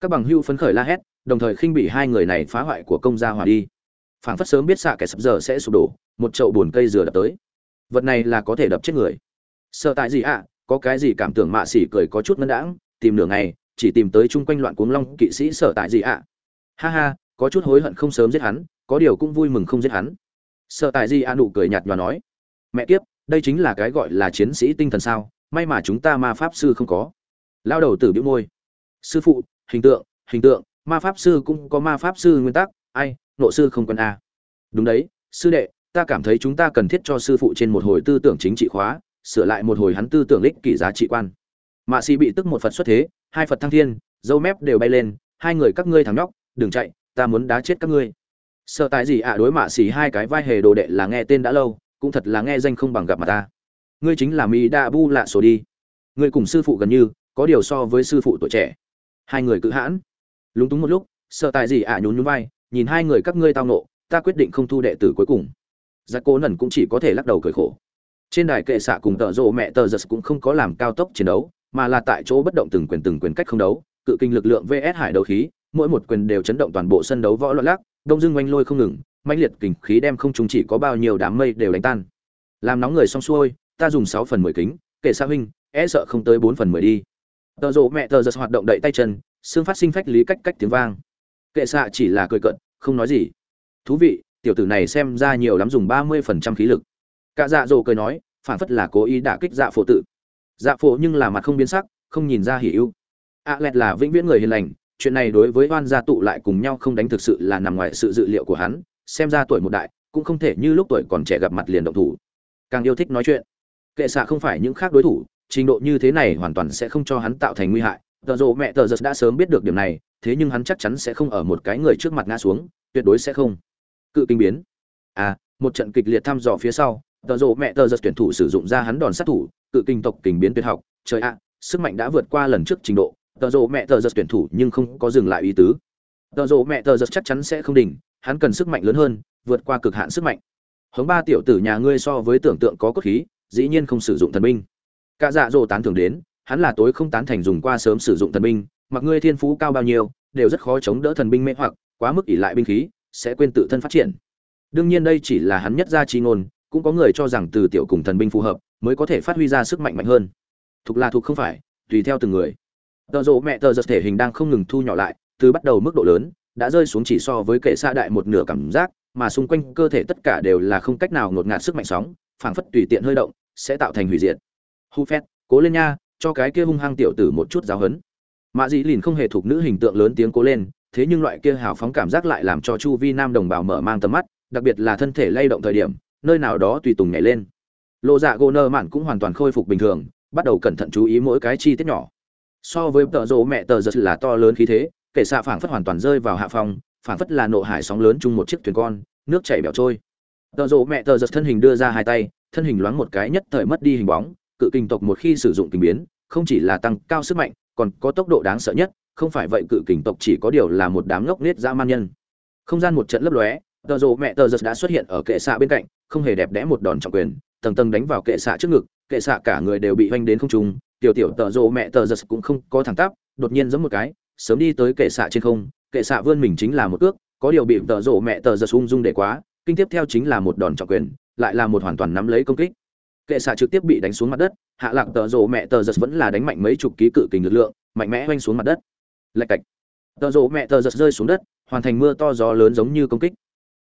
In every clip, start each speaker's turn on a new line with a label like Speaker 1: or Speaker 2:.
Speaker 1: các bằng hưu phấn khởi la hét, đồng thời khinh bị hai người này phá hoại của công gia hỏa đi. Phảng phất sớm biết xạ kẻ sập giờ sẽ sụp đổ, một chậu bùn cây dừa đập tới. Vật này là có thể đập chết người. Sợ tại gì ạ? Có cái gì cảm tưởng mạ xỉ cười có chút ngân đãng, tìm nửa ngày, chỉ tìm tới chung quanh loạn cuống long kỵ sĩ sợ tại gì ạ? Ha ha, có chút hối hận không sớm giết hắn, có điều cũng vui mừng không giết hắn. Sợ tại gì ạ nụ cười nhạt nhòa nói. Mẹ kiếp, đây chính là cái gọi là chiến sĩ tinh thần sao, may mà chúng ta ma pháp sư không có. Lao đầu tử bĩu môi. Sư phụ hình tượng hình tượng, ma pháp sư cũng có ma pháp sư nguyên tắc, ai nộ sư không cần a. Đúng đấy, sư đệ, ta cảm thấy chúng ta cần thiết cho sư phụ trên một hồi tư tưởng chính trị khóa, sửa lại một hồi hắn tư tưởng lích kỷ giá trị quan. Mạ sĩ bị tức một phật xuất thế, hai phật thăng thiên, dâu mép đều bay lên, hai người các ngươi thằng nhóc, đừng chạy, ta muốn đá chết các ngươi. Sợ tại gì ạ à, đối mạ xỉ hai cái vai hề đồ đệ là nghe tên đã lâu, cũng thật là nghe danh không bằng gặp mà ta. Ngươi chính là mỹ đa bu lạ sổ đi. Ngươi cùng sư phụ gần như, có điều so với sư phụ tuổi trẻ hai người cự hãn. Lúng túng một lúc, sợ tại gì ạ, nhún nhún vai, nhìn hai người các ngươi tao nộ ta quyết định không thu đệ tử cuối cùng. Giặc cố nần cũng chỉ có thể lắc đầu cười khổ. Trên đài kệ xạ cùng tợ rộ mẹ tờ giật cũng không có làm cao tốc chiến đấu, mà là tại chỗ bất động từng quyền từng quyền cách không đấu, cự kinh lực lượng vs hải đấu khí, mỗi một quyền đều chấn động toàn bộ sân đấu võ loạn lắc, đông dưng oanh lôi không ngừng, mãnh liệt kình khí đem không chúng chỉ có bao nhiêu đám mây đều đánh tan. Làm nóng người xong xuôi, ta dùng sáu phần mười kính, kệ xạ huynh e sợ không tới bốn phần mười đi tờ rộ mẹ tờ giật hoạt động đậy tay chân, xương phát sinh phách lý cách cách tiếng vang. Kệ xạ chỉ là cười cận không nói gì. Thú vị, tiểu tử này xem ra nhiều lắm dùng ba mươi phần trăm khí lực. Cả dạ dỗ cười nói phản phất là cố ý đả kích dạ phổ tự. Dạ phổ nhưng là mặt không biến sắc, không nhìn ra hỉ ưu. A lẹt là vĩnh viễn người hiền lành, chuyện này đối với oan gia tụ lại cùng nhau không đánh thực sự là nằm ngoài sự dự liệu của hắn, xem ra tuổi một đại, cũng không thể như lúc tuổi còn trẻ gặp mặt liền động thủ. Càng yêu thích nói chuyện. Kệ xạ không phải những khác đối thủ trình độ như thế này hoàn toàn sẽ không cho hắn tạo thành nguy hại. Tờ rộ mẹ tờ giật đã sớm biết được điểm này, thế nhưng hắn chắc chắn sẽ không ở một cái người trước mặt ngã xuống, tuyệt đối sẽ không. Cự kinh biến. À một trận kịch liệt thăm dò phía sau, tờ rộ mẹ tờ giật tuyển thủ sử dụng ra hắn đòn sát thủ, cự kinh tộc kình biến tuyệt học. Trời ạ, sức mạnh đã vượt qua lần trước trình độ. Tờ rộ mẹ tờ giật tuyển thủ nhưng không có dừng lại ý tứ. Tờ rộ mẹ tờ giật chắc chắn sẽ không đỉnh, hắn cần sức mạnh lớn hơn, vượt qua cực hạn sức mạnh. Hống ba tiểu tử nhà ngươi so với tưởng tượng có cốt khí, dĩ nhiên không sử dụng thần binh cả dạ dỗ tán thưởng đến, hắn là tối không tán thành dùng qua sớm sử dụng thần binh, mặc ngươi thiên phú cao bao nhiêu, đều rất khó chống đỡ thần binh mê hoặc, quá mức ỷ lại binh khí, sẽ quên tự thân phát triển. Đương nhiên đây chỉ là hắn nhất gia chi ngôn, cũng có người cho rằng từ tiểu cùng thần binh phù hợp, mới có thể phát huy ra sức mạnh mạnh hơn. Thuộc là thuộc không phải, tùy theo từng người. Tờ rộ mẹ tờ giật thể hình đang không ngừng thu nhỏ lại, từ bắt đầu mức độ lớn, đã rơi xuống chỉ so với kệ xa đại một nửa cảm giác, mà xung quanh cơ thể tất cả đều là không cách nào ngột ngạt sức mạnh sóng, phảng phất tùy tiện hơi động, sẽ tạo thành hủy diệt hu phét, cố lên nha, cho cái kia hung hăng tiểu tử một chút giáo hấn mạ dĩ lìn không hề thuộc nữ hình tượng lớn tiếng cố lên, thế nhưng loại kia hào phóng cảm giác lại làm cho chu vi nam đồng bào mở mang tầm mắt, đặc biệt là thân thể lay động thời điểm, nơi nào đó tùy tùng nhảy lên. Lộ dạ Gô nơ mạn cũng hoàn toàn khôi phục bình thường, bắt đầu cẩn thận chú ý mỗi cái chi tiết nhỏ. So với tợ rỗ mẹ tờ giật là to lớn khí thế, kể xạ phảng phất hoàn toàn rơi vào hạ phòng, phảng phất là nộ hải sóng lớn chung một chiếc thuyền con, nước chảy bẻo trôi. Tợ rỗ mẹ tờ giật thân hình đưa ra hai tay, thân hình loáng một cái nhất thời mất đi hình bóng cự kinh tộc một khi sử dụng kinh biến, không chỉ là tăng cao sức mạnh, còn có tốc độ đáng sợ nhất, không phải vậy cự kình tộc chỉ có điều là một đám ngốc nết dã man nhân. Không gian một trận lấp lóe, tờ rồ mẹ tờ giật đã xuất hiện ở kệ xạ bên cạnh, không hề đẹp đẽ một đòn trọng quyền, tầng tầng đánh vào kệ xạ trước ngực, kệ xạ cả người đều bị hoành đến không trung, tiểu tiểu tờ rồ mẹ tờ giật cũng không có thẳng tắp, đột nhiên giống một cái, sớm đi tới kệ xạ trên không, kệ xạ vươn mình chính là một cước, có điều bị tờ rồ mẹ tờ giật ung dung để quá, kinh tiếp theo chính là một đòn trọng quyền, lại là một hoàn toàn nắm lấy công kích kệ xạ trực tiếp bị đánh xuống mặt đất, hạ lạc tờ rộ mẹ tờ giật vẫn là đánh mạnh mấy chục ký cự kình lực lượng, mạnh mẽ oanh xuống mặt đất. Lạch cạch. Tờ rộ mẹ tờ giật rơi xuống đất, hoàn thành mưa to gió lớn giống như công kích.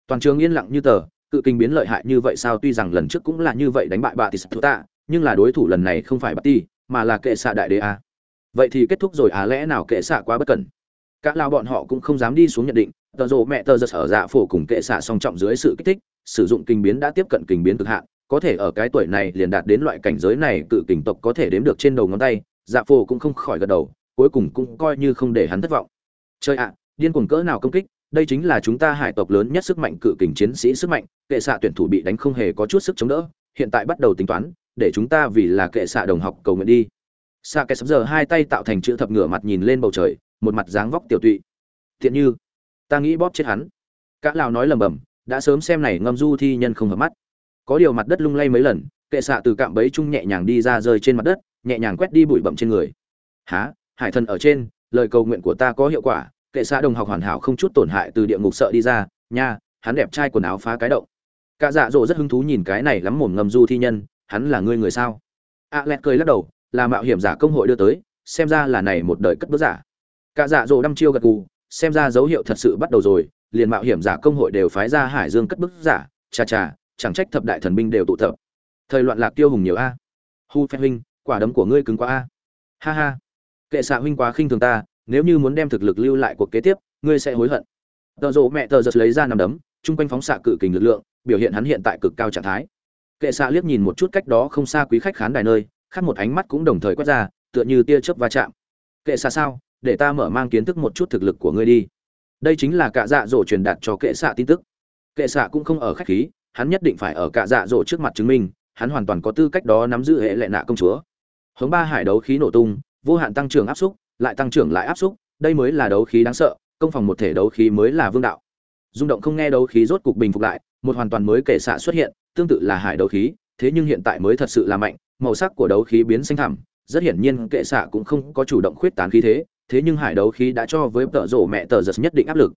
Speaker 1: Toàn trường yên lặng như tờ, cự kình biến lợi hại như vậy sao? Tuy rằng lần trước cũng là như vậy đánh bại bà thì sập tạ, nhưng là đối thủ lần này không phải bà ti, mà là kệ xạ đại đế a. Vậy thì kết thúc rồi à? Lẽ nào kệ xạ quá bất cẩn? Các lao bọn họ cũng không dám đi xuống nhận định, tờ rộ mẹ tờ giật ở dạ phổ cùng kệ xạ song trọng dưới sự kích thích, sử dụng kinh biến đã tiếp cận kinh biến cực hạn có thể ở cái tuổi này liền đạt đến loại cảnh giới này cự kình tộc có thể đếm được trên đầu ngón tay dạ phổ cũng không khỏi gật đầu, cuối cùng cũng coi như không để hắn thất vọng. Chơi ạ, điên cuồng cỡ nào công kích, đây chính là chúng ta hải tộc lớn nhất sức mạnh cự kình chiến sĩ sức mạnh, kệ xạ tuyển thủ bị đánh không hề có chút sức chống đỡ, hiện tại bắt đầu tính toán, để chúng ta vì là kệ xạ đồng học cầu nguyện đi. Xạ kệ sắp giờ hai tay tạo thành chữ thập ngửa mặt nhìn lên bầu trời, một mặt dáng vóc tiểu tụy. Thiện như, ta nghĩ bóp chết hắn. Cả lào nói lầm bầm, đã sớm xem này ngâm du thi nhân không hợp mắt có điều mặt đất lung lay mấy lần, kệ xạ từ cạm bẫy chung nhẹ nhàng đi ra rơi trên mặt đất, nhẹ nhàng quét đi bụi bậm trên người. Há hải thần ở trên, lời cầu nguyện của ta có hiệu quả, kệ xạ đồng học hoàn hảo không chút tổn hại từ địa ngục sợ đi ra, nha, hắn đẹp trai quần áo phá cái động. Cả dạ dỗ rất hứng thú nhìn cái này lắm mồm ngầm du thi nhân, hắn là ngươi người sao? A lẹt cười lắc đầu, là mạo hiểm giả công hội đưa tới, xem ra là này một đời cất bước giả. Cả dạ dỗ đăm chiêu gật gù, xem ra dấu hiệu thật sự bắt đầu rồi, liền mạo hiểm giả công hội đều phái ra hải dương cất bức giả, cha cha chẳng trách thập đại thần binh đều tụ tập. Thời loạn lạc tiêu hùng nhiều a. Hu phép huynh, quả đấm của ngươi cứng quá a. Ha ha. Kệ xạ huynh quá khinh thường ta, nếu như muốn đem thực lực lưu lại cuộc kế tiếp, ngươi sẽ hối hận. Tờ rộ mẹ tờ giật lấy ra nằm đấm, chung quanh phóng xạ cự kình lực lượng, biểu hiện hắn hiện tại cực cao trạng thái. Kệ xạ liếc nhìn một chút cách đó không xa quý khách khán đài nơi khác một ánh mắt cũng đồng thời quét ra, tựa như tia chớp va chạm. Kệ xạ sao? Để ta mở mang kiến thức một chút thực lực của ngươi đi. Đây chính là cả dạ dỗ truyền đạt cho kệ xạ tin tức. Kệ xạ cũng không ở khách khí hắn nhất định phải ở cả dạ dỗ trước mặt chứng minh, hắn hoàn toàn có tư cách đó nắm giữ hệ lệ nạ công chúa. Hướng ba hải đấu khí nổ tung, vô hạn tăng trưởng áp xúc, lại tăng trưởng lại áp xúc, đây mới là đấu khí đáng sợ, công phòng một thể đấu khí mới là vương đạo. Rung động không nghe đấu khí rốt cục bình phục lại, một hoàn toàn mới kệ xạ xuất hiện, tương tự là hải đấu khí, thế nhưng hiện tại mới thật sự là mạnh, màu sắc của đấu khí biến xanh thẳm, rất hiển nhiên kệ xạ cũng không có chủ động khuyết tán khí thế thế nhưng hải đấu khí đã cho với tợ rổ mẹ tờ giật nhất định áp lực.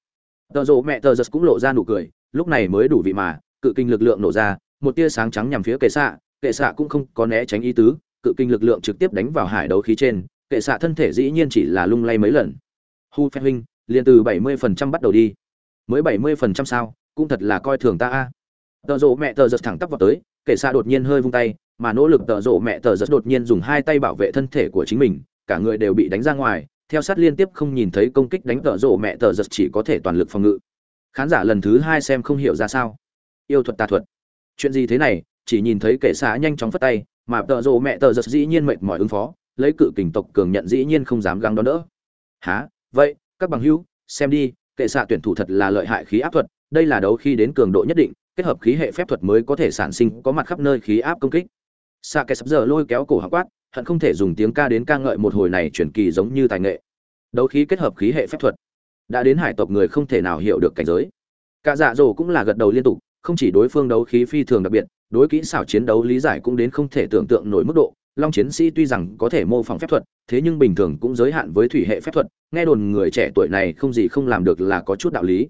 Speaker 1: Tợ rổ mẹ tờ giật cũng lộ ra nụ cười, lúc này mới đủ vị mà cự kinh lực lượng nổ ra, một tia sáng trắng nhằm phía kệ xạ kệ xạ cũng không có né tránh ý tứ, cự kinh lực lượng trực tiếp đánh vào hải đấu khí trên, kệ xạ thân thể dĩ nhiên chỉ là lung lay mấy lần. Hu phe huynh, liền từ bảy mươi phần trăm bắt đầu đi. Mới bảy mươi phần trăm sao, cũng thật là coi thường ta a. Tợ rộ mẹ tờ giật thẳng tắp vào tới, kệ xạ đột nhiên hơi vung tay, mà nỗ lực tợ rộ mẹ tờ giật đột nhiên dùng hai tay bảo vệ thân thể của chính mình, cả người đều bị đánh ra ngoài, theo sát liên tiếp không nhìn thấy công kích đánh tợ rộ mẹ tờ giật chỉ có thể toàn lực phòng ngự. Khán giả lần thứ hai xem không hiểu ra sao yêu thuật tà thuật. Chuyện gì thế này, chỉ nhìn thấy kệ xạ nhanh chóng phất tay, mà tợ rồ mẹ tờ giật dĩ nhiên mệt mỏi ứng phó, lấy cự kình tộc cường nhận dĩ nhiên không dám găng đón đỡ. Há vậy, các bằng hữu, xem đi kệ xạ tuyển thủ thật là lợi hại khí áp thuật, đây là đấu khi đến cường độ nhất định, kết hợp khí hệ phép thuật mới có thể sản sinh có mặt khắp nơi khí áp công kích. Xạ kẻ sắp giờ lôi kéo cổ hạ quát, hận không thể dùng tiếng ca đến ca ngợi một hồi này chuyển kỳ giống như tài nghệ. Đấu khí kết hợp khí hệ phép thuật. Đã đến hải tộc người không thể nào hiểu được cảnh giới. Cả dạ dỗ cũng là gật đầu liên tục không chỉ đối phương đấu khí phi thường đặc biệt, đối kỹ xảo chiến đấu lý giải cũng đến không thể tưởng tượng nổi mức độ. Long chiến sĩ tuy rằng có thể mô phỏng phép thuật, thế nhưng bình thường cũng giới hạn với thủy hệ phép thuật, nghe đồn người trẻ tuổi này không gì không làm được là có chút đạo lý.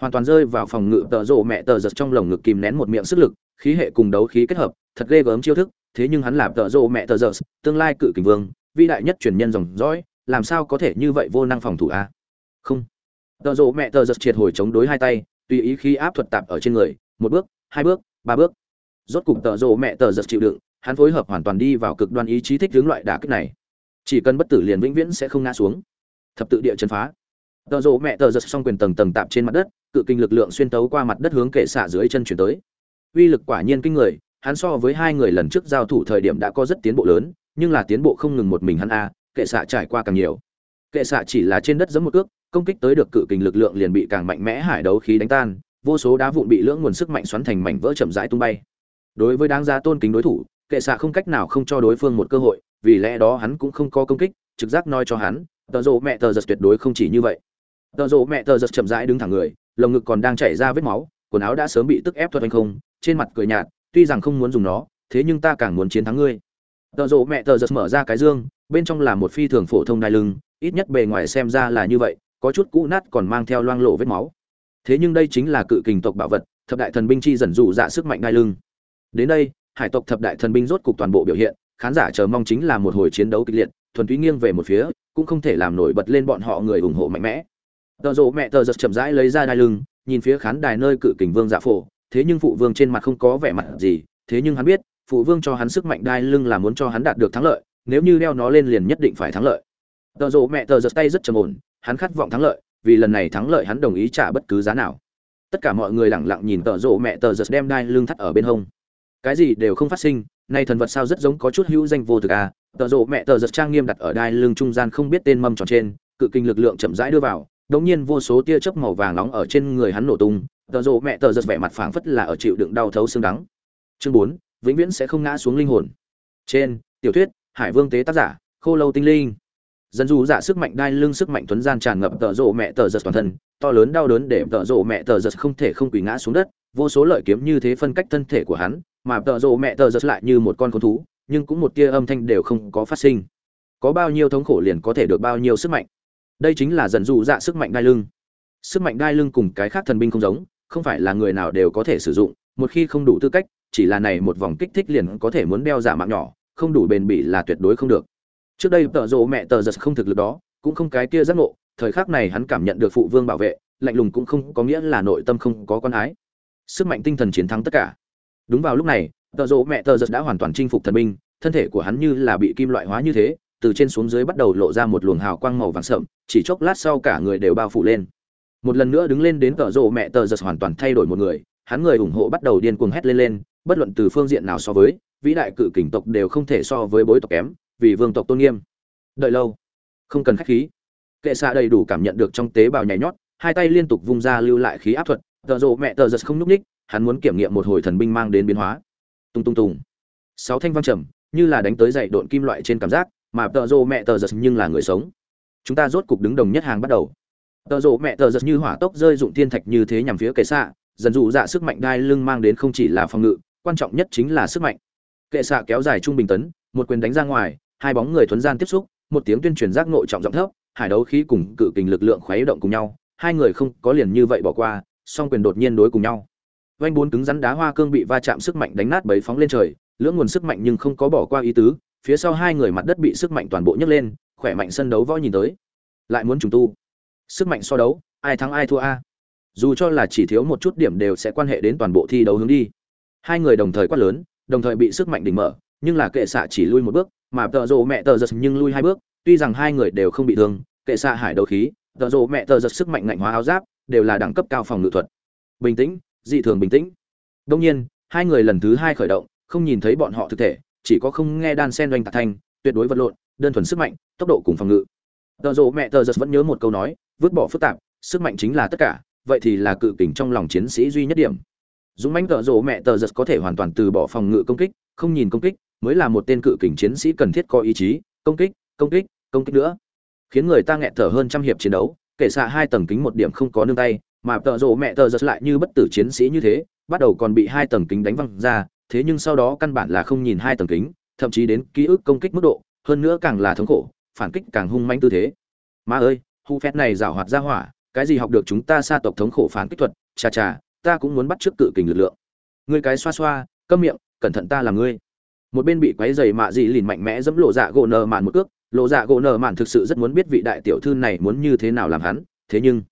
Speaker 1: Hoàn toàn rơi vào phòng ngự tợ rồ mẹ tờ giật trong lồng ngực kìm nén một miệng sức lực, khí hệ cùng đấu khí kết hợp, thật ghê gớm chiêu thức, thế nhưng hắn làm tợ rồ mẹ tờ giật, tương lai cự kình vương, vĩ đại nhất truyền nhân dòng dõi, làm sao có thể như vậy vô năng phòng thủ a? Không. Tợ rồ mẹ tờ giật triệt hồi chống đối hai tay, tùy ý khí áp thuật tạp ở trên người một bước, hai bước, ba bước. Rốt cục tợ rộ mẹ tờ giật chịu đựng, hắn phối hợp hoàn toàn đi vào cực đoan ý chí thích hướng loại đả kích này. Chỉ cần bất tử liền vĩnh viễn sẽ không ngã xuống. Thập tự địa chân phá. Tợ rộ mẹ tờ giật xong quyền tầng tầng tạp trên mặt đất, cự kinh lực lượng xuyên tấu qua mặt đất hướng kệ xạ dưới chân chuyển tới. Uy lực quả nhiên kinh người, hắn so với hai người lần trước giao thủ thời điểm đã có rất tiến bộ lớn, nhưng là tiến bộ không ngừng một mình hắn a, kệ xạ trải qua càng nhiều. Kệ xạ chỉ là trên đất giẫm một cước, công kích tới được cự kình lực lượng liền bị càng mạnh mẽ hải đấu khí đánh tan vô số đá vụn bị lưỡng nguồn sức mạnh xoắn thành mảnh vỡ chậm rãi tung bay. Đối với đáng giá tôn kính đối thủ, kệ xạ không cách nào không cho đối phương một cơ hội, vì lẽ đó hắn cũng không có công kích, trực giác nói cho hắn, tờ rộ mẹ tờ giật tuyệt đối không chỉ như vậy. Tờ rộ mẹ tờ giật chậm rãi đứng thẳng người, lồng ngực còn đang chảy ra vết máu, quần áo đã sớm bị tức ép thuật anh không, trên mặt cười nhạt, tuy rằng không muốn dùng nó, thế nhưng ta càng muốn chiến thắng ngươi. Tờ rộ mẹ tờ giật mở ra cái dương, bên trong là một phi thường phổ thông đai lưng, ít nhất bề ngoài xem ra là như vậy, có chút cũ nát còn mang theo loang lộ vết máu thế nhưng đây chính là cự kình tộc bảo vật, thập đại thần binh chi dần dụ dạ sức mạnh đai lưng. Đến đây, hải tộc thập đại thần binh rốt cục toàn bộ biểu hiện, khán giả chờ mong chính là một hồi chiến đấu kịch liệt, thuần túy nghiêng về một phía, cũng không thể làm nổi bật lên bọn họ người ủng hộ mạnh mẽ. Tờ rộ mẹ tờ giật chậm rãi lấy ra đai lưng, nhìn phía khán đài nơi cự kình vương dạ phổ, thế nhưng phụ vương trên mặt không có vẻ mặt gì, thế nhưng hắn biết, phụ vương cho hắn sức mạnh đai lưng là muốn cho hắn đạt được thắng lợi, nếu như đeo nó lên liền nhất định phải thắng lợi. Tờ rộ mẹ tờ giật tay rất trầm ổn, hắn khát vọng thắng lợi vì lần này thắng lợi hắn đồng ý trả bất cứ giá nào. Tất cả mọi người lẳng lặng nhìn tờ rộ mẹ tờ giật đem đai lưng thắt ở bên hông. Cái gì đều không phát sinh, nay thần vật sao rất giống có chút hữu danh vô thực à? Tờ rộ mẹ tờ giật trang nghiêm đặt ở đai lưng trung gian không biết tên mâm tròn trên, cự kinh lực lượng chậm rãi đưa vào, đống nhiên vô số tia chớp màu vàng nóng ở trên người hắn nổ tung tờ rộ mẹ tờ giật vẻ mặt phảng phất là ở chịu đựng đau thấu xương đắng. Chương bốn, vĩnh viễn sẽ không ngã xuống linh hồn. Trên, tiểu thuyết, hải vương tế tác giả, khô lâu tinh linh dân dù giả sức mạnh đai lưng sức mạnh tuấn gian tràn ngập tợ rộ mẹ tờ giật toàn thân, to lớn đau đớn để tợ rộ mẹ tờ giật không thể không quỳ ngã xuống đất, vô số lợi kiếm như thế phân cách thân thể của hắn, mà tợ rộ mẹ tờ giật lại như một con con thú, nhưng cũng một tia âm thanh đều không có phát sinh. Có bao nhiêu thống khổ liền có thể được bao nhiêu sức mạnh. Đây chính là dần dụ dạ sức mạnh đai lưng. Sức mạnh đai lưng cùng cái khác thần binh không giống, không phải là người nào đều có thể sử dụng, một khi không đủ tư cách, chỉ là này một vòng kích thích liền có thể muốn đeo giả mạng nhỏ, không đủ bền bỉ là tuyệt đối không được trước đây tợ rộ mẹ tờ giật không thực lực đó, cũng không cái kia giác ngộ, thời khắc này hắn cảm nhận được phụ vương bảo vệ, lạnh lùng cũng không có nghĩa là nội tâm không có con ái. Sức mạnh tinh thần chiến thắng tất cả. Đúng vào lúc này, tợ rộ mẹ tờ giật đã hoàn toàn chinh phục thần binh thân thể của hắn như là bị kim loại hóa như thế, từ trên xuống dưới bắt đầu lộ ra một luồng hào quang màu vàng sậm, chỉ chốc lát sau cả người đều bao phủ lên. Một lần nữa đứng lên đến tợ rộ mẹ tờ giật hoàn toàn thay đổi một người, hắn người ủng hộ bắt đầu điên cuồng hét lên lên, bất luận từ phương diện nào so với, vĩ đại cự kình tộc đều không thể so với bối tộc kém vì vương tộc tôn nghiêm. Đợi lâu, không cần khách khí. Kệ xạ đầy đủ cảm nhận được trong tế bào nhảy nhót, hai tay liên tục vung ra lưu lại khí áp thuật. Tợ rộ mẹ tờ giật không nhúc ních, hắn muốn kiểm nghiệm một hồi thần binh mang đến biến hóa. Tung tung tùng sáu thanh văng trầm, như là đánh tới dậy độn kim loại trên cảm giác, mà tợ rộ mẹ tờ giật nhưng là người sống. Chúng ta rốt cục đứng đồng nhất hàng bắt đầu. Tợ rộ mẹ tờ giật như hỏa tốc rơi dụng thiên thạch như thế nhằm phía kệ xạ, dần dụ dạ sức mạnh đai lưng mang đến không chỉ là phòng ngự, quan trọng nhất chính là sức mạnh. Kệ xạ kéo dài trung bình tấn, một quyền đánh ra ngoài hai bóng người thuấn gian tiếp xúc, một tiếng tuyên truyền giác nội trọng giọng thấp, hải đấu khí cùng cự kình lực lượng khuấy động cùng nhau, hai người không có liền như vậy bỏ qua, song quyền đột nhiên đối cùng nhau. Vanh bốn cứng rắn đá hoa cương bị va chạm sức mạnh đánh nát bấy phóng lên trời, lưỡng nguồn sức mạnh nhưng không có bỏ qua ý tứ, phía sau hai người mặt đất bị sức mạnh toàn bộ nhấc lên, khỏe mạnh sân đấu võ nhìn tới. Lại muốn trùng tu. Sức mạnh so đấu, ai thắng ai thua a. Dù cho là chỉ thiếu một chút điểm đều sẽ quan hệ đến toàn bộ thi đấu hướng đi. Hai người đồng thời quát lớn, đồng thời bị sức mạnh đỉnh mở, nhưng là kệ xạ chỉ lui một bước mà tợ rộ mẹ tờ giật nhưng lui hai bước, tuy rằng hai người đều không bị thương, kệ xạ hải đấu khí tợ rộ mẹ tờ giật sức mạnh ngạnh hóa áo giáp, đều là đẳng cấp cao phòng ngự thuật. Bình tĩnh, dị thường bình tĩnh. Đông nhiên, hai người lần thứ hai khởi động, không nhìn thấy bọn họ thực thể, chỉ có không nghe đan sen doanh tạc thanh, tuyệt đối vật lộn, đơn thuần sức mạnh, tốc độ cùng phòng ngự. Tợ rộ mẹ tờ giật vẫn nhớ một câu nói, vứt bỏ phức tạp, sức mạnh chính là tất cả, vậy thì là cự kình trong lòng chiến sĩ duy nhất điểm. Dũng mãnh tợ rộ mẹ tờ giật có thể hoàn toàn từ bỏ phòng ngự công kích, không nhìn công kích mới là một tên cự kình chiến sĩ cần thiết có ý chí, công kích công kích công kích nữa. Khiến người ta nghẹt thở hơn trăm hiệp chiến đấu, kể xạ hai tầng kính một điểm không có nương tay, mà tợ rộ mẹ tờ giật lại như bất tử chiến sĩ như thế, bắt đầu còn bị hai tầng kính đánh văng ra, thế nhưng sau đó căn bản là không nhìn hai tầng kính, thậm chí đến ký ức công kích mức độ, hơn nữa càng là thống khổ, phản kích càng hung manh tư thế. Ma ơi hu phét này giảo hoạt ra hỏa, cái gì học được chúng ta xa tộc thống khổ phản kích thuật, chà chà, ta cũng muốn bắt trước cự kình lực lượng. Ngươi cái xoa xoa, câm miệng, cẩn thận ta là ngươi một bên bị quấy dày mạ dị lìn mạnh mẽ dẫm lộ dạ gỗ nờ mạn một cước, lộ dạ gỗ nờ mạn thực sự rất muốn biết vị đại tiểu thư này muốn như thế nào làm hắn, thế nhưng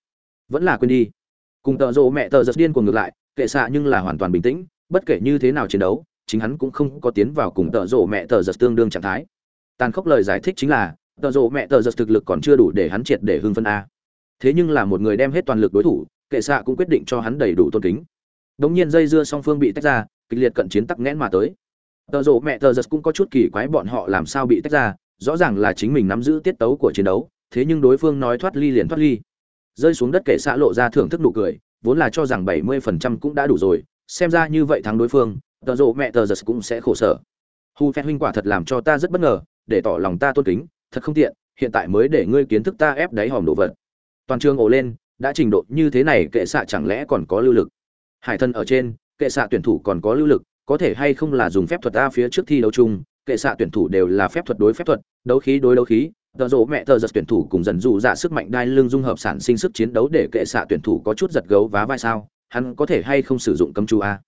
Speaker 1: vẫn là quên đi. Cùng tợ rộ mẹ Tợ giật điên cuồng ngược lại, kệ xạ nhưng là hoàn toàn bình tĩnh, bất kể như thế nào chiến đấu, chính hắn cũng không có tiến vào cùng tợ rộ mẹ Tợ giật tương đương trạng thái. Tàn khốc lời giải thích chính là, tợ rộ mẹ Tợ giật thực lực còn chưa đủ để hắn triệt để hưng phân a. Thế nhưng là một người đem hết toàn lực đối thủ, kệ xạ cũng quyết định cho hắn đầy đủ tôn kính. Đống nhiên dây dưa song phương bị tách ra, kịch liệt cận chiến tắc nghẽn mà tới tờ rộ mẹ tờ giật cũng có chút kỳ quái bọn họ làm sao bị tách ra, rõ ràng là chính mình nắm giữ tiết tấu của chiến đấu, thế nhưng đối phương nói thoát ly liền thoát ly. Rơi xuống đất kệ xạ lộ ra thưởng thức nụ cười, vốn là cho rằng bảy mươi phần trăm cũng đã đủ rồi, xem ra như vậy thắng đối phương, tờ rộ mẹ tờ giật cũng sẽ khổ sở. Hu phép huynh quả thật làm cho ta rất bất ngờ, để tỏ lòng ta tôn kính, thật không tiện, hiện tại mới để ngươi kiến thức ta ép đáy hòm đồ vật. Toàn trường ổ lên, đã trình độ như thế này kệ xạ chẳng lẽ còn có lưu lực? Hải thân ở trên, kệ xạ tuyển thủ còn có lưu lực có thể hay không là dùng phép thuật a phía trước thi đấu chung, kệ xạ tuyển thủ đều là phép thuật đối phép thuật, đấu khí đối đấu khí tờ rộ mẹ tờ giật tuyển thủ cùng dần dụ dạ sức mạnh đai lưng dung hợp sản sinh sức chiến đấu để kệ xạ tuyển thủ có chút giật gấu vá vai sao, hắn có thể hay không sử dụng cấm chú a.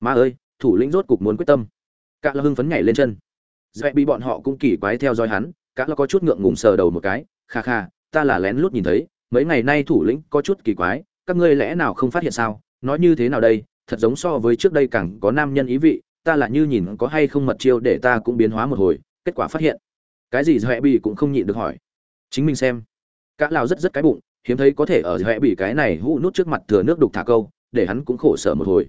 Speaker 1: Ma ơi, thủ lĩnh rốt cục muốn quyết tâm. Cả là hưng phấn nhảy lên chân. Dễ bị bọn họ cũng kỳ quái theo dõi hắn cả là có chút ngượng ngùng sờ đầu một cái, kha kha, ta là lén lút nhìn thấy, mấy ngày nay thủ lĩnh có chút kỳ quái, các ngươi lẽ nào không phát hiện sao? Nói như thế nào đây? Thật giống so với trước đây càng có nam nhân ý vị, ta là như nhìn có hay không mật chiêu để ta cũng biến hóa một hồi, kết quả phát hiện. Cái gì huệ bị cũng không nhịn được hỏi. Chính mình xem. Cả lao rất rất cái bụng, hiếm thấy có thể ở huệ bị cái này hũ nút trước mặt thừa nước đục thả câu, để hắn cũng khổ sở một hồi.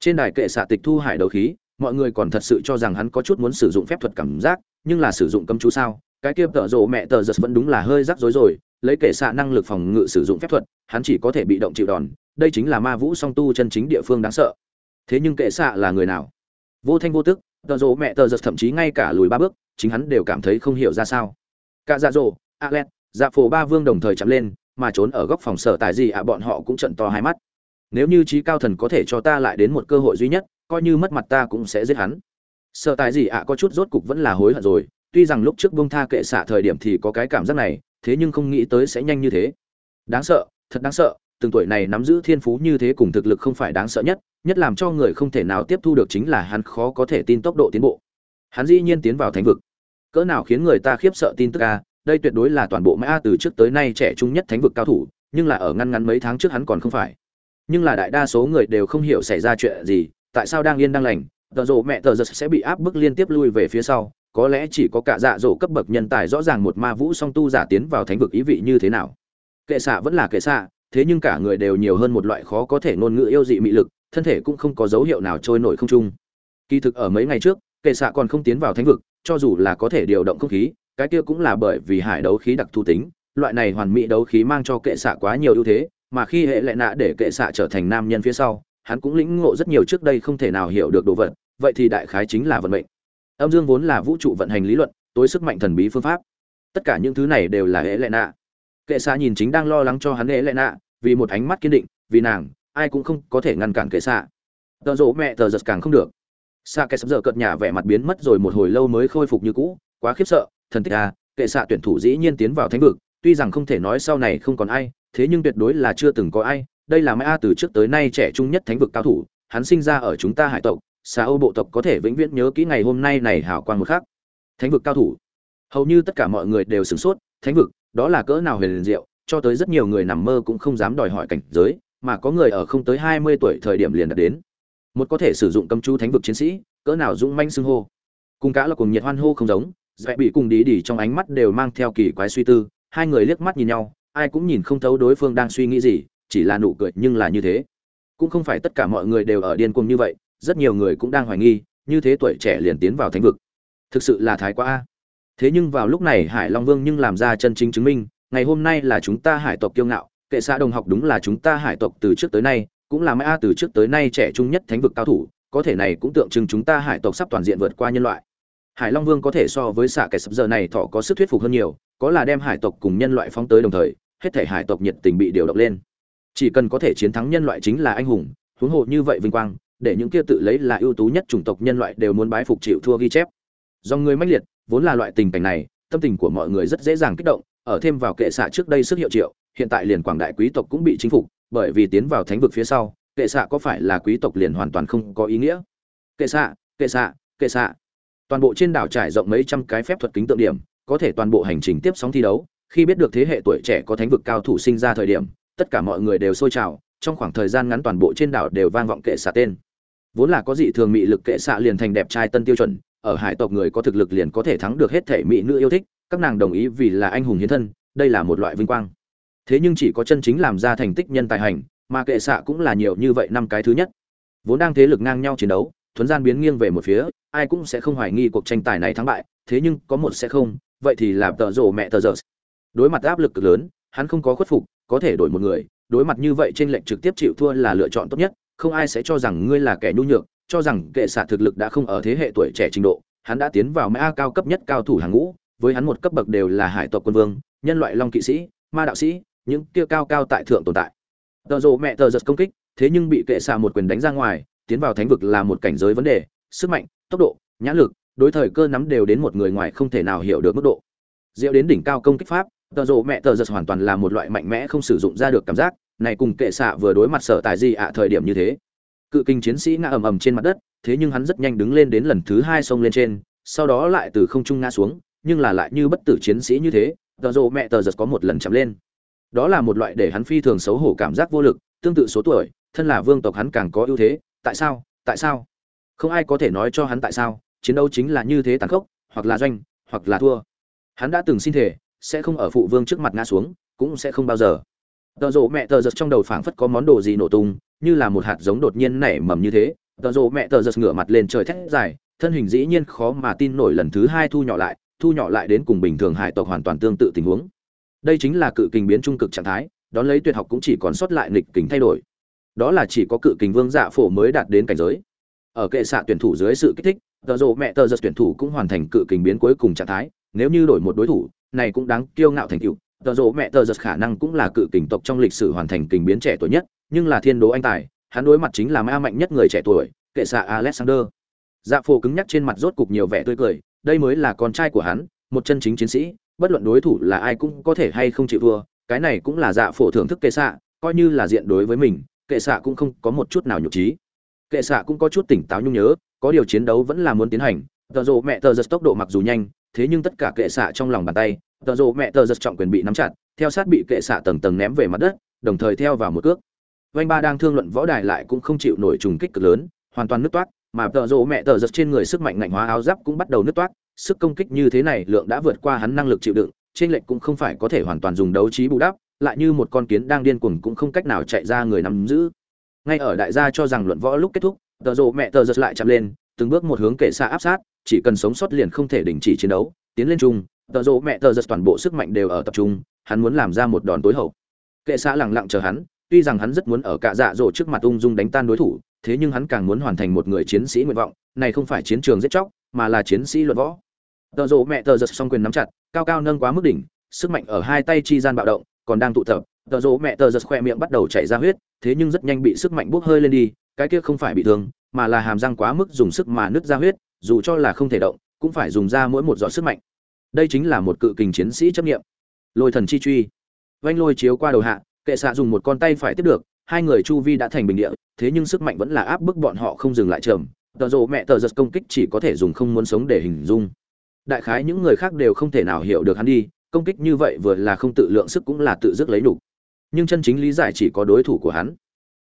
Speaker 1: Trên đài kệ xạ tịch thu hải đầu khí, mọi người còn thật sự cho rằng hắn có chút muốn sử dụng phép thuật cảm giác, nhưng là sử dụng cấm chú sao? Cái kia tợ rộ mẹ tờ giật vẫn đúng là hơi rắc rối rồi, lấy kệ xạ năng lực phòng ngự sử dụng phép thuật, hắn chỉ có thể bị động chịu đòn đây chính là ma vũ song tu chân chính địa phương đáng sợ. Thế nhưng kệ xạ là người nào? Vô thanh vô tức, tờ rộ mẹ tờ giật thậm chí ngay cả lùi ba bước, chính hắn đều cảm thấy không hiểu ra sao. Cả dạ dỗ len dạ phổ ba vương đồng thời chạm lên, mà trốn ở góc phòng sở tài gì ạ à, bọn họ cũng trận to hai mắt. Nếu như trí cao thần có thể cho ta lại đến một cơ hội duy nhất, coi như mất mặt ta cũng sẽ giết hắn. Sở tài gì ạ à, có chút rốt cục vẫn là hối hận rồi, tuy rằng lúc trước bông tha kệ xạ thời điểm thì có cái cảm giác này, thế nhưng không nghĩ tới sẽ nhanh như thế. Đáng sợ, thật đáng sợ từng tuổi này nắm giữ thiên phú như thế cùng thực lực không phải đáng sợ nhất nhất làm cho người không thể nào tiếp thu được chính là hắn khó có thể tin tốc độ tiến bộ. Hắn dĩ nhiên tiến vào thánh vực. Cỡ nào khiến người ta khiếp sợ tin tức a, đây tuyệt đối là toàn bộ mã từ trước tới nay trẻ trung nhất thánh vực cao thủ, nhưng là ở ngăn ngắn mấy tháng trước hắn còn không phải. Nhưng là đại đa số người đều không hiểu xảy ra chuyện gì, tại sao đang yên đang lành tờ dỗ mẹ tờ giật sẽ bị áp bức liên tiếp lui về phía sau, có lẽ chỉ có cả dạ dỗ cấp bậc nhân tài rõ ràng một ma vũ song tu giả tiến vào thánh vực ý vị như thế nào. Kệ xạ vẫn là kệ xạ thế nhưng cả người đều nhiều hơn một loại khó có thể ngôn ngữ yêu dị mị lực, thân thể cũng không có dấu hiệu nào trôi nổi không trung. Kỳ thực ở mấy ngày trước, kệ xạ còn không tiến vào thánh vực, cho dù là có thể điều động không khí, cái kia cũng là bởi vì hải đấu khí đặc thù tính, loại này hoàn mỹ đấu khí mang cho kệ xạ quá nhiều ưu thế, mà khi hệ lệ nạ để kệ xạ trở thành nam nhân phía sau, hắn cũng lĩnh ngộ rất nhiều trước đây không thể nào hiểu được đồ vật, vậy thì đại khái chính là vận mệnh. Âm dương vốn là vũ trụ vận hành lý luận, tối sức mạnh thần bí phương pháp. Tất cả những thứ này đều là hệ lệ nạ kệ xạ nhìn chính đang lo lắng cho hắn hệ lệ nạ, vì một ánh mắt kiên định, vì nàng, ai cũng không có thể ngăn cản kệ xạ tờ rỗ mẹ tờ giật càng không được. Xạ kệ sắp giờ cợt nhà vẻ mặt biến mất rồi một hồi lâu mới khôi phục như cũ, quá khiếp sợ, thần tích à kệ xạ tuyển thủ dĩ nhiên tiến vào thánh vực, tuy rằng không thể nói sau này không còn ai, thế nhưng tuyệt đối là chưa từng có ai, đây là mã từ trước tới nay trẻ trung nhất thánh vực cao thủ, hắn sinh ra ở chúng ta hải tộc xa âu bộ tộc có thể vĩnh viễn nhớ kỹ ngày hôm nay này hảo quan một khác thánh vực cao thủ. Hầu như tất cả mọi người đều sửng sốt, thánh vực đó là cỡ nào huyền diệu, cho tới rất nhiều người nằm mơ cũng không dám đòi hỏi cảnh giới, mà có người ở không tới hai mươi tuổi thời điểm liền đạt đến. Một có thể sử dụng cấm chú thánh vực chiến sĩ, cỡ nào dũng manh xưng hô. Cùng cả là cùng nhiệt hoan hô không giống, dễ bị cùng đi đi trong ánh mắt đều mang theo kỳ quái suy tư, hai người liếc mắt nhìn nhau, ai cũng nhìn không thấu đối phương đang suy nghĩ gì, chỉ là nụ cười nhưng là như thế. Cũng không phải tất cả mọi người đều ở điên cuồng như vậy, rất nhiều người cũng đang hoài nghi, như thế tuổi trẻ liền tiến vào thánh vực. Thực sự là thái quá a thế nhưng vào lúc này hải long vương nhưng làm ra chân chính chứng minh, ngày hôm nay là chúng ta hải tộc kiêu ngạo, kệ xã đồng học đúng là chúng ta hải tộc từ trước tới nay, cũng là mã từ trước tới nay trẻ trung nhất thánh vực cao thủ, có thể này cũng tượng trưng chúng ta hải tộc sắp toàn diện vượt qua nhân loại. Hải long vương có thể so với xạ kẻ sập giờ này thọ có sức thuyết phục hơn nhiều, có là đem hải tộc cùng nhân loại phóng tới đồng thời, hết thể hải tộc nhiệt tình bị điều động lên. Chỉ cần có thể chiến thắng nhân loại chính là anh hùng, huống hộ như vậy vinh quang, để những kia tự lấy là ưu tú nhất chủng tộc nhân loại đều muốn bái phục chịu thua ghi chép. Do người mãnh liệt vốn là loại tình cảnh này, tâm tình của mọi người rất dễ dàng kích động, ở thêm vào kệ xạ trước đây sức hiệu triệu, hiện tại liền quảng đại quý tộc cũng bị chính phục, bởi vì tiến vào thánh vực phía sau, kệ xạ có phải là quý tộc liền hoàn toàn không có ý nghĩa? Kệ xạ kệ xạ kệ xạ. Toàn bộ trên đảo trải rộng mấy trăm cái phép thuật kính tượng điểm, có thể toàn bộ hành trình tiếp sóng thi đấu, khi biết được thế hệ tuổi trẻ có thánh vực cao thủ sinh ra thời điểm, tất cả mọi người đều sôi trào, trong khoảng thời gian ngắn toàn bộ trên đảo đều vang vọng kệ xạ tên. Vốn là có dị thường mị lực kệ xạ liền thành đẹp trai tân tiêu chuẩn ở hải tộc người có thực lực liền có thể thắng được hết thể mỹ nữ yêu thích, các nàng đồng ý vì là anh hùng hiến thân, đây là một loại vinh quang. Thế nhưng chỉ có chân chính làm ra thành tích nhân tài hành, mà kệ xạ cũng là nhiều như vậy năm cái thứ nhất. Vốn đang thế lực ngang nhau chiến đấu, thuấn gian biến nghiêng về một phía, ai cũng sẽ không hoài nghi cuộc tranh tài này thắng bại, thế nhưng có một sẽ không, vậy thì là tợ rộ mẹ tờ giờ đối mặt áp lực cực lớn, hắn không có khuất phục, có thể đổi một người, đối mặt như vậy trên lệnh trực tiếp chịu thua là lựa chọn tốt nhất, không ai sẽ cho rằng ngươi là kẻ nhu nhược cho rằng kệ xạ thực lực đã không ở thế hệ tuổi trẻ trình độ, hắn đã tiến vào mã cao cấp nhất cao thủ hàng ngũ, với hắn một cấp bậc đều là hải tộc quân vương, nhân loại long kỵ sĩ, ma đạo sĩ, những kia cao cao tại thượng tồn tại. Tờ rộ mẹ tờ giật công kích, thế nhưng bị kệ xạ một quyền đánh ra ngoài, tiến vào thánh vực là một cảnh giới vấn đề, sức mạnh, tốc độ, nhãn lực, đối thời cơ nắm đều đến một người ngoài không thể nào hiểu được mức độ. Diệu đến đỉnh cao công kích pháp, tờ rộ mẹ tờ giật hoàn toàn là một loại mạnh mẽ không sử dụng ra được cảm giác, này cùng kệ xạ vừa đối mặt sở tài gì ạ thời điểm như thế cự kinh chiến sĩ ngã ầm ầm trên mặt đất, thế nhưng hắn rất nhanh đứng lên đến lần thứ hai xông lên trên, sau đó lại từ không trung ngã xuống, nhưng là lại như bất tử chiến sĩ như thế, tờ rộ mẹ tờ giật có một lần chạm lên. Đó là một loại để hắn phi thường xấu hổ cảm giác vô lực, tương tự số tuổi, thân là vương tộc hắn càng có ưu thế, tại sao tại sao? Không ai có thể nói cho hắn tại sao, chiến đấu chính là như thế tàn khốc, hoặc là doanh, hoặc là thua. Hắn đã từng xin thể, sẽ không ở phụ vương trước mặt ngã xuống, cũng sẽ không bao giờ tờ rộ mẹ tờ giật trong đầu phảng phất có món đồ gì nổ tung, như là một hạt giống đột nhiên nảy mầm như thế. Tờ rộ mẹ tờ giật ngửa mặt lên trời thét dài, thân hình dĩ nhiên khó mà tin nổi lần thứ hai thu nhỏ lại, thu nhỏ lại đến cùng bình thường hải tộc hoàn toàn tương tự tình huống. Đây chính là cự kình biến trung cực trạng thái, đón lấy tuyệt học cũng chỉ còn sót lại nghịch kình thay đổi. Đó là chỉ có cự kình vương dạ phổ mới đạt đến cảnh giới. Ở kệ xạ tuyển thủ dưới sự kích thích, tờ rộ mẹ tờ giật tuyển thủ cũng hoàn thành cự kình biến cuối cùng trạng thái, nếu như đổi một đối thủ, này cũng đáng kiêu ngạo thành tựu tờ rộ mẹ tờ giật khả năng cũng là cự kình tộc trong lịch sử hoàn thành kình biến trẻ tuổi nhất, nhưng là thiên đố anh tài, hắn đối mặt chính là ma mạnh nhất người trẻ tuổi, kệ xạ alexander. Dạ phổ cứng nhắc trên mặt rốt cục nhiều vẻ tươi cười, đây mới là con trai của hắn, một chân chính chiến sĩ, bất luận đối thủ là ai cũng có thể hay không chịu thua, cái này cũng là dạ phổ thưởng thức kệ xạ, coi như là diện đối với mình, kệ xạ cũng không có một chút nào nhục trí. Kệ xạ cũng có chút tỉnh táo nhung nhớ, có điều chiến đấu vẫn là muốn tiến hành, tờ rộ mẹ tờ giật tốc độ mặc dù nhanh, thế nhưng tất cả kệ xạ trong lòng bàn tay tờ rộ mẹ tờ giật trọng quyền bị nắm chặt, theo sát bị kệ xạ tầng tầng ném về mặt đất, đồng thời theo vào một cước. Vanh ba đang thương luận võ đài lại cũng không chịu nổi trùng kích cực lớn, hoàn toàn nứt toát mà tờ rộ mẹ tờ giật trên người sức mạnh ngạnh hóa áo giáp cũng bắt đầu nứt toát sức công kích như thế này lượng đã vượt qua hắn năng lực chịu đựng, trên lệnh cũng không phải có thể hoàn toàn dùng đấu trí bù đắp, lại như một con kiến đang điên cuồng cũng không cách nào chạy ra người nắm giữ. Ngay ở đại gia cho rằng luận võ lúc kết thúc, tờ rộ mẹ tờ giật lại chạm lên, từng bước một hướng kệ xạ áp sát, chỉ cần sống sót liền không thể đình chỉ chiến đấu, tiến lên chung tờ rộ mẹ tờ giật toàn bộ sức mạnh đều ở tập trung, hắn muốn làm ra một đòn tối hậu. Kệ xã lẳng lặng chờ hắn, tuy rằng hắn rất muốn ở cả dạ dỗ trước mặt ung dung đánh tan đối thủ, thế nhưng hắn càng muốn hoàn thành một người chiến sĩ nguyện vọng, này không phải chiến trường giết chóc, mà là chiến sĩ luận võ. Tờ rộ mẹ tờ giật song quyền nắm chặt, cao cao nâng quá mức đỉnh, sức mạnh ở hai tay chi gian bạo động, còn đang tụ tập, tờ rộ mẹ tờ giật khoe miệng bắt đầu chảy ra huyết, thế nhưng rất nhanh bị sức mạnh bốc hơi lên đi, cái kia không phải bị thương, mà là hàm răng quá mức dùng sức mà nứt ra huyết, dù cho là không thể động, cũng phải dùng ra mỗi một giọt sức mạnh đây chính là một cự kình chiến sĩ chấp nghiệm lôi thần chi truy. Vanh lôi chiếu qua đầu hạ, kệ xạ dùng một con tay phải tiếp được, hai người chu vi đã thành bình địa, thế nhưng sức mạnh vẫn là áp bức bọn họ không dừng lại trầm tờ rộ mẹ tờ giật công kích chỉ có thể dùng không muốn sống để hình dung. Đại khái những người khác đều không thể nào hiểu được hắn đi, công kích như vậy vừa là không tự lượng sức cũng là tự dứt lấy đủ. Nhưng chân chính lý giải chỉ có đối thủ của hắn.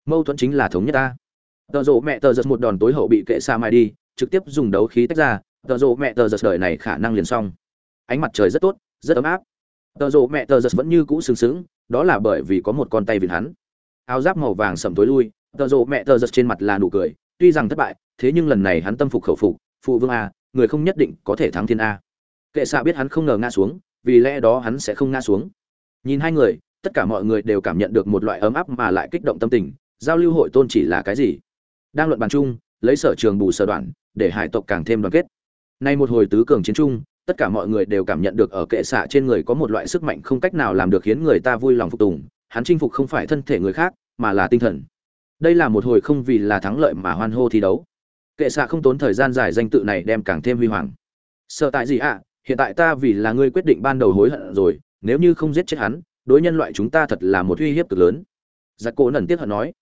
Speaker 1: Mâu thuẫn chính là thống nhất ta. Tờ rộ mẹ tờ giật một đòn tối hậu bị kệ xa mai đi, trực tiếp dùng đấu khí tách ra, tờ rộ mẹ tờ giật đời này khả năng liền xong ánh mặt trời rất tốt, rất ấm áp. Tờ rộ mẹ tờ giật vẫn như cũ sừng sững, đó là bởi vì có một con tay vịn hắn. Áo giáp màu vàng sầm tối lui, tờ rộ mẹ tờ giật trên mặt là nụ cười, tuy rằng thất bại, thế nhưng lần này hắn tâm phục khẩu phục, phụ vương a, người không nhất định có thể thắng thiên a. Kệ xạ biết hắn không ngờ ngã xuống, vì lẽ đó hắn sẽ không ngã xuống. Nhìn hai người, tất cả mọi người đều cảm nhận được một loại ấm áp mà lại kích động tâm tình, giao lưu hội tôn chỉ là cái gì? Đang luận bàn chung, lấy sở trường bù sở đoạn, để hải tộc càng thêm đoàn kết. Nay một hồi tứ cường chiến chung tất cả mọi người đều cảm nhận được ở kệ xạ trên người có một loại sức mạnh không cách nào làm được khiến người ta vui lòng phục tùng, hắn chinh phục không phải thân thể người khác, mà là tinh thần. Đây là một hồi không vì là thắng lợi mà hoan hô thi đấu. Kệ xạ không tốn thời gian dài danh tự này đem càng thêm huy hoàng. Sợ tại gì ạ? Hiện tại ta vì là ngươi quyết định ban đầu hối hận rồi, nếu như không giết chết hắn, đối nhân loại chúng ta thật là một uy hiếp cực lớn. Giặc cổ nần tiếc hận nói.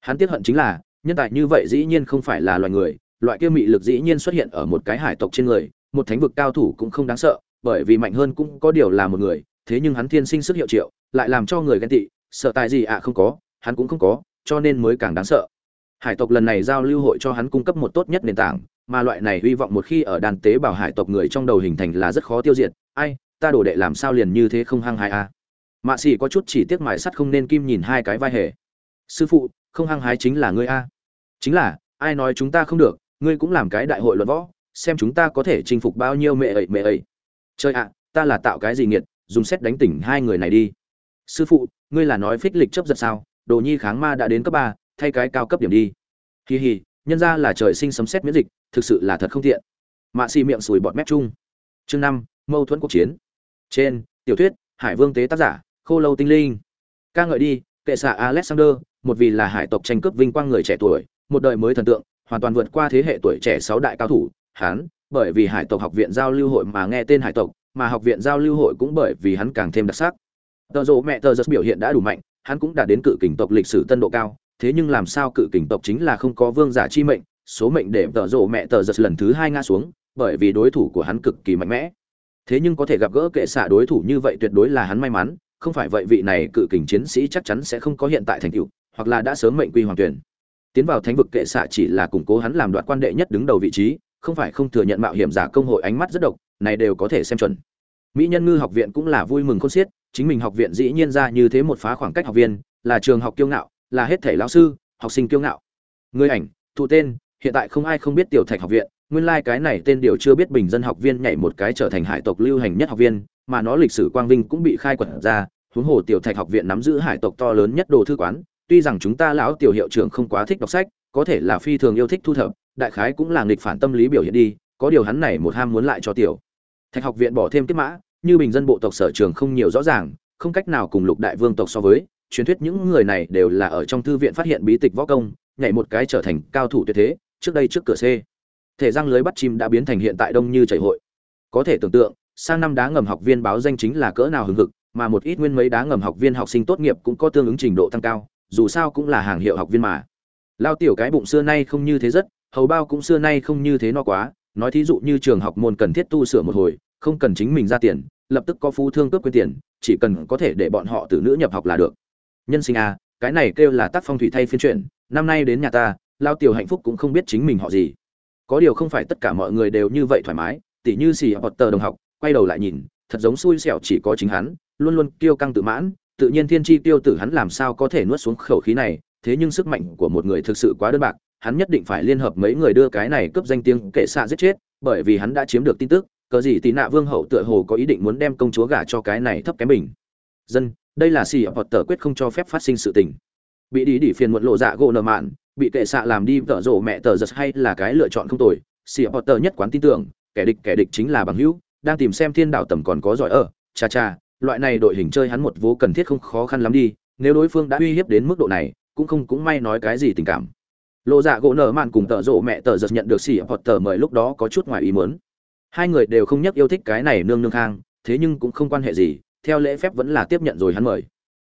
Speaker 1: Hắn tiếc hận chính là, nhân tài như vậy dĩ nhiên không phải là loài người, loại kia mị lực dĩ nhiên xuất hiện ở một cái hải tộc trên người một thánh vực cao thủ cũng không đáng sợ, bởi vì mạnh hơn cũng có điều là một người, thế nhưng hắn thiên sinh sức hiệu triệu, lại làm cho người ghen tị, sợ tài gì ạ, không có, hắn cũng không có, cho nên mới càng đáng sợ. Hải tộc lần này giao lưu hội cho hắn cung cấp một tốt nhất nền tảng, mà loại này hy vọng một khi ở đàn tế bào hải tộc người trong đầu hình thành là rất khó tiêu diệt, ai, ta đổ đệ làm sao liền như thế không hăng hái a mạ Sĩ có chút chỉ tiếc mài sắt không nên kim nhìn hai cái vai hề. Sư phụ, không hăng hái chính là ngươi a. Chính là, ai nói chúng ta không được, ngươi cũng làm cái đại hội luận võ xem chúng ta có thể chinh phục bao nhiêu mẹ ấy mẹ ấy. Chơi ạ, ta là tạo cái gì nghiệt, dùng xét đánh tỉnh hai người này đi. Sư phụ, ngươi là nói phích lịch chấp giật sao? Đồ nhi kháng ma đã đến cấp ba, thay cái cao cấp điểm đi. Hì hì, nhân ra là trời sinh sấm xét miễn dịch, thực sự là thật không tiện. Mạ xì miệng sùi bọt mép chung. Chương năm, mâu thuẫn cuộc chiến. Trên, tiểu thuyết, hải vương tế tác giả, khô lâu tinh linh. Ca ngợi đi, kệ xạ alexander, một vì là hải tộc tranh cướp vinh quang người trẻ tuổi, một đời mới thần tượng, hoàn toàn vượt qua thế hệ tuổi trẻ sáu đại cao thủ hắn, bởi vì hải tộc học viện giao lưu hội mà nghe tên hải tộc, mà học viện giao lưu hội cũng bởi vì hắn càng thêm đặc sắc. Tờ rộ mẹ tờ giật biểu hiện đã đủ mạnh, hắn cũng đã đến cự kình tộc lịch sử tân độ cao, thế nhưng làm sao cự kình tộc chính là không có vương giả chi mệnh, số mệnh để tờ rộ mẹ tờ giật lần thứ hai ngã xuống, bởi vì đối thủ của hắn cực kỳ mạnh mẽ. Thế nhưng có thể gặp gỡ kệ xạ đối thủ như vậy tuyệt đối là hắn may mắn, không phải vậy vị này cự kình chiến sĩ chắc chắn sẽ không có hiện tại thành tựu, hoặc là đã sớm mệnh quy hoàng tuyển. Tiến vào thánh vực kệ xạ chỉ là củng cố hắn làm đoạn quan đệ nhất đứng đầu vị trí không phải không thừa nhận mạo hiểm giả công hội ánh mắt rất độc, này đều có thể xem chuẩn. Mỹ nhân ngư học viện cũng là vui mừng khôn xiết, chính mình học viện dĩ nhiên ra như thế một phá khoảng cách học viên, là trường học kiêu ngạo, là hết thể lão sư, học sinh kiêu ngạo. Người ảnh, thụ tên, hiện tại không ai không biết tiểu thạch học viện, nguyên lai like cái này tên điều chưa biết bình dân học viên nhảy một cái trở thành hải tộc lưu hành nhất học viên, mà nó lịch sử quang vinh cũng bị khai quật ra, huống hồ tiểu thạch học viện nắm giữ hải tộc to lớn nhất đồ thư quán, tuy rằng chúng ta lão tiểu hiệu trưởng không quá thích đọc sách, có thể là phi thường yêu thích thu thập đại khái cũng là nghịch phản tâm lý biểu hiện đi, có điều hắn này một ham muốn lại cho tiểu. Thạch học viện bỏ thêm tiếp mã, như bình dân bộ tộc sở trường không nhiều rõ ràng, không cách nào cùng lục đại vương tộc so với, truyền thuyết những người này đều là ở trong thư viện phát hiện bí tịch võ công, nhảy một cái trở thành cao thủ tuyệt thế, trước đây trước cửa c. Thể răng lưới bắt chim đã biến thành hiện tại đông như chảy hội. Có thể tưởng tượng, sang năm đá ngầm học viên báo danh chính là cỡ nào hứng hực, mà một ít nguyên mấy đá ngầm học viên học sinh tốt nghiệp cũng có tương ứng trình độ tăng cao, dù sao cũng là hàng hiệu học viên mà. Lao tiểu cái bụng xưa nay không như thế rất hầu bao cũng xưa nay không như thế no quá, nói thí dụ như trường học môn cần thiết tu sửa một hồi, không cần chính mình ra tiền, lập tức có phú thương cướp quyên tiền, chỉ cần có thể để bọn họ từ nữ nhập học là được. Nhân sinh a cái này kêu là tác phong thủy thay phiên chuyển, năm nay đến nhà ta, lao tiểu hạnh phúc cũng không biết chính mình họ gì. Có điều không phải tất cả mọi người đều như vậy thoải mái, tỉ như xì hoặc tờ đồng học, quay đầu lại nhìn, thật giống xui xẻo chỉ có chính hắn, luôn luôn kiêu căng tự mãn, tự nhiên thiên chi tiêu tử hắn làm sao có thể nuốt xuống khẩu khí này thế nhưng sức mạnh của một người thực sự quá đơn bạc, hắn nhất định phải liên hợp mấy người đưa cái này cướp danh tiếng kệ xạ giết chết, bởi vì hắn đã chiếm được tin tức, cờ gì tì nạ vương hậu tựa hồ có ý định muốn đem công chúa gả cho cái này thấp kém bình dân, đây là xì hoặc tờ quyết không cho phép phát sinh sự tình. Bị đi đi phiền muộn lộ dạ gỗ nợ mạn, bị kệ xạ làm đi tợ rộ mẹ tờ giật hay là cái lựa chọn không tồi, xì hoặc tờ nhất quán tin tưởng, kẻ địch kẻ địch chính là bằng hữu, đang tìm xem thiên đạo tầm còn có giỏi ở, cha cha, loại này đội hình chơi hắn một vố cần thiết không khó khăn lắm đi, nếu đối phương đã uy hiếp đến mức độ này cũng không cũng may nói cái gì tình cảm. Lộ dạ gỗ nở mạn cùng tợ rộ mẹ tờ giật nhận được xỉ hoặc tờ mời lúc đó có chút ngoài ý muốn. Hai người đều không nhắc yêu thích cái này nương nương khang, thế nhưng cũng không quan hệ gì, theo lễ phép vẫn là tiếp nhận rồi hắn mời.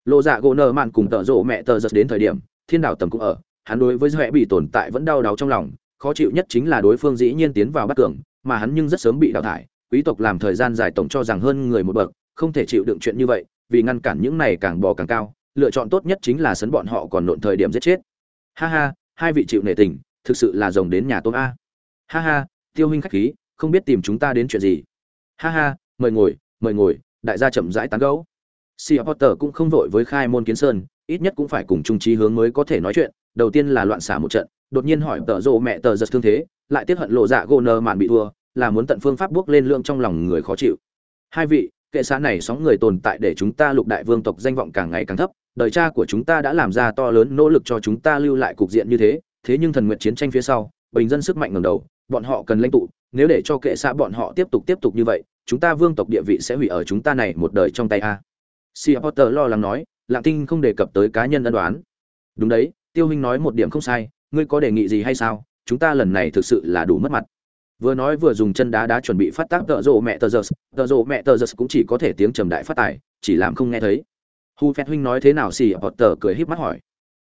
Speaker 1: Lộ dạ gỗ nở mạn cùng tợ rộ mẹ tờ giật đến thời điểm, thiên đạo tầm cũng ở, hắn đối với huệ bị tồn tại vẫn đau đáu trong lòng, khó chịu nhất chính là đối phương dĩ nhiên tiến vào bắt cường, mà hắn nhưng rất sớm bị đào thải, quý tộc làm thời gian dài tổng cho rằng hơn người một bậc, không thể chịu đựng chuyện như vậy, vì ngăn cản những này càng bò càng cao lựa chọn tốt nhất chính là sấn bọn họ còn nộn thời điểm giết chết ha ha hai vị chịu nể tình thực sự là rồng đến nhà tôm a ha ha tiêu huynh khách khí không biết tìm chúng ta đến chuyện gì ha ha mời ngồi mời ngồi đại gia chậm rãi tán gẫu Sea Potter cũng không vội với khai môn kiến sơn, ít nhất cũng phải cùng trung trí hướng mới có thể nói chuyện. Đầu tiên là loạn xả một trận, đột nhiên hỏi tờ rồ mẹ tờ giật thương thế, lại tiếc hận lộ dạ Goner mạn bị thua, là muốn tận phương pháp bước lên lượng trong lòng người khó chịu. Hai vị, kệ xã này sóng người tồn tại để chúng ta lục đại vương tộc danh vọng càng ngày càng thấp, đời cha của chúng ta đã làm ra to lớn nỗ lực cho chúng ta lưu lại cục diện như thế, thế nhưng thần nguyện chiến tranh phía sau, bình dân sức mạnh ngầm đầu, bọn họ cần lãnh tụ, nếu để cho kệ xã bọn họ tiếp tục tiếp tục như vậy, chúng ta vương tộc địa vị sẽ hủy ở chúng ta này một đời trong tay a. Sea Potter lo lắng nói, Lạng Tinh không đề cập tới cá nhân ân đoán. Đúng đấy, Tiêu hình nói một điểm không sai, ngươi có đề nghị gì hay sao? Chúng ta lần này thực sự là đủ mất mặt. Vừa nói vừa dùng chân đá đá chuẩn bị phát tác tợ rộ mẹ tờ giơ, tợ rộ mẹ tờ giơ cũng chỉ có thể tiếng trầm đại phát tài, chỉ làm không nghe thấy. Hu Phét huynh nói thế nào xì Tờ cười híp mắt hỏi.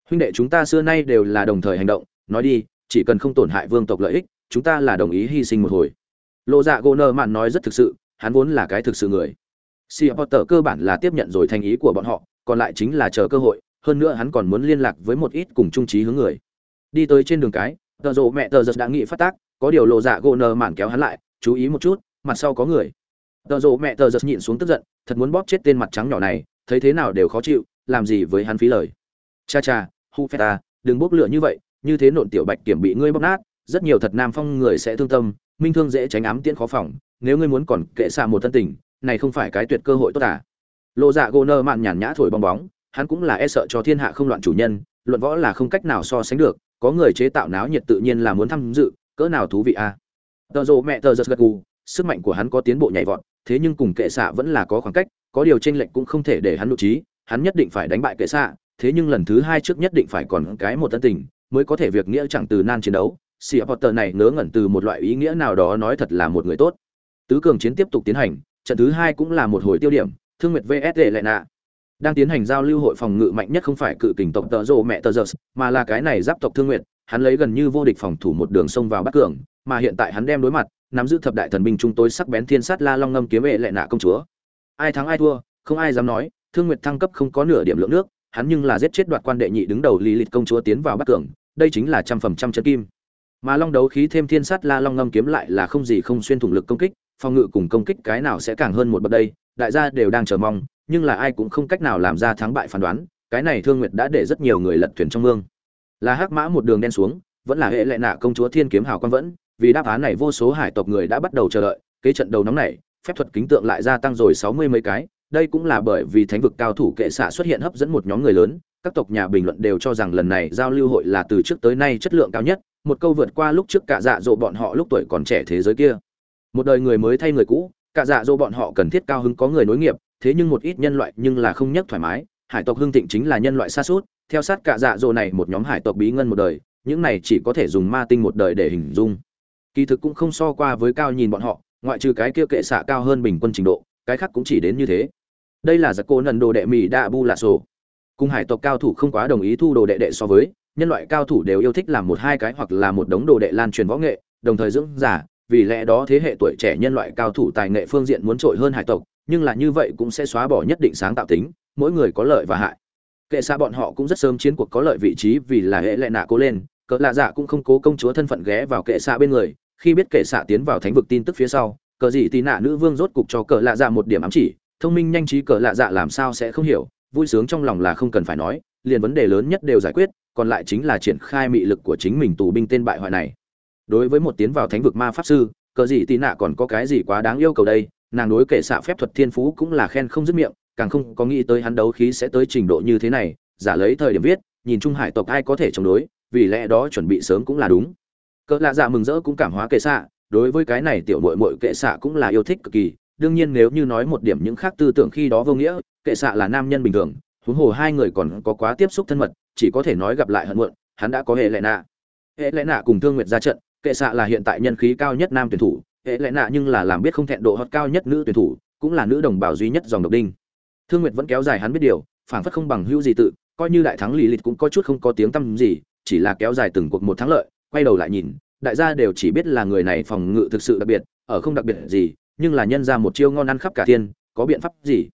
Speaker 1: Huynh đệ chúng ta xưa nay đều là đồng thời hành động, nói đi, chỉ cần không tổn hại vương tộc lợi ích, chúng ta là đồng ý hy sinh một hồi. Lộ Dạ Goner mạn nói rất thực sự, hắn vốn là cái thực sự người. Sea Tờ cơ bản là tiếp nhận rồi thành ý của bọn họ, còn lại chính là chờ cơ hội, hơn nữa hắn còn muốn liên lạc với một ít cùng chung chí hướng người. Đi tới trên đường cái, Tờ Dụ mẹ Tờ Giật đã nghị phát tác, có điều lộ dạ gỗ Nơ mạn kéo hắn lại, chú ý một chút, mặt sau có người. Tờ Dụ mẹ Tờ Giật nhịn xuống tức giận, thật muốn bóp chết tên mặt trắng nhỏ này, thấy thế nào đều khó chịu, làm gì với hắn phí lời. Cha cha, Hu Feta, đừng bốc lửa như vậy, như thế nộn tiểu bạch kiểm bị ngươi bóp nát, rất nhiều thật nam phong người sẽ thương tâm, minh thương dễ tránh ám tiễn khó phòng, nếu ngươi muốn còn kệ xa một thân tình, này không phải cái tuyệt cơ hội tốt à lộ dạ Gô nơ mạn nhàn nhã thổi bong bóng hắn cũng là e sợ cho thiên hạ không loạn chủ nhân luận võ là không cách nào so sánh được có người chế tạo náo nhiệt tự nhiên là muốn tham dự cỡ nào thú vị à tờ rộ mẹ tờ giật gật gù sức mạnh của hắn có tiến bộ nhảy vọt thế nhưng cùng kệ xạ vẫn là có khoảng cách có điều tranh lệch cũng không thể để hắn nội trí hắn nhất định phải đánh bại kệ xạ thế nhưng lần thứ hai trước nhất định phải còn cái một tân tình mới có thể việc nghĩa chẳng từ nan chiến đấu. Sea Potter này ngớ ngẩn từ một loại ý nghĩa nào đó nói thật là một người tốt. Tứ cường chiến tiếp tục tiến hành, trận thứ hai cũng là một hồi tiêu điểm thương nguyệt vs lệ nạ. Đang tiến hành giao lưu hội phòng ngự mạnh nhất không phải cự kình tộc tợ rộ mẹ tờ giơ mà là cái này giáp tộc thương nguyệt hắn lấy gần như vô địch phòng thủ một đường sông vào bắt cường mà hiện tại hắn đem đối mặt nắm giữ thập đại thần binh trung tối sắc bén thiên sát la long ngâm kiếm vệ lệ nạ công chúa ai thắng ai thua, không ai dám nói, thương nguyệt thăng cấp không có nửa điểm lượng nước, hắn nhưng là giết chết đoạt quan đệ nhị đứng đầu lý lịch công chúa tiến vào bắc cường, đây chính là trăm phần trăm chân kim. Mà long đấu khí thêm thiên sát la long ngâm kiếm lại là không gì không xuyên thủng lực công kích, phòng ngự cùng công kích cái nào sẽ càng hơn một bậc đây, đại gia đều đang chờ mong, nhưng là ai cũng không cách nào làm ra thắng bại phán đoán, cái này thương nguyệt đã để rất nhiều người lật thuyền trong mương. Là hắc mã một đường đen xuống, vẫn là hệ lệ nạ công chúa thiên kiếm hào quan vẫn, vì đáp án này vô số hải tộc người đã bắt đầu chờ đợi, kế trận đầu nóng này phép thuật kính tượng lại gia tăng rồi sáu mươi mấy cái, đây cũng là bởi vì thánh vực cao thủ kệ xạ xuất hiện hấp dẫn một nhóm người lớn, các tộc nhà bình luận đều cho rằng lần này giao lưu hội là từ trước tới nay chất lượng cao nhất, một câu vượt qua lúc trước cả dạ dỗ bọn họ lúc tuổi còn trẻ thế giới kia. Một đời người mới thay người cũ, cả dạ dỗ bọn họ cần thiết cao hứng có người nối nghiệp, thế nhưng một ít nhân loại nhưng là không nhất thoải mái, hải tộc hương thịnh chính là nhân loại xa suốt, theo sát cả dạ dỗ này một nhóm hải tộc bí ngân một đời, những này chỉ có thể dùng ma tinh một đời để hình dung. Kỳ thực cũng không so qua với cao nhìn bọn họ ngoại trừ cái kia kệ xạ cao hơn bình quân trình độ, cái khác cũng chỉ đến như thế. Đây là giặc cô nần đồ đệ mỹ đa bu lạ sổ. Cùng hải tộc cao thủ không quá đồng ý thu đồ đệ đệ so với, nhân loại cao thủ đều yêu thích làm một hai cái hoặc là một đống đồ đệ lan truyền võ nghệ, đồng thời dưỡng giả, vì lẽ đó thế hệ tuổi trẻ nhân loại cao thủ tài nghệ phương diện muốn trội hơn hải tộc, nhưng là như vậy cũng sẽ xóa bỏ nhất định sáng tạo tính, mỗi người có lợi và hại. Kệ xa bọn họ cũng rất sớm chiến cuộc có lợi vị trí vì là hệ lệ nạ cố lên, cỡ lạ dạ cũng không cố công chúa thân phận ghé vào kệ xa bên người khi biết kệ xạ tiến vào thánh vực tin tức phía sau, cờ dị tì nạ nữ vương rốt cục cho cờ lạ dạ một điểm ám chỉ, thông minh nhanh trí cờ lạ dạ làm sao sẽ không hiểu, vui sướng trong lòng là không cần phải nói, liền vấn đề lớn nhất đều giải quyết, còn lại chính là triển khai mị lực của chính mình tù binh tên bại hoại này. Đối với một tiến vào thánh vực ma pháp sư, cờ dị tì nạ còn có cái gì quá đáng yêu cầu đây, nàng đối kệ xạ phép thuật thiên phú cũng là khen không dứt miệng, càng không có nghĩ tới hắn đấu khí sẽ tới trình độ như thế này, giả lấy thời điểm viết, nhìn trung hải tộc ai có thể chống đối, vì lẽ đó chuẩn bị sớm cũng là đúng cỡ lạ dạ mừng rỡ cũng cảm hóa kệ xạ, đối với cái này tiểu mội mội kệ xạ cũng là yêu thích cực kỳ. Đương nhiên nếu như nói một điểm những khác tư tưởng khi đó vô nghĩa, kệ xạ là nam nhân bình thường, huống hồ hai người còn có quá tiếp xúc thân mật, chỉ có thể nói gặp lại hận muộn, hắn đã có hệ lệ nạ. Hệ lệ nạ cùng thương nguyệt ra trận, kệ xạ là hiện tại nhân khí cao nhất nam tuyển thủ, hệ lệ nạ nhưng là làm biết không thẹn độ hot cao nhất nữ tuyển thủ, cũng là nữ đồng bào duy nhất dòng độc đinh. Thương nguyệt vẫn kéo dài hắn biết điều phản phất không bằng hữu gì tự, coi như đại thắng lì lịt cũng có chút không có tiếng tăm gì, chỉ là kéo dài từng cuộc một thắng lợi quay đầu lại nhìn, đại gia đều chỉ biết là người này phòng ngự thực sự đặc biệt, ở không đặc biệt gì, nhưng là nhân ra một chiêu ngon ăn khắp cả thiên, có biện pháp gì?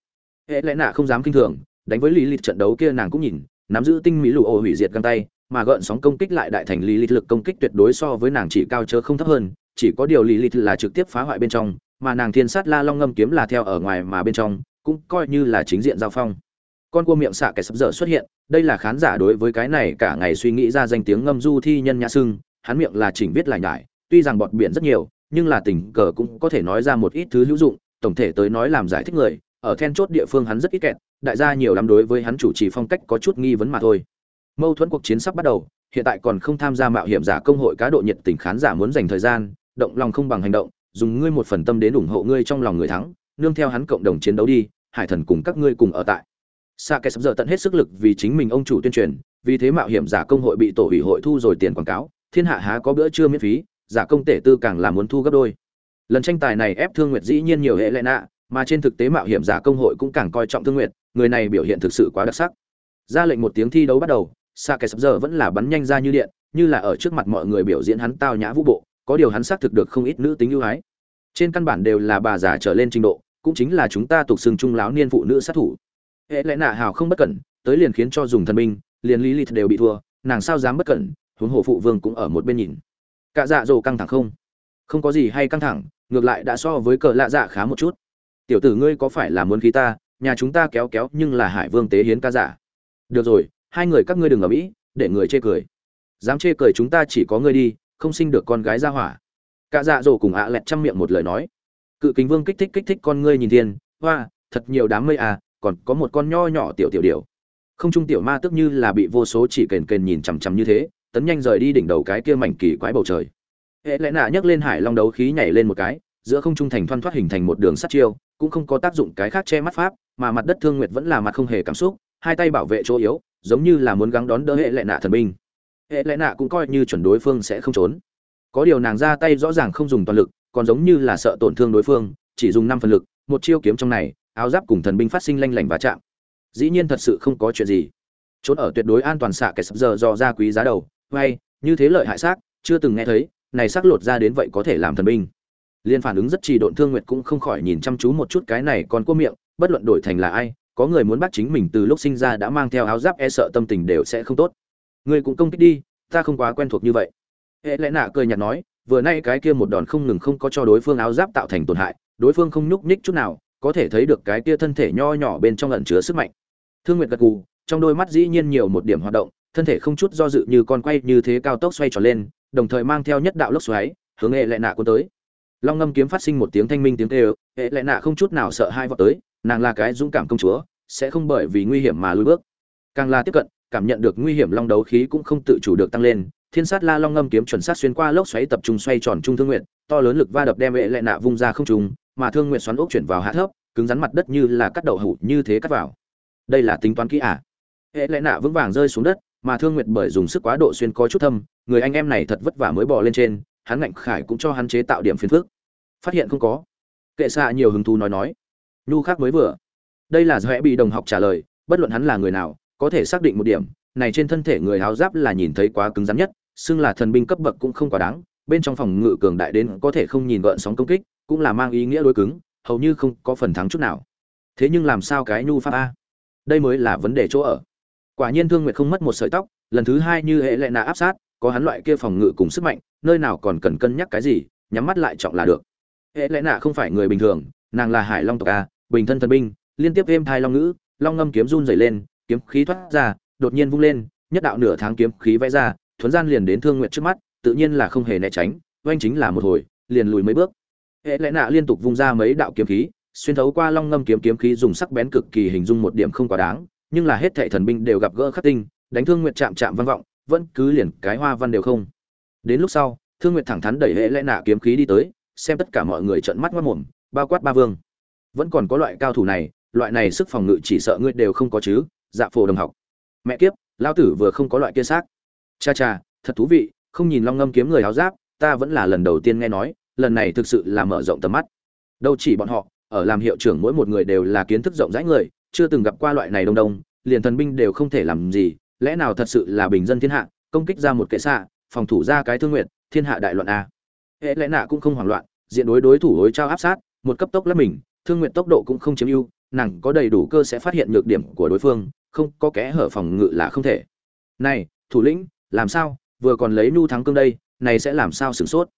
Speaker 1: Hệ lẽ nạ không dám kinh thường, đánh với lý lịch trận đấu kia nàng cũng nhìn, nắm giữ tinh mỹ lụ ổ hủy diệt găng tay, mà gợn sóng công kích lại đại thành lý lịch lực công kích tuyệt đối so với nàng chỉ cao chớ không thấp hơn, chỉ có điều lý lịch là trực tiếp phá hoại bên trong, mà nàng thiên sát la long ngâm kiếm là theo ở ngoài mà bên trong, cũng coi như là chính diện giao phong. Con cua miệng xạ kẻ sập dở xuất hiện, đây là khán giả đối với cái này cả ngày suy nghĩ ra danh tiếng ngâm du thi nhân nhã sưng hắn miệng là chỉnh viết lại nhải tuy rằng bọt biển rất nhiều nhưng là tình cờ cũng có thể nói ra một ít thứ hữu dụng tổng thể tới nói làm giải thích người ở then chốt địa phương hắn rất ít kẹt đại gia nhiều lắm đối với hắn chủ trì phong cách có chút nghi vấn mà thôi. Mâu thuẫn cuộc chiến sắp bắt đầu hiện tại còn không tham gia mạo hiểm giả công hội cá độ nhiệt tình khán giả muốn dành thời gian động lòng không bằng hành động dùng ngươi một phần tâm đến ủng hộ ngươi trong lòng người thắng nương theo hắn cộng đồng chiến đấu đi hải thần cùng các ngươi cùng ở tại. Sa kẻ sắp giờ tận hết sức lực vì chính mình ông chủ tuyên truyền, vì thế mạo hiểm giả công hội bị tổ ủy hội thu rồi tiền quảng cáo, thiên hạ há có bữa trưa miễn phí, giả công tể tư càng là muốn thu gấp đôi. Lần tranh tài này ép Thương Nguyệt dĩ nhiên nhiều hệ lệ nạ, mà trên thực tế mạo hiểm giả công hội cũng càng coi trọng Thương Nguyệt, người này biểu hiện thực sự quá đặc sắc. Ra lệnh một tiếng thi đấu bắt đầu, Sa kẻ sắp giờ vẫn là bắn nhanh ra như điện, như là ở trước mặt mọi người biểu diễn hắn tao nhã vũ bộ, có điều hắn xác thực được không ít nữ tính ưu ái. Trên căn bản đều là bà già trở lên trình độ, cũng chính là chúng ta tục xưng trung lão niên phụ nữ sát thủ hệ lẽ nạ hào không bất cẩn tới liền khiến cho dùng thần binh liền lý lịch đều bị thua nàng sao dám bất cẩn huống hồ phụ vương cũng ở một bên nhìn. Cả dạ dỗ căng thẳng không? Không có gì hay căng thẳng, ngược lại đã so với cờ lạ dạ khá một chút. Tiểu tử ngươi có phải là muốn khí ta, nhà chúng ta kéo kéo nhưng là hải vương tế hiến ca giả. Được rồi, hai người các ngươi đừng ở mỹ, để người chê cười. Dám chê cười chúng ta chỉ có ngươi đi, không sinh được con gái ra hỏa. Cả dạ dỗ cùng ạ lẹt chăm miệng một lời nói. Cự kính vương kích thích kích thích con ngươi nhìn thiên, hoa, thật nhiều đám mây à còn có một con nho nhỏ tiểu tiểu điều không trung tiểu ma tức như là bị vô số chỉ kền kền nhìn chằm chằm như thế tấn nhanh rời đi đỉnh đầu cái kia mảnh kỳ quái bầu trời. Hệ lẽ nạ nhấc lên hải long đấu khí nhảy lên một cái, giữa không trung thành thoăn thoát hình thành một đường sắt chiêu, cũng không có tác dụng cái khác che mắt pháp, mà mặt đất thương nguyệt vẫn là mặt không hề cảm xúc, hai tay bảo vệ chỗ yếu, giống như là muốn gắng đón đỡ hệ lệ nạ thần binh. Hệ lệ nạ cũng coi như chuẩn đối phương sẽ không trốn. Có điều nàng ra tay rõ ràng không dùng toàn lực, còn giống như là sợ tổn thương đối phương, chỉ dùng năm phần lực, một chiêu kiếm trong này, áo giáp cùng thần binh phát sinh lanh lảnh và chạm. Dĩ nhiên thật sự không có chuyện gì. Trốn ở tuyệt đối an toàn xạ kẻ sập giờ do ra quý giá đầu hay như thế lợi hại xác, chưa từng nghe thấy, này xác lột ra đến vậy có thể làm thần binh. Liên phản ứng rất trì độn thương nguyệt cũng không khỏi nhìn chăm chú một chút cái này còn cua miệng, bất luận đổi thành là ai, có người muốn bắt chính mình từ lúc sinh ra đã mang theo áo giáp e sợ tâm tình đều sẽ không tốt. Người cũng công kích đi, ta không quá quen thuộc như vậy. Hệ lẽ nạ cười nhạt nói, vừa nay cái kia một đòn không ngừng không có cho đối phương áo giáp tạo thành tổn hại, đối phương không nhúc nhích chút nào, có thể thấy được cái kia thân thể nho nhỏ bên trong ẩn chứa sức mạnh. Thương nguyệt gật gù, trong đôi mắt dĩ nhiên nhiều một điểm hoạt động thân thể không chút do dự như con quay như thế cao tốc xoay tròn lên, đồng thời mang theo nhất đạo lốc xoáy, hướng hệ lệ nạ cuốn tới. Long ngâm kiếm phát sinh một tiếng thanh minh tiếng kêu, hệ lệ nạ không chút nào sợ hai vọt tới, nàng là cái dũng cảm công chúa, sẽ không bởi vì nguy hiểm mà lùi bước. Càng là tiếp cận, cảm nhận được nguy hiểm long đấu khí cũng không tự chủ được tăng lên, thiên sát la long ngâm kiếm chuẩn sát xuyên qua lốc xoáy tập trung xoay tròn trung thương nguyện to lớn lực va đập đem hệ lệ nạ vung ra không trùng mà thương nguyện xoắn ốc chuyển vào hạ thấp, cứng rắn mặt đất như là cắt đậu hủ như thế cắt vào. Đây là tính toán kỹ à? Hệ lệ nạ vững vàng rơi xuống đất mà thương nguyệt bởi dùng sức quá độ xuyên có chút thâm, người anh em này thật vất vả mới bỏ lên trên, hắn ngạnh khải cũng cho hắn chế tạo điểm phiền phức. Phát hiện không có. Kệ xạ nhiều hứng thú nói nói. Nhu khác mới vừa. Đây là do bị đồng học trả lời, bất luận hắn là người nào, có thể xác định một điểm, này trên thân thể người áo giáp là nhìn thấy quá cứng rắn nhất, xưng là thần binh cấp bậc cũng không quá đáng, bên trong phòng ngự cường đại đến có thể không nhìn gợn sóng công kích, cũng là mang ý nghĩa đối cứng, hầu như không có phần thắng chút nào. Thế nhưng làm sao cái nhu pháp a? Đây mới là vấn đề chỗ ở quả nhiên thương nguyệt không mất một sợi tóc, lần thứ hai như hệ lệ nạ áp sát, có hắn loại kia phòng ngự cùng sức mạnh, nơi nào còn cần cân nhắc cái gì, nhắm mắt lại trọng là được. Hệ lệ nạ không phải người bình thường, nàng là hải long tộc a, bình thân thần binh, liên tiếp êm thai long ngữ, long ngâm kiếm run dày lên, kiếm khí thoát ra, đột nhiên vung lên, nhất đạo nửa tháng kiếm khí vẽ ra, thuấn gian liền đến thương nguyện trước mắt, tự nhiên là không hề né tránh, oanh chính là một hồi, liền lùi mấy bước. Hệ lẽ nạ liên tục vung ra mấy đạo kiếm khí, xuyên thấu qua long ngâm kiếm kiếm khí dùng sắc bén cực kỳ hình dung một điểm không quá đáng nhưng là hết thệ thần binh đều gặp gỡ khắc tinh, đánh thương nguyệt chạm chạm vang vọng, vẫn cứ liền cái hoa văn đều không. Đến lúc sau, thương nguyệt thẳng thắn đẩy hệ lẽ nạ kiếm khí đi tới, xem tất cả mọi người trợn mắt mất mồm, bao quát ba vương. Vẫn còn có loại cao thủ này, loại này sức phòng ngự chỉ sợ ngươi đều không có chứ dạ phổ đồng học. Mẹ kiếp, lao tử vừa không có loại kia xác. Cha cha, thật thú vị, không nhìn long ngâm kiếm người áo giáp, ta vẫn là lần đầu tiên nghe nói, lần này thực sự là mở rộng tầm mắt. Đâu chỉ bọn họ, ở làm hiệu trưởng mỗi một người đều là kiến thức rộng rãi người chưa từng gặp qua loại này đông đông, liền thần binh đều không thể làm gì, lẽ nào thật sự là bình dân thiên hạ, công kích ra một kệ xạ, phòng thủ ra cái thương nguyện thiên hạ đại loạn a. Hệ lẽ nạ cũng không hoảng loạn, diện đối đối thủ đối trao áp sát, một cấp tốc lấp mình, thương nguyện tốc độ cũng không chiếm ưu, nàng có đầy đủ cơ sẽ phát hiện nhược điểm của đối phương, không có kẽ hở phòng ngự là không thể. Này, thủ lĩnh, làm sao, vừa còn lấy nhu thắng cương đây, này sẽ làm sao sửng sốt?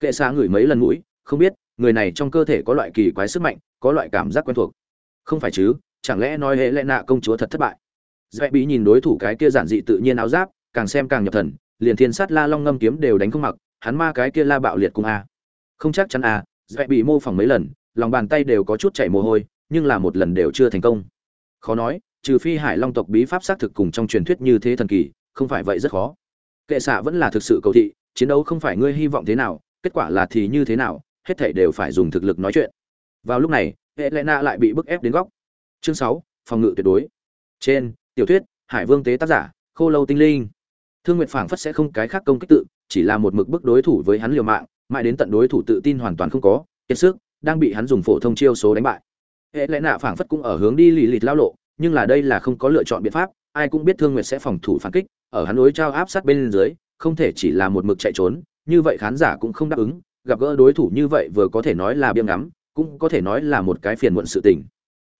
Speaker 1: Kệ xa ngửi mấy lần mũi, không biết, người này trong cơ thể có loại kỳ quái sức mạnh, có loại cảm giác quen thuộc. Không phải chứ chẳng lẽ nói hệ lẽ nạ công chúa thật thất bại? Dễ bị nhìn đối thủ cái kia giản dị tự nhiên áo giáp, càng xem càng nhập thần, liền thiên sát la long ngâm kiếm đều đánh không mặc, hắn ma cái kia la bạo liệt cùng a. Không chắc chắn a dễ bị mô phỏng mấy lần, lòng bàn tay đều có chút chảy mồ hôi, nhưng là một lần đều chưa thành công. Khó nói, trừ phi hải long tộc bí pháp xác thực cùng trong truyền thuyết như thế thần kỳ, không phải vậy rất khó. Kệ xạ vẫn là thực sự cầu thị, chiến đấu không phải ngươi hy vọng thế nào, kết quả là thì như thế nào, hết thảy đều phải dùng thực lực nói chuyện. Vào lúc này helena lại bị bức ép đến góc chương sáu, phòng ngự tuyệt đối. Trên, tiểu thuyết, hải vương tế tác giả, khô lâu tinh linh. Thương nguyện phảng phất sẽ không cái khác công kích tự, chỉ là một mực bức đối thủ với hắn liều mạng, mãi đến tận đối thủ tự tin hoàn toàn không có, kiệt sức, đang bị hắn dùng phổ thông chiêu số đánh bại. Hệ lẽ nạ phảng phất cũng ở hướng đi lì lịt lao lộ, nhưng là đây là không có lựa chọn biện pháp, ai cũng biết thương nguyệt sẽ phòng thủ phản kích, ở hắn đối trao áp sát bên dưới, không thể chỉ là một mực chạy trốn, như vậy khán giả cũng không đáp ứng, gặp gỡ đối thủ như vậy vừa có thể nói là biếng ngắm, cũng có thể nói là một cái phiền muộn sự tình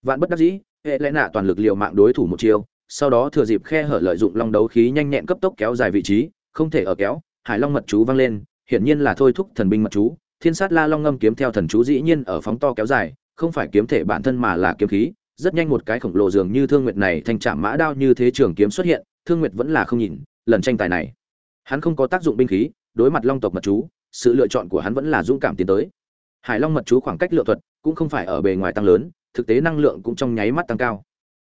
Speaker 1: vạn bất đắc dĩ, hệ lẽ nạ toàn lực liều mạng đối thủ một chiêu, sau đó thừa dịp khe hở lợi dụng long đấu khí nhanh nhẹn cấp tốc kéo dài vị trí, không thể ở kéo, hải long mật chú vang lên, hiển nhiên là thôi thúc thần binh mật chú, thiên sát la long ngâm kiếm theo thần chú dĩ nhiên ở phóng to kéo dài, không phải kiếm thể bản thân mà là kiếm khí, rất nhanh một cái khổng lồ dường như thương nguyệt này thành trạm mã đao như thế trường kiếm xuất hiện, thương nguyệt vẫn là không nhìn, lần tranh tài này, hắn không có tác dụng binh khí, đối mặt long tộc mật chú, sự lựa chọn của hắn vẫn là dũng cảm tiến tới. Hải long mật chú khoảng cách lựa thuật cũng không phải ở bề ngoài tăng lớn thực tế năng lượng cũng trong nháy mắt tăng cao.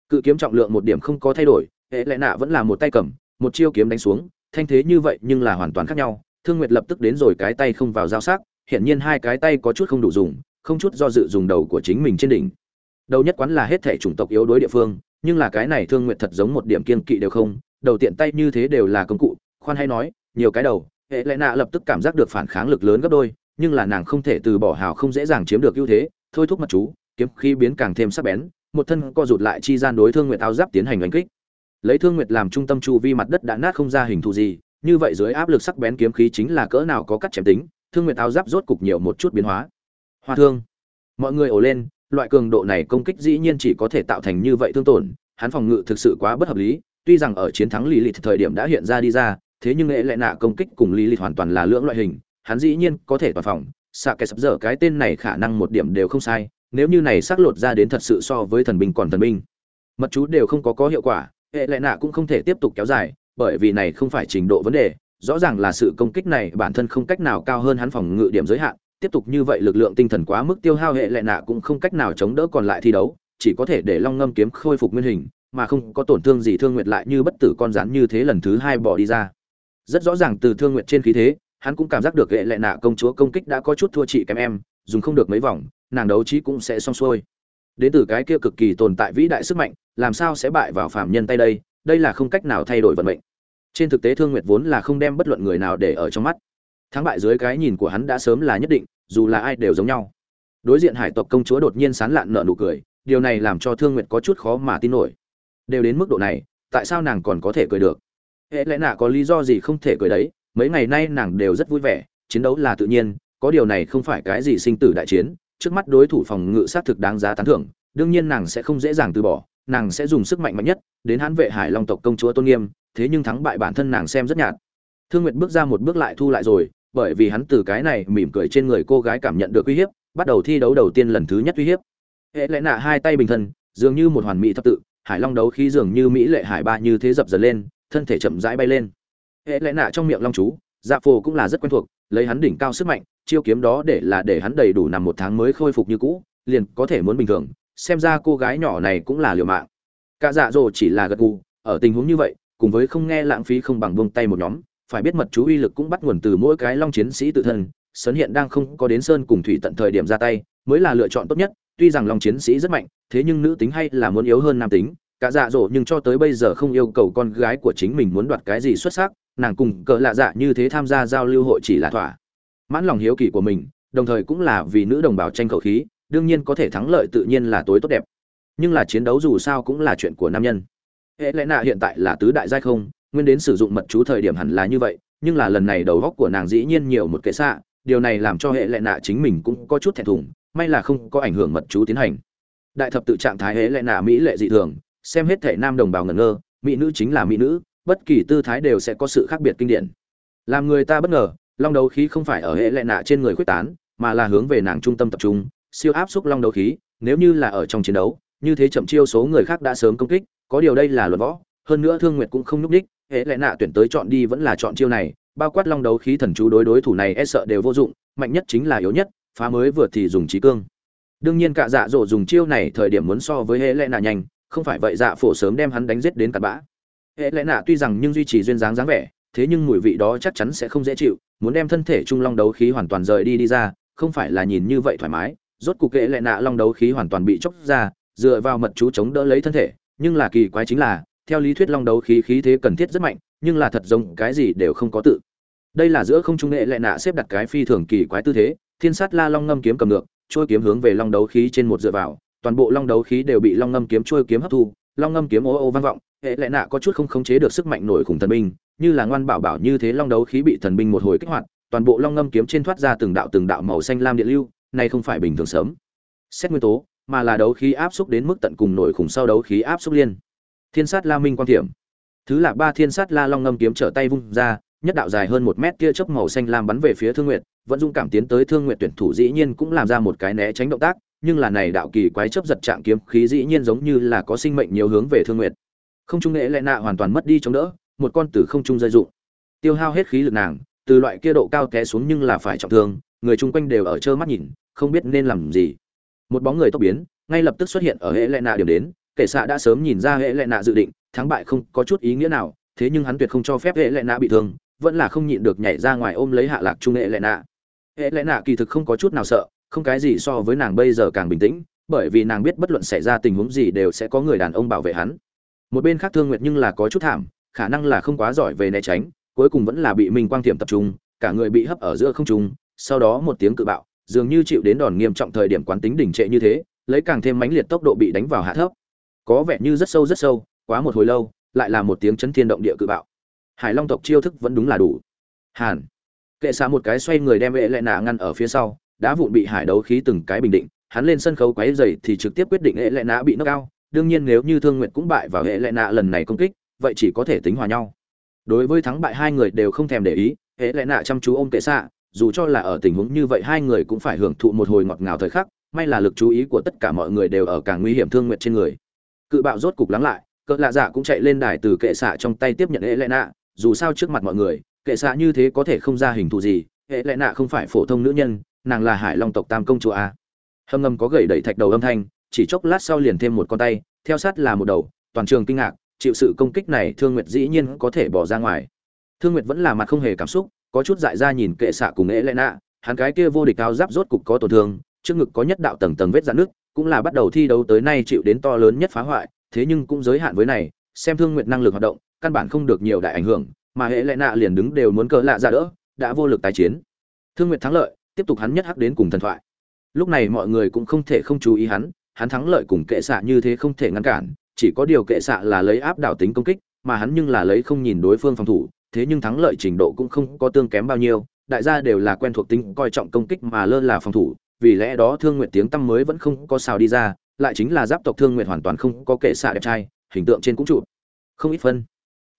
Speaker 1: Cự kiếm trọng lượng một điểm không có thay đổi, hệ lệ nạ vẫn là một tay cầm, một chiêu kiếm đánh xuống, thanh thế như vậy nhưng là hoàn toàn khác nhau. Thương nguyệt lập tức đến rồi cái tay không vào giao sắc, hiển nhiên hai cái tay có chút không đủ dùng, không chút do dự dùng đầu của chính mình trên đỉnh. Đầu nhất quán là hết thể chủng tộc yếu đối địa phương, nhưng là cái này thương Nguyệt thật giống một điểm kiên kỵ đều không, đầu tiện tay như thế đều là công cụ, khoan hay nói, nhiều cái đầu, hệ lệ nạ lập tức cảm giác được phản kháng lực lớn gấp đôi, nhưng là nàng không thể từ bỏ hào không dễ dàng chiếm được ưu thế, thôi thúc mật chú kiếm khí biến càng thêm sắc bén, một thân co rụt lại chi gian đối thương nguyệt áo giáp tiến hành đánh kích. Lấy thương nguyệt làm trung tâm chu vi mặt đất đã nát không ra hình thù gì, như vậy dưới áp lực sắc bén kiếm khí chính là cỡ nào có cắt chém tính, thương nguyệt áo giáp rốt cục nhiều một chút biến hóa. Hoa thương. Mọi người ồ lên, loại cường độ này công kích dĩ nhiên chỉ có thể tạo thành như vậy thương tổn, hắn phòng ngự thực sự quá bất hợp lý, tuy rằng ở chiến thắng lý thời điểm đã hiện ra đi ra, thế nhưng lẽ lẽ nạ công kích cùng lý hoàn toàn là lưỡng loại hình, hắn dĩ nhiên có thể toàn phòng xạ kẻ sập dở cái tên này khả năng một điểm đều không sai nếu như này xác lột ra đến thật sự so với thần binh còn thần binh, mật chú đều không có có hiệu quả, hệ lệ nạ cũng không thể tiếp tục kéo dài, bởi vì này không phải trình độ vấn đề, rõ ràng là sự công kích này bản thân không cách nào cao hơn hắn phòng ngự điểm giới hạn, tiếp tục như vậy lực lượng tinh thần quá mức tiêu hao hệ lệ nạ cũng không cách nào chống đỡ còn lại thi đấu, chỉ có thể để long ngâm kiếm khôi phục nguyên hình, mà không có tổn thương gì thương nguyệt lại như bất tử con rắn như thế lần thứ hai bỏ đi ra. Rất rõ ràng từ thương nguyệt trên khí thế hắn cũng cảm giác được hệ lệ nạ công chúa công kích đã có chút thua chị kém em, dùng không được mấy vòng, nàng đấu trí cũng sẽ xong xuôi. Đến từ cái kia cực kỳ tồn tại vĩ đại sức mạnh, làm sao sẽ bại vào phạm nhân tay đây đây là không cách nào thay đổi vận mệnh. Trên thực tế thương nguyệt vốn là không đem bất luận người nào để ở trong mắt. Thắng bại dưới cái nhìn của hắn đã sớm là nhất định, dù là ai đều giống nhau. Đối diện hải tộc công chúa đột nhiên sán lạn nở nụ cười, điều này làm cho thương nguyệt có chút khó mà tin nổi. Đều đến mức độ này, tại sao nàng còn có thể cười được? Hễ lẽ nạ có lý do gì không thể cười đấy? Mấy ngày nay nàng đều rất vui vẻ, chiến đấu là tự nhiên, có điều này không phải cái gì sinh tử đại chiến, trước mắt đối thủ phòng ngự sát thực đáng giá tán thưởng, đương nhiên nàng sẽ không dễ dàng từ bỏ, nàng sẽ dùng sức mạnh mạnh nhất, đến hãn vệ hải long tộc công chúa tôn nghiêm, thế nhưng thắng bại bản thân nàng xem rất nhạt. Thương nguyệt bước ra một bước lại thu lại rồi, bởi vì hắn từ cái này mỉm cười trên người cô gái cảm nhận được uy hiếp, bắt đầu thi đấu đầu tiên lần thứ nhất uy hiếp. Hệ lẽ nạ hai tay bình thân, dường như một hoàn mỹ thập tự, hải long đấu khí dường như mỹ lệ hải ba như thế dập dần lên, thân thể chậm rãi bay lên hệ lẽ nạ trong miệng long chú dạ phổ cũng là rất quen thuộc, lấy hắn đỉnh cao sức mạnh, chiêu kiếm đó để là để hắn đầy đủ nằm một tháng mới khôi phục như cũ, liền có thể muốn bình thường, xem ra cô gái nhỏ này cũng là liều mạng. Cả dạ dỗ chỉ là gật gù, ở tình huống như vậy, cùng với không nghe lãng phí không bằng buông tay một nhóm, phải biết mật chú uy lực cũng bắt nguồn từ mỗi cái long chiến sĩ tự thân, sấn hiện đang không có đến sơn cùng thủy tận thời điểm ra tay, mới là lựa chọn tốt nhất, tuy rằng long chiến sĩ rất mạnh, thế nhưng nữ tính hay là muốn yếu hơn nam tính cả dạ dỗ nhưng cho tới bây giờ không yêu cầu con gái của chính mình muốn đoạt cái gì xuất sắc, nàng cùng cỡ lạ dạ như thế tham gia giao lưu hội chỉ là thỏa. Mãn lòng hiếu kỳ của mình, đồng thời cũng là vì nữ đồng bào tranh khẩu khí, đương nhiên có thể thắng lợi tự nhiên là tối tốt đẹp. Nhưng là chiến đấu dù sao cũng là chuyện của nam nhân. Hệ lẽ nạ hiện tại là tứ đại giai không, nguyên đến sử dụng mật chú thời điểm hẳn là như vậy, nhưng là lần này đầu góc của nàng dĩ nhiên nhiều một kệ xạ, điều này làm cho hệ lẽ nạ chính mình cũng có chút thẹn thùng, may là không có ảnh hưởng mật chú tiến hành. Đại thập tự trạng thái hệ lẽ nạ mỹ lệ dị thường xem hết thể nam đồng bào ngẩn ngơ, mỹ nữ chính là mỹ nữ, bất kỳ tư thái đều sẽ có sự khác biệt kinh điển. Làm người ta bất ngờ, long đấu khí không phải ở hệ lệ nạ trên người quyết tán, mà là hướng về nàng trung tâm tập trung, siêu áp xúc long đấu khí, nếu như là ở trong chiến đấu, như thế chậm chiêu số người khác đã sớm công kích, có điều đây là luật võ, hơn nữa thương nguyệt cũng không nhúc đích, hệ lệ nạ tuyển tới chọn đi vẫn là chọn chiêu này, bao quát long đấu khí thần chú đối đối thủ này e sợ đều vô dụng, mạnh nhất chính là yếu nhất, phá mới vừa thì dùng trí cương. Đương nhiên cả dạ dỗ dùng chiêu này thời điểm muốn so với hệ lệ nạ nhanh không phải vậy dạ phổ sớm đem hắn đánh giết đến cặn bã. Hệ lẽ nạ tuy rằng nhưng duy trì duyên dáng dáng vẻ, thế nhưng mùi vị đó chắc chắn sẽ không dễ chịu, muốn đem thân thể trung long đấu khí hoàn toàn rời đi đi ra, không phải là nhìn như vậy thoải mái. Rốt cục hệ lẽ nạ long đấu khí hoàn toàn bị chóc ra, dựa vào mật chú chống đỡ lấy thân thể, nhưng là kỳ quái chính là, theo lý thuyết long đấu khí khí thế cần thiết rất mạnh, nhưng là thật giống cái gì đều không có tự. Đây là giữa không trung nghệ lệ nạ xếp đặt cái phi thường kỳ quái tư thế, thiên sát la long ngâm kiếm cầm ngược, trôi kiếm hướng về long đấu khí trên một dựa vào toàn bộ long đấu khí đều bị long ngâm kiếm trôi kiếm hấp thu, long ngâm kiếm ô ô vang vọng, hệ lệ nạ có chút không khống chế được sức mạnh nổi khủng thần binh, như là ngoan bảo bảo như thế long đấu khí bị thần binh một hồi kích hoạt, toàn bộ long ngâm kiếm trên thoát ra từng đạo từng đạo màu xanh lam điện lưu, này không phải bình thường sớm. Xét nguyên tố, mà là đấu khí áp xúc đến mức tận cùng nổi khủng sau đấu khí áp xúc liên. Thiên sát la minh quan thiểm thứ là ba thiên sát la long ngâm kiếm trở tay vung ra, nhất đạo dài hơn một mét kia chớp màu xanh lam bắn về phía thương nguyện vẫn dung cảm tiến tới thương nguyện tuyển thủ dĩ nhiên cũng làm ra một cái né tránh động tác nhưng là này đạo kỳ quái chớp giật trạng kiếm khí dĩ nhiên giống như là có sinh mệnh nhiều hướng về thương nguyện không trung nghệ lệ nạ hoàn toàn mất đi chống đỡ, một con tử không trung rơi dụng tiêu hao hết khí lực nàng, từ loại kia độ cao té xuống nhưng là phải trọng thương, người chung quanh đều ở trơ mắt nhìn, không biết nên làm gì. Một bóng người tốc biến, ngay lập tức xuất hiện ở hệ lệ nạ điểm đến, kẻ xạ đã sớm nhìn ra hệ lệ nạ dự định, thắng bại không có chút ý nghĩa nào, thế nhưng hắn tuyệt không cho phép hệ lệ nạ bị thương, vẫn là không nhịn được nhảy ra ngoài ôm lấy hạ lạc trung hệ lệ nạ. Hệ lệ nạ kỳ thực không có chút nào sợ không cái gì so với nàng bây giờ càng bình tĩnh, bởi vì nàng biết bất luận xảy ra tình huống gì đều sẽ có người đàn ông bảo vệ hắn. Một bên khác thương nguyệt nhưng là có chút thảm, khả năng là không quá giỏi về né tránh, cuối cùng vẫn là bị minh quang tiềm tập trung, cả người bị hấp ở giữa không trung, sau đó một tiếng cự bạo, dường như chịu đến đòn nghiêm trọng thời điểm quán tính đỉnh trệ như thế, lấy càng thêm mãnh liệt tốc độ bị đánh vào hạ thấp. Có vẻ như rất sâu rất sâu, quá một hồi lâu, lại là một tiếng chấn thiên động địa cự bạo. Hải long tộc chiêu thức vẫn đúng là đủ. Hàn. Kệ xa một cái xoay người đem vệ lại nạ ngăn ở phía sau đã vụn bị hải đấu khí từng cái bình định, hắn lên sân khấu quấy dày thì trực tiếp quyết định hệ lệ nạ bị nâng cao đương nhiên nếu như thương nguyện cũng bại vào hệ lệ nạ lần này công kích, vậy chỉ có thể tính hòa nhau. Đối với thắng bại hai người đều không thèm để ý, hệ lệ nạ chăm chú ôm kệ xạ, dù cho là ở tình huống như vậy hai người cũng phải hưởng thụ một hồi ngọt ngào thời khắc, may là lực chú ý của tất cả mọi người đều ở càng nguy hiểm thương nguyện trên người. Cự bạo rốt cục lắng lại, cỡ lạ dạ cũng chạy lên đài từ kệ xạ trong tay tiếp nhận hệ lệ nạ. Dù sao trước mặt mọi người, kệ xạ như thế có thể không ra hình thù gì, hệ lệ nạ không phải phổ thông nữ nhân nàng là hải long tộc tam công chúa a. Hâm ngầm có gậy đẩy thạch đầu âm thanh, chỉ chốc lát sau liền thêm một con tay, theo sát là một đầu, toàn trường kinh ngạc, chịu sự công kích này thương nguyệt dĩ nhiên có thể bỏ ra ngoài. Thương nguyệt vẫn là mặt không hề cảm xúc, có chút dại ra nhìn kệ xạ cùng ế lệ nạ, hắn cái kia vô địch cao giáp rốt cục có tổn thương, trước ngực có nhất đạo tầng tầng vết dạn nước cũng là bắt đầu thi đấu tới nay chịu đến to lớn nhất phá hoại, thế nhưng cũng giới hạn với này, xem thương nguyệt năng lực hoạt động, căn bản không được nhiều đại ảnh hưởng, mà hệ lệ nạ liền đứng đều muốn cờ lạ ra đỡ, đã vô lực tái chiến. Thương nguyệt thắng lợi tiếp tục hắn nhất hắc đến cùng thần thoại. Lúc này mọi người cũng không thể không chú ý hắn hắn thắng lợi cùng kệ xạ như thế không thể ngăn cản, chỉ có điều kệ xạ là lấy áp đảo tính công kích, mà hắn nhưng là lấy không nhìn đối phương phòng thủ, thế nhưng thắng lợi trình độ cũng không có tương kém bao nhiêu, đại gia đều là quen thuộc tính, coi trọng công kích mà lơ là phòng thủ, vì lẽ đó thương nguyện tiếng tăm mới vẫn không có sao đi ra, lại chính là giáp tộc thương nguyện hoàn toàn không có kệ xạ đẹp trai, hình tượng trên cũng trụ không ít phân.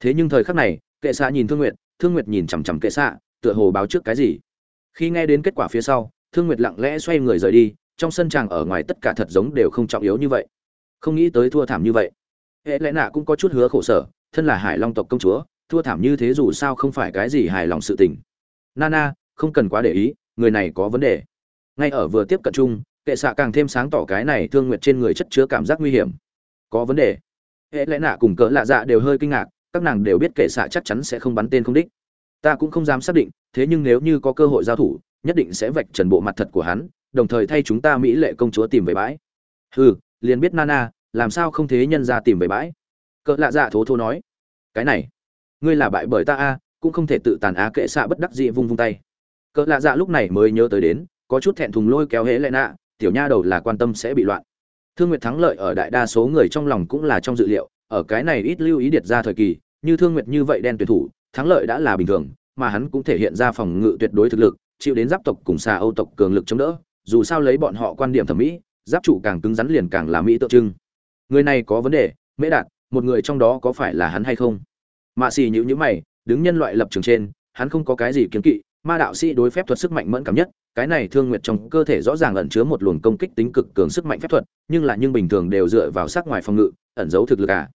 Speaker 1: Thế nhưng thời khắc này, kệ xạ nhìn thương nguyện thương nguyệt nhìn chằm chằm kệ xạ, tựa hồ báo trước cái gì? Khi nghe đến kết quả phía sau, thương nguyệt lặng lẽ xoay người rời đi, trong sân tràng ở ngoài tất cả thật giống đều không trọng yếu như vậy. Không nghĩ tới thua thảm như vậy. Hệ lẽ nạ cũng có chút hứa khổ sở, thân là hải long tộc công chúa, thua thảm như thế dù sao không phải cái gì hài lòng sự tình. Nana không cần quá để ý, người này có vấn đề. Ngay ở vừa tiếp cận chung, kệ xạ càng thêm sáng tỏ cái này thương nguyệt trên người chất chứa cảm giác nguy hiểm. Có vấn đề. Hệ lẽ nạ cùng cỡ lạ dạ đều hơi kinh ngạc, các nàng đều biết kệ xạ chắc chắn sẽ không bắn tên không đích ta cũng không dám xác định, thế nhưng nếu như có cơ hội giao thủ, nhất định sẽ vạch trần bộ mặt thật của hắn, đồng thời thay chúng ta mỹ lệ công chúa tìm về bãi. Hừ, liền biết nana, làm sao không thế nhân ra tìm về bãi? Cỡ lạ dạ thố thố nói. Cái này, ngươi là bại bởi ta a, cũng không thể tự tàn á kệ xạ bất đắc dị vung vung tay. Cỡ lạ dạ lúc này mới nhớ tới đến, có chút thẹn thùng lôi kéo hễ lệ nạ, tiểu nha đầu là quan tâm sẽ bị loạn. Thương nguyệt thắng lợi ở đại đa số người trong lòng cũng là trong dự liệu, ở cái này ít lưu ý điệt ra thời kỳ, như thương nguyệt như vậy đen tuyển thủ thắng lợi đã là bình thường, mà hắn cũng thể hiện ra phòng ngự tuyệt đối thực lực, chịu đến giáp tộc cùng xà âu tộc cường lực chống đỡ, dù sao lấy bọn họ quan điểm thẩm mỹ, giáp trụ càng cứng rắn liền càng là mỹ tượng trưng. Người này có vấn đề, mễ đạt, một người trong đó có phải là hắn hay không? Mạ xì nhíu nhíu mày, đứng nhân loại lập trường trên, hắn không có cái gì kiêng kỵ, ma đạo sĩ đối phép thuật sức mạnh mẫn cảm nhất, cái này thương nguyệt trong cơ thể rõ ràng ẩn chứa một luồng công kích tính cực cường sức mạnh phép thuật, nhưng là nhưng bình thường đều dựa vào sắc ngoài phòng ngự, ẩn giấu thực lực à?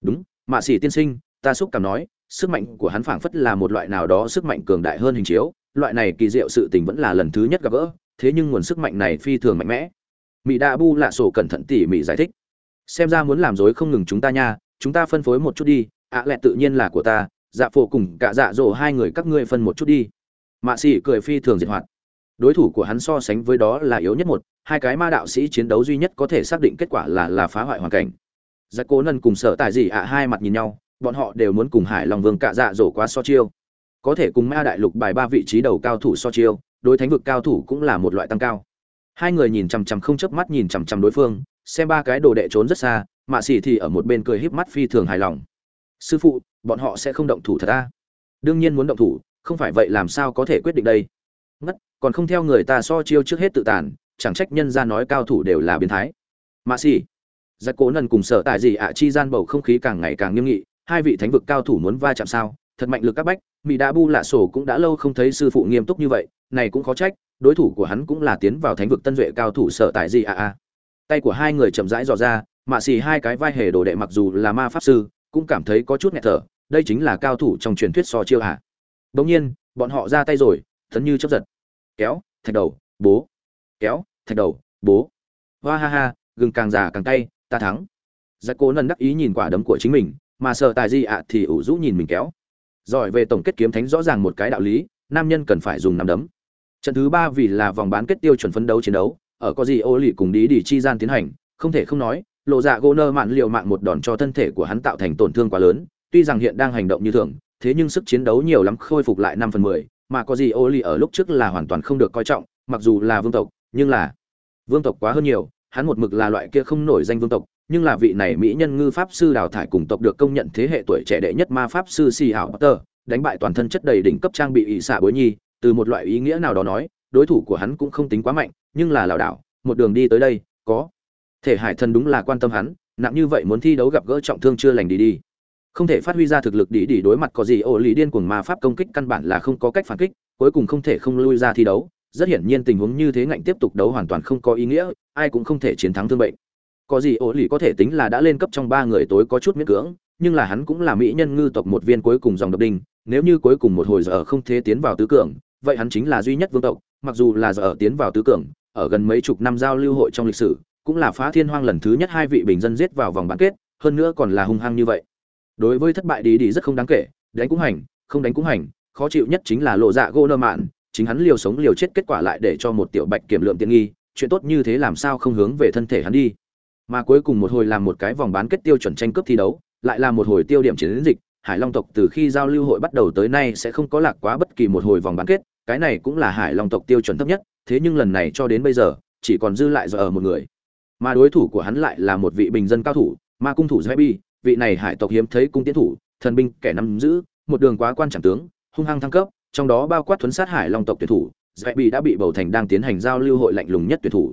Speaker 1: Đúng, mạ Sĩ tiên sinh, ta xúc cảm nói sức mạnh của hắn phảng phất là một loại nào đó sức mạnh cường đại hơn hình chiếu, loại này kỳ diệu sự tình vẫn là lần thứ nhất gặp gỡ, thế nhưng nguồn sức mạnh này phi thường mạnh mẽ. Mỹ đa bu lạ sổ cẩn thận tỉ mỉ giải thích. Xem ra muốn làm dối không ngừng chúng ta nha, chúng ta phân phối một chút đi, ạ lẹ tự nhiên là của ta dạ phổ cùng cả dạ dỗ hai người các ngươi phân một chút đi. Mạ sĩ cười phi thường diệt hoạt. Đối thủ của hắn so sánh với đó là yếu nhất một, hai cái ma đạo sĩ chiến đấu duy nhất có thể xác định kết quả là là phá hoại hoàn cảnh. Giặc cố nân cùng sợ tài gì ạ hai mặt nhìn nhau bọn họ đều muốn cùng hải long vương cạ dạ dỗ quá so chiêu. Có thể cùng ma đại lục bài ba vị trí đầu cao thủ so chiêu, đối thánh vực cao thủ cũng là một loại tăng cao. Hai người nhìn chằm chằm không chớp mắt nhìn chằm chằm đối phương, xem ba cái đồ đệ trốn rất xa, mạ xỉ thì ở một bên cười híp mắt phi thường hài lòng. Sư phụ, bọn họ sẽ không động thủ thật ta đương nhiên muốn động thủ, không phải vậy làm sao có thể quyết định đây? Ngất, còn không theo người ta so chiêu trước hết tự tàn, chẳng trách nhân ra nói cao thủ đều là biến thái. Mạ xỉ giặc cố nần cùng sở tại gì ạ chi gian bầu không khí càng ngày càng nghiêm nghị hai vị thánh vực cao thủ muốn va chạm sao? Thật mạnh lực các bách mỹ đã bu lạ sổ cũng đã lâu không thấy sư phụ nghiêm túc như vậy này cũng khó trách đối thủ của hắn cũng là tiến vào thánh vực tân duệ cao thủ sở tại gì à à. tay của hai người chậm rãi dò ra mạ xì hai cái vai hề đồ đệ mặc dù là ma pháp sư cũng cảm thấy có chút nghẹt thở đây chính là cao thủ trong truyền thuyết so chiêu à? bỗng nhiên bọn họ ra tay rồi thấn như chấp giật. Kéo thạch đầu bố. Kéo thạch đầu bố. Hoa ha ha gừng càng già càng tay, ta thắng. Giặc cố nần đắc ý nhìn quả đấm của chính mình mà sợ tài di ạ thì ủ rũ nhìn mình kéo. Giỏi về tổng kết kiếm thánh rõ ràng một cái đạo lý, nam nhân cần phải dùng nắm đấm. Trận thứ ba vì là vòng bán kết tiêu chuẩn phấn đấu chiến đấu, ở có gì ô lì cùng đi đi chi gian tiến hành, không thể không nói, lộ dạ gỗ nơ mạn liệu mạng một đòn cho thân thể của hắn tạo thành tổn thương quá lớn, tuy rằng hiện đang hành động như thường, thế nhưng sức chiến đấu nhiều lắm khôi phục lại năm phần mười, mà có gì ô lì ở lúc trước là hoàn toàn không được coi trọng, mặc dù là vương tộc, nhưng là vương tộc quá hơn nhiều, hắn một mực là loại kia không nổi danh vương tộc nhưng là vị này mỹ nhân ngư pháp sư đào thải cùng tộc được công nhận thế hệ tuổi trẻ đệ nhất ma pháp sư si ảo potter, đánh bại toàn thân chất đầy đỉnh cấp trang bị ỵ xạ bối nhi, từ một loại ý nghĩa nào đó nói, đối thủ của hắn cũng không tính quá mạnh, nhưng là lảo đảo, một đường đi tới đây, có thể hải thần đúng là quan tâm hắn, nặng như vậy muốn thi đấu gặp gỡ trọng thương chưa lành đi đi. Không thể phát huy ra thực lực đi đi đối mặt có gì ổ lý điên cuồng ma pháp công kích căn bản là không có cách phản kích, cuối cùng không thể không lui ra thi đấu. Rất hiển nhiên tình huống như thế ngạnh tiếp tục đấu hoàn toàn không có ý nghĩa, ai cũng không thể chiến thắng thương bệnh có gì ổ lì có thể tính là đã lên cấp trong ba người tối có chút miễn cưỡng, nhưng là hắn cũng là mỹ nhân ngư tộc một viên cuối cùng dòng độc đinh, nếu như cuối cùng một hồi giờ không thế tiến vào tứ cường, vậy hắn chính là duy nhất vương tộc, mặc dù là giờ tiến vào tứ cường, ở gần mấy chục năm giao lưu hội trong lịch sử, cũng là phá thiên hoang lần thứ nhất hai vị bình dân giết vào vòng bán kết, hơn nữa còn là hung hăng như vậy. Đối với thất bại đi đi rất không đáng kể, đánh cũng hành, không đánh cũng hành, khó chịu nhất chính là lộ dạ gỗ nơ mạn, chính hắn liều sống liều chết kết quả lại để cho một tiểu bạch kiểm lượng tiện nghi, chuyện tốt như thế làm sao không hướng về thân thể hắn đi mà cuối cùng một hồi làm một cái vòng bán kết tiêu chuẩn tranh cướp thi đấu lại là một hồi tiêu điểm chiến dịch hải long tộc từ khi giao lưu hội bắt đầu tới nay sẽ không có lạc quá bất kỳ một hồi vòng bán kết cái này cũng là hải long tộc tiêu chuẩn thấp nhất thế nhưng lần này cho đến bây giờ chỉ còn dư lại do ở một người. Mà đối thủ của hắn lại là một vị bình dân cao thủ ma cung thủ Zebi, vị này hải tộc hiếm thấy cung tiến thủ thần binh kẻ nắm giữ một đường quá quan trọng tướng hung hăng thăng cấp trong đó bao quát thuấn sát hải long tộc tuyển thủ Zebi đã bị bầu thành đang tiến hành giao lưu hội lạnh lùng nhất tuyển thủ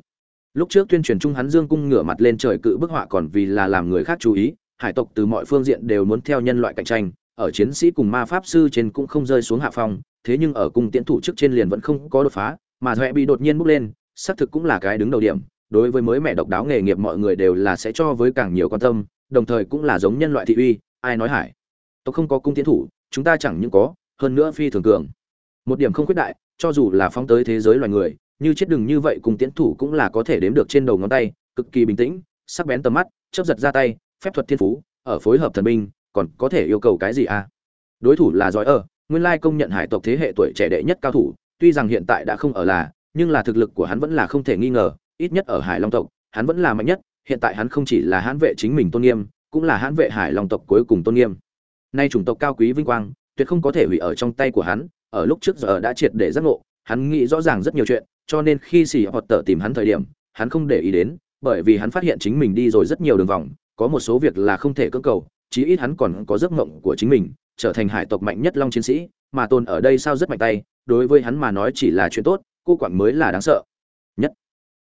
Speaker 1: lúc trước tuyên truyền trung hắn dương cung ngửa mặt lên trời cự bức họa còn vì là làm người khác chú ý, hải tộc từ mọi phương diện đều muốn theo nhân loại cạnh tranh, ở chiến sĩ cùng ma pháp sư trên cũng không rơi xuống hạ phong, thế nhưng ở cung tiễn thủ trước trên liền vẫn không có đột phá, mà huệ bị đột nhiên bốc lên, xác thực cũng là cái đứng đầu điểm, đối với mới mẹ độc đáo nghề nghiệp mọi người đều là sẽ cho với càng nhiều quan tâm, đồng thời cũng là giống nhân loại thị uy, ai nói hải. Tộc không có cung tiễn thủ, chúng ta chẳng những có, hơn nữa phi thường cường. Một điểm không khuyết đại, cho dù là phóng tới thế giới loài người như chết đừng như vậy cùng tiến thủ cũng là có thể đếm được trên đầu ngón tay, cực kỳ bình tĩnh, sắc bén tầm mắt, chớp giật ra tay, phép thuật thiên phú, ở phối hợp thần binh, còn có thể yêu cầu cái gì à? Đối thủ là giỏi ở nguyên lai công nhận hải tộc thế hệ tuổi trẻ đệ nhất cao thủ, tuy rằng hiện tại đã không ở là, nhưng là thực lực của hắn vẫn là không thể nghi ngờ, ít nhất ở hải long tộc, hắn vẫn là mạnh nhất, hiện tại hắn không chỉ là hãn vệ chính mình tôn nghiêm, cũng là hãn vệ hải long tộc cuối cùng tôn nghiêm. Nay chủng tộc cao quý vinh quang, tuyệt không có thể hủy ở trong tay của hắn, ở lúc trước giờ đã triệt để giác ngộ hắn nghĩ rõ ràng rất nhiều chuyện, cho nên khi xì hoặc tờ tìm hắn thời điểm, hắn không để ý đến, bởi vì hắn phát hiện chính mình đi rồi rất nhiều đường vòng, có một số việc là không thể cưỡng cầu, chí ít hắn còn có giấc mộng của chính mình, trở thành hải tộc mạnh nhất long chiến sĩ, mà tôn ở đây sao rất mạnh tay, đối với hắn mà nói chỉ là chuyện tốt, cô quản mới là đáng sợ. Nhất,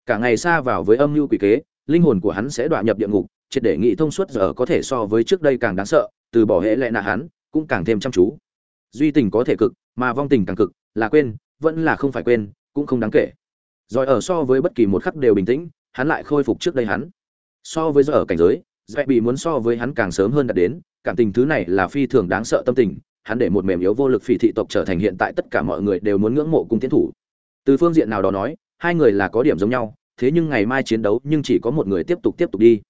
Speaker 1: cả ngày xa vào với âm mưu quỷ kế, linh hồn của hắn sẽ đọa nhập địa ngục, triệt để nghị thông suốt giờ có thể so với trước đây càng đáng sợ, từ bỏ hệ lệ nạ hắn, cũng càng thêm chăm chú. Duy tình có thể cực, mà vong tình càng cực, là quên vẫn là không phải quên, cũng không đáng kể. Rồi ở so với bất kỳ một khắc đều bình tĩnh, hắn lại khôi phục trước đây hắn. So với giờ ở cảnh giới dễ bị muốn so với hắn càng sớm hơn đạt đến, cảm tình thứ này là phi thường đáng sợ tâm tình, hắn để một mềm yếu vô lực phỉ thị tộc trở thành hiện tại tất cả mọi người đều muốn ngưỡng mộ cung tiến thủ. Từ phương diện nào đó nói, hai người là có điểm giống nhau, thế nhưng ngày mai chiến đấu nhưng chỉ có một người tiếp tục tiếp tục đi.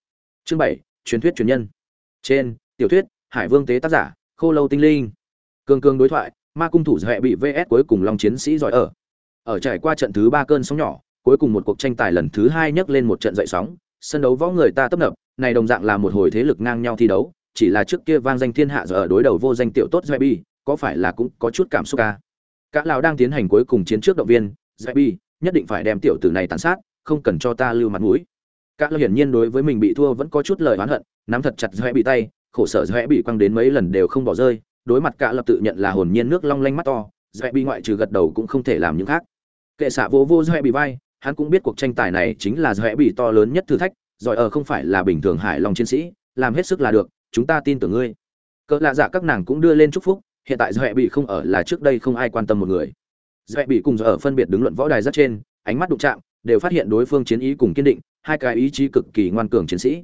Speaker 1: Chương bảy, truyền thuyết truyền nhân. Trên, tiểu thuyết, hải vương tế tác giả, khô lâu tinh linh. Cường cường đối thoại ma cung thủ hệ bị vs cuối cùng long chiến sĩ giỏi ở ở trải qua trận thứ ba cơn sóng nhỏ cuối cùng một cuộc tranh tài lần thứ hai nhấc lên một trận dậy sóng sân đấu võ người ta tấp nập này đồng dạng là một hồi thế lực ngang nhau thi đấu chỉ là trước kia vang danh thiên hạ giờ ở đối đầu vô danh tiểu tốt Zebi, có phải là cũng có chút cảm xúc ca. Cả lão đang tiến hành cuối cùng chiến trước động viên, Zebi, nhất định phải đem tiểu tử này tàn sát, không cần cho ta lưu mặt mũi. Cả lão hiển nhiên đối với mình bị thua vẫn có chút lời oán hận, nắm thật chặt Zebi tay, khổ sở Zebi quăng đến mấy lần đều không bỏ rơi, đối mặt cả lập tự nhận là hồn nhiên nước long lanh mắt to, Zebi ngoại trừ gật đầu cũng không thể làm những khác. Kệ xạ vô vô bị vai, hắn cũng biết cuộc tranh tài này chính là Zebi to lớn nhất thử thách, giỏi ở không phải là bình thường hải long chiến sĩ, làm hết sức là được, chúng ta tin tưởng ngươi. Cỡ lạ dạ các nàng cũng đưa lên chúc phúc hiện tại dọa bị không ở là trước đây không ai quan tâm một người. Dọa bị cùng ở phân biệt đứng luận võ đài rất trên ánh mắt đụng chạm đều phát hiện đối phương chiến ý cùng kiên định hai cái ý chí cực kỳ ngoan cường chiến sĩ.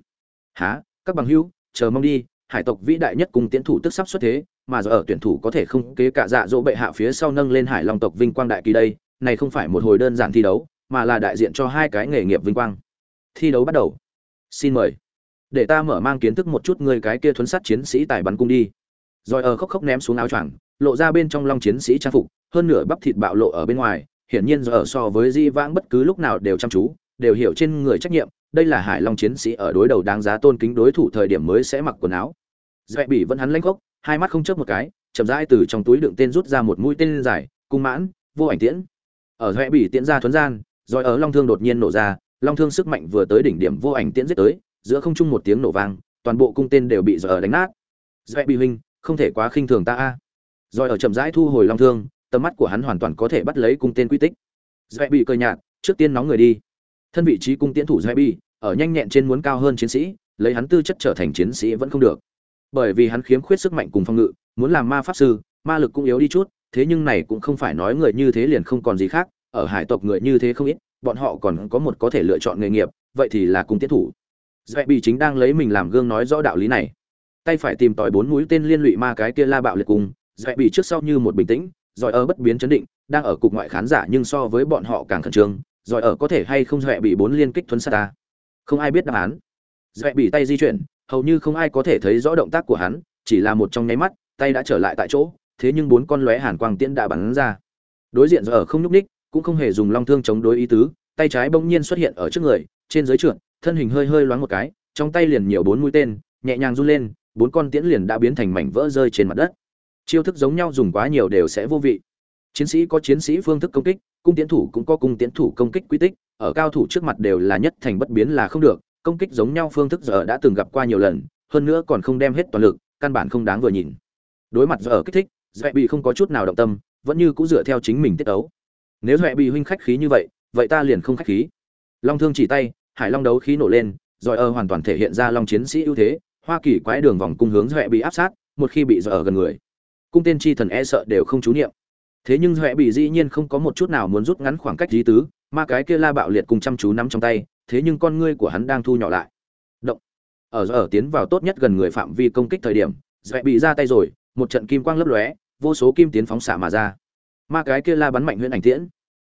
Speaker 1: Há các bằng hữu chờ mong đi hải tộc vĩ đại nhất cùng tiến thủ tức sắp xuất thế mà giờ ở tuyển thủ có thể không kế cả dạ dỗ bệ hạ phía sau nâng lên hải long tộc vinh quang đại kỳ đây, này không phải một hồi đơn giản thi đấu, mà là đại diện cho hai cái nghề nghiệp vinh quang. Thi đấu bắt đầu. Xin mời. Để ta mở mang kiến thức một chút người cái kia thuấn sát chiến sĩ tài bắn cung đi. Rồi ở khóc khóc ném xuống áo choàng, lộ ra bên trong long chiến sĩ trang phục, hơn nửa bắp thịt bạo lộ ở bên ngoài, hiển nhiên giờ ở so với di vãng bất cứ lúc nào đều chăm chú, đều hiểu trên người trách nhiệm, đây là hải long chiến sĩ ở đối đầu đáng giá tôn kính đối thủ thời điểm mới sẽ mặc quần áo. Dạy bỉ vẫn hắn lanh khốc hai mắt không chớp một cái, chậm rãi từ trong túi đựng tên rút ra một mũi tên dài, cung mãn, vô ảnh tiễn. Ở dạy bỉ tiễn ra thuấn gian, rồi ở long thương đột nhiên nổ ra, long thương sức mạnh vừa tới đỉnh điểm vô ảnh tiễn giết tới, giữa không trung một tiếng nổ vang, toàn bộ cung tên đều bị giờ đánh nát. Dạy bị huynh, không thể quá khinh thường ta a. Rồi ở chậm rãi thu hồi long thương, tầm mắt của hắn hoàn toàn có thể bắt lấy cung tên quy tích. Dạy bị cơ nhạt, trước tiên nóng người đi. Thân vị trí cung tiễn thủ dạy bị ở nhanh nhẹn trên muốn cao hơn chiến sĩ, lấy hắn tư chất trở thành chiến sĩ vẫn không được bởi vì hắn khiếm khuyết sức mạnh cùng phong ngự, muốn làm ma pháp sư, ma lực cũng yếu đi chút, thế nhưng này cũng không phải nói người như thế liền không còn gì khác, ở hải tộc người như thế không ít, bọn họ còn có một có thể lựa chọn nghề nghiệp, vậy thì là cung tiết thủ. Dạy bị chính đang lấy mình làm gương nói rõ đạo lý này. Tay phải tìm tòi bốn mũi tên liên lụy ma cái kia la bạo liệt cùng dạy bị trước sau như một bình tĩnh giỏi ở bất biến chấn định, đang ở cục ngoại khán giả nhưng so với bọn họ càng khẩn trương giỏi ở có thể hay không dạy bị bốn liên kích thuấn sát ta. Không ai biết đáp án. Dạy bị tay di chuyển hầu như không ai có thể thấy rõ động tác của hắn, chỉ là một trong nháy mắt, tay đã trở lại tại chỗ, thế nhưng bốn con lóe hàn quang tiễn đã bắn ra. Đối diện giờ ở không nhúc ních cũng không hề dùng long thương chống đối ý tứ, tay trái bỗng nhiên xuất hiện ở trước người, trên dưới trượt, thân hình hơi hơi loáng một cái, trong tay liền nhiều bốn mũi tên, nhẹ nhàng run lên, bốn con tiễn liền đã biến thành mảnh vỡ rơi trên mặt đất. Chiêu thức giống nhau dùng quá nhiều đều sẽ vô vị. Chiến sĩ có chiến sĩ phương thức công kích, cung tiến thủ cũng có cung tiến thủ công kích quy tích, ở cao thủ trước mặt đều là nhất thành bất biến là không được công kích giống nhau phương thức giờ đã từng gặp qua nhiều lần, hơn nữa còn không đem hết toàn lực, căn bản không đáng vừa nhìn. Đối mặt giờ kích thích dễ bị không có chút nào động tâm, vẫn như cũng dựa theo chính mình tiết đấu. nếu dễ bị huynh khách khí như vậy vậy ta liền không khách khí. Long thương chỉ tay, hải long đấu khí nổ lên rồi ơ hoàn toàn thể hiện ra long chiến sĩ ưu thế, hoa kỳ quái đường vòng cung hướng dễ bị áp sát, một khi bị dở gần người, cung tên chi thần e sợ đều không chú niệm. Thế nhưng huệ bị dĩ nhiên không có một chút nào muốn rút ngắn khoảng cách lý tứ, mà cái kia la bạo liệt cùng chăm chú nắm trong tay thế nhưng con ngươi của hắn đang thu nhỏ lại. Động. Ở ở tiến vào tốt nhất gần người phạm vi công kích thời điểm dễ bị ra tay rồi, một trận kim quang lấp lóe, vô số kim tiến phóng xạ mà ra. Ma cái kia la bắn mạnh huyễn ảnh tiễn.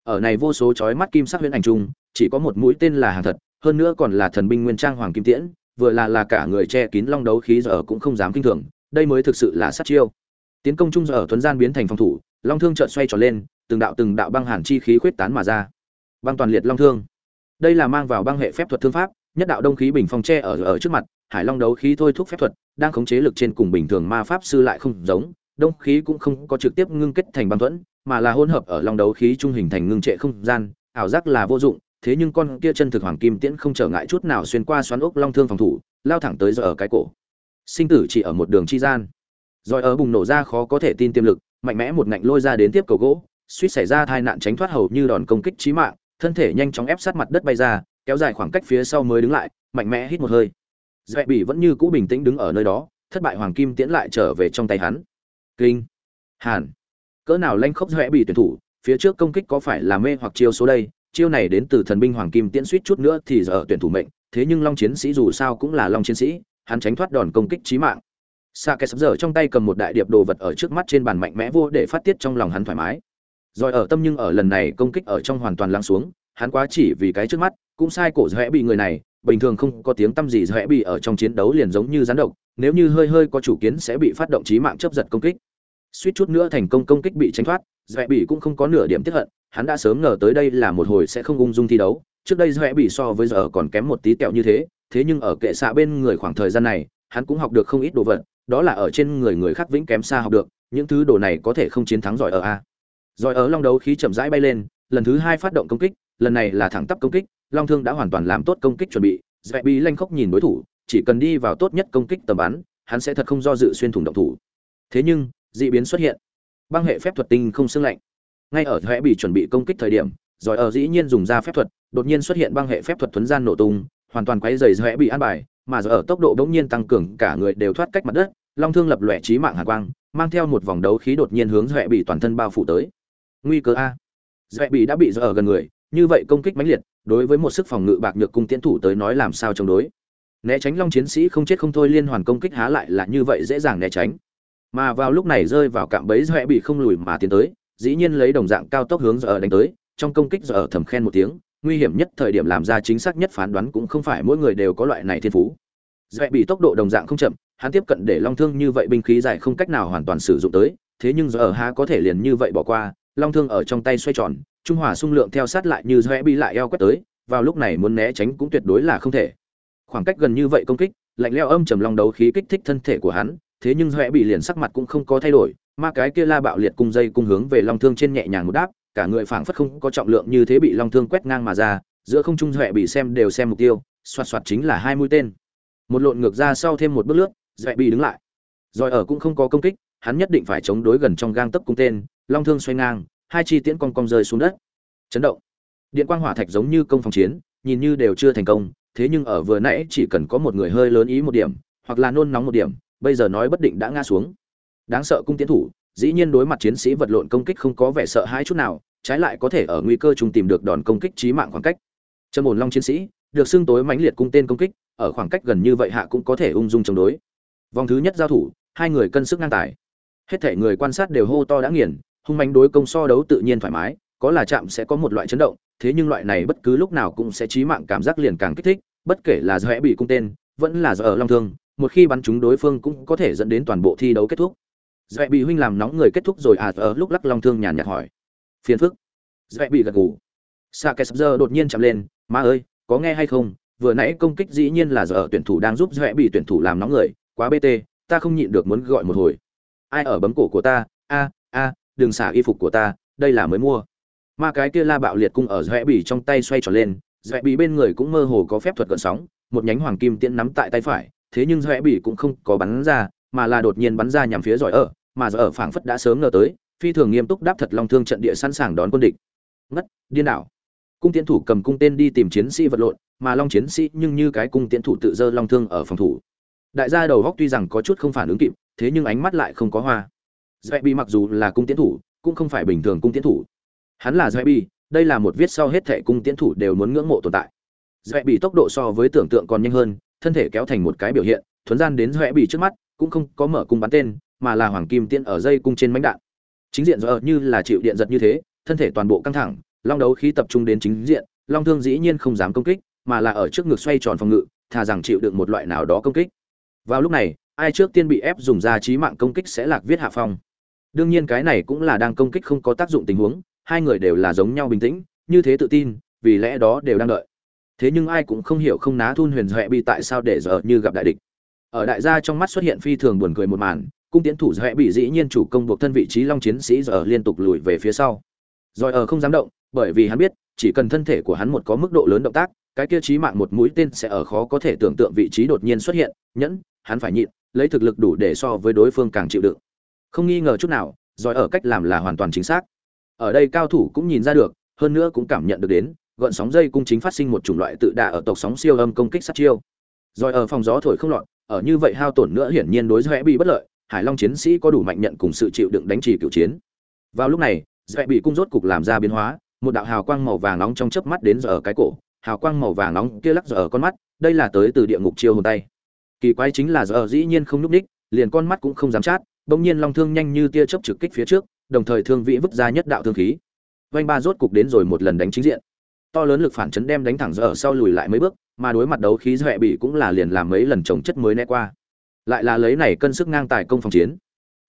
Speaker 1: Ở này vô số chói mắt kim sắc huyễn ảnh trung chỉ có một mũi tên là hàng thật, hơn nữa còn là thần binh nguyên trang hoàng kim tiễn, vừa là là cả người che kín long đấu khí giờ cũng không dám kinh thường, đây mới thực sự là sát chiêu. Tiến công trung giờ ở tuấn gian biến thành phòng thủ, long thương chợt xoay tròn lên, từng đạo từng đạo băng hàn chi khí khuyết tán mà ra. Băng toàn liệt long thương đây là mang vào băng hệ phép thuật thương pháp, nhất đạo đông khí bình phong tre ở ở trước mặt, hải long đấu khí thôi thúc phép thuật, đang khống chế lực trên cùng bình thường ma pháp sư lại không giống, đông khí cũng không có trực tiếp ngưng kết thành băng thuẫn, mà là hỗn hợp ở long đấu khí trung hình thành ngưng trệ không gian, ảo giác là vô dụng, thế nhưng con kia chân thực hoàng kim tiễn không trở ngại chút nào xuyên qua xoắn ốc long thương phòng thủ, lao thẳng tới giờ ở cái cổ. Sinh tử chỉ ở một đường chi gian. Rồi ở bùng nổ ra khó có thể tin tiềm lực, mạnh mẽ một ngạnh lôi ra đến tiếp cầu gỗ, suýt xảy ra tai nạn tránh thoát hầu như đòn công kích chí mạng thân thể nhanh chóng ép sát mặt đất bay ra, kéo dài khoảng cách phía sau mới đứng lại, mạnh mẽ hít một hơi. Dễ bị vẫn như cũ bình tĩnh đứng ở nơi đó, thất bại hoàng kim tiễn lại trở về trong tay hắn. Kinh. Hàn. Cỡ nào lanh khốc dễ bị tuyển thủ, phía trước công kích có phải là mê hoặc chiêu số đây? Chiêu này đến từ thần binh hoàng kim tiễn suýt chút nữa thì giờ tuyển thủ mệnh, thế nhưng long chiến sĩ dù sao cũng là long chiến sĩ, hắn tránh thoát đòn công kích chí mạng. Sa kẻ sắp giờ trong tay cầm một đại điệp đồ vật ở trước mắt trên bàn mạnh mẽ vô để phát tiết trong lòng hắn thoải mái. Rồi ở tâm nhưng ở lần này công kích ở trong hoàn toàn lắng xuống, hắn quá chỉ vì cái trước mắt, cũng sai cổ Dõe bị người này, bình thường không có tiếng tâm gì Dõe bị ở trong chiến đấu liền giống như rắn độc, nếu như hơi hơi có chủ kiến sẽ bị phát động chí mạng chấp giật công kích. Suýt chút nữa thành công công kích bị tránh thoát, Dõe bị cũng không có nửa điểm tiếc hận, hắn đã sớm ngờ tới đây là một hồi sẽ không ung dung thi đấu, trước đây Dõe bị so với giờ còn kém một tí kẹo như thế, thế nhưng ở kệ xạ bên người khoảng thời gian này, hắn cũng học được không ít đồ vật, đó là ở trên người người khác vĩnh kém xa học được những thứ đồ này có thể không chiến thắng giỏi ở a rồi ở long đấu khí chậm rãi bay lên, lần thứ hai phát động công kích, lần này là thẳng tắp công kích, long thương đã hoàn toàn làm tốt công kích chuẩn bị. Dạy bị lanh khóc nhìn đối thủ, chỉ cần đi vào tốt nhất công kích tầm bắn, hắn sẽ thật không do dự xuyên thủng động thủ. Thế nhưng dị biến xuất hiện. Băng hệ phép thuật tinh không xương lạnh. Ngay ở hệ bị chuẩn bị công kích thời điểm, rồi ở dĩ nhiên dùng ra phép thuật, đột nhiên xuất hiện băng hệ phép thuật thuấn gian nổ tung, hoàn toàn quấy dày hệ bị an bài, mà giờ ở tốc độ bỗng nhiên tăng cường, cả người đều thoát cách mặt đất, long thương lập lòe trí mạng hạ quang, mang theo một vòng đấu khí đột nhiên hướng dọa bị toàn thân bao phủ tới nguy cơ a. Dễ bị đã bị dở ở gần người, như vậy công kích mãnh liệt, đối với một sức phòng ngự bạc nhược cung tiến thủ tới nói làm sao chống đối? Né tránh long chiến sĩ không chết không thôi liên hoàn công kích há lại là như vậy dễ dàng né tránh. Mà vào lúc này rơi vào cạm bẫy dễ bị không lùi mà tiến tới, dĩ nhiên lấy đồng dạng cao tốc hướng dở ở đánh tới, trong công kích dở ở thầm khen một tiếng, nguy hiểm nhất thời điểm làm ra chính xác nhất phán đoán cũng không phải mỗi người đều có loại này thiên phú. Dễ bị tốc độ đồng dạng không chậm, hắn tiếp cận để long thương như vậy binh khí dài không cách nào hoàn toàn sử dụng tới, thế nhưng giờ ở há có thể liền như vậy bỏ qua long thương ở trong tay xoay tròn, trung hòa xung lượng theo sát lại như rẽ bị lại eo quét tới, vào lúc này muốn né tránh cũng tuyệt đối là không thể. Khoảng cách gần như vậy công kích, lạnh leo âm trầm long đấu khí kích thích thân thể của hắn, thế nhưng rẽ bị liền sắc mặt cũng không có thay đổi ma cái kia la bạo liệt cung dây cung hướng về long thương trên nhẹ nhàng một đáp, cả người phảng phất không có trọng lượng như thế bị long thương quét ngang mà ra, giữa không trung rẽ bị xem đều xem mục tiêu, xoạt xoạt chính là hai mũi tên. Một lộn ngược ra sau thêm một bước lướt, rẽ bị đứng lại. Rồi ở cũng không có công kích, hắn nhất định phải chống đối gần trong gang tấc cung tên long thương xoay ngang, hai chi tiễn cong cong rơi xuống đất. Chấn động. Điện quang hỏa thạch giống như công phòng chiến, nhìn như đều chưa thành công, thế nhưng ở vừa nãy chỉ cần có một người hơi lớn ý một điểm, hoặc là nôn nóng một điểm, bây giờ nói bất định đã ngã xuống. Đáng sợ cung tiến thủ, dĩ nhiên đối mặt chiến sĩ vật lộn công kích không có vẻ sợ hãi chút nào, trái lại có thể ở nguy cơ chung tìm được đòn công kích chí mạng khoảng cách. Chân ổn long chiến sĩ, được xưng tối mãnh liệt cung tên công kích, ở khoảng cách gần như vậy hạ cũng có thể ung dung chống đối. Vòng thứ nhất giao thủ, hai người cân sức ngang tài. Hết thể người quan sát đều hô to đã nghiền hung mãnh đối công so đấu tự nhiên thoải mái, có là chạm sẽ có một loại chấn động, thế nhưng loại này bất cứ lúc nào cũng sẽ chí mạng cảm giác liền càng kích thích, bất kể là do bị cung tên, vẫn là do ở long thương, một khi bắn trúng đối phương cũng có thể dẫn đến toàn bộ thi đấu kết thúc. Dạy bị huynh làm nóng người kết thúc rồi à ở lúc lắc long thương nhàn nhạt hỏi. Phiền phức. Dạy bị gật gù. Sa kẻ giờ đột nhiên chạm lên, má ơi, có nghe hay không? Vừa nãy công kích dĩ nhiên là giờ tuyển thủ đang giúp dạy bị tuyển thủ làm nóng người, quá bt ta không nhịn được muốn gọi một hồi. Ai ở bấm cổ của ta? A a đừng xả y phục của ta, đây là mới mua. Ma cái kia la bạo liệt cung ở rẽ bỉ trong tay xoay tròn lên rẽ bỉ bên người cũng mơ hồ có phép thuật gợn sóng, một nhánh hoàng kim tiễn nắm tại tay phải, thế nhưng rẽ bỉ cũng không có bắn ra, mà là đột nhiên bắn ra nhằm phía giỏi ở, mà giỏi ở phảng phất đã sớm ngờ tới, phi thường nghiêm túc đáp thật long thương trận địa sẵn sàng đón quân địch. Ngất, điên đảo. Cung tiễn thủ cầm cung tên đi tìm chiến sĩ vật lộn, mà long chiến sĩ nhưng như cái cung tiễn thủ tự dơ long thương ở phòng thủ. Đại gia đầu góc tuy rằng có chút không phản ứng kịp, thế nhưng ánh mắt lại không có hoa dạy bị mặc dù là cung tiễn thủ, cũng không phải bình thường cung tiễn thủ. Hắn là dạy bị đây là một viết sau hết thệ cung tiễn thủ đều muốn ngưỡng mộ tồn tại. Dạy bị tốc độ so với tưởng tượng còn nhanh hơn, thân thể kéo thành một cái biểu hiện, thuấn gian đến dạy bị trước mắt, cũng không có mở cung bắn tên, mà là hoàng kim tiễn ở dây cung trên mánh đạn. Chính diện do như là chịu điện giật như thế, thân thể toàn bộ căng thẳng, long đấu khí tập trung đến chính diện, long thương dĩ nhiên không dám công kích, mà là ở trước ngực xoay tròn phòng ngự, thà rằng chịu đựng một loại nào đó công kích. Vào lúc này, ai trước tiên bị ép dùng ra trí mạng công kích sẽ lạc viết hạ phong đương nhiên cái này cũng là đang công kích không có tác dụng tình huống, hai người đều là giống nhau bình tĩnh, như thế tự tin, vì lẽ đó đều đang đợi. Thế nhưng ai cũng không hiểu không ná thun huyền huệ bị tại sao để giờ như gặp đại địch. Ở đại gia trong mắt xuất hiện phi thường buồn cười một màn, cung tiến thủ huệ bị dĩ nhiên chủ công buộc thân vị trí long chiến sĩ giờ liên tục lùi về phía sau. Rồi ở không dám động, bởi vì hắn biết, chỉ cần thân thể của hắn một có mức độ lớn động tác, cái kia chí mạng một mũi tên sẽ ở khó có thể tưởng tượng vị trí đột nhiên xuất hiện, nhẫn, hắn phải nhịn, lấy thực lực đủ để so với đối phương càng chịu đựng không nghi ngờ chút nào, giỏi ở cách làm là hoàn toàn chính xác. Ở đây cao thủ cũng nhìn ra được, hơn nữa cũng cảm nhận được đến gợn sóng dây cung chính phát sinh một chủng loại tự đà ở tộc sóng siêu âm công kích sát chiêu. Rồi ở phòng gió thổi không lọt, ở như vậy hao tổn nữa hiển nhiên đối với bị bất lợi, hải long chiến sĩ có đủ mạnh nhận cùng sự chịu đựng đánh trì cựu chiến. Vào lúc này dễ bị cung rốt cục làm ra biến hóa, một đạo hào quang màu vàng nóng trong chớp mắt đến giờ ở cái cổ, hào quang màu vàng nóng kia lắc giờ ở con mắt, đây là tới từ địa ngục chiêu hồn tay. Kỳ quái chính là giờ dĩ nhiên không nhúc ních liền con mắt cũng không dám chát bỗng nhiên long thương nhanh như tia chớp trực kích phía trước, đồng thời thương vĩ vứt ra nhất đạo thương khí. Vành ba rốt cục đến rồi một lần đánh chính diện. To lớn lực phản chấn đem đánh thẳng giờ ở sau lùi lại mấy bước, mà đối mặt đấu khí dọa bị cũng là liền làm mấy lần trồng chất mới né qua. Lại là lấy này cân sức ngang tài công phòng chiến.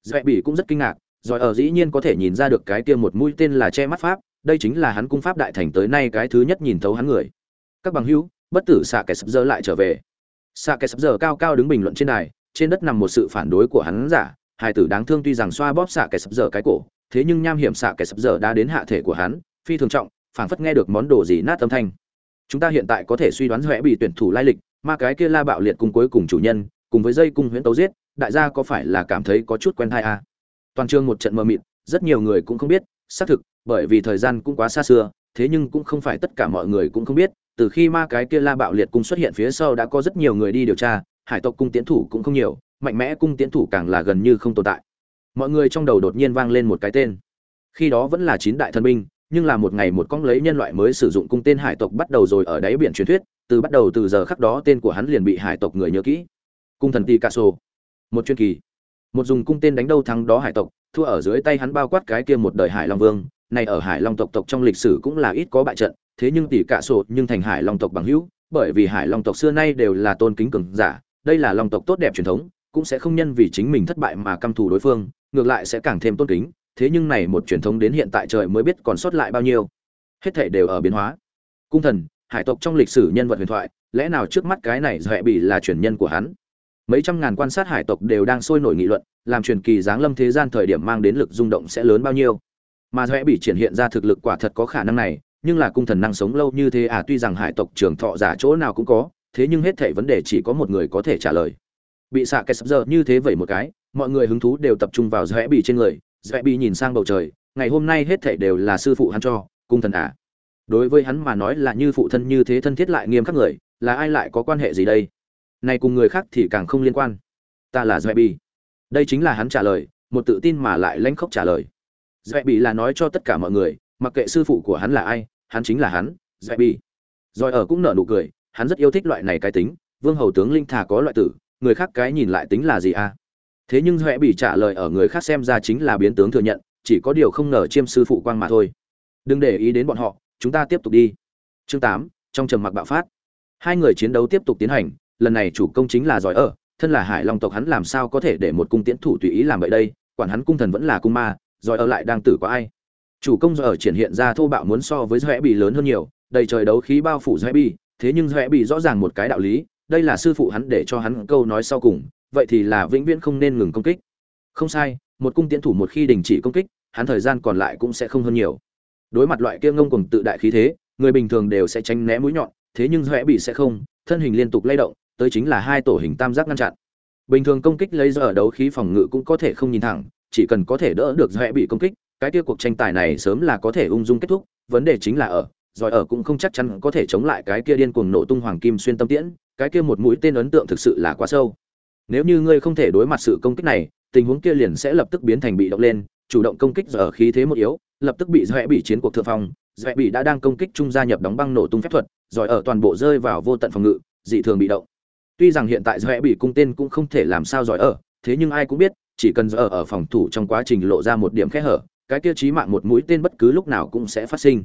Speaker 1: Dọa bị cũng rất kinh ngạc, rồi ở dĩ nhiên có thể nhìn ra được cái kia một mũi tên là che mắt pháp, đây chính là hắn cung pháp đại thành tới nay cái thứ nhất nhìn thấu hắn người. Các bằng hữu, bất tử xạ kẻ sập giờ lại trở về. Xạ kẻ sập giờ cao cao đứng bình luận trên đài, trên đất nằm một sự phản đối của hắn giả hài tử đáng thương tuy rằng xoa bóp xạ kẻ sập dở cái cổ, thế nhưng nham hiểm xạ kẻ sập dở đã đến hạ thể của hắn, phi thường trọng, phảng phất nghe được món đồ gì nát âm thanh chúng ta hiện tại có thể suy đoán rẽ bị tuyển thủ lai lịch, mà cái kia la bạo liệt cùng cuối cùng chủ nhân, cùng với dây cung huyễn tấu giết, đại gia có phải là cảm thấy có chút quen thai à? toàn trường một trận mờ mịt, rất nhiều người cũng không biết, xác thực, bởi vì thời gian cũng quá xa xưa, thế nhưng cũng không phải tất cả mọi người cũng không biết, từ khi ma cái kia la bạo liệt cung xuất hiện phía sau đã có rất nhiều người đi điều tra, hải tộc cung tiến thủ cũng không nhiều mạnh mẽ cung tiến thủ càng là gần như không tồn tại. Mọi người trong đầu đột nhiên vang lên một cái tên. Khi đó vẫn là chín đại thần binh, nhưng là một ngày một con lấy nhân loại mới sử dụng cung tên hải tộc bắt đầu rồi ở đáy biển truyền thuyết, từ bắt đầu từ giờ khắc đó tên của hắn liền bị hải tộc người nhớ kỹ. Cung thần tì ca sô một chuyên kỳ. Một dùng cung tên đánh đâu thắng đó hải tộc, thua ở dưới tay hắn bao quát cái kia một đời hải long vương, này ở hải long tộc tộc trong lịch sử cũng là ít có bại trận, thế nhưng tỷ cạ sổ nhưng thành hải long tộc bằng hữu, bởi vì hải long tộc xưa nay đều là tôn kính cường giả, đây là long tộc tốt đẹp truyền thống cũng sẽ không nhân vì chính mình thất bại mà căm thù đối phương, ngược lại sẽ càng thêm tôn kính, thế nhưng này một truyền thống đến hiện tại trời mới biết còn sót lại bao nhiêu. Hết thể đều ở biến hóa. Cung thần, hải tộc trong lịch sử nhân vật huyền thoại, lẽ nào trước mắt cái này dọa bị là truyền nhân của hắn? Mấy trăm ngàn quan sát hải tộc đều đang sôi nổi nghị luận, làm truyền kỳ giáng lâm thế gian thời điểm mang đến lực rung động sẽ lớn bao nhiêu. Mà dọa bị triển hiện ra thực lực quả thật có khả năng này, nhưng là cung thần năng sống lâu như thế à tuy rằng hải tộc trường thọ giả chỗ nào cũng có, thế nhưng hết thảy vấn đề chỉ có một người có thể trả lời bị xạ kẹt sập giờ như thế vậy một cái, mọi người hứng thú đều tập trung vào rẽ bị trên người. Rẽ bị nhìn sang bầu trời, ngày hôm nay hết thảy đều là sư phụ hắn cho, cung thần à. Đối với hắn mà nói là như phụ thân như thế thân thiết lại nghiêm khắc người, là ai lại có quan hệ gì đây? Này cùng người khác thì càng không liên quan. Ta là rẽ bị đây chính là hắn trả lời, một tự tin mà lại lãnh khốc trả lời. Rẽ bị là nói cho tất cả mọi người, mặc kệ sư phụ của hắn là ai, hắn chính là hắn dạy bi rồi ở cũng nở nụ cười, hắn rất yêu thích loại này cái tính, vương hầu tướng linh thà có loại tử người khác cái nhìn lại tính là gì a thế nhưng huệ bị trả lời ở người khác xem ra chính là biến tướng thừa nhận chỉ có điều không ngờ chiêm sư phụ quang mà thôi. Đừng để ý đến bọn họ chúng ta tiếp tục đi. Chương tám trong trầm mặc bạo phát. Hai người chiến đấu tiếp tục tiến hành lần này chủ công chính là giỏi ở thân là hải long tộc hắn làm sao có thể để một cung tiễn thủ tùy ý làm vậy đây quản hắn cung thần vẫn là cung ma giỏi ở lại đang tử có ai. Chủ công ở triển hiện ra thô bạo muốn so với huệ Bì lớn hơn nhiều, đầy trời đấu khí bao phủ huệ Bì, thế nhưng huệ Bì rõ ràng một cái đạo lý, đây là sư phụ hắn để cho hắn câu nói sau cùng, vậy thì là vĩnh viễn không nên ngừng công kích. Không sai, một cung tiễn thủ một khi đình chỉ công kích, hắn thời gian còn lại cũng sẽ không hơn nhiều đối mặt loại kia ngông cuồng tự đại khí thế người bình thường đều sẽ tránh né mũi nhọn thế nhưng rẽ bị sẽ không thân hình liên tục lay động tới chính là hai tổ hình tam giác ngăn chặn bình thường công kích lấy giờ đấu khí phòng ngự cũng có thể không nhìn thẳng chỉ cần có thể đỡ được rẽ bị công kích cái kia cuộc tranh tài này sớm là có thể ung dung kết thúc vấn đề chính là ở giỏi ở cũng không chắc chắn có thể chống lại cái kia điên cuồng nổ tung hoàng kim xuyên tâm tiễn, cái kia một mũi tên ấn tượng thực sự là quá sâu. Nếu như ngươi không thể đối mặt sự công kích này, tình huống kia liền sẽ lập tức biến thành bị động lên, chủ động công kích giờ khí thế một yếu, lập tức bị dọa bị chiến cuộc thượng phong. Dọa bị đã đang công kích trung gia nhập đóng băng nổ tung phép thuật giỏi ở toàn bộ rơi vào vô tận phòng ngự, dị thường bị động. Tuy rằng hiện tại dọa bị cung tên cũng không thể làm sao giỏi ở, thế nhưng ai cũng biết, chỉ cần giờ ở phòng thủ trong quá trình lộ ra một điểm kẽ hở, cái kia chí mạng một mũi tên bất cứ lúc nào cũng sẽ phát sinh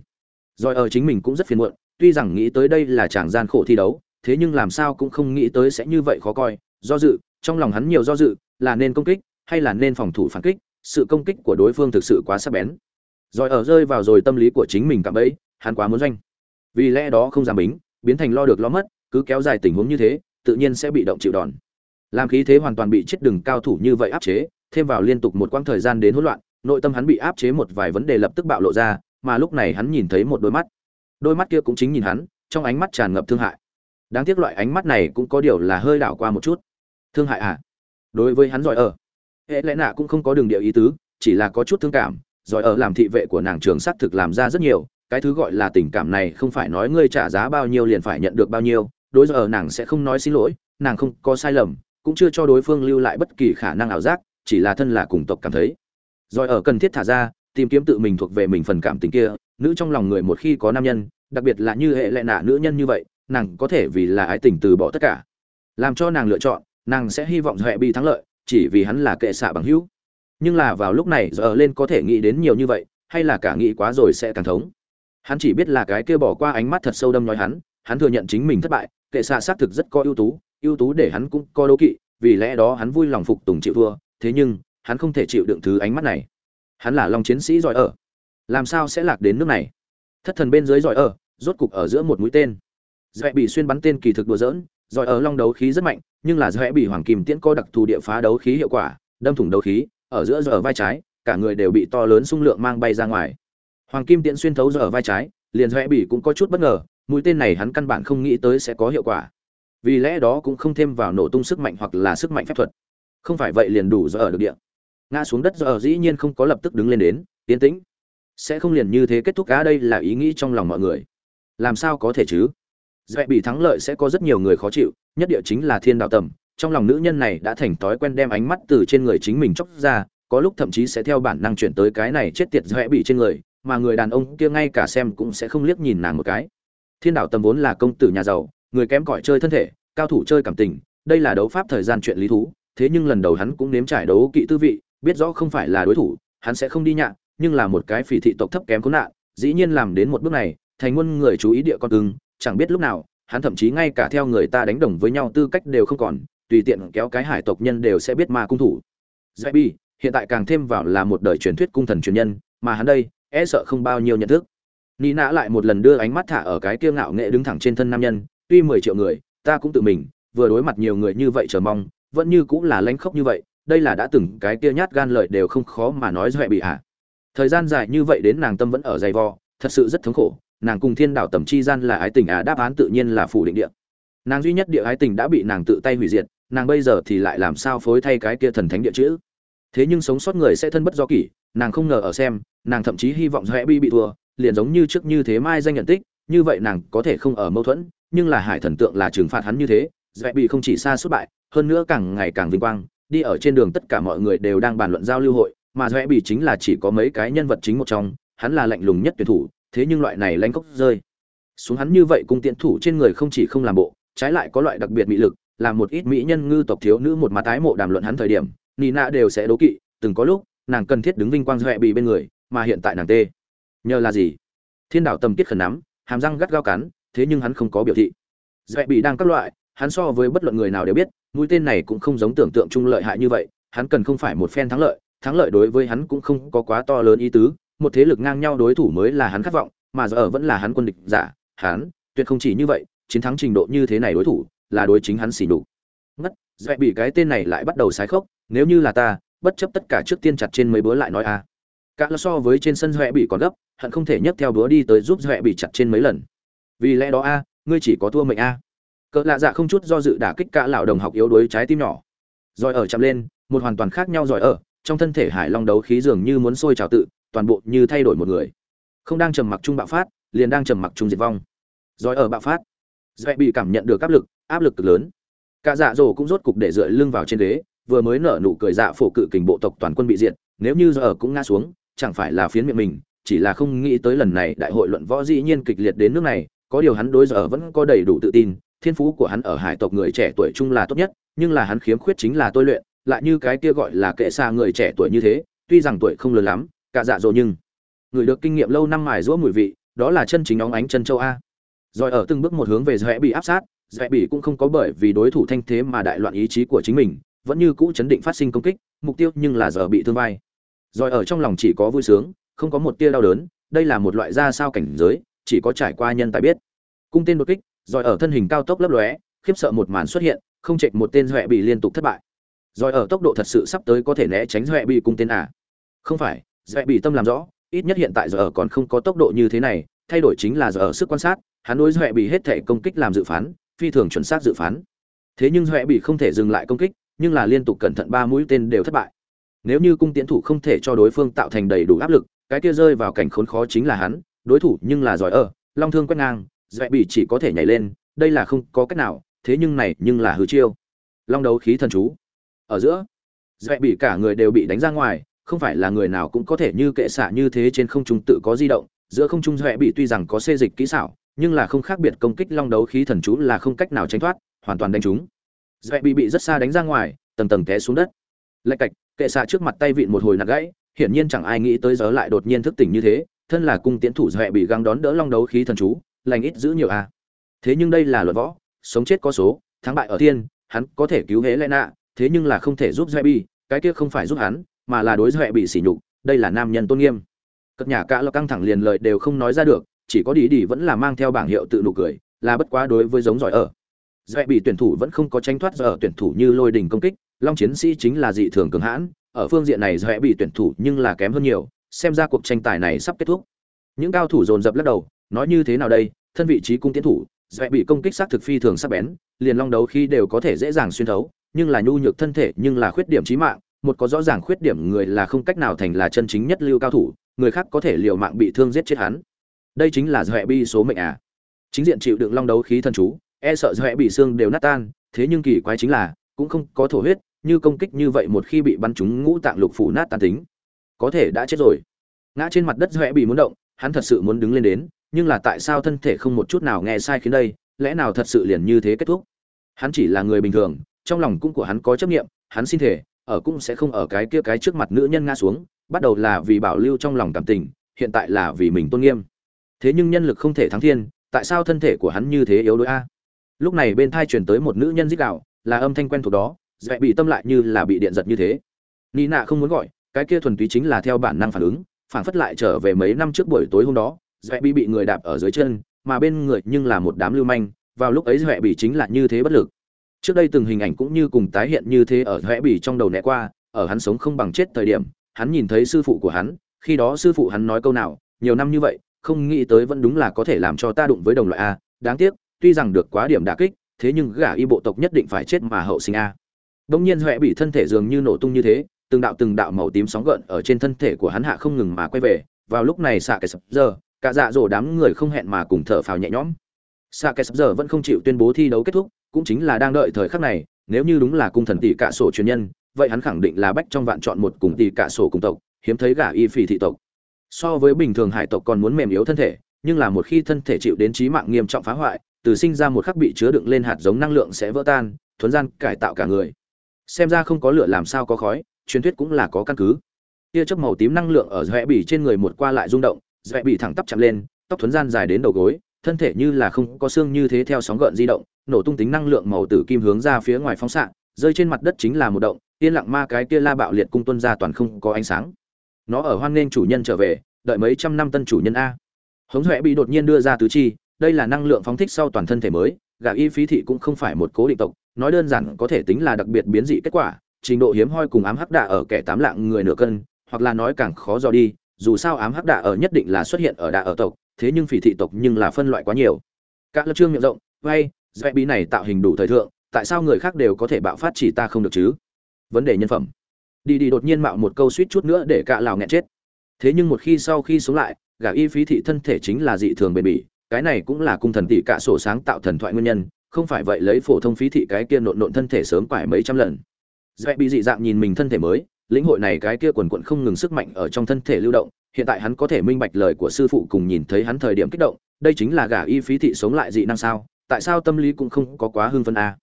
Speaker 1: rồi ở chính mình cũng rất phiền muộn, tuy rằng nghĩ tới đây là chàng gian khổ thi đấu, thế nhưng làm sao cũng không nghĩ tới sẽ như vậy khó coi. Do dự, trong lòng hắn nhiều do dự, là nên công kích, hay là nên phòng thủ phản kích, sự công kích của đối phương thực sự quá sắc bén. Rồi ở rơi vào rồi tâm lý của chính mình cảm ấy hắn quá muốn doanh. Vì lẽ đó không dám bính, biến thành lo được lo mất, cứ kéo dài tình huống như thế, tự nhiên sẽ bị động chịu đòn. Làm khí thế hoàn toàn bị chết đừng cao thủ như vậy áp chế, thêm vào liên tục một quãng thời gian đến hỗn loạn, nội tâm hắn bị áp chế một vài vấn đề lập tức bạo lộ ra mà lúc này hắn nhìn thấy một đôi mắt. Đôi mắt kia cũng chính nhìn hắn, trong ánh mắt tràn ngập thương hại. Đáng tiếc loại ánh mắt này cũng có điều là hơi đảo qua một chút. Thương hại à? Đối với hắn giỏi ở. Hệ lẽ nạ cũng không có đường điệu ý tứ, chỉ là có chút thương cảm. Giỏi ở làm thị vệ của nàng trường xác thực làm ra rất nhiều. Cái thứ gọi là tình cảm này không phải nói ngươi trả giá bao nhiêu liền phải nhận được bao nhiêu. Đối giờ nàng sẽ không nói xin lỗi, nàng không có sai lầm, cũng chưa cho đối phương lưu lại bất kỳ khả năng ảo giác, chỉ là thân là cùng tộc cảm thấy. Giỏi ở cần thiết thả ra tìm kiếm tự mình thuộc về mình phần cảm tình kia, nữ trong lòng người một khi có nam nhân, đặc biệt là như hệ lệ nạ nữ nhân như vậy, nàng có thể vì là ái tình từ bỏ tất cả. Làm cho nàng lựa chọn, nàng sẽ hy vọng huệ bị thắng lợi, chỉ vì hắn là kệ xạ bằng hữu. Nhưng là vào lúc này, giờ lên có thể nghĩ đến nhiều như vậy, hay là cả nghĩ quá rồi sẽ càng thống. Hắn chỉ biết là cái kia bỏ qua ánh mắt thật sâu đâm nói hắn hắn thừa nhận chính mình thất bại, kệ xạ xác thực rất có ưu tú ưu tú để hắn cũng có đố kỵ, vì lẽ đó hắn vui lòng phục tùng chịu thua, thế nhưng, hắn không thể chịu đựng thứ ánh mắt này hắn là long chiến sĩ giỏi ở. Làm sao sẽ lạc đến nước này? Thất thần bên dưới giỏi ở, rốt cục ở giữa một mũi tên. Dễ bị xuyên bắn tên kỳ thực đùa dỡn giỏi ở long đấu khí rất mạnh, nhưng là dễ bị hoàng kim tiễn có đặc thù địa phá đấu khí hiệu quả, đâm thủng đấu khí, ở giữa ở vai trái, cả người đều bị to lớn xung lượng mang bay ra ngoài. Hoàng kim tiễn xuyên thấu ở vai trái, liền dễ bị cũng có chút bất ngờ, mũi tên này hắn căn bản không nghĩ tới sẽ có hiệu quả. Vì lẽ đó cũng không thêm vào nổ tung sức mạnh hoặc là sức mạnh phép thuật. Không phải vậy liền đủ giỏi ở được địa ngã xuống đất giờ dĩ nhiên không có lập tức đứng lên đến tiến tĩnh. Sẽ không liền như thế kết thúc cá đây là ý nghĩ trong lòng mọi người. Làm sao có thể chứ? Dễ bị thắng lợi sẽ có rất nhiều người khó chịu, nhất địa chính là thiên đạo tầm. Trong lòng nữ nhân này đã thành thói quen đem ánh mắt từ trên người chính mình chóc ra, có lúc thậm chí sẽ theo bản năng chuyển tới cái này chết tiệt dễ bị trên người, mà người đàn ông kia ngay cả xem cũng sẽ không liếc nhìn nàng một cái. Thiên đạo tầm vốn là công tử nhà giàu, người kém cỏi chơi thân thể, cao thủ chơi cảm tình, đây là đấu pháp thời gian chuyện lý thú, thế nhưng lần đầu hắn cũng nếm trải đấu kỵ tư vị biết rõ không phải là đối thủ hắn sẽ không đi nhạn nhưng là một cái phỉ thị tộc thấp kém có nạn dĩ nhiên làm đến một bước này thành quân người chú ý địa con ưng, chẳng biết lúc nào hắn thậm chí ngay cả theo người ta đánh đồng với nhau tư cách đều không còn tùy tiện kéo cái hải tộc nhân đều sẽ biết ma cung thủ. Zebi, bi hiện tại càng thêm vào là một đời truyền thuyết cung thần truyền nhân mà hắn đây e sợ không bao nhiêu nhận thức. Ni nã lại một lần đưa ánh mắt thả ở cái kia ngạo nghệ đứng thẳng trên thân nam nhân tuy mười triệu người ta cũng tự mình vừa đối mặt nhiều người như vậy chờ mong vẫn như cũng là lanh khốc như vậy đây là đã từng cái kia nhát gan lợi đều không khó mà nói dọa bị hạ thời gian dài như vậy đến nàng tâm vẫn ở dày vò, thật sự rất thống khổ, nàng cùng thiên đạo tầm chi gian là ái tình à đáp án tự nhiên là phủ định địa. Nàng duy nhất địa ái tình đã bị nàng tự tay hủy diệt, nàng bây giờ thì lại làm sao phối thay cái kia thần thánh địa chữ? Thế nhưng sống sót người sẽ thân bất do kỷ, nàng không ngờ ở xem, nàng thậm chí hy vọng Dọa bi bị thua, liền giống như trước như thế mai danh nhận tích, như vậy nàng có thể không ở mâu thuẫn, nhưng là hải thần tượng là trừng phạt hắn như thế, Dọa bị không chỉ xa suốt bại, hơn nữa càng ngày càng vinh quang đi ở trên đường tất cả mọi người đều đang bàn luận giao lưu hội, mà rẽ bị chính là chỉ có mấy cái nhân vật chính một trong, hắn là lạnh lùng nhất tuyển thủ, thế nhưng loại này lanh cốc rơi. Xuống hắn như vậy cung tiện thủ trên người không chỉ không làm bộ, trái lại có loại đặc biệt mỹ lực làm một ít mỹ nhân ngư tộc thiếu nữ một mặt tái mộ đàm luận hắn thời điểm nina đều sẽ đố kỵ, từng có lúc, nàng cần thiết đứng vinh quang rẽ bị bên người, mà hiện tại nàng tê. Nhờ là gì? Thiên đạo tầm kiết khẩn nắm, hàm răng gắt gao cắn, thế nhưng hắn không có biểu thị. Rẽ bị đang các loại hắn so với bất luận người nào đều biết, mũi tên này cũng không giống tưởng tượng chung lợi hại như vậy, hắn cần không phải một phen thắng lợi thắng lợi đối với hắn cũng không có quá to lớn ý tứ, một thế lực ngang nhau đối thủ mới là hắn khát vọng, mà giờ vẫn là hắn quân địch giả, hắn, tuyệt không chỉ như vậy, chiến thắng trình độ như thế này đối thủ, là đối chính hắn xỉ nhục. ngất dạy bị cái tên này lại bắt đầu sái khốc nếu như là ta, bất chấp tất cả trước tiên chặt trên mấy bữa lại nói a cả là so với trên sân huệ bị còn gấp, hận không thể nhấc theo bữa đi tới giúp huệ bị chặt trên mấy lần. Vì lẽ đó a, ngươi chỉ có thua mệnh a cỡ lạ dạ không chút do dự đả kích cả lão đồng học yếu đuối trái tim nhỏ. Rồi ở chạm lên, một hoàn toàn khác nhau rồi ở, trong thân thể hải long đấu khí dường như muốn sôi trào tự, toàn bộ như thay đổi một người. Không đang trầm mặc trung bạo phát, liền đang trầm mặc trung diệt vong. Rồi ở bạo phát. Dễ bị cảm nhận được áp lực áp lực cực lớn. Cả dạ dỗ cũng rốt cục để dựa lưng vào trên ghế, vừa mới nở nụ cười dạ phổ cự kình bộ tộc toàn quân bị diệt, nếu như giờ ở cũng ngã xuống, chẳng phải là phiến miệng mình, chỉ là không nghĩ tới lần này đại hội luận võ dĩ nhiên kịch liệt đến nước này, có điều hắn đối giờ vẫn có đầy đủ tự tin thiên phú của hắn ở hải tộc người trẻ tuổi chung là tốt nhất, nhưng là hắn khiếm khuyết chính là tôi luyện, lại như cái kia gọi là kệ xa người trẻ tuổi như thế, tuy rằng tuổi không lớn lắm, cả dạ dỗ nhưng người được kinh nghiệm lâu năm mài giũa mùi vị, đó là chân chính óng ánh chân châu a. Rồi ở từng bước một hướng về dõe bị áp sát dõe bị cũng không có bởi vì đối thủ thanh thế mà đại loạn ý chí của chính mình, vẫn như cũ chấn định phát sinh công kích, mục tiêu nhưng là giờ bị thương vai. Rồi ở trong lòng chỉ có vui sướng, không có một tia đau đớn, đây là một loại ra sao cảnh giới, chỉ có trải qua nhân tài biết. Cung tên đột kích rồi ở thân hình cao tốc lấp lóe, khiếp sợ một màn xuất hiện, không chệch một tên dõe bị liên tục thất bại. Rồi ở tốc độ thật sự sắp tới có thể né tránh dõe bị cung tên à? Không phải dõe bị tâm làm rõ, ít nhất hiện tại giờ ở còn không có tốc độ như thế này, thay đổi chính là giờ ở sức quan sát, hắn đối dõe bị hết thể công kích làm dự phán, phi thường chuẩn xác dự phán. Thế nhưng dõe bị không thể dừng lại công kích, nhưng là liên tục cẩn thận ba mũi tên đều thất bại. Nếu như cung tiến thủ không thể cho đối phương tạo thành đầy đủ áp lực, cái kia rơi vào cảnh khốn khó chính là hắn, đối thủ nhưng là giỏi ở, long thương quét ngang dễ bị chỉ có thể nhảy lên, đây là không có cách nào, thế nhưng này nhưng là hư chiêu. Long đấu khí thần chú. Ở giữa dễ bị cả người đều bị đánh ra ngoài, không phải là người nào cũng có thể như kệ xạ như thế trên không trung tự có di động. Giữa không trung dễ bị tuy rằng có xê dịch kỹ xảo, nhưng là không khác biệt công kích long đấu khí thần chú là không cách nào tránh thoát, hoàn toàn đánh trúng. Dễ bị bị rất xa đánh ra ngoài, tầng tầng té xuống đất. Lạch cạch, kệ xạ trước mặt tay vịn một hồi nạt gãy, hiển nhiên chẳng ai nghĩ tới giờ lại đột nhiên thức tỉnh như thế, thân là cung tiến thủ dễ bị găng đón đỡ long đấu khí thần chú lành ít giữ nhiều a. Thế nhưng đây là luật võ, sống chết có số, thắng bại ở thiên, hắn có thể cứu hễ lẽ nạ thế nhưng là không thể giúp dễ bị cái kia không phải giúp hắn, mà là đối dễ bị sỉ nhục, đây là nam nhân tôn nghiêm. Cất nhà cả lo căng thẳng liền lời đều không nói ra được, chỉ có đi đi vẫn là mang theo bảng hiệu tự nụ cười, là bất quá đối với giống giỏi ở. Dễ bị tuyển thủ vẫn không có tranh thoát giờ tuyển thủ như lôi đình công kích, long chiến sĩ chính là dị thường cường hãn, ở phương diện này dễ bị tuyển thủ nhưng là kém hơn nhiều, xem ra cuộc tranh tài này sắp kết thúc. Những cao thủ dồn dập lắc đầu nói như thế nào đây, thân vị trí cung tiến thủ, dễ bị công kích sát thực phi thường sắc bén, liền long đấu khi đều có thể dễ dàng xuyên thấu, nhưng là nhu nhược thân thể, nhưng là khuyết điểm chí mạng, một có rõ ràng khuyết điểm người là không cách nào thành là chân chính nhất lưu cao thủ, người khác có thể liều mạng bị thương giết chết hắn. Đây chính là dễ bi số mệnh à. Chính diện chịu đựng long đấu khí thần chú e sợ dễ bị xương đều nát tan, thế nhưng kỳ quái chính là, cũng không có thổ huyết, như công kích như vậy một khi bị bắn trúng ngũ tạng lục phủ nát tan tính, có thể đã chết rồi. Ngã trên mặt đất dễ bị muốn động, hắn thật sự muốn đứng lên đến nhưng là tại sao thân thể không một chút nào nghe sai khiến đây, lẽ nào thật sự liền như thế kết thúc? Hắn chỉ là người bình thường, trong lòng cũng của hắn có chấp nghiệm hắn xin thể ở cũng sẽ không ở cái kia cái trước mặt nữ nhân ngã xuống, bắt đầu là vì bảo lưu trong lòng cảm tình, hiện tại là vì mình tôn nghiêm. Thế nhưng nhân lực không thể thắng thiên, tại sao thân thể của hắn như thế yếu đuối a? Lúc này bên thai truyền tới một nữ nhân dích đạo là âm thanh quen thuộc đó, dễ bị tâm lại như là bị điện giật như thế. Nị nạ không muốn gọi, cái kia thuần túy chính là theo bản năng phản ứng, phản phất lại trở về mấy năm trước buổi tối hôm đó dễ bị bị người đạp ở dưới chân, mà bên người nhưng là một đám lưu manh, vào lúc ấy dễ bị chính là như thế bất lực. Trước đây từng hình ảnh cũng như cùng tái hiện như thế ở dễ bị trong đầu né qua, ở hắn sống không bằng chết thời điểm, hắn nhìn thấy sư phụ của hắn, khi đó sư phụ hắn nói câu nào, nhiều năm như vậy, không nghĩ tới vẫn đúng là có thể làm cho ta đụng với đồng loại a, đáng tiếc, tuy rằng được quá điểm đả kích, thế nhưng gã y bộ tộc nhất định phải chết mà hậu sinh a. Đống nhiên huệ bị thân thể dường như nổ tung như thế, từng đạo từng đạo màu tím sóng gợn ở trên thân thể của hắn hạ không ngừng mà quay về, vào lúc này xạ cái sập giờ cả dạ dỗ đám người không hẹn mà cùng thở phào nhẹ nhõm. Xạ kẻ sắp giờ vẫn không chịu tuyên bố thi đấu kết thúc, cũng chính là đang đợi thời khắc này, nếu như đúng là cung thần tỷ cả sổ truyền nhân, vậy hắn khẳng định là bách trong vạn chọn một cùng tỷ cả sổ cùng tộc, hiếm thấy gả y phỉ thị tộc. So với bình thường hải tộc còn muốn mềm yếu thân thể, nhưng là một khi thân thể chịu đến trí mạng nghiêm trọng phá hoại, từ sinh ra một khắc bị chứa đựng lên hạt giống năng lượng sẽ vỡ tan, thuấn gian cải tạo cả người. Xem ra không có lửa làm sao có khói, truyền thuyết cũng là có căn cứ. Tia chớp màu tím năng lượng ở rẽ bỉ trên người một qua lại rung động rẽ bị thẳng tắp chạm lên, tóc thuấn gian dài đến đầu gối, thân thể như là không có xương như thế theo sóng gợn di động, nổ tung tính năng lượng màu tử kim hướng ra phía ngoài phóng xạ, rơi trên mặt đất chính là một động, yên lặng ma cái kia la bạo liệt cung tuân ra toàn không có ánh sáng. Nó ở hoan nghênh chủ nhân trở về, đợi mấy trăm năm tân chủ nhân a. Hống huệ bị đột nhiên đưa ra tứ chi, đây là năng lượng phóng thích sau toàn thân thể mới, gà y phí thị cũng không phải một cố định tộc, nói đơn giản có thể tính là đặc biệt biến dị kết quả, trình độ hiếm hoi cùng ám hắc đạ ở kẻ tám lạng người nửa cân, hoặc là nói càng khó dò đi dù sao ám hắc đạ ở nhất định là xuất hiện ở đạ ở tộc, thế nhưng phỉ thị tộc nhưng là phân loại quá nhiều. Các lớp trương miệng rộng, vay dạy bí này tạo hình đủ thời thượng, tại sao người khác đều có thể bạo phát chỉ ta không được chứ? Vấn đề nhân phẩm. Đi đi đột nhiên mạo một câu suýt chút nữa để cả lào nghẹn chết. Thế nhưng một khi sau khi sống lại, gã y phí thị thân thể chính là dị thường bền bỉ, cái này cũng là cung thần tỷ cả sổ sáng tạo thần thoại nguyên nhân, không phải vậy lấy phổ thông phí thị cái kia nộn nộn thân thể sớm quải mấy trăm lần. Dạy bị dị dạng nhìn mình thân thể mới lĩnh hội này cái kia quần quận không ngừng sức mạnh ở trong thân thể lưu động, hiện tại hắn có thể minh bạch lời của sư phụ cùng nhìn thấy hắn thời điểm kích động, đây chính là gà y phí thị sống lại dị năng sao, tại sao tâm lý cũng không có quá hưng phân a à?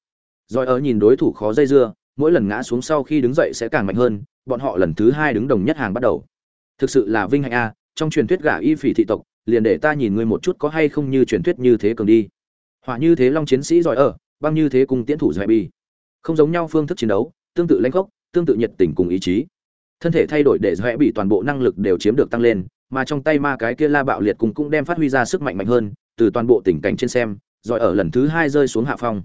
Speaker 1: rồi ở nhìn đối thủ khó dây dưa, mỗi lần ngã xuống sau khi đứng dậy sẽ càng mạnh hơn, bọn họ lần thứ hai đứng đồng nhất hàng bắt đầu. Thực sự là vinh hạnh a trong truyền thuyết gà y phỉ thị tộc, liền để ta nhìn ngươi một chút có hay không như truyền thuyết như thế cường đi. Hỏa như thế long chiến sĩ giỏi ở, băng như thế cùng tiễn thủ dạy bi không giống nhau phương thức chiến đấu, tương tự lãnh gốc tương tự nhiệt tình cùng ý chí. Thân thể thay đổi để dạy bị toàn bộ năng lực đều chiếm được tăng lên, mà trong tay ma cái kia la bạo liệt cùng cũng đem phát huy ra sức mạnh mạnh hơn, từ toàn bộ tình cảnh trên xem, rồi ở lần thứ hai rơi xuống hạ phong.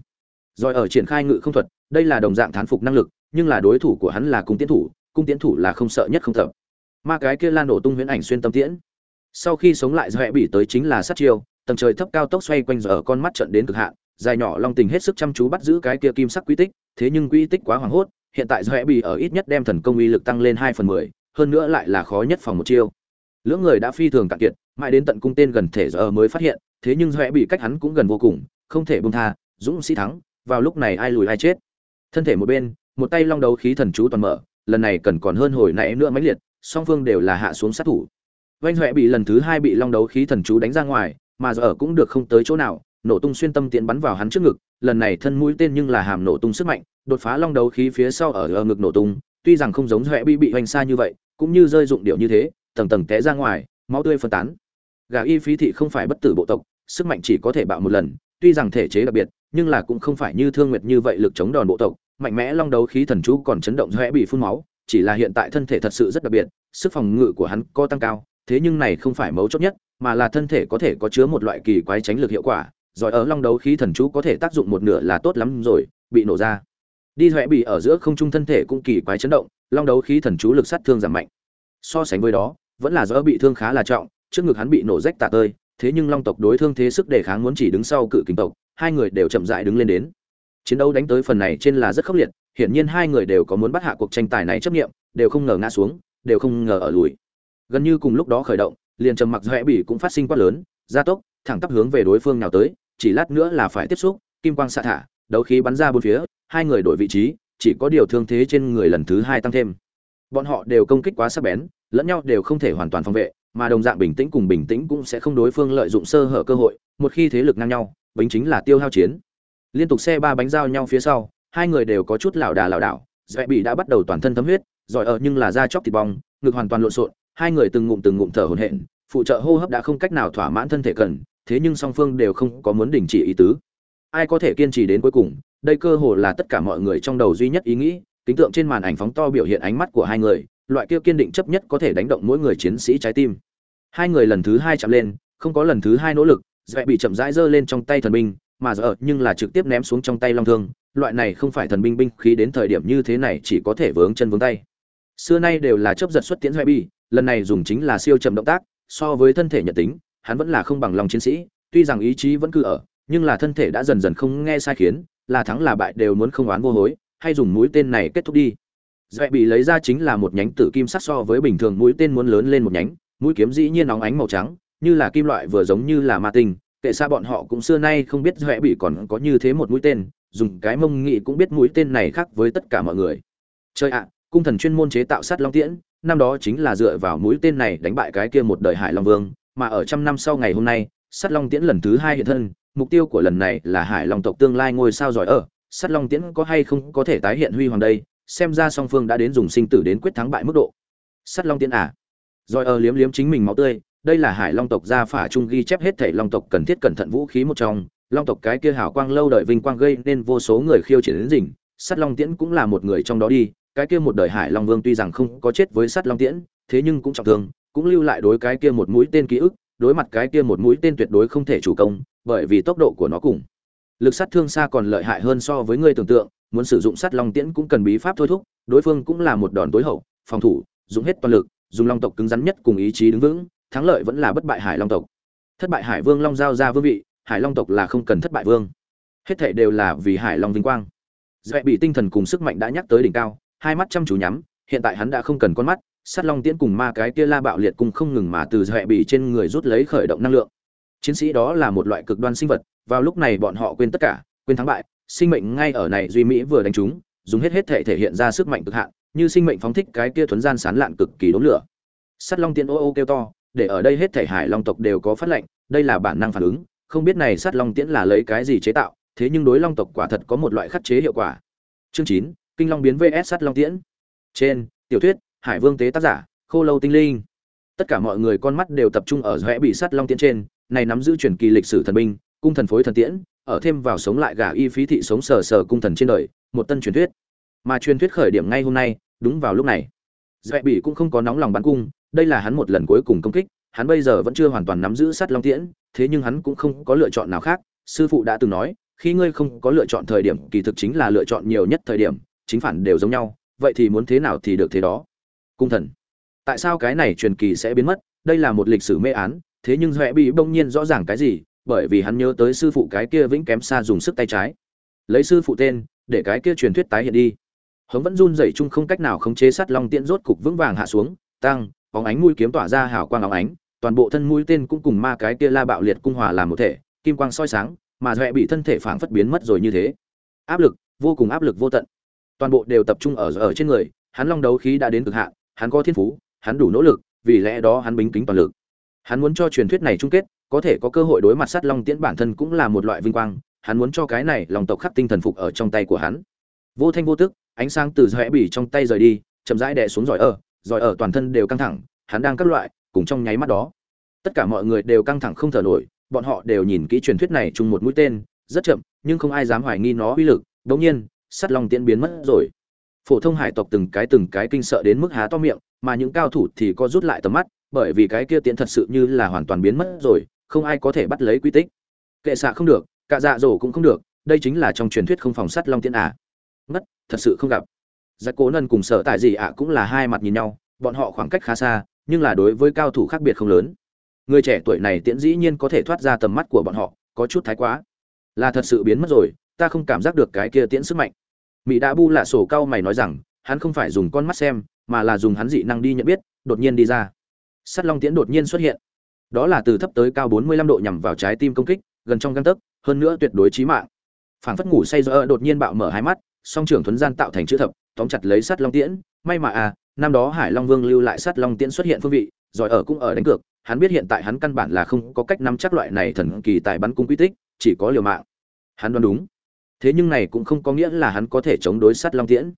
Speaker 1: Rồi ở triển khai ngự không thuật, đây là đồng dạng thán phục năng lực, nhưng là đối thủ của hắn là cung tiến thủ, cung tiến thủ là không sợ nhất không thập ma cái kia lan nổ tung huyễn ảnh xuyên tâm tiễn. Sau khi sống lại dọa bị tới chính là sát chiêu, tầng trời thấp cao tốc xoay quanh giờ con mắt trận đến cực hạn, dài nhỏ long tình hết sức chăm chú bắt giữ cái kia kim sắc quy tích, thế nhưng quy tích quá hoảng hốt hiện tại dọa bị ở ít nhất đem thần công uy lực tăng lên hai phần mười, hơn nữa lại là khó nhất phòng một chiêu. Lưỡng người đã phi thường cạn kiệt, mãi đến tận cung tên gần thể giờ mới phát hiện, thế nhưng dọa bị cách hắn cũng gần vô cùng, không thể buông tha, dũng sĩ thắng, vào lúc này ai lùi ai chết. Thân thể một bên, một tay long đấu khí thần chú toàn mở, lần này cần còn hơn hồi nãy nữa mãnh liệt, song phương đều là hạ xuống sát thủ. Vanh huệ bị lần thứ hai bị long đấu khí thần chú đánh ra ngoài, mà giờ cũng được không tới chỗ nào, nổ tung xuyên tâm tiến bắn vào hắn trước ngực, lần này thân mũi tên nhưng là hàm nổ tung sức mạnh đột phá long đấu khí phía sau ở, ở ngực nổ tung tuy rằng không giống Hoè bị bị hoành xa như vậy cũng như rơi dụng điệu như thế tầng tầng té ra ngoài máu tươi phân tán gà y phí thị không phải bất tử bộ tộc sức mạnh chỉ có thể bạo một lần tuy rằng thể chế đặc biệt nhưng là cũng không phải như thương nguyệt như vậy lực chống đòn bộ tộc mạnh mẽ long đấu khí thần chú còn chấn động Hoè bị phun máu chỉ là hiện tại thân thể thật sự rất đặc biệt sức phòng ngự của hắn có tăng cao thế nhưng này không phải mấu chốt nhất, mà là thân thể có thể có chứa một loại kỳ quái tránh lực hiệu quả, rồi ở long đấu khí thần chú có thể tác dụng một nửa là tốt lắm rồi, bị nổ ra. Đi huệ bị ở giữa không trung thân thể cũng kỳ quái chấn động, long đấu khí thần chú lực sát thương giảm mạnh. So sánh với đó, vẫn là do bị thương khá là trọng, trước ngực hắn bị nổ rách tạ tơi, thế nhưng long tộc đối thương thế sức đề kháng muốn chỉ đứng sau cự kình tộc, hai người đều chậm rãi đứng lên đến. Chiến đấu đánh tới phần này trên là rất khốc liệt, hiển nhiên hai người đều có muốn bắt hạ cuộc tranh tài này chấp nghiệm, đều không ngờ ngã xuống, đều không ngờ ở lùi gần như cùng lúc đó khởi động liền trầm mặc rẽ bỉ cũng phát sinh quát lớn gia tốc thẳng tắp hướng về đối phương nào tới chỉ lát nữa là phải tiếp xúc kim quang xạ thả đấu khí bắn ra bốn phía hai người đổi vị trí chỉ có điều thương thế trên người lần thứ hai tăng thêm bọn họ đều công kích quá sắc bén lẫn nhau đều không thể hoàn toàn phòng vệ mà đồng dạng bình tĩnh cùng bình tĩnh cũng sẽ không đối phương lợi dụng sơ hở cơ hội một khi thế lực ngang nhau bính chính là tiêu hao chiến liên tục xe ba bánh giao nhau phía sau hai người đều có chút lảo đà lảo đảo dễ bị đã bắt đầu toàn thân thấm huyết giỏi ở nhưng là da chóc thịt bong ngực hoàn toàn lộn xộn hai người từng ngụm từng ngụm thở hổn hển, phụ trợ hô hấp đã không cách nào thỏa mãn thân thể cần, thế nhưng song phương đều không có muốn đình chỉ ý tứ. Ai có thể kiên trì đến cuối cùng, đây cơ hồ là tất cả mọi người trong đầu duy nhất ý nghĩ, kính tượng trên màn ảnh phóng to biểu hiện ánh mắt của hai người, loại kia kiên định chấp nhất có thể đánh động mỗi người chiến sĩ trái tim. Hai người lần thứ hai chạm lên, không có lần thứ hai nỗ lực, dễ bị chậm rãi giơ lên trong tay thần binh, mà giờ nhưng là trực tiếp ném xuống trong tay long thương, loại này không phải thần binh binh khí đến thời điểm như thế này chỉ có thể vướng chân vướng tay. Xưa nay đều là chớp giật xuất tiễn dễ bị, lần này dùng chính là siêu chậm động tác so với thân thể nhận tính hắn vẫn là không bằng lòng chiến sĩ tuy rằng ý chí vẫn cứ ở nhưng là thân thể đã dần dần không nghe sai khiến là thắng là bại đều muốn không oán vô hối hay dùng mũi tên này kết thúc đi. Dạy bị lấy ra chính là một nhánh tử kim sắc so với bình thường mũi tên muốn lớn lên một nhánh mũi kiếm dĩ nhiên óng ánh màu trắng như là kim loại vừa giống như là ma tinh kệ xa bọn họ cũng xưa nay không biết dạy bị còn có như thế một mũi tên dùng cái mông nghị cũng biết mũi tên này khác với tất cả mọi người. Chơi ạ cung thần chuyên môn chế tạo sắt long tiễn năm đó chính là dựa vào mũi tên này đánh bại cái kia một đời Hải Long Vương, mà ở trăm năm sau ngày hôm nay, Sắt Long Tiễn lần thứ hai hiện thân, mục tiêu của lần này là Hải Long tộc tương lai ngôi sao giỏi ở, Sắt Long Tiễn có hay không có thể tái hiện huy hoàng đây, xem ra song phương đã đến dùng sinh tử đến quyết thắng bại mức độ. Sắt Long Tiễn à? Giỏi ở liếm liếm chính mình máu tươi, đây là Hải Long tộc gia phả trung ghi chép hết thảy Long tộc cần thiết cẩn thận vũ khí một trong, Long tộc cái kia hào quang lâu đời vinh quang gây nên vô số người khiêu chiến đến rình, Sắt Long Tiễn cũng là một người trong đó đi, cái kia một đời Hải Long Vương tuy rằng không có chết với sắt Long Tiễn, thế nhưng cũng trọng thương, cũng lưu lại đối cái kia một mũi tên ký ức, đối mặt cái kia một mũi tên tuyệt đối không thể chủ công, bởi vì tốc độ của nó cùng lực sát thương xa còn lợi hại hơn so với người tưởng tượng, muốn sử dụng sắt Long Tiễn cũng cần bí pháp thôi thúc, đối phương cũng là một đòn tối hậu, phòng thủ, dùng hết toàn lực, dùng long tộc cứng rắn nhất cùng ý chí đứng vững thắng lợi vẫn là bất bại hải long tộc. Thất bại hải vương long giao ra vương vị hải long tộc là không cần thất bại vương. Hết thảy đều là vì hải long vinh quang. Dễ bị tinh thần cùng sức mạnh đã nhắc tới đỉnh cao hai mắt chăm chú nhắm hiện tại hắn đã không cần con mắt sát long tiễn cùng ma cái kia la bạo liệt cùng không ngừng mà từ hệ bị trên người rút lấy khởi động năng lượng. Chiến sĩ đó là một loại cực đoan sinh vật, vào lúc này bọn họ quên tất cả, quên thắng bại, sinh mệnh ngay ở này duy mỹ vừa đánh chúng, dùng hết hết thể thể hiện ra sức mạnh cực hạn, như sinh mệnh phóng thích cái kia thuấn gian sán lạn cực kỳ đốn lửa. Sắt long tiễn ô ô kêu to, để ở đây hết thể hải long tộc đều có phát lệnh, đây là bản năng phản ứng, không biết này sắt long tiễn là lấy cái gì chế tạo, thế nhưng đối long tộc quả thật có một loại khắc chế hiệu quả. Chương chín, kinh long biến vs sắt long tiễn. Trên, tiểu thuyết hải vương tế tác giả, khô lâu tinh linh. Tất cả mọi người con mắt đều tập trung ở rẽ bị sắt long tiễn trên, này nắm giữ truyền kỳ lịch sử thần binh, cung thần phối thần tiễn, ở thêm vào sống lại gà y phí thị sống sờ sờ cung thần trên đời, một tân truyền thuyết. Mà truyền thuyết khởi điểm ngay hôm nay, đúng vào lúc này. Dễ bị cũng không có nóng lòng bắn cung, đây là hắn một lần cuối cùng công kích, hắn bây giờ vẫn chưa hoàn toàn nắm giữ sắt long tiễn, thế nhưng hắn cũng không có lựa chọn nào khác. Sư phụ đã từng nói, khi ngươi không có lựa chọn thời điểm, kỳ thực chính là lựa chọn nhiều nhất thời điểm, chính phản đều giống nhau, vậy thì muốn thế nào thì được thế đó cung thần. Tại sao cái này truyền kỳ sẽ biến mất? Đây là một lịch sử mê án, thế nhưng huệ bị bỗng nhiên rõ ràng cái gì, bởi vì hắn nhớ tới sư phụ cái kia vĩnh kém xa dùng sức tay trái. Lấy sư phụ tên, để cái kia truyền thuyết tái hiện đi. Hống vẫn run rẩy chung không cách nào khống chế sát long tiễn rốt cục vững vàng hạ xuống, tăng, bóng ánh mũi kiếm tỏa ra hào quang óng ánh, toàn bộ thân mũi tên cũng cùng ma cái kia la bạo liệt cung hòa làm một thể, kim quang soi sáng, mà huệ bị thân thể phảng phất biến mất rồi như thế. Áp lực, vô cùng áp lực vô tận. Toàn bộ đều tập trung ở ở trên người, hắn long đấu khí đã đến cực hạn hắn có thiên phú, hắn đủ nỗ lực, vì lẽ đó hắn bính kính toàn lực. Hắn muốn cho truyền thuyết này chung kết, có thể có cơ hội đối mặt sát long tiễn bản thân cũng là một loại vinh quang, hắn muốn cho cái này lòng tộc khắc tinh thần phục ở trong tay của hắn. Vô thanh vô tức, ánh sáng từ rẽ bỉ trong tay rời đi, chậm rãi đè xuống giỏi ở giỏi ở toàn thân đều căng thẳng, hắn đang các loại, cùng trong nháy mắt đó. Tất cả mọi người đều căng thẳng không thở nổi, bọn họ đều nhìn kỹ truyền thuyết này chung một mũi tên, rất chậm, nhưng không ai dám hoài nghi nó uy lực. Đống nhiên sắt long tiễn biến mất rồi phổ thông hải tộc từng cái từng cái kinh sợ đến mức há to miệng, mà những cao thủ thì có rút lại tầm mắt, bởi vì cái kia tiễn thật sự như là hoàn toàn biến mất rồi, không ai có thể bắt lấy quy tích. Kệ xạ không được cả dạ dỗ cũng không được, đây chính là trong truyền thuyết không phòng sắt long tiễn à. ngất, thật sự không gặp. Giặc cố nân cùng sợ tại gì ạ cũng là hai mặt nhìn nhau, bọn họ khoảng cách khá xa, nhưng là đối với cao thủ khác biệt không lớn. Người trẻ tuổi này tiễn dĩ nhiên có thể thoát ra tầm mắt của bọn họ, có chút thái quá. Là thật sự biến mất rồi, ta không cảm giác được cái kia tiễn sức mạnh mỹ đã bu lạ sổ cao mày nói rằng, hắn không phải dùng con mắt xem, mà là dùng hắn dị năng đi nhận biết, đột nhiên đi ra. Sắt long tiễn đột nhiên xuất hiện. Đó là từ thấp tới cao 45 độ nhằm vào trái tim công kích, gần trong găng tấc, hơn nữa tuyệt đối chí mạng. Phảng phất ngủ say do đột nhiên bạo mở hai mắt, song trưởng thuấn gian tạo thành chữ thập, tóm chặt lấy sắt long tiễn. May mà à năm đó hải long vương lưu lại sắt long tiễn xuất hiện phương vị, giỏi ở cũng ở đánh cược, hắn biết hiện tại hắn căn bản là không có cách nắm chắc loại này thần kỳ tại bắn cung quy tích, chỉ có liều mạng. Hắn đoán đúng thế nhưng này cũng không có nghĩa là hắn có thể chống đối sắt long tiễn.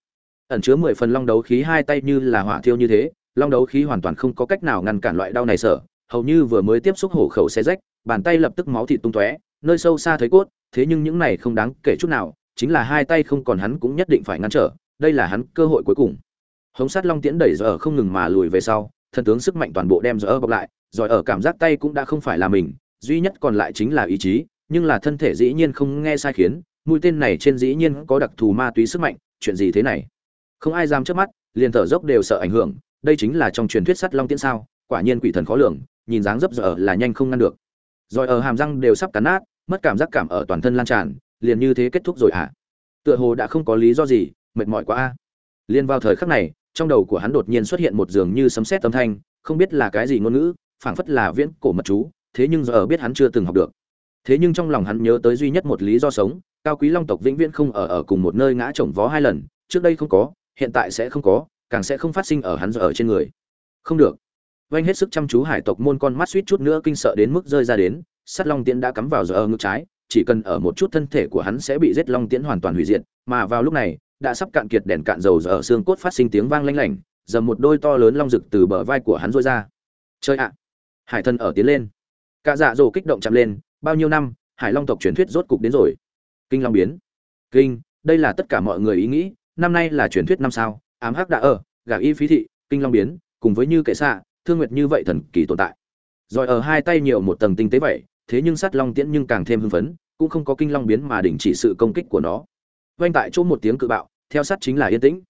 Speaker 1: Ẩn chứa mười phần long đấu khí hai tay như là hỏa thiêu như thế, long đấu khí hoàn toàn không có cách nào ngăn cản loại đau này sở hầu như vừa mới tiếp xúc hổ khẩu xe rách, bàn tay lập tức máu thịt tung tóe, nơi sâu xa thấy cốt, thế nhưng những này không đáng kể chút nào, chính là hai tay không còn hắn cũng nhất định phải ngăn trở, đây là hắn cơ hội cuối cùng. Hống sát long tiễn đẩy giờ không ngừng mà lùi về sau, thần tướng sức mạnh toàn bộ đem giờ bọc lại rồi ở cảm giác tay cũng đã không phải là mình, duy nhất còn lại chính là ý chí, nhưng là thân thể dĩ nhiên không nghe sai khiến mũi tên này trên dĩ nhiên có đặc thù ma túy sức mạnh, chuyện gì thế này? Không ai dám trước mắt, liền thở dốc đều sợ ảnh hưởng, đây chính là trong truyền thuyết sắt long tiễn sao, quả nhiên quỷ thần khó lường, nhìn dáng dấp giờ là nhanh không ngăn được. Rồi ở hàm răng đều sắp cắn nát, mất cảm giác cảm ở toàn thân lan tràn, liền như thế kết thúc rồi à tựa hồ đã không có lý do gì, mệt mỏi quá a. Liên vào thời khắc này, trong đầu của hắn đột nhiên xuất hiện một dường như sấm sét âm thanh, không biết là cái gì ngôn ngữ, phảng phất là viễn cổ mật chú, thế nhưng giờ biết hắn chưa từng học được. Thế nhưng trong lòng hắn nhớ tới duy nhất một lý do sống cao quý long tộc vĩnh viễn không ở ở cùng một nơi ngã chồng vó hai lần, trước đây không có, hiện tại sẽ không có, càng sẽ không phát sinh ở hắn giờ ở trên người. Không được. Vanh hết sức chăm chú hải tộc môn con mắt suýt chút nữa kinh sợ đến mức rơi ra đến, sắt long tiễn đã cắm vào giờ ở ngực trái, chỉ cần ở một chút thân thể của hắn sẽ bị giết long tiễn hoàn toàn hủy diệt, mà vào lúc này, đã sắp cạn kiệt đèn cạn dầu giờ ở xương cốt phát sinh tiếng vang lanh lảnh dầm một đôi to lớn long rực từ bờ vai của hắn rôi ra. Chơi ạ. Hải thân ở tiến lên. Cả dạ dỗ kích động chạm lên, bao nhiêu năm, hải long tộc truyền thuyết rốt cục đến rồi kinh long biến. Kinh, đây là tất cả mọi người ý nghĩ, năm nay là truyền thuyết năm sao, ám hắc đã ở, gà y phí thị, kinh long biến, cùng với như kệ xạ thương nguyệt như vậy thần kỳ tồn tại. Rồi ở hai tay nhiều một tầng tinh tế vậy, thế nhưng sắt long tiễn nhưng càng thêm hưng phấn, cũng không có kinh long biến mà đình chỉ sự công kích của nó. Vang tại chỗ một tiếng cự bạo, theo sắt chính là yên tĩnh.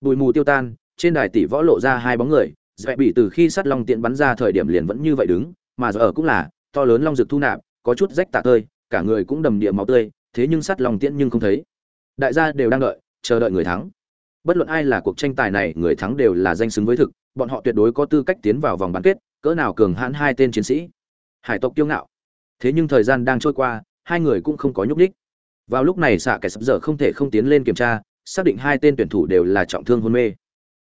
Speaker 1: Bụi mù tiêu tan, trên đài tỷ võ lộ ra hai bóng người dẹp bị từ khi sát long tiện bắn ra thời điểm liền vẫn như vậy đứng, mà giờ ở cũng là, to lớn long rực thu nạp, có chút rách tạ tơi, cả người cũng đầm địa máu tươi thế nhưng sát lòng tiễn nhưng không thấy. Đại gia đều đang đợi, chờ đợi người thắng. Bất luận ai là cuộc tranh tài này, người thắng đều là danh xứng với thực, bọn họ tuyệt đối có tư cách tiến vào vòng bán kết, cỡ nào cường hãn hai tên chiến sĩ. Hải tộc kiêu ngạo. Thế nhưng thời gian đang trôi qua, hai người cũng không có nhúc nhích. Vào lúc này xạ kẻ sắp giờ không thể không tiến lên kiểm tra, xác định hai tên tuyển thủ đều là trọng thương hôn mê.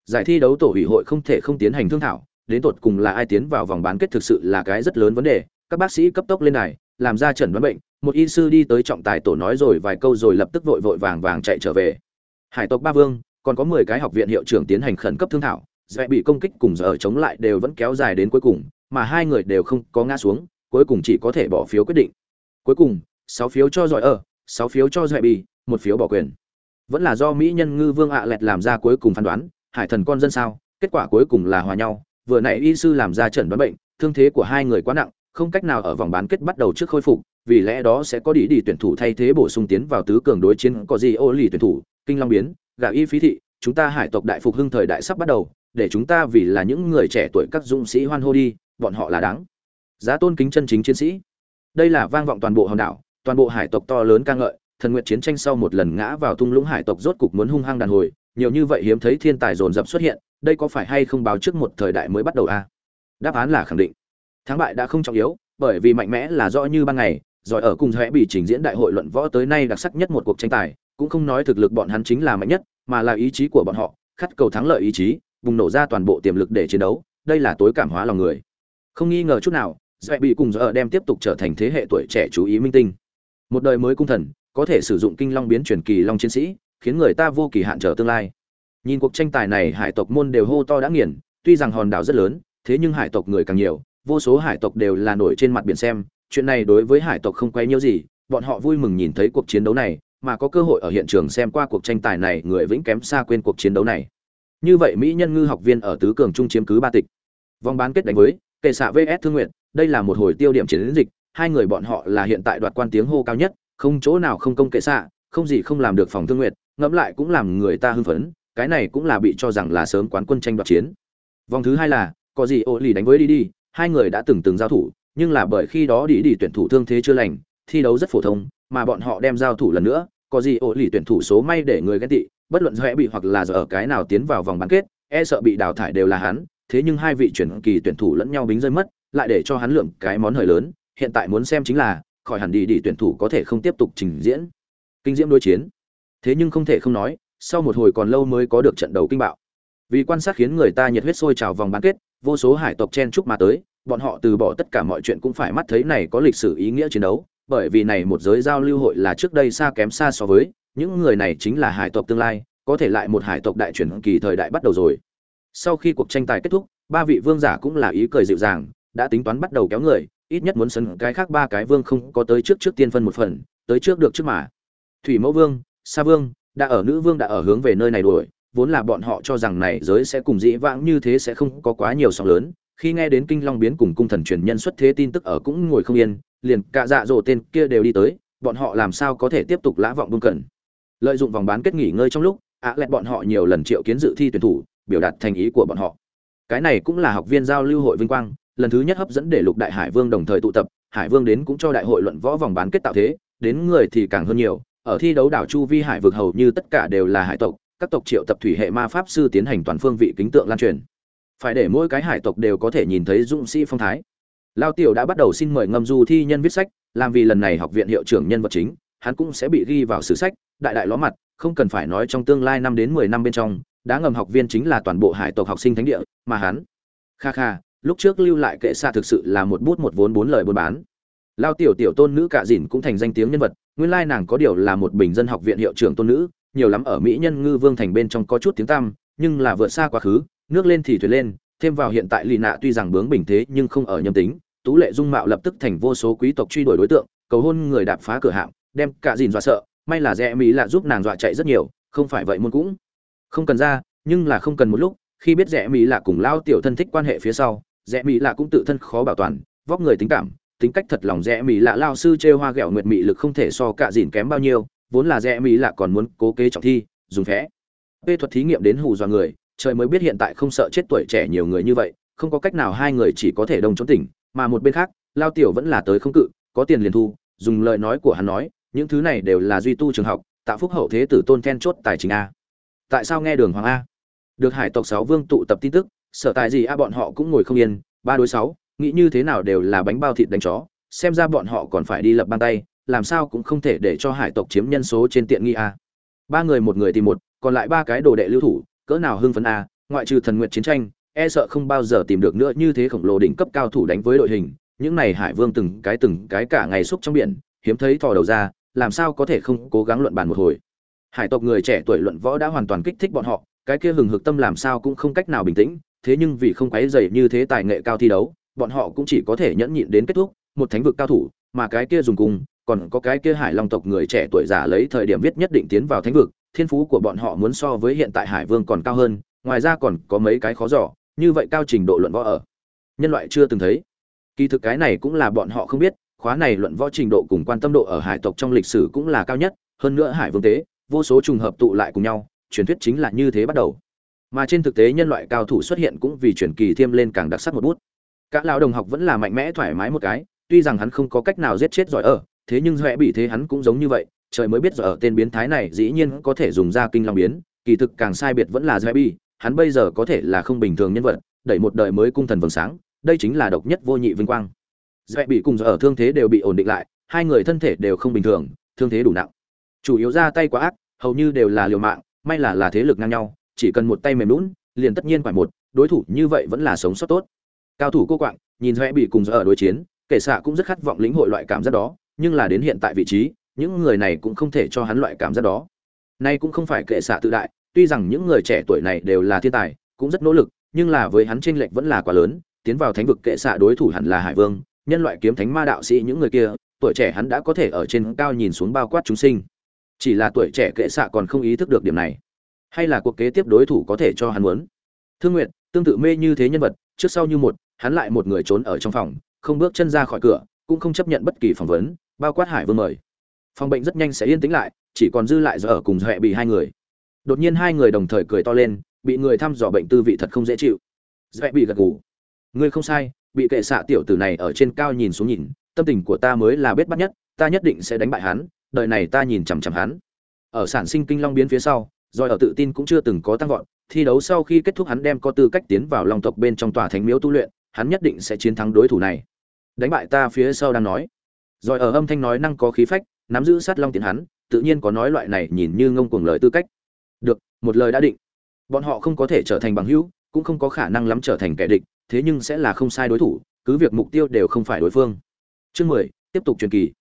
Speaker 1: Giải thi đấu tổ ủy hội không thể không tiến hành thương thảo, đến tột cùng là ai tiến vào vòng bán kết thực sự là cái rất lớn vấn đề. Các bác sĩ cấp tốc lên này làm ra chẩn đoán bệnh một y sư đi tới trọng tài tổ nói rồi vài câu rồi lập tức vội vội vàng vàng chạy trở về. Hải tộc ba vương, còn có mười cái học viện hiệu trưởng tiến hành khẩn cấp thương thảo, dễ bị công kích cùng giờ chống lại đều vẫn kéo dài đến cuối cùng, mà hai người đều không có ngã xuống, cuối cùng chỉ có thể bỏ phiếu quyết định. Cuối cùng, sáu phiếu cho giỏi ở, sáu phiếu cho dễ bị, một phiếu bỏ quyền. Vẫn là do mỹ nhân ngư vương ạ lẹt làm ra cuối cùng phán đoán, hải thần con dân sao, kết quả cuối cùng là hòa nhau. Vừa nãy y sư làm ra chẩn đoán bệnh, thương thế của hai người quá nặng, không cách nào ở vòng bán kết bắt đầu trước khôi phục vì lẽ đó sẽ có đi đi tuyển thủ thay thế bổ sung tiến vào tứ cường đối chiến có gì ô lì tuyển thủ, kinh long biến, gà y phí thị, chúng ta hải tộc đại phục hưng thời đại sắp bắt đầu, để chúng ta vì là những người trẻ tuổi các dũng sĩ hoan hô đi, bọn họ là đáng. Giá tôn kính chân chính chiến sĩ. Đây là vang vọng toàn bộ hòn đảo, toàn bộ hải tộc to lớn ca ngợi, thần nguyện chiến tranh sau một lần ngã vào thung lũng hải tộc rốt cục muốn hung hăng đàn hồi, nhiều như vậy hiếm thấy thiên tài dồn dập xuất hiện, đây có phải hay không báo trước một thời đại mới bắt đầu a à? đáp án là khẳng định. Thắng bại đã không trọng yếu, bởi vì mạnh mẽ là rõ như ban ngày giỏi ở cùng hệ bị trình diễn đại hội luận võ tới nay đặc sắc nhất một cuộc tranh tài, cũng không nói thực lực bọn hắn chính là mạnh nhất, mà là ý chí của bọn họ, khát cầu thắng lợi ý chí, bùng nổ ra toàn bộ tiềm lực để chiến đấu, đây là tối cảm hóa lòng người. Không nghi ngờ chút nào dạy bị cùng giờ đem tiếp tục trở thành thế hệ tuổi trẻ chú ý minh tinh. Một đời mới cung thần, có thể sử dụng kinh long biến truyền kỳ long chiến sĩ, khiến người ta vô kỳ hạn trở tương lai. Nhìn cuộc tranh tài này, hải tộc môn đều hô to đã nghiền, tuy rằng hòn đảo rất lớn, thế nhưng hải tộc người càng nhiều, vô số hải tộc đều là nổi trên mặt biển xem chuyện này đối với hải tộc không quay nhiêu gì, bọn họ vui mừng nhìn thấy cuộc chiến đấu này, mà có cơ hội ở hiện trường xem qua cuộc tranh tài này, người vĩnh kém xa quên cuộc chiến đấu này. Như vậy mỹ nhân ngư học viên ở tứ cường trung chiếm cứ ba tịch. Vòng bán kết đánh với kệ xạ vs thương nguyện đây là một hồi tiêu điểm chiến dịch, hai người bọn họ là hiện tại đoạt quan tiếng hô cao nhất, không chỗ nào không công kệ xạ, không gì không làm được phòng thương nguyện ngẫm lại cũng làm người ta hưng phấn, cái này cũng là bị cho rằng là sớm quán quân tranh đoạt chiến. Vòng thứ hai là có gì ô lì đánh với đi đi hai người đã từng từng giao thủ nhưng là bởi khi đó đi đi tuyển thủ thương thế chưa lành, thi đấu rất phổ thông, mà bọn họ đem giao thủ lần nữa, có gì ổ lì tuyển thủ số may để người ghen tị, bất luận dễ bị hoặc là giờ ở cái nào tiến vào vòng bán kết e sợ bị đào thải đều là hắn, thế nhưng hai vị chuyển kỳ tuyển thủ lẫn nhau bính rơi mất, lại để cho hắn lượng cái món hời lớn, hiện tại muốn xem chính là, khỏi hẳn đi đi tuyển thủ có thể không tiếp tục trình diễn. Kinh diễm đối chiến. Thế nhưng không thể không nói, sau một hồi còn lâu mới có được trận đấu kinh bạo. Vì quan sát khiến người ta nhiệt huyết sôi trào vòng bán kết vô số hải tộc chen chúc mà tới, bọn họ từ bỏ tất cả mọi chuyện cũng phải mắt thấy này có lịch sử ý nghĩa chiến đấu, bởi vì này một giới giao lưu hội là trước đây xa kém xa so với, những người này chính là hải tộc tương lai, có thể lại một hải tộc đại chuyển kỳ thời đại bắt đầu rồi. Sau khi cuộc tranh tài kết thúc, ba vị vương giả cũng là ý cười dịu dàng, đã tính toán bắt đầu kéo người, ít nhất muốn sân cái khác ba cái vương không có tới trước trước tiên phân một phần, tới trước được trước mà. Thủy mẫu vương, sa vương, đã ở nữ vương đã ở hướng về nơi này đuổi vốn là bọn họ cho rằng này giới sẽ cùng dĩ vãng như thế sẽ không có quá nhiều sóng lớn. Khi nghe đến kinh long biến cùng cung thần truyền nhân xuất thế tin tức ở cũng ngồi không yên, liền cả dạ dỗ tên kia đều đi tới, bọn họ làm sao có thể tiếp tục lã vọng buông cẩn? Lợi dụng vòng bán kết nghỉ ngơi trong lúc, ạ lẹt bọn họ nhiều lần triệu kiến dự thi tuyển thủ, biểu đạt thành ý của bọn họ. Cái này cũng là học viên giao lưu hội vinh quang, lần thứ nhất hấp dẫn để lục đại hải vương đồng thời tụ tập, hải vương đến cũng cho đại hội luận võ vòng bán kết tạo thế, đến người thì càng hơn nhiều, ở thi đấu đảo chu vi hải vực hầu như tất cả đều là hải tộc các tộc triệu tập thủy hệ ma pháp sư tiến hành toàn phương vị kính tượng lan truyền. Phải để mỗi cái hải tộc đều có thể nhìn thấy dũng sĩ phong thái. Lao tiểu đã bắt đầu xin mời ngâm du thi nhân viết sách, làm vì lần này học viện hiệu trưởng nhân vật chính, hắn cũng sẽ bị ghi vào sử sách, đại đại ló mặt, không cần phải nói trong tương lai năm đến mười năm bên trong, đã ngầm học viên chính là toàn bộ hải tộc học sinh thánh địa, mà hắn. Kha kha, lúc trước lưu lại kệ xa thực sự là một bút một vốn bốn lời buôn bán. Lao tiểu tiểu tôn nữ cạ dìn cũng thành danh tiếng nhân vật, nguyên lai nàng có điều là một bình dân học viện hiệu trưởng tôn nữ nhiều lắm ở mỹ nhân ngư vương thành bên trong có chút tiếng tăm, nhưng là vượt xa quá khứ, nước lên thì thuyền lên, thêm vào hiện tại lì nạ tuy rằng bướng bình thế nhưng không ở nhâm tính, tú lệ dung mạo lập tức thành vô số quý tộc truy đuổi đối tượng, cầu hôn người đạp phá cửa hạm đem cả dìn dọa sợ, may là rẽ mỹ lạ giúp nàng dọa chạy rất nhiều, không phải vậy muốn cũng không cần ra, nhưng là không cần một lúc, khi biết rẽ mỹ lạ cùng lao tiểu thân thích quan hệ phía sau, rẽ mỹ lạ cũng tự thân khó bảo toàn, vóc người tính cảm, tính cách thật lòng rẽ mỹ lạ lao sư chê hoa ghẹo nguyệt mỹ lực không thể so cả dìn kém bao nhiêu vốn là rẽ mỹ lạ còn muốn cố kế trọng thi, dùng phé. Phê thuật thí nghiệm đến hù dọa người, trời mới biết hiện tại không sợ chết tuổi trẻ nhiều người như vậy, không có cách nào hai người chỉ có thể đồng trốn tỉnh, mà một bên khác, lao tiểu vẫn là tới không cự, có tiền liền thu, dùng lời nói của hắn nói, những thứ này đều là duy tu trường học tạo phúc hậu thế tử tôn then chốt tài chính a. Tại sao nghe đường hoàng a? Được hải tộc sáu vương tụ tập tin tức sở tại gì a bọn họ cũng ngồi không yên, ba đối sáu, nghĩ như thế nào đều là bánh bao thịt đánh chó, xem ra bọn họ còn phải đi lập bàn tay làm sao cũng không thể để cho hải tộc chiếm nhân số trên tiện nghi a. Ba người một người tìm một, còn lại ba cái đồ đệ lưu thủ, cỡ nào hưng phấn a, ngoại trừ thần nguyện chiến tranh e sợ không bao giờ tìm được nữa như thế khổng lồ đỉnh cấp cao thủ đánh với đội hình. Những này hải vương từng cái từng cái cả ngày xúc trong biển, hiếm thấy thò đầu ra, làm sao có thể không cố gắng luận bàn một hồi. Hải tộc người trẻ tuổi luận võ đã hoàn toàn kích thích bọn họ, cái kia hừng hực tâm làm sao cũng không cách nào bình tĩnh, thế nhưng vì không quấy dày như thế tài nghệ cao thi đấu, bọn họ cũng chỉ có thể nhẫn nhịn đến kết thúc, một thánh vực cao thủ, mà cái kia dùng cùng còn có cái kia hải long tộc người trẻ tuổi giả lấy thời điểm viết nhất định tiến vào thánh vực, thiên phú của bọn họ muốn so với hiện tại hải vương còn cao hơn, ngoài ra còn có mấy cái khó giỏ như vậy cao trình độ luận võ ở. Nhân loại chưa từng thấy. Kỳ thực cái này cũng là bọn họ không biết, khóa này luận võ trình độ cùng quan tâm độ ở hải tộc trong lịch sử cũng là cao nhất, hơn nữa hải vương tế, vô số trùng hợp tụ lại cùng nhau, truyền thuyết chính là như thế bắt đầu. Mà trên thực tế nhân loại cao thủ xuất hiện cũng vì truyền kỳ thêm lên càng đặc sắc một bút. Cả lão đồng học vẫn là mạnh mẽ thoải mái một cái, tuy rằng hắn không có cách nào giết chết giỏi ở thế nhưng doẹ bị thế hắn cũng giống như vậy, trời mới biết giờ ở tên biến thái này dĩ nhiên có thể dùng ra kinh long biến, kỳ thực càng sai biệt vẫn là doẹ bị hắn bây giờ có thể là không bình thường nhân vật, đẩy một đời mới cung thần vầng sáng, đây chính là độc nhất vô nhị vinh quang. Doẹ bị cùng giờ ở thương thế đều bị ổn định lại, hai người thân thể đều không bình thường, thương thế đủ nặng. Chủ yếu ra tay quá ác, hầu như đều là liều mạng, may là là thế lực ngang nhau, chỉ cần một tay mềm lún liền tất nhiên phải một, đối thủ như vậy vẫn là sống sót tốt. Cao thủ cô quạng, nhìn doẹ bị cùng giờ ở đối chiến, kể xạ cũng rất khát vọng lĩnh hội loại cảm giác đó nhưng là đến hiện tại vị trí, những người này cũng không thể cho hắn loại cảm giác đó. Nay cũng không phải kệ xạ tự đại, tuy rằng những người trẻ tuổi này đều là thiên tài, cũng rất nỗ lực, nhưng là với hắn tranh lệch vẫn là quá lớn, tiến vào thánh vực kệ xạ đối thủ hẳn là hải vương, nhân loại kiếm thánh ma đạo sĩ những người kia, tuổi trẻ hắn đã có thể ở trên cao nhìn xuống bao quát chúng sinh. Chỉ là tuổi trẻ kệ xạ còn không ý thức được điểm này. Hay là cuộc kế tiếp đối thủ có thể cho hắn muốn? Thương nguyện tương tự mê như thế nhân vật, trước sau như một, hắn lại một người trốn ở trong phòng, không bước chân ra khỏi cửa, cũng không chấp nhận bất kỳ phỏng vấn bao quát hải vương mời. Phòng bệnh rất nhanh sẽ yên tĩnh lại, chỉ còn dư lại do ở cùng huệ bị hai người. Đột nhiên hai người đồng thời cười to lên, bị người thăm dò bệnh tư vị thật không dễ chịu. Dễ bị gật gù. Ngươi không sai, bị kệ xạ tiểu tử này ở trên cao nhìn xuống nhìn, tâm tình của ta mới là bết bắt nhất, ta nhất định sẽ đánh bại hắn đợi này ta nhìn chằm chằm hắn. Ở sản sinh kinh long biến phía sau rồi ở tự tin cũng chưa từng có tăng vọt, thi đấu sau khi kết thúc hắn đem có tư cách tiến vào long tộc bên trong tòa thánh miếu tu luyện, hắn nhất định sẽ chiến thắng đối thủ này. Đánh bại ta phía sau đang nói rồi ở âm thanh nói năng có khí phách, nắm giữ sát long tiến hắn, tự nhiên có nói loại này nhìn như ngông cuồng lời tư cách. Được, một lời đã định. Bọn họ không có thể trở thành bằng hữu, cũng không có khả năng lắm trở thành kẻ địch, thế nhưng sẽ là không sai đối thủ, cứ việc mục tiêu đều không phải đối phương. Chương mười, tiếp tục truyền kỳ.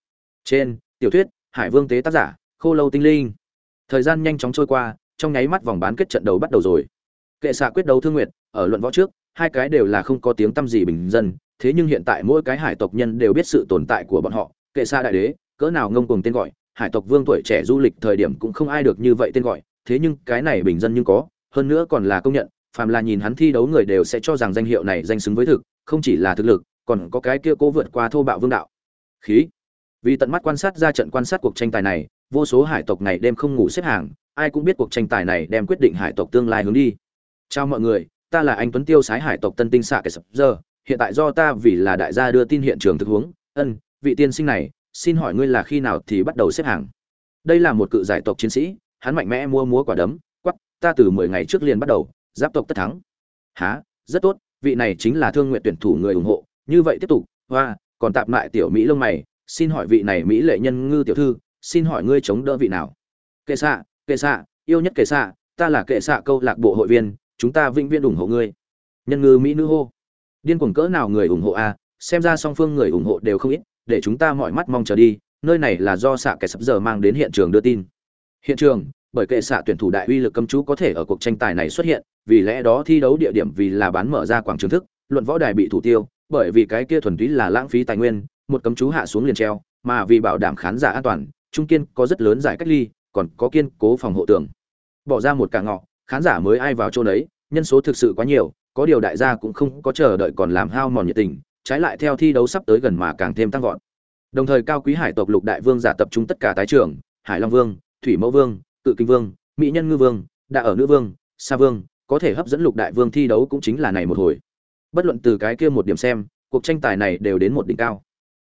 Speaker 1: Trên, tiểu thuyết, hải vương tế tác giả, khô lâu tinh linh. Thời gian nhanh chóng trôi qua, trong nháy mắt vòng bán kết trận đấu bắt đầu rồi. Kệ xạ quyết đấu thương nguyệt, ở luận võ trước, hai cái đều là không có tiếng tăm gì bình dân thế nhưng hiện tại mỗi cái hải tộc nhân đều biết sự tồn tại của bọn họ. Kệ xa đại đế, cỡ nào ngông cuồng tên gọi, hải tộc vương tuổi trẻ du lịch thời điểm cũng không ai được như vậy tên gọi, thế nhưng cái này bình dân nhưng có, hơn nữa còn là công nhận, phàm là nhìn hắn thi đấu người đều sẽ cho rằng danh hiệu này danh xứng với thực, không chỉ là thực lực, còn có cái kia cố vượt qua thô bạo vương đạo. Khí. Vì tận mắt quan sát ra trận quan sát cuộc tranh tài này, vô số hải tộc ngày đêm không ngủ xếp hàng, ai cũng biết cuộc tranh tài này đem quyết định hải tộc tương lai hướng đi. Chào mọi người, ta là anh tuấn tiêu sái hải tộc tân tinh xạ kẻ sập giờ hiện tại do ta vì là đại gia đưa tin hiện trường thực huống. Ân, vị tiên sinh này, xin hỏi ngươi là khi nào thì bắt đầu xếp hàng? Đây là một cự giải tộc chiến sĩ, hắn mạnh mẽ mua múa quả đấm quắp ta từ mười ngày trước liền bắt đầu, giáp tộc tất thắng. Há, rất tốt, vị này chính là thương nguyện tuyển thủ người ủng hộ, như vậy tiếp tục, hoa, còn tạp lại tiểu mỹ lông mày, xin hỏi vị này mỹ lệ nhân ngư tiểu thư, xin hỏi ngươi chống đỡ vị nào? Kệ xạ kệ xạ, yêu nhất kệ xạ, ta là kệ xạ câu lạc bộ hội viên, chúng ta vĩnh viễn ủng hộ ngươi. Nhân ngư mỹ nữ hô điên cuồng cỡ nào người ủng hộ a xem ra song phương người ủng hộ đều không ít, để chúng ta mọi mắt mong chờ đi, nơi này là do xạ kẻ sắp giờ mang đến hiện trường đưa tin. Hiện trường, bởi kệ xạ tuyển thủ đại uy lực cấm chú có thể ở cuộc tranh tài này xuất hiện, vì lẽ đó thi đấu địa điểm vì là bán mở ra quảng trường thức, luận võ đài bị thủ tiêu, bởi vì cái kia thuần túy là lãng phí tài nguyên, một cấm chú hạ xuống liền treo, mà vì bảo đảm khán giả an toàn, trung kiên có rất lớn giải cách ly, còn có kiên cố phòng hộ tường. Bỏ ra một cả ngọ, khán giả mới ai vào chỗ đấy nhân số thực sự quá nhiều có điều đại gia cũng không có chờ đợi còn làm hao mòn nhiệt tình, trái lại theo thi đấu sắp tới gần mà càng thêm tăng vọt. Đồng thời cao quý hải tộc lục đại vương giả tập trung tất cả tái trưởng, hải long vương, thủy mẫu vương cự kinh vương, mỹ nhân ngư vương đã ở nữ vương, sa vương, có thể hấp dẫn lục đại vương thi đấu cũng chính là này một hồi. Bất luận từ cái kia một điểm xem, cuộc tranh tài này đều đến một đỉnh cao.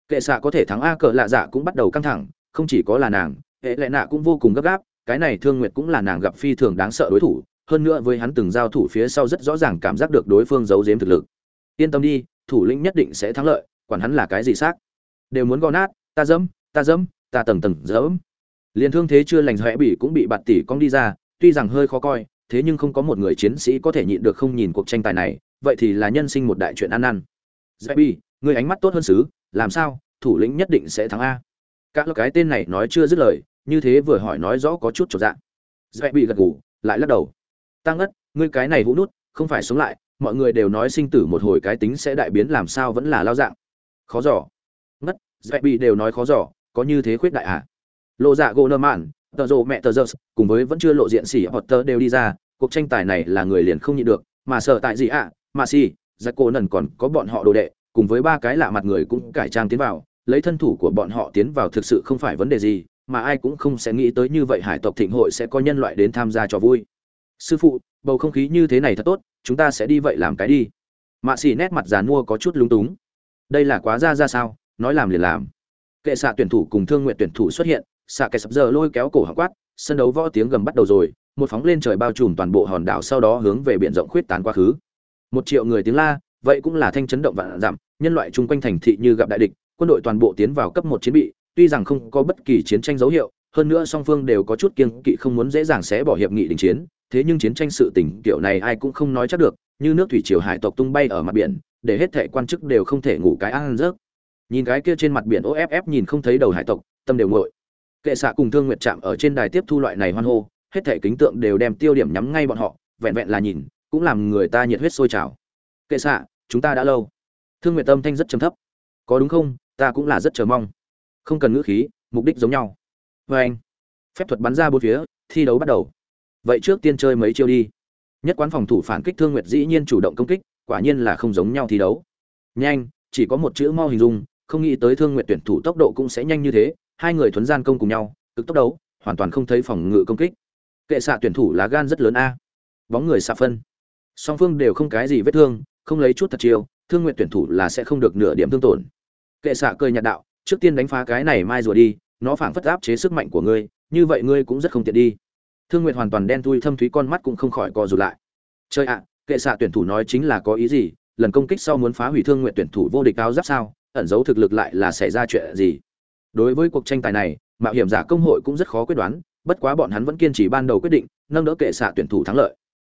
Speaker 1: Kệ xạ có thể thắng a cờ lạ dạ cũng bắt đầu căng thẳng, không chỉ có là nàng, hệ lệ nạ cũng vô cùng gấp gáp, cái này thương nguyệt cũng là nàng gặp phi thường đáng sợ đối thủ hơn nữa với hắn từng giao thủ phía sau rất rõ ràng cảm giác được đối phương giấu giếm thực lực. Yên tâm đi, thủ lĩnh nhất định sẽ thắng lợi, quản hắn là cái gì xác. Đều muốn gò nát, ta dẫm ta dẫm, ta tầng tầng dẫm. Liền thương thế chưa lành hoẹ bị cũng bị bạt tỷ cong đi ra, tuy rằng hơi khó coi, thế nhưng không có một người chiến sĩ có thể nhịn được không nhìn cuộc tranh tài này, vậy thì là nhân sinh một đại chuyện ăn ăn dạy bi người ánh mắt tốt hơn xứ, làm sao, thủ lĩnh nhất định sẽ thắng a. Các cái tên này nói chưa dứt lời, như thế vừa hỏi nói rõ có chút trọn dạng dạy bị gật gù, lại lắc đầu tăng ngất, ngươi cái này hũ nút không phải sống lại mọi người đều nói sinh tử một hồi cái tính sẽ đại biến làm sao vẫn là lao dạng. Khó giỏ ngất dạy bị đều nói khó giỏ có như thế khuyết đại à? Lộ dạ gỗ nơ mạn tờ rộ mẹ tờ giơ cùng với vẫn chưa lộ diện xỉ hoặc tờ đều đi ra cuộc tranh tài này là người liền không nhịn được mà sợ tại gì ạ? À? mà si giặc cô nần còn có bọn họ đồ đệ cùng với ba cái lạ mặt người cũng cải trang tiến vào lấy thân thủ của bọn họ tiến vào thực sự không phải vấn đề gì mà ai cũng không sẽ nghĩ tới như vậy hải tộc thịnh hội sẽ có nhân loại đến tham gia cho vui sư phụ, bầu không khí như thế này thật tốt, chúng ta sẽ đi vậy làm cái đi. Mạ xỉ nét mặt giàn mua có chút lúng túng. Đây là quá ra ra sao, nói làm liền làm. Kệ xạ tuyển thủ cùng thương nguyện tuyển thủ xuất hiện, xạ kẻ sập giờ lôi kéo cổ hạ quát, sân đấu võ tiếng gầm bắt đầu rồi, một phóng lên trời bao trùm toàn bộ hòn đảo sau đó hướng về biển rộng khuyết tán quá khứ. Một triệu người tiếng la, vậy cũng là thanh chấn động vạn giảm nhân loại chung quanh thành thị như gặp đại địch, quân đội toàn bộ tiến vào cấp một chiến bị, tuy rằng không có bất kỳ chiến tranh dấu hiệu, hơn nữa song phương đều có chút kiêng kỵ không muốn dễ dàng sẽ bỏ hiệp nghị đình chiến thế nhưng chiến tranh sự tình kiểu này ai cũng không nói chắc được, như nước thủy triều hải tộc tung bay ở mặt biển, để hết thảy quan chức đều không thể ngủ cái ăn giấc. Nhìn cái kia trên mặt biển off nhìn không thấy đầu hải tộc, tâm đều ngội kệ xạ cùng thương nguyệt chạm ở trên đài tiếp thu loại này hoan hô, hết thảy kính tượng đều đem tiêu điểm nhắm ngay bọn họ, vẹn vẹn là nhìn, cũng làm người ta nhiệt huyết sôi trào. Kệ xạ, chúng ta đã lâu. Thương nguyệt tâm thanh rất trầm thấp. Có đúng không? Ta cũng là rất chờ mong. Không cần ngữ khí, mục đích giống nhau. Và anh phép thuật bắn ra bốn phía, thi đấu bắt đầu vậy trước tiên chơi mấy chiêu đi. Nhất quán phòng thủ phản kích thương nguyệt dĩ nhiên chủ động công kích, quả nhiên là không giống nhau thi đấu. Nhanh, chỉ có một chữ mau hình dung, không nghĩ tới thương nguyệt tuyển thủ tốc độ cũng sẽ nhanh như thế, hai người thuấn gian công cùng nhau, cực tốc đấu, hoàn toàn không thấy phòng ngự công kích. Kệ xạ tuyển thủ lá gan rất lớn a. Bóng người xạ phân. Song phương đều không cái gì vết thương, không lấy chút thật chiêu, thương nguyện tuyển thủ là sẽ không được nửa điểm thương tổn. Kệ xạ cười nhạt đạo, trước tiên đánh phá cái này mai rùa đi, nó phảng phất áp chế sức mạnh của ngươi, như vậy ngươi cũng rất không tiện đi thương nguyện hoàn toàn đen thui thâm thúy con mắt cũng không khỏi co rụt lại. Chơi ạ, kệ xạ tuyển thủ nói chính là có ý gì? Lần công kích sau muốn phá hủy thương nguyện tuyển thủ vô địch cao giáp sao? Ẩn giấu thực lực lại là xảy ra chuyện gì? Đối với cuộc tranh tài này, mạo hiểm giả công hội cũng rất khó quyết đoán, bất quá bọn hắn vẫn kiên trì ban đầu quyết định, nâng đỡ kệ xạ tuyển thủ thắng lợi.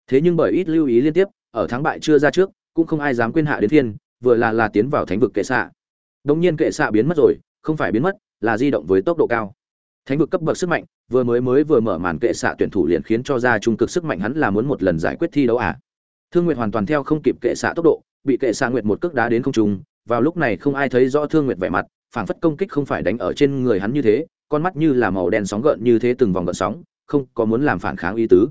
Speaker 1: Thế nhưng bởi ít lưu ý liên tiếp, ở thắng bại chưa ra trước, cũng không ai dám quên hạ đến thiên, vừa là là tiến vào thánh vực kệ xạ. Đống nhiên kệ xạ biến mất rồi, không phải biến mất, là di động với tốc độ cao thánh vực cấp bậc sức mạnh, vừa mới mới vừa mở màn kệ xạ tuyển thủ liền khiến cho ra trung cực sức mạnh hắn là muốn một lần giải quyết thi đấu à. Thương nguyệt hoàn toàn theo không kịp kệ xạ tốc độ, bị kệ xạ nguyệt một cước đá đến không trung, vào lúc này không ai thấy rõ thương nguyệt vẻ mặt, phảng phất công kích không phải đánh ở trên người hắn như thế, con mắt như là màu đen sóng gợn như thế từng vòng gợn sóng, không có muốn làm phản kháng ý tứ.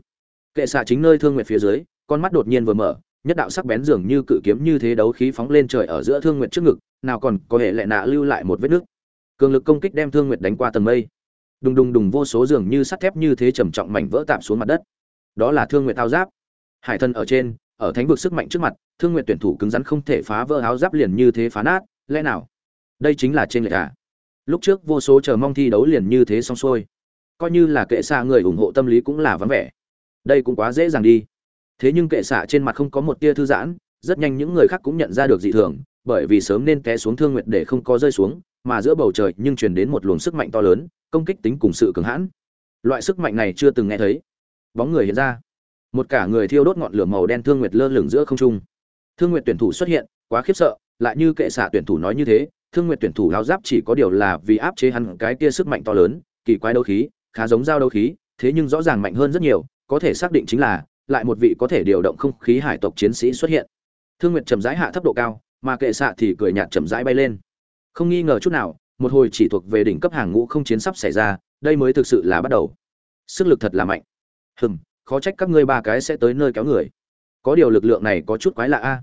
Speaker 1: Kệ xạ chính nơi thương nguyệt phía dưới, con mắt đột nhiên vừa mở, nhất đạo sắc bén dường như cự kiếm như thế đấu khí phóng lên trời ở giữa thương nguyệt trước ngực, nào còn có hệ lệ nạ lưu lại một vết nước. Cường lực công kích đem thương nguyệt đánh qua tầng mây đùng đùng đùng vô số dường như sắt thép như thế trầm trọng mảnh vỡ tạm xuống mặt đất. Đó là thương nguyện thao giáp. Hải thân ở trên, ở thánh vực sức mạnh trước mặt, thương nguyện tuyển thủ cứng rắn không thể phá vỡ áo giáp liền như thế phá nát, lẽ nào? Đây chính là trên lệch à? Lúc trước vô số chờ mong thi đấu liền như thế xong xuôi. Coi như là kệ xạ người ủng hộ tâm lý cũng là vắng vẻ. Đây cũng quá dễ dàng đi. Thế nhưng kệ xạ trên mặt không có một tia thư giãn, rất nhanh những người khác cũng nhận ra được dị thường bởi vì sớm nên té xuống thương nguyệt để không có rơi xuống, mà giữa bầu trời nhưng truyền đến một luồng sức mạnh to lớn, công kích tính cùng sự cường hãn. Loại sức mạnh này chưa từng nghe thấy. Bóng người hiện ra. Một cả người thiêu đốt ngọn lửa màu đen thương nguyệt lơ lửng giữa không trung. Thương nguyệt tuyển thủ xuất hiện, quá khiếp sợ, lại như kệ xạ tuyển thủ nói như thế, thương nguyệt tuyển thủ áo giáp chỉ có điều là vì áp chế hắn cái kia sức mạnh to lớn, kỳ quái đấu khí, khá giống dao đấu khí, thế nhưng rõ ràng mạnh hơn rất nhiều, có thể xác định chính là, lại một vị có thể điều động không khí hải tộc chiến sĩ xuất hiện. Thương nguyệt chậm rãi hạ thấp độ cao mà kệ xạ thì cười nhạt chậm rãi bay lên. Không nghi ngờ chút nào, một hồi chỉ thuộc về đỉnh cấp hàng ngũ không chiến sắp xảy ra, đây mới thực sự là bắt đầu. Sức lực thật là mạnh. Hừm, khó trách các ngươi ba cái sẽ tới nơi kéo người. Có điều lực lượng này có chút quái lạ a.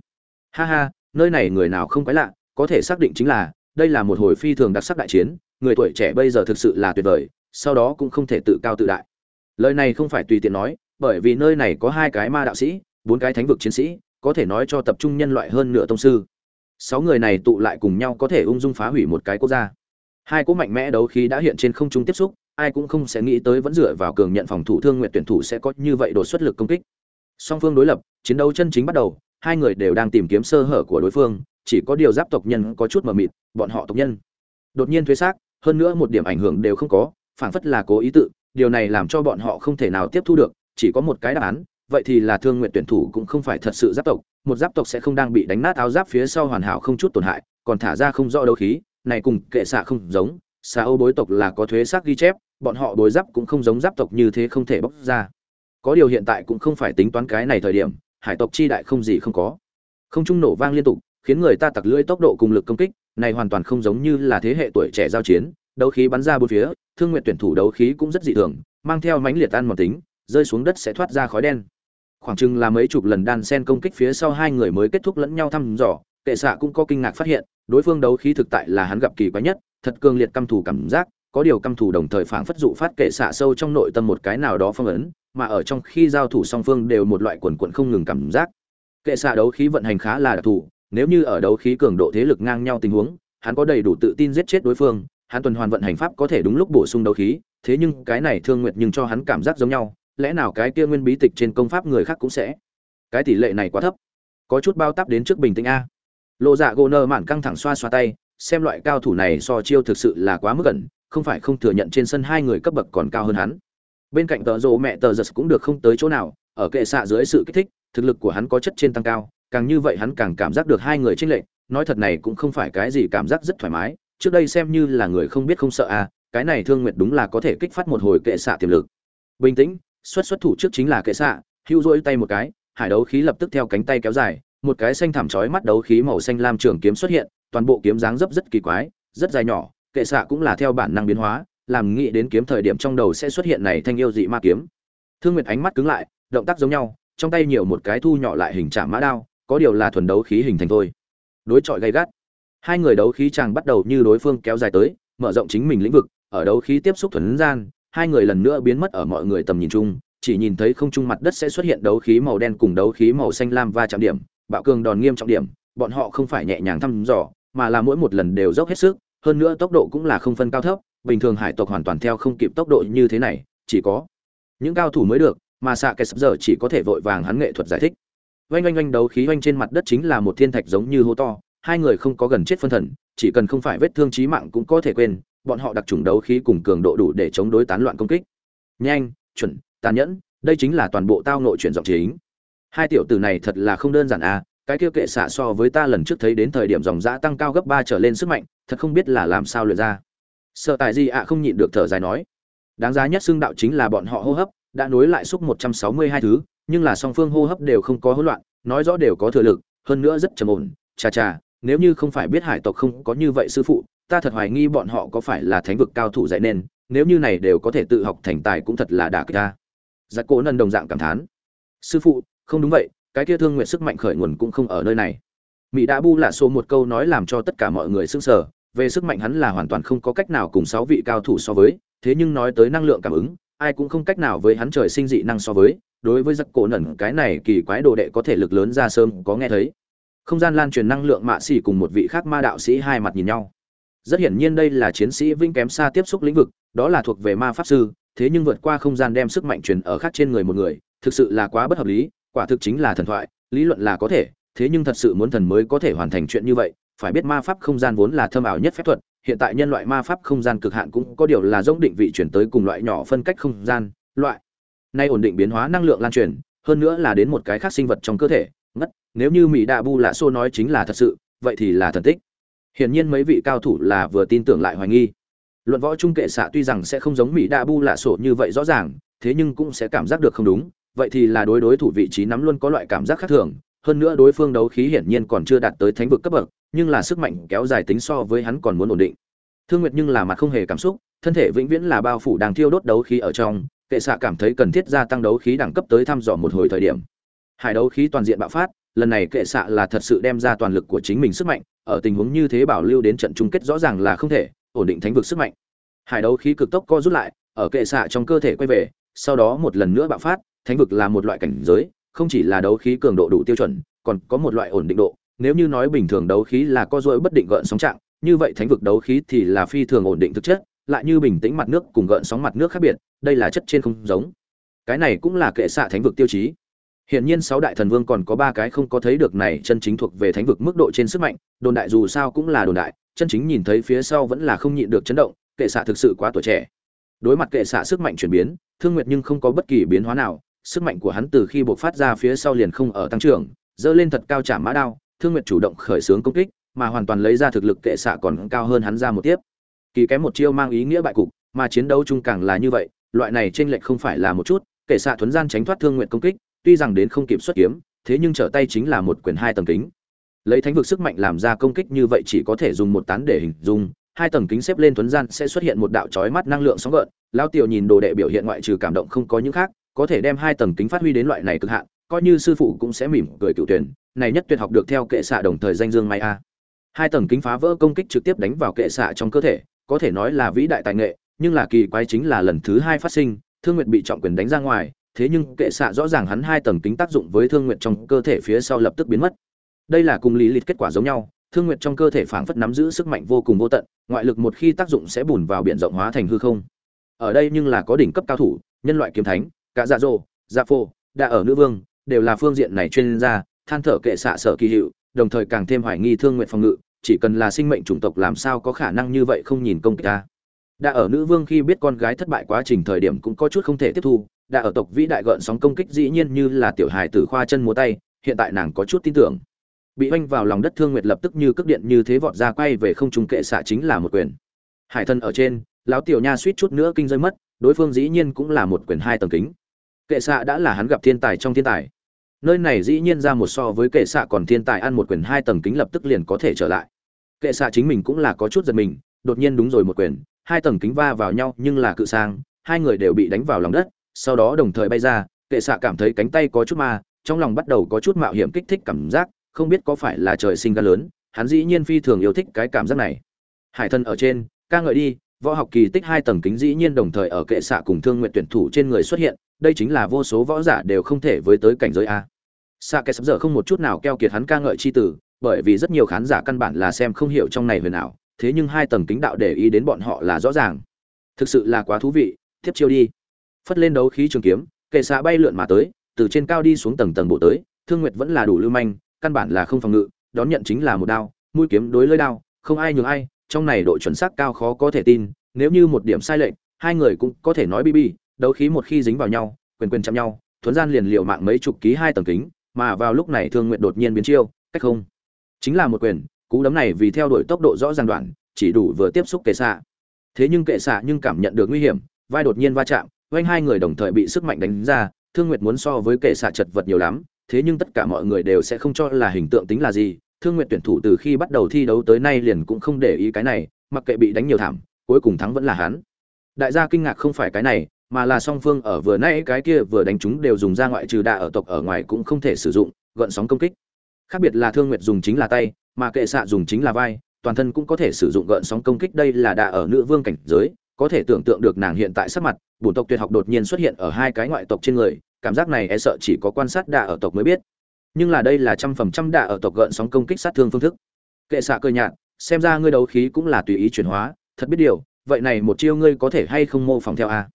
Speaker 1: Ha ha, nơi này người nào không quái lạ, có thể xác định chính là, đây là một hồi phi thường đặc sắc đại chiến, người tuổi trẻ bây giờ thực sự là tuyệt vời, sau đó cũng không thể tự cao tự đại. Lời này không phải tùy tiện nói, bởi vì nơi này có hai cái ma đạo sĩ, bốn cái thánh vực chiến sĩ, có thể nói cho tập trung nhân loại hơn nửa tông sư sáu người này tụ lại cùng nhau có thể ung dung phá hủy một cái quốc gia. Hai cỗ mạnh mẽ đấu khí đã hiện trên không trung tiếp xúc, ai cũng không sẽ nghĩ tới vẫn dựa vào cường nhận phòng thủ thương nguyện tuyển thủ sẽ có như vậy đột xuất lực công kích. Song phương đối lập, chiến đấu chân chính bắt đầu, hai người đều đang tìm kiếm sơ hở của đối phương, chỉ có điều giáp tộc nhân có chút mờ mịt, bọn họ tộc nhân. Đột nhiên thuế xác, hơn nữa một điểm ảnh hưởng đều không có, phảng phất là cố ý tự, điều này làm cho bọn họ không thể nào tiếp thu được, chỉ có một cái đáp án, vậy thì là thương nguyện tuyển thủ cũng không phải thật sự giáp tộc một giáp tộc sẽ không đang bị đánh nát áo giáp phía sau hoàn hảo không chút tổn hại, còn thả ra không rõ đấu khí, này cùng kệ xạ không giống, xà âu bối tộc là có thuế xác ghi chép, bọn họ bối giáp cũng không giống giáp tộc như thế không thể bóc ra. Có điều hiện tại cũng không phải tính toán cái này thời điểm, hải tộc chi đại không gì không có. Không trung nổ vang liên tục, khiến người ta tặc lưỡi tốc độ cùng lực công kích, này hoàn toàn không giống như là thế hệ tuổi trẻ giao chiến, đấu khí bắn ra bốn phía, thương nguyện tuyển thủ đấu khí cũng rất dị thường, mang theo mãnh liệt ăn một tính, rơi xuống đất sẽ thoát ra khói đen khoảng chừng là mấy chục lần đan sen công kích phía sau hai người mới kết thúc lẫn nhau thăm dò, kệ xạ cũng có kinh ngạc phát hiện, đối phương đấu khí thực tại là hắn gặp kỳ quái nhất, thật cường liệt căm thù cảm giác, có điều căm thù đồng thời phảng phất dụ phát kệ xạ sâu trong nội tâm một cái nào đó phong ấn, mà ở trong khi giao thủ song phương đều một loại quần quận không ngừng cảm giác. Kệ xạ đấu khí vận hành khá là đặc thù, nếu như ở đấu khí cường độ thế lực ngang nhau tình huống, hắn có đầy đủ tự tin giết chết đối phương, hắn tuần hoàn vận hành pháp có thể đúng lúc bổ sung đấu khí, thế nhưng cái này thương nguyệt nhưng cho hắn cảm giác giống nhau lẽ nào cái kia nguyên bí tịch trên công pháp người khác cũng sẽ? Cái tỷ lệ này quá thấp. Có chút bao tắp đến trước bình tĩnh a. Lộ dạ gỗ nơ mạn căng thẳng xoa xoa tay, xem loại cao thủ này so chiêu thực sự là quá mức gần, không phải không thừa nhận trên sân hai người cấp bậc còn cao hơn hắn. Bên cạnh tờ rộ mẹ tờ giật cũng được không tới chỗ nào, ở kệ xạ dưới sự kích thích, thực lực của hắn có chất trên tăng cao, càng như vậy hắn càng cảm giác được hai người tranh lệch, nói thật này cũng không phải cái gì cảm giác rất thoải mái, trước đây xem như là người không biết không sợ à cái này thương nguyệt đúng là có thể kích phát một hồi kệ xạ tiềm lực. Bình tĩnh xuất xuất thủ trước chính là kệ xạ, hữu rỗi tay một cái, hải đấu khí lập tức theo cánh tay kéo dài, một cái xanh thảm chói mắt đấu khí màu xanh lam trường kiếm xuất hiện, toàn bộ kiếm dáng dấp rất kỳ quái, rất dài nhỏ, kệ xạ cũng là theo bản năng biến hóa, làm nghĩ đến kiếm thời điểm trong đầu sẽ xuất hiện này thanh yêu dị ma kiếm. Thương nguyệt ánh mắt cứng lại, động tác giống nhau, trong tay nhiều một cái thu nhỏ lại hình chạm mã đao, có điều là thuần đấu khí hình thành thôi. Đối chọi gay gắt. Hai người đấu khí chàng bắt đầu như đối phương kéo dài tới, mở rộng chính mình lĩnh vực, ở đấu khí tiếp xúc thuần gian hai người lần nữa biến mất ở mọi người tầm nhìn chung, chỉ nhìn thấy không trung mặt đất sẽ xuất hiện đấu khí màu đen cùng đấu khí màu xanh lam va chạm điểm, bạo cường đòn nghiêm trọng điểm, bọn họ không phải nhẹ nhàng thăm dò, mà là mỗi một lần đều dốc hết sức, hơn nữa tốc độ cũng là không phân cao thấp, bình thường hải tộc hoàn toàn theo không kịp tốc độ như thế này, chỉ có những cao thủ mới được, mà xạ kẻ sắp giờ chỉ có thể vội vàng hắn nghệ thuật giải thích. Oanh oanh oanh đấu khí oanh trên mặt đất chính là một thiên thạch giống như hố to, hai người không có gần chết phân thần, chỉ cần không phải vết thương chí mạng cũng có thể quên bọn họ đặc trùng đấu khí cùng cường độ đủ để chống đối tán loạn công kích. Nhanh, chuẩn, tàn nhẫn, đây chính là toàn bộ tao nội chuyển giọng chính. Hai tiểu tử này thật là không đơn giản à cái kia kệ xạ so với ta lần trước thấy đến thời điểm dòng giã tăng cao gấp ba trở lên sức mạnh, thật không biết là làm sao luyện ra. Sợ tại gì ạ, không nhịn được thở dài nói. Đáng giá nhất xương đạo chính là bọn họ hô hấp, đã nối lại xúc một trăm sáu mươi hai thứ, nhưng là song phương hô hấp đều không có hỗn loạn, nói rõ đều có thừa lực, hơn nữa rất trầm ổn, chà chà, nếu như không phải biết hải tộc không có như vậy sư phụ ta thật hoài nghi bọn họ có phải là thánh vực cao thủ dạy nên, nếu như này đều có thể tự học thành tài cũng thật là đả kích ta. Giặc cố nân đồng dạng cảm thán. Sư phụ, không đúng vậy, cái kia thương nguyện sức mạnh khởi nguồn cũng không ở nơi này. Mỹ đã bu lạ số một câu nói làm cho tất cả mọi người sững sờ, về sức mạnh hắn là hoàn toàn không có cách nào cùng sáu vị cao thủ so với, thế nhưng nói tới năng lượng cảm ứng, ai cũng không cách nào với hắn trời sinh dị năng so với, đối với giặc cổ nẩn cái này kỳ quái đồ đệ có thể lực lớn ra sớm, có nghe thấy. Không gian lan truyền năng lượng mạ xỉ cùng một vị khác ma đạo sĩ hai mặt nhìn nhau rất hiển nhiên đây là chiến sĩ vĩnh kém xa tiếp xúc lĩnh vực, đó là thuộc về ma pháp sư, thế nhưng vượt qua không gian đem sức mạnh truyền ở khác trên người một người, thực sự là quá bất hợp lý, quả thực chính là thần thoại, lý luận là có thể, thế nhưng thật sự muốn thần mới có thể hoàn thành chuyện như vậy, phải biết ma pháp không gian vốn là thâm ảo nhất phép thuật, hiện tại nhân loại ma pháp không gian cực hạn cũng có điều là giống định vị chuyển tới cùng loại nhỏ phân cách không gian, loại nay ổn định biến hóa năng lượng lan truyền, hơn nữa là đến một cái khác sinh vật trong cơ thể, ngất, nếu như mỹ đạ bu lạ xô nói chính là thật sự, vậy thì là thần tích hiển nhiên mấy vị cao thủ là vừa tin tưởng lại hoài nghi. Luận võ trung kệ xạ tuy rằng sẽ không giống mỹ đa bu lạ sổ như vậy rõ ràng, thế nhưng cũng sẽ cảm giác được không đúng. Vậy thì là đối đối thủ vị trí nắm luôn có loại cảm giác khác thường. Hơn nữa đối phương đấu khí hiển nhiên còn chưa đạt tới thánh vực cấp bậc, nhưng là sức mạnh kéo dài tính so với hắn còn muốn ổn định. Thương nguyệt nhưng là mặt không hề cảm xúc, thân thể vĩnh viễn là bao phủ đang thiêu đốt đấu khí ở trong, kệ xạ cảm thấy cần thiết gia tăng đấu khí đẳng cấp tới thăm dò một hồi thời điểm. Hải đấu khí toàn diện bạo phát, lần này kệ xạ là thật sự đem ra toàn lực của chính mình sức mạnh ở tình huống như thế bảo lưu đến trận chung kết rõ ràng là không thể, ổn định thánh vực sức mạnh. Hải đấu khí cực tốc co rút lại, ở kệ xạ trong cơ thể quay về, sau đó một lần nữa bạo phát, thánh vực là một loại cảnh giới, không chỉ là đấu khí cường độ đủ tiêu chuẩn, còn có một loại ổn định độ. Nếu như nói bình thường đấu khí là co duỗi bất định gợn sóng trạng, như vậy thánh vực đấu khí thì là phi thường ổn định thực chất, lại như bình tĩnh mặt nước cùng gợn sóng mặt nước khác biệt, đây là chất trên không giống. Cái này cũng là kệ xạ thánh vực tiêu chí. Hiển nhiên sáu đại thần vương còn có ba cái không có thấy được này chân chính thuộc về thánh vực mức độ trên sức mạnh, đồn đại dù sao cũng là đồn đại, chân chính nhìn thấy phía sau vẫn là không nhịn được chấn động, kệ xạ thực sự quá tuổi trẻ. Đối mặt kệ xạ sức mạnh chuyển biến, Thương Nguyệt nhưng không có bất kỳ biến hóa nào, sức mạnh của hắn từ khi bộc phát ra phía sau liền không ở tăng trưởng, dơ lên thật cao chạm mã đao, Thương Nguyệt chủ động khởi xướng công kích, mà hoàn toàn lấy ra thực lực kệ xạ còn cao hơn hắn ra một tiếp. Kỳ kém một chiêu mang ý nghĩa bại cục, mà chiến đấu chung càng là như vậy, loại này chênh lệch không phải là một chút, kệ xạ thuần gian tránh thoát Thương Nguyệt công kích, tuy rằng đến không kịp xuất kiếm, thế nhưng trở tay chính là một quyền hai tầng kính. Lấy thánh vực sức mạnh làm ra công kích như vậy chỉ có thể dùng một tán để hình dung, hai tầng kính xếp lên tuấn gian sẽ xuất hiện một đạo chói mắt năng lượng sóng gợn, lão tiểu nhìn đồ đệ biểu hiện ngoại trừ cảm động không có những khác, có thể đem hai tầng kính phát huy đến loại này cực hạn, coi như sư phụ cũng sẽ mỉm cười cựu tuyển, này nhất tuyệt học được theo kệ xạ đồng thời danh dương may a. Hai tầng kính phá vỡ công kích trực tiếp đánh vào kệ xạ trong cơ thể, có thể nói là vĩ đại tài nghệ, nhưng là kỳ quái chính là lần thứ hai phát sinh, Thương Nguyệt bị trọng quyền đánh ra ngoài, thế nhưng kệ xạ rõ ràng hắn hai tầng kính tác dụng với thương nguyệt trong cơ thể phía sau lập tức biến mất. Đây là cùng lý lịch kết quả giống nhau, thương nguyệt trong cơ thể phảng phất nắm giữ sức mạnh vô cùng vô tận, ngoại lực một khi tác dụng sẽ bùn vào biển rộng hóa thành hư không. Ở đây nhưng là có đỉnh cấp cao thủ, nhân loại kiếm thánh, cả dạ dỗ dạ phô đã ở nữ vương, đều là phương diện này chuyên gia, than thở kệ xạ sở kỳ hiệu, đồng thời càng thêm hoài nghi thương nguyện phòng ngự, chỉ cần là sinh mệnh chủng tộc làm sao có khả năng như vậy không nhìn công kích ta. Đã ở nữ vương khi biết con gái thất bại quá trình thời điểm cũng có chút không thể tiếp thu đã ở tộc vĩ đại gợn sóng công kích dĩ nhiên như là tiểu hài tử khoa chân múa tay, hiện tại nàng có chút tin tưởng. Bị oanh vào lòng đất thương nguyệt lập tức như cước điện như thế vọt ra quay về không trung kệ xạ chính là một quyền. Hải thân ở trên, lão tiểu nha suýt chút nữa kinh rơi mất, đối phương dĩ nhiên cũng là một quyền hai tầng kính. Kệ xạ đã là hắn gặp thiên tài trong thiên tài. Nơi này dĩ nhiên ra một so với kệ xạ còn thiên tài ăn một quyền hai tầng kính lập tức liền có thể trở lại. Kệ xạ chính mình cũng là có chút giật mình, đột nhiên đúng rồi một quyền, hai tầng kính va vào nhau nhưng là cự sang, hai người đều bị đánh vào lòng đất sau đó đồng thời bay ra, kệ xạ cảm thấy cánh tay có chút ma, trong lòng bắt đầu có chút mạo hiểm kích thích cảm giác, không biết có phải là trời sinh ca lớn, hắn dĩ nhiên phi thường yêu thích cái cảm giác này. Hải thân ở trên, ca ngợi đi, võ học kỳ tích hai tầng kính dĩ nhiên đồng thời ở kệ xạ cùng thương nguyện tuyển thủ trên người xuất hiện, đây chính là vô số võ giả đều không thể với tới cảnh giới a. Xạ kệ sắp giờ không một chút nào keo kiệt hắn ca ngợi c h i tử bởi vì rất nhiều khán giả căn bản là xem không hiểu trong này huyền ảo, thế nhưng hai tầng kính đạo để ý đến bọn họ là rõ ràng. Thực sự là quá thú vị, tiếp chiêu đi phất lên đấu khí trường kiếm, kệ xạ bay lượn mà tới, từ trên cao đi xuống tầng tầng bộ tới, thương nguyệt vẫn là đủ lưu manh, căn bản là không phòng ngự, đón nhận chính là một đao, mũi kiếm đối lưỡi đao, không ai nhường ai, trong này độ chuẩn xác cao khó có thể tin, nếu như một điểm sai lệch, hai người cũng có thể nói bi bi, đấu khí một khi dính vào nhau, quyền quyền chạm nhau, thuấn gian liền liệu mạng mấy chục ký hai tầng kính, mà vào lúc này thương nguyện đột nhiên biến chiêu, cách không. Chính là một quyền, cú đấm này vì theo đuổi tốc độ rõ ràng đoạn, chỉ đủ vừa tiếp xúc kệ xạ. Thế nhưng kệ xạ nhưng cảm nhận được nguy hiểm, vai đột nhiên va chạm oanh hai người đồng thời bị sức mạnh đánh ra, thương nguyệt muốn so với kệ xạ chật vật nhiều lắm, thế nhưng tất cả mọi người đều sẽ không cho là hình tượng tính là gì. Thương nguyệt tuyển thủ từ khi bắt đầu thi đấu tới nay liền cũng không để ý cái này, mặc kệ bị đánh nhiều thảm, cuối cùng thắng vẫn là hắn. Đại gia kinh ngạc không phải cái này, mà là song phương ở vừa nãy cái kia vừa đánh chúng đều dùng ra ngoại trừ đạ ở tộc ở ngoài cũng không thể sử dụng gợn sóng công kích. Khác biệt là thương nguyệt dùng chính là tay, mà kệ xạ dùng chính là vai, toàn thân cũng có thể sử dụng gợn sóng công kích đây là đạ ở nữ vương cảnh giới có thể tưởng tượng được nàng hiện tại sắc mặt, bổn tộc tuyệt học đột nhiên xuất hiện ở hai cái ngoại tộc trên người, cảm giác này e sợ chỉ có quan sát đạ ở tộc mới biết. Nhưng là đây là trăm phần trăm đạ ở tộc gợn sóng công kích sát thương phương thức. Kệ xạ cơ nhạt, xem ra ngươi đấu khí cũng là tùy ý chuyển hóa, thật biết điều, vậy này một chiêu ngươi có thể hay không mô phỏng theo a?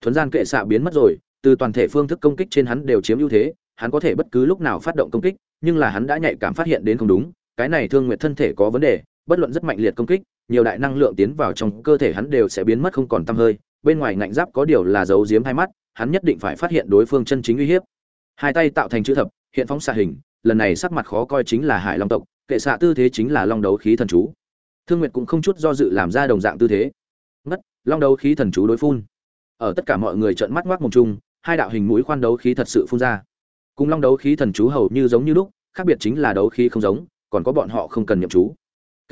Speaker 1: Thuấn gian kệ xạ biến mất rồi, từ toàn thể phương thức công kích trên hắn đều chiếm ưu thế, hắn có thể bất cứ lúc nào phát động công kích, nhưng là hắn đã nhạy cảm phát hiện đến không đúng, cái này thương nguyệt thân thể có vấn đề, bất luận rất mạnh liệt công kích nhiều đại năng lượng tiến vào trong cơ thể hắn đều sẽ biến mất không còn tăm hơi, bên ngoài ngạnh giáp có điều là giấu giếm hai mắt, hắn nhất định phải phát hiện đối phương chân chính uy hiếp. Hai tay tạo thành chữ thập, hiện phóng xạ hình, lần này sắc mặt khó coi chính là hải long tộc, kệ xạ tư thế chính là long đấu khí thần chú. Thương nguyệt cũng không chút do dự làm ra đồng dạng tư thế. Ngất, long đấu khí thần chú đối phun. Ở tất cả mọi người trợn mắt ngoác mồm chung, hai đạo hình mũi khoan đấu khí thật sự phun ra. Cùng long đấu khí thần chú hầu như giống như lúc, khác biệt chính là đấu khí không giống, còn có bọn họ không cần nhậm chú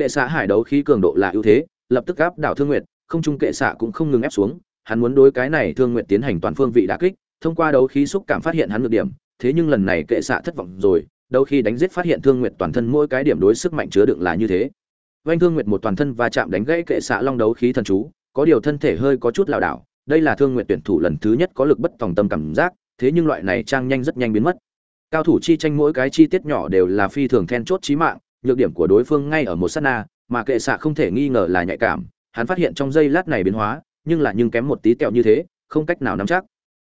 Speaker 1: kệ xạ hải đấu khí cường độ là ưu thế, lập tức áp đảo thương nguyệt, không trung kệ xạ cũng không ngừng ép xuống, hắn muốn đối cái này thương nguyệt tiến hành toàn phương vị đả kích, thông qua đấu khí xúc cảm phát hiện hắn được điểm, thế nhưng lần này kệ xạ thất vọng rồi đâu khi đánh giết phát hiện thương nguyệt toàn thân mỗi cái điểm đối sức mạnh chứa đựng là như thế. Vanh thương nguyệt một toàn thân va chạm đánh gãy kệ xạ long đấu khí thần chú, có điều thân thể hơi có chút lảo đảo, đây là thương nguyệt tuyển thủ lần thứ nhất có lực bất tòng tâm cảm giác, thế nhưng loại này trang nhanh rất nhanh biến mất. Cao thủ chi tranh mỗi cái chi tiết nhỏ đều là phi thường then chốt chí mạng nhược điểm của đối phương ngay ở một sát na, mà kệ xạ không thể nghi ngờ là nhạy cảm. Hắn phát hiện trong giây lát này biến hóa, nhưng là nhưng kém một tí tẹo như thế, không cách nào nắm chắc.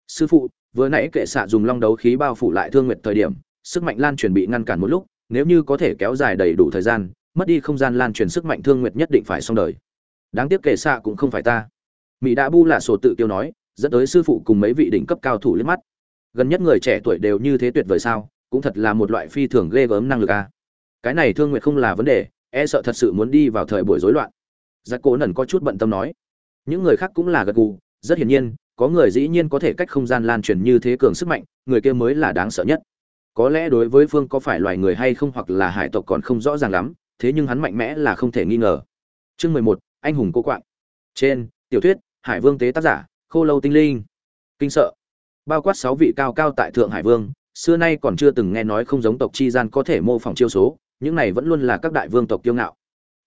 Speaker 1: Sư phụ, vừa nãy kệ xạ dùng long đấu khí bao phủ lại thương nguyệt thời điểm, sức mạnh lan truyền bị ngăn cản một lúc, nếu như có thể kéo dài đầy đủ thời gian, mất đi không gian lan truyền sức mạnh thương nguyệt nhất định phải xong đời. Đáng tiếc kệ xạ cũng không phải ta. Mỹ đã bu là sổ tự tiêu nói, dẫn tới sư phụ cùng mấy vị đỉnh cấp cao thủ liếc mắt. Gần nhất người trẻ tuổi đều như thế tuyệt vời sao, cũng thật là một loại phi thường ghê gớm năng lực a cái này thương nguyệt không là vấn đề e sợ thật sự muốn đi vào thời buổi rối loạn. Giặc cố nần có chút bận tâm nói. Những người khác cũng là gật gù, rất hiển nhiên, có người dĩ nhiên có thể cách không gian lan truyền như thế cường sức mạnh, người kia mới là đáng sợ nhất. Có lẽ đối với phương có phải loài người hay không hoặc là hải tộc còn không rõ ràng lắm, thế nhưng hắn mạnh mẽ là không thể nghi ngờ. Chương mười một, anh hùng cô quạng. Trên, tiểu thuyết, hải vương tế tác giả, khô lâu tinh linh. Kinh sợ. Bao quát sáu vị cao cao tại thượng hải vương, xưa nay còn chưa từng nghe nói không giống tộc chi gian có thể mô phỏng chiêu số những này vẫn luôn là các đại vương tộc kiêu ngạo.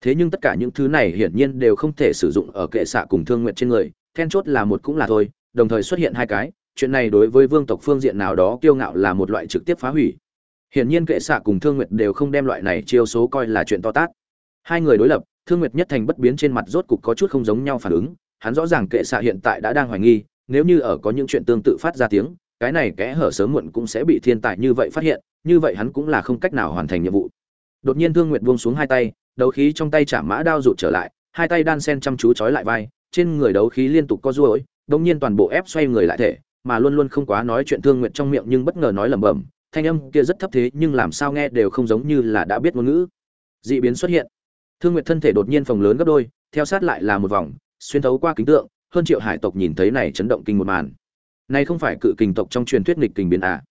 Speaker 1: Thế nhưng tất cả những thứ này hiển nhiên đều không thể sử dụng ở kệ xạ cùng thương nguyện trên người, then chốt là một cũng là thôi, đồng thời xuất hiện hai cái, chuyện này đối với vương tộc phương diện nào đó kiêu ngạo là một loại trực tiếp phá hủy. Hiển nhiên kệ xạ cùng thương nguyệt đều không đem loại này chiêu số coi là chuyện to tát. Hai người đối lập, thương nguyệt nhất thành bất biến trên mặt rốt cục có chút không giống nhau phản ứng, hắn rõ ràng kệ xạ hiện tại đã đang hoài nghi, nếu như ở có những chuyện tương tự phát ra tiếng, cái này kẽ hở sớm muộn cũng sẽ bị thiên tài như vậy phát hiện, như vậy hắn cũng là không cách nào hoàn thành nhiệm vụ đột nhiên thương nguyệt buông xuống hai tay, đấu khí trong tay chả mã đao rụt trở lại, hai tay đan sen chăm chú trói lại vai, trên người đấu khí liên tục co ruôi đông nhiên toàn bộ ép xoay người lại thể, mà luôn luôn không quá nói chuyện thương nguyện trong miệng nhưng bất ngờ nói lẩm bẩm, thanh âm kia rất thấp thế nhưng làm sao nghe đều không giống như là đã biết ngôn ngữ. Dị biến xuất hiện. Thương nguyện thân thể đột nhiên phồng lớn gấp đôi, theo sát lại là một vòng, xuyên thấu qua kính tượng, hơn triệu hải tộc nhìn thấy này chấn động kinh một màn. Này không phải cự kình tộc trong truyền thuyết nghịch kình biến à.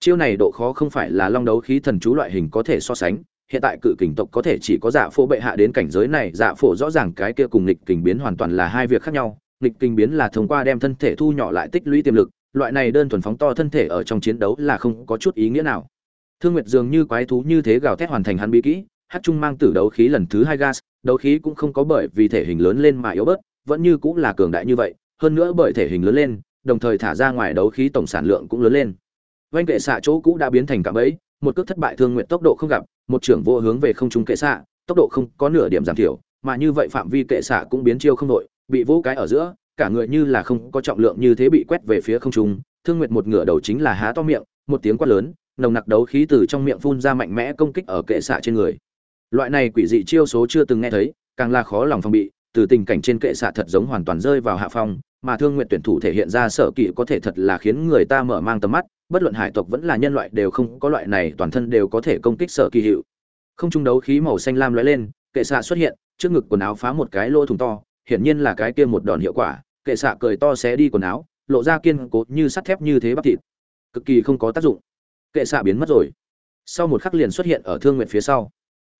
Speaker 1: Chiêu này độ khó không phải là long đấu khí thần chú loại hình có thể so sánh hiện tại cự kình tộc có thể chỉ có dạ phổ bệ hạ đến cảnh giới này dạ phổ rõ ràng cái kia cùng nghịch kình biến hoàn toàn là hai việc khác nhau. Nghịch kình biến là thông qua đem thân thể thu nhỏ lại tích lũy tiềm lực, loại này đơn thuần phóng to thân thể ở trong chiến đấu là không có chút ý nghĩa nào. Thương nguyệt dường như quái thú như thế gào thét hoàn thành hắn bí kỹ, hát trung mang tử đấu khí lần thứ hai gas, đấu khí cũng không có bởi vì thể hình lớn lên mà yếu bớt, vẫn như cũng là cường đại như vậy, hơn nữa bởi thể hình lớn lên, đồng thời thả ra ngoài đấu khí tổng sản lượng cũng lớn lên. Vanh kệ xạ chỗ cũ đã biến thành cạm bẫy một cước thất bại thương nguyện tốc độ không gặp, một trưởng vô hướng về không trung kệ xạ, tốc độ không có nửa điểm giảm thiểu, mà như vậy phạm vi kệ xạ cũng biến chiêu không đội bị vỗ cái ở giữa, cả người như là không có trọng lượng như thế bị quét về phía không trung, thương nguyệt một ngửa đầu chính là há to miệng, một tiếng quát lớn, nồng nặc đấu khí từ trong miệng phun ra mạnh mẽ công kích ở kệ xạ trên người. Loại này quỷ dị chiêu số chưa từng nghe thấy, càng là khó lòng phòng bị, từ tình cảnh trên kệ xạ thật giống hoàn toàn rơi vào hạ phong, mà thương nguyện tuyển thủ thể hiện ra sở kỵ có thể thật là khiến người ta mở mang tầm mắt bất luận hải tộc vẫn là nhân loại đều không có loại này toàn thân đều có thể công kích sở kỳ hiệu. Không trung đấu khí màu xanh lam lóe lên, kệ xạ xuất hiện, trước ngực quần áo phá một cái lỗ thủng to, hiển nhiên là cái kia một đòn hiệu quả, kệ xạ cười to xé đi quần áo, lộ ra kiên cố như sắt thép như thế bắp thịt. Cực kỳ không có tác dụng. Kệ xạ biến mất rồi. Sau một khắc liền xuất hiện ở thương nguyện phía sau.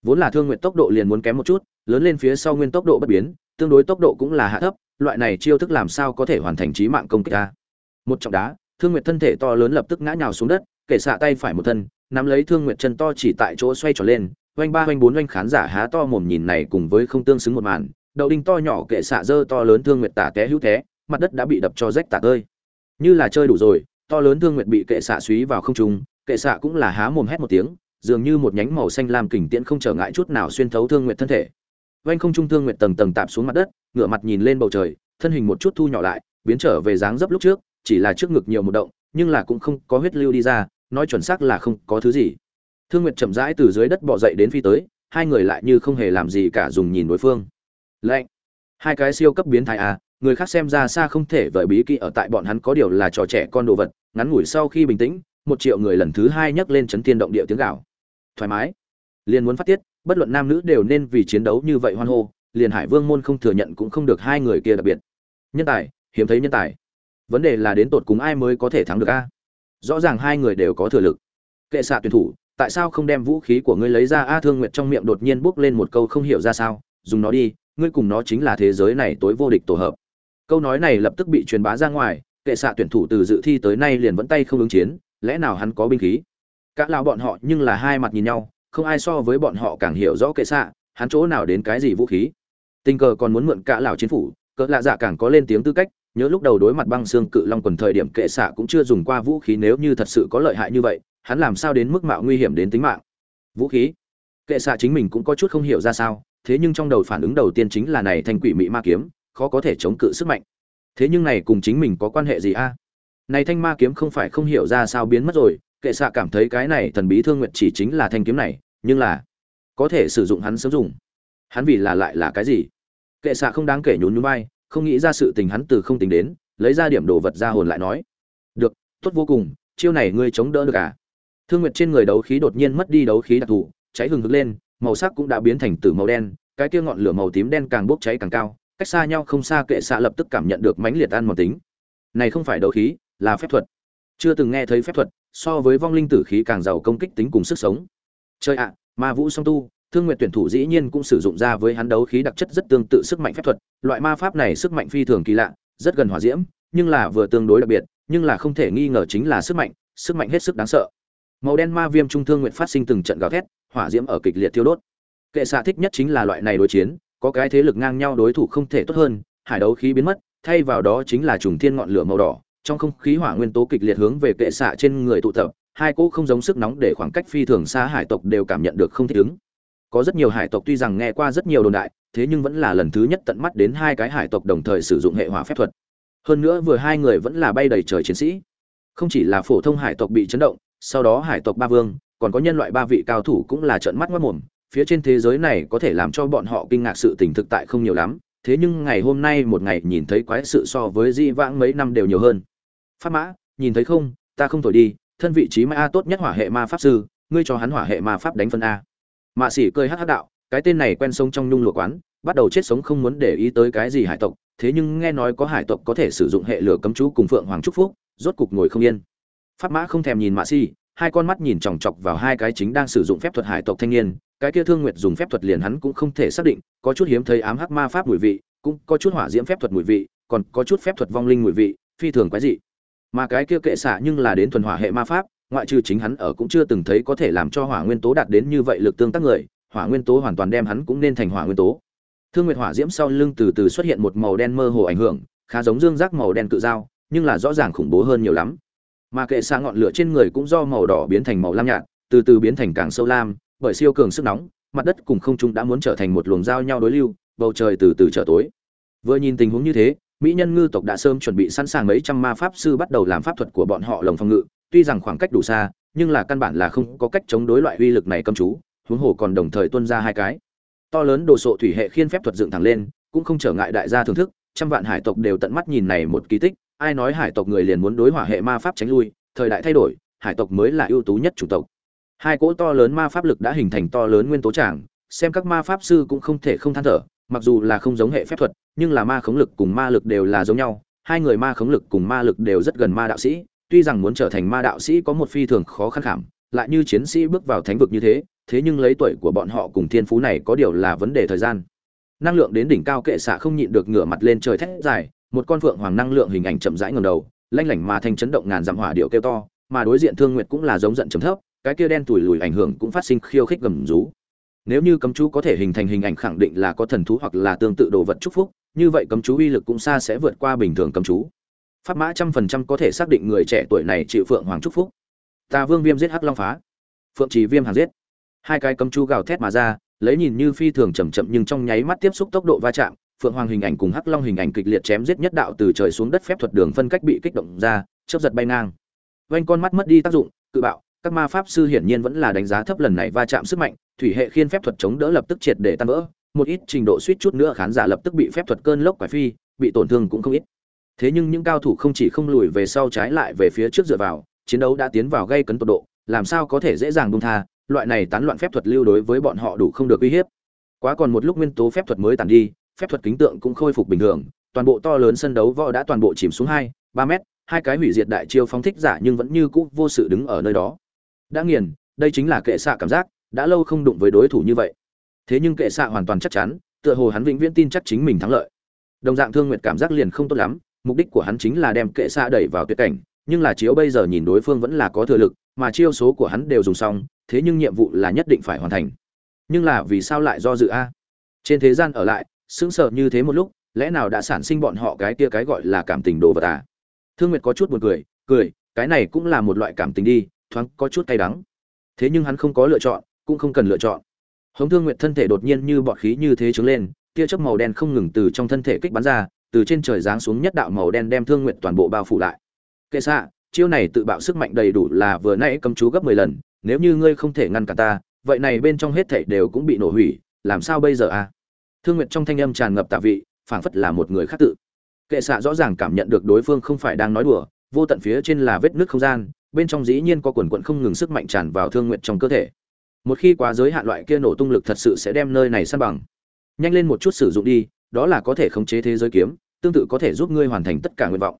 Speaker 1: Vốn là thương nguyện tốc độ liền muốn kém một chút, lớn lên phía sau nguyên tốc độ bất biến, tương đối tốc độ cũng là hạ thấp, loại này chiêu thức làm sao có thể hoàn thành trí mạng công kích ta? Một trọng đá thương nguyệt thân thể to lớn lập tức ngã nhào xuống đất, kể xạ tay phải một thân, nắm lấy thương nguyệt chân to chỉ tại chỗ xoay tròn lên, oanh ba oanh bốn oanh khán giả há to mồm nhìn này cùng với không tương xứng một màn. Đậu đinh to nhỏ kệ xạ dơ to lớn thương nguyệt tả té hữu té, mặt đất đã bị đập cho rách tả tơi. Như là chơi đủ rồi, to lớn thương nguyệt bị kệ xạ suý vào không trung, kệ xạ cũng là há mồm hét một tiếng, dường như một nhánh màu xanh lam kình tiễn không trở ngại chút nào xuyên thấu thương nguyệt thân thể. Oanh không trung thương nguyệt tầng tầng tạp xuống mặt đất, ngửa mặt nhìn lên bầu trời, thân hình một chút thu nhỏ lại, biến trở về dáng dấp lúc trước chỉ là trước ngực nhiều một động, nhưng là cũng không có huyết lưu đi ra, nói chuẩn xác là không có thứ gì. Thương nguyệt chậm rãi từ dưới đất bò dậy đến phi tới, hai người lại như không hề làm gì cả dùng nhìn đối phương. Lạnh hai cái siêu cấp biến thái à người khác xem ra xa không thể vợi bí kỹ ở tại bọn hắn có điều là trò trẻ con đồ vật, ngắn ngủi sau khi bình tĩnh, một triệu người lần thứ hai nhấc lên chấn thiên động địa tiếng gạo thoải mái. Liền muốn phát tiết, bất luận nam nữ đều nên vì chiến đấu như vậy hoan hô, liền hải vương môn không thừa nhận cũng không được hai người kia đặc biệt. Nhân tài, hiếm thấy nhân tài vấn đề là đến tột cùng ai mới có thể thắng được a? Rõ ràng hai người đều có thừa lực. Kệ xạ tuyển thủ, tại sao không đem vũ khí của ngươi lấy ra? A, thương nguyệt trong miệng đột nhiên bước lên một câu không hiểu ra sao, dùng nó đi, ngươi cùng nó chính là thế giới này tối vô địch tổ hợp. Câu nói này lập tức bị truyền bá ra ngoài, kệ xạ tuyển thủ từ dự thi tới nay liền vẫn tay không ứng chiến, lẽ nào hắn có binh khí? Cả lão bọn họ nhưng là hai mặt nhìn nhau, không ai so với bọn họ càng hiểu rõ kệ xạ, hắn chỗ nào đến cái gì vũ khí? Tình cờ còn muốn mượn cả lão chiến phủ, cỡ lạ dạ càng có lên tiếng tư cách nhớ lúc đầu đối mặt băng xương cự long quần thời điểm kệ xạ cũng chưa dùng qua vũ khí, nếu như thật sự có lợi hại như vậy, hắn làm sao đến mức mạo nguy hiểm đến tính mạng? Vũ khí? Kệ xạ chính mình cũng có chút không hiểu ra sao, thế nhưng trong đầu phản ứng đầu tiên chính là này thanh quỷ mị ma kiếm, khó có thể chống cự sức mạnh. Thế nhưng này cùng chính mình có quan hệ gì a? Này thanh ma kiếm không phải không hiểu ra sao biến mất rồi, kệ xạ cảm thấy cái này thần bí thương nguyện chỉ chính là thanh kiếm này, nhưng là có thể sử dụng hắn sớm dùng. Hắn vì là lại là cái gì? Kệ xạ không đáng kể nhún nhún vai không nghĩ ra sự tình hắn từ không tính đến, lấy ra điểm đồ vật ra hồn lại nói. Được, tốt vô cùng, chiêu này ngươi chống đỡ được à? Thương nguyệt trên người đấu khí đột nhiên mất đi đấu khí đặc thù, cháy hừng hực lên, màu sắc cũng đã biến thành từ màu đen, cái kia ngọn lửa màu tím đen càng bốc cháy càng cao, cách xa nhau không xa kệ xạ lập tức cảm nhận được mãnh liệt ăn mòn tính. Này không phải đấu khí, là phép thuật. Chưa từng nghe thấy phép thuật, so với vong linh tử khí càng giàu công kích tính cùng sức sống. Chơi ạ, ma vũ song tu thương Nguyệt tuyển thủ dĩ nhiên cũng sử dụng ra với hắn đấu khí đặc chất rất tương tự sức mạnh phép thuật, loại ma pháp này sức mạnh phi thường kỳ lạ, rất gần hỏa diễm, nhưng là vừa tương đối đặc biệt, nhưng là không thể nghi ngờ chính là sức mạnh sức mạnh hết sức đáng sợ. Màu đen ma viêm trung thương nguyện phát sinh từng trận gào thét, hỏa diễm ở kịch liệt thiêu đốt. Kệ xạ thích nhất chính là loại này đối chiến, có cái thế lực ngang nhau đối thủ không thể tốt hơn, hải đấu khí biến mất, thay vào đó chính là trùng thiên ngọn lửa màu đỏ, trong không khí hỏa nguyên tố kịch liệt hướng về kệ xạ trên người tụ tập, hai cỗ không giống sức nóng để khoảng cách phi thường xa hải tộc đều cảm nhận được không thích ứng có rất nhiều hải tộc tuy rằng nghe qua rất nhiều đồn đại, thế nhưng vẫn là lần thứ nhất tận mắt đến hai cái hải tộc đồng thời sử dụng hệ hỏa phép thuật. Hơn nữa vừa hai người vẫn là bay đầy trời chiến sĩ. Không chỉ là phổ thông hải tộc bị chấn động, sau đó hải tộc ba vương, còn có nhân loại ba vị cao thủ cũng là trợn mắt mất mồm phía trên thế giới này có thể làm cho bọn họ kinh ngạc sự tình thực tại không nhiều lắm, thế nhưng ngày hôm nay một ngày nhìn thấy quái sự so với di vãng mấy năm đều nhiều hơn. Pháp mã, nhìn thấy không? Ta không thổi đi, thân vị trí ma tốt nhất hỏa hệ ma pháp sư, ngươi cho hắn hỏa hệ ma pháp đánh phân a mạ sĩ cười hắc hắc đạo, cái tên này quen sông trong nhung lụa quán, bắt đầu chết sống không muốn để ý tới cái gì hải tộc, thế nhưng nghe nói có hải tộc có thể sử dụng hệ lửa cấm chú cùng phượng hoàng trúc phúc, rốt cục ngồi không yên. Pháp mã không thèm nhìn mạ sĩ hai con mắt nhìn chòng chọc vào hai cái chính đang sử dụng phép thuật hải tộc thanh niên, cái kia thương nguyệt dùng phép thuật liền hắn cũng không thể xác định, có chút hiếm thấy ám hắc ma pháp mùi vị, cũng có chút hỏa diễm phép thuật mùi vị, còn có chút phép thuật vong linh mùi vị, phi thường quái dị. Mà cái kia kệ xạ nhưng là đến thuần hỏa hệ ma pháp ngoại trừ chính hắn ở cũng chưa từng thấy có thể làm cho hỏa nguyên tố đạt đến như vậy lực tương tác người, hỏa nguyên tố hoàn toàn đem hắn cũng nên thành hỏa nguyên tố. Thương nguyệt hỏa diễm sau lưng từ từ xuất hiện một màu đen mơ hồ ảnh hưởng, khá giống dương rác màu đen cự dao, nhưng là rõ ràng khủng bố hơn nhiều lắm. Mà kệ xa ngọn lửa trên người cũng do màu đỏ biến thành màu lam nhạt, từ từ biến thành càng sâu lam, bởi siêu cường sức nóng, mặt đất cùng không trung đã muốn trở thành một luồng dao nhau đối lưu, bầu trời từ từ trở tối. Vừa nhìn tình huống như thế, mỹ nhân ngư tộc đã sớm chuẩn bị sẵn sàng mấy trăm ma pháp sư bắt đầu làm pháp thuật của bọn họ lồng phòng ngự tuy rằng khoảng cách đủ xa, nhưng là căn bản là không có cách chống đối loại uy lực này cầm chú, huống hồ còn đồng thời tuân ra hai cái. To lớn đồ sộ thủy hệ khiên phép thuật dựng thẳng lên, cũng không trở ngại đại gia thưởng thức, trăm vạn hải tộc đều tận mắt nhìn này một kỳ tích, ai nói hải tộc người liền muốn đối hỏa hệ ma pháp tránh lui, thời đại thay đổi, hải tộc mới là ưu tú nhất chủ tộc. Hai cỗ to lớn ma pháp lực đã hình thành to lớn nguyên tố tràng, xem các ma pháp sư cũng không thể không than thở, mặc dù là không giống hệ phép thuật, nhưng là ma khống lực cùng ma lực đều là giống nhau, hai người ma khống lực cùng ma lực đều rất gần ma đạo sĩ tuy rằng muốn trở thành ma đạo sĩ có một phi thường khó khăn khảm, lại như chiến sĩ bước vào thánh vực như thế thế nhưng lấy tuổi của bọn họ cùng thiên phú này có điều là vấn đề thời gian. Năng lượng đến đỉnh cao kệ xạ không nhịn được ngửa mặt lên trời thét dài, một con phượng hoàng năng lượng hình ảnh chậm rãi ngầm đầu, lanh lảnh mà thành chấn động ngàn dặm hỏa điệu kêu to, mà đối diện thương nguyệt cũng là giống giận chấm thấp, cái kia đen tủi lùi ảnh hưởng cũng phát sinh khiêu khích gầm rú. Nếu như cấm chú có thể hình thành hình ảnh khẳng định là có thần thú hoặc là tương tự đồ vật chúc phúc, như vậy cấm chú uy lực cũng xa sẽ vượt qua bình thường cấm chú pháp mã trăm phần trăm có thể xác định người trẻ tuổi này chịu phượng hoàng chúc phúc. Ta vương viêm giết hắc long phá. Phượng trì viêm hàng giết. Hai cái cấm chu gào thét mà ra, lấy nhìn như phi thường chậm chậm nhưng trong nháy mắt tiếp xúc tốc độ va chạm, phượng hoàng hình ảnh cùng hắc long hình ảnh kịch liệt chém giết nhất đạo từ trời xuống đất phép thuật đường phân cách bị kích động ra, chớp giật bay ngang. Vanh con mắt mất đi tác dụng, cự bạo, các ma pháp sư hiển nhiên vẫn là đánh giá thấp lần này va chạm sức mạnh, thủy hệ khiên phép thuật chống đỡ lập tức triệt để tan vỡ, một ít trình độ suýt chút nữa khán giả lập tức bị phép thuật cơn lốc quải phi, bị tổn thương cũng không ít thế nhưng những cao thủ không chỉ không lùi về sau trái lại về phía trước dựa vào, chiến đấu đã tiến vào gây cấn tột độ, làm sao có thể dễ dàng buông tha, loại này tán loạn phép thuật lưu đối với bọn họ đủ không được uy hiếp. Quá còn một lúc nguyên tố phép thuật mới tàn đi, phép thuật kính tượng cũng khôi phục bình thường, toàn bộ to lớn sân đấu võ đã toàn bộ chìm xuống hai, ba mét, hai cái hủy diệt đại chiêu phóng thích giả nhưng vẫn như cũ vô sự đứng ở nơi đó. Đã nghiền, đây chính là kệ xạ cảm giác, đã lâu không đụng với đối thủ như vậy. Thế nhưng kệ xạ hoàn toàn chắc chắn, tựa hồ hắn vĩnh viễn tin chắc chính mình thắng lợi. Đồng dạng thương nguyệt cảm giác liền không tốt lắm mục đích của hắn chính là đem kệ xạ đẩy vào tuyệt cảnh, nhưng là chiếu bây giờ nhìn đối phương vẫn là có thừa lực, mà chiêu số của hắn đều dùng xong, thế nhưng nhiệm vụ là nhất định phải hoàn thành. Nhưng là vì sao lại do dự a? Trên thế gian ở lại, sững sờ như thế một lúc, lẽ nào đã sản sinh bọn họ cái kia cái gọi là cảm tình đồ vật à? Thương nguyệt có chút buồn cười cười, cái này cũng là một loại cảm tình đi, thoáng có chút cay đắng. Thế nhưng hắn không có lựa chọn, cũng không cần lựa chọn. Hống thương nguyệt thân thể đột nhiên như bọt khí như thế trứng lên, tia chớp màu đen không ngừng từ trong thân thể kích bắn ra từ trên trời giáng xuống nhất đạo màu đen đem thương nguyệt toàn bộ bao phủ lại. Kệ xạ, chiêu này tự bạo sức mạnh đầy đủ là vừa nãy cấm chú gấp mười lần, nếu như ngươi không thể ngăn cản ta, vậy này bên trong hết thảy đều cũng bị nổ hủy, làm sao bây giờ à? Thương nguyệt trong thanh âm tràn ngập tạ vị, phảng phất là một người khác tự. Kệ xạ rõ ràng cảm nhận được đối phương không phải đang nói đùa, vô tận phía trên là vết nứt không gian, bên trong dĩ nhiên có quần quận không ngừng sức mạnh tràn vào thương nguyện trong cơ thể. Một khi quá giới hạn loại kia nổ tung lực thật sự sẽ đem nơi này săn bằng. Nhanh lên một chút sử dụng đi, đó là có thể khống chế thế giới kiếm tương tự có thể giúp ngươi hoàn thành tất cả nguyện vọng.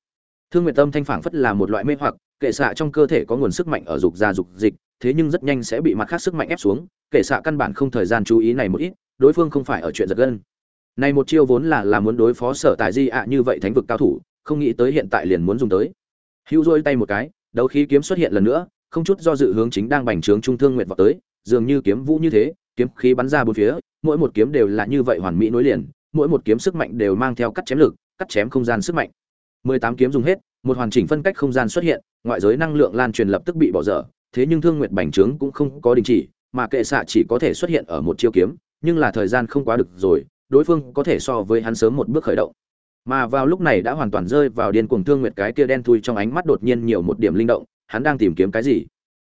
Speaker 1: Thương nguyện tâm thanh phảng phất là một loại mê hoặc, kệ xạ trong cơ thể có nguồn sức mạnh ở dục ra dục dịch, thế nhưng rất nhanh sẽ bị mặt khác sức mạnh ép xuống, kệ xạ căn bản không thời gian chú ý này một ít, đối phương không phải ở chuyện giật gân. Này một chiêu vốn là là muốn đối phó sở tài di ạ như vậy thánh vực cao thủ, không nghĩ tới hiện tại liền muốn dùng tới. Hữu rôi tay một cái, đấu khí kiếm xuất hiện lần nữa, không chút do dự hướng chính đang bành trướng trung thương nguyện vào tới, dường như kiếm vũ như thế, kiếm khí bắn ra bốn phía, mỗi một kiếm đều là như vậy hoàn mỹ nối liền, mỗi một kiếm sức mạnh đều mang theo cắt chém lực cắt chém không gian sức mạnh. Mười tám kiếm dùng hết, một hoàn chỉnh phân cách không gian xuất hiện, ngoại giới năng lượng lan truyền lập tức bị bỏ dở, thế nhưng thương nguyệt bành trướng cũng không có đình chỉ, mà kệ xạ chỉ có thể xuất hiện ở một chiêu kiếm, nhưng là thời gian không quá được rồi, đối phương có thể so với hắn sớm một bước khởi động. Mà vào lúc này đã hoàn toàn rơi vào điên cuồng thương nguyệt cái kia đen thui trong ánh mắt đột nhiên nhiều một điểm linh động, hắn đang tìm kiếm cái gì?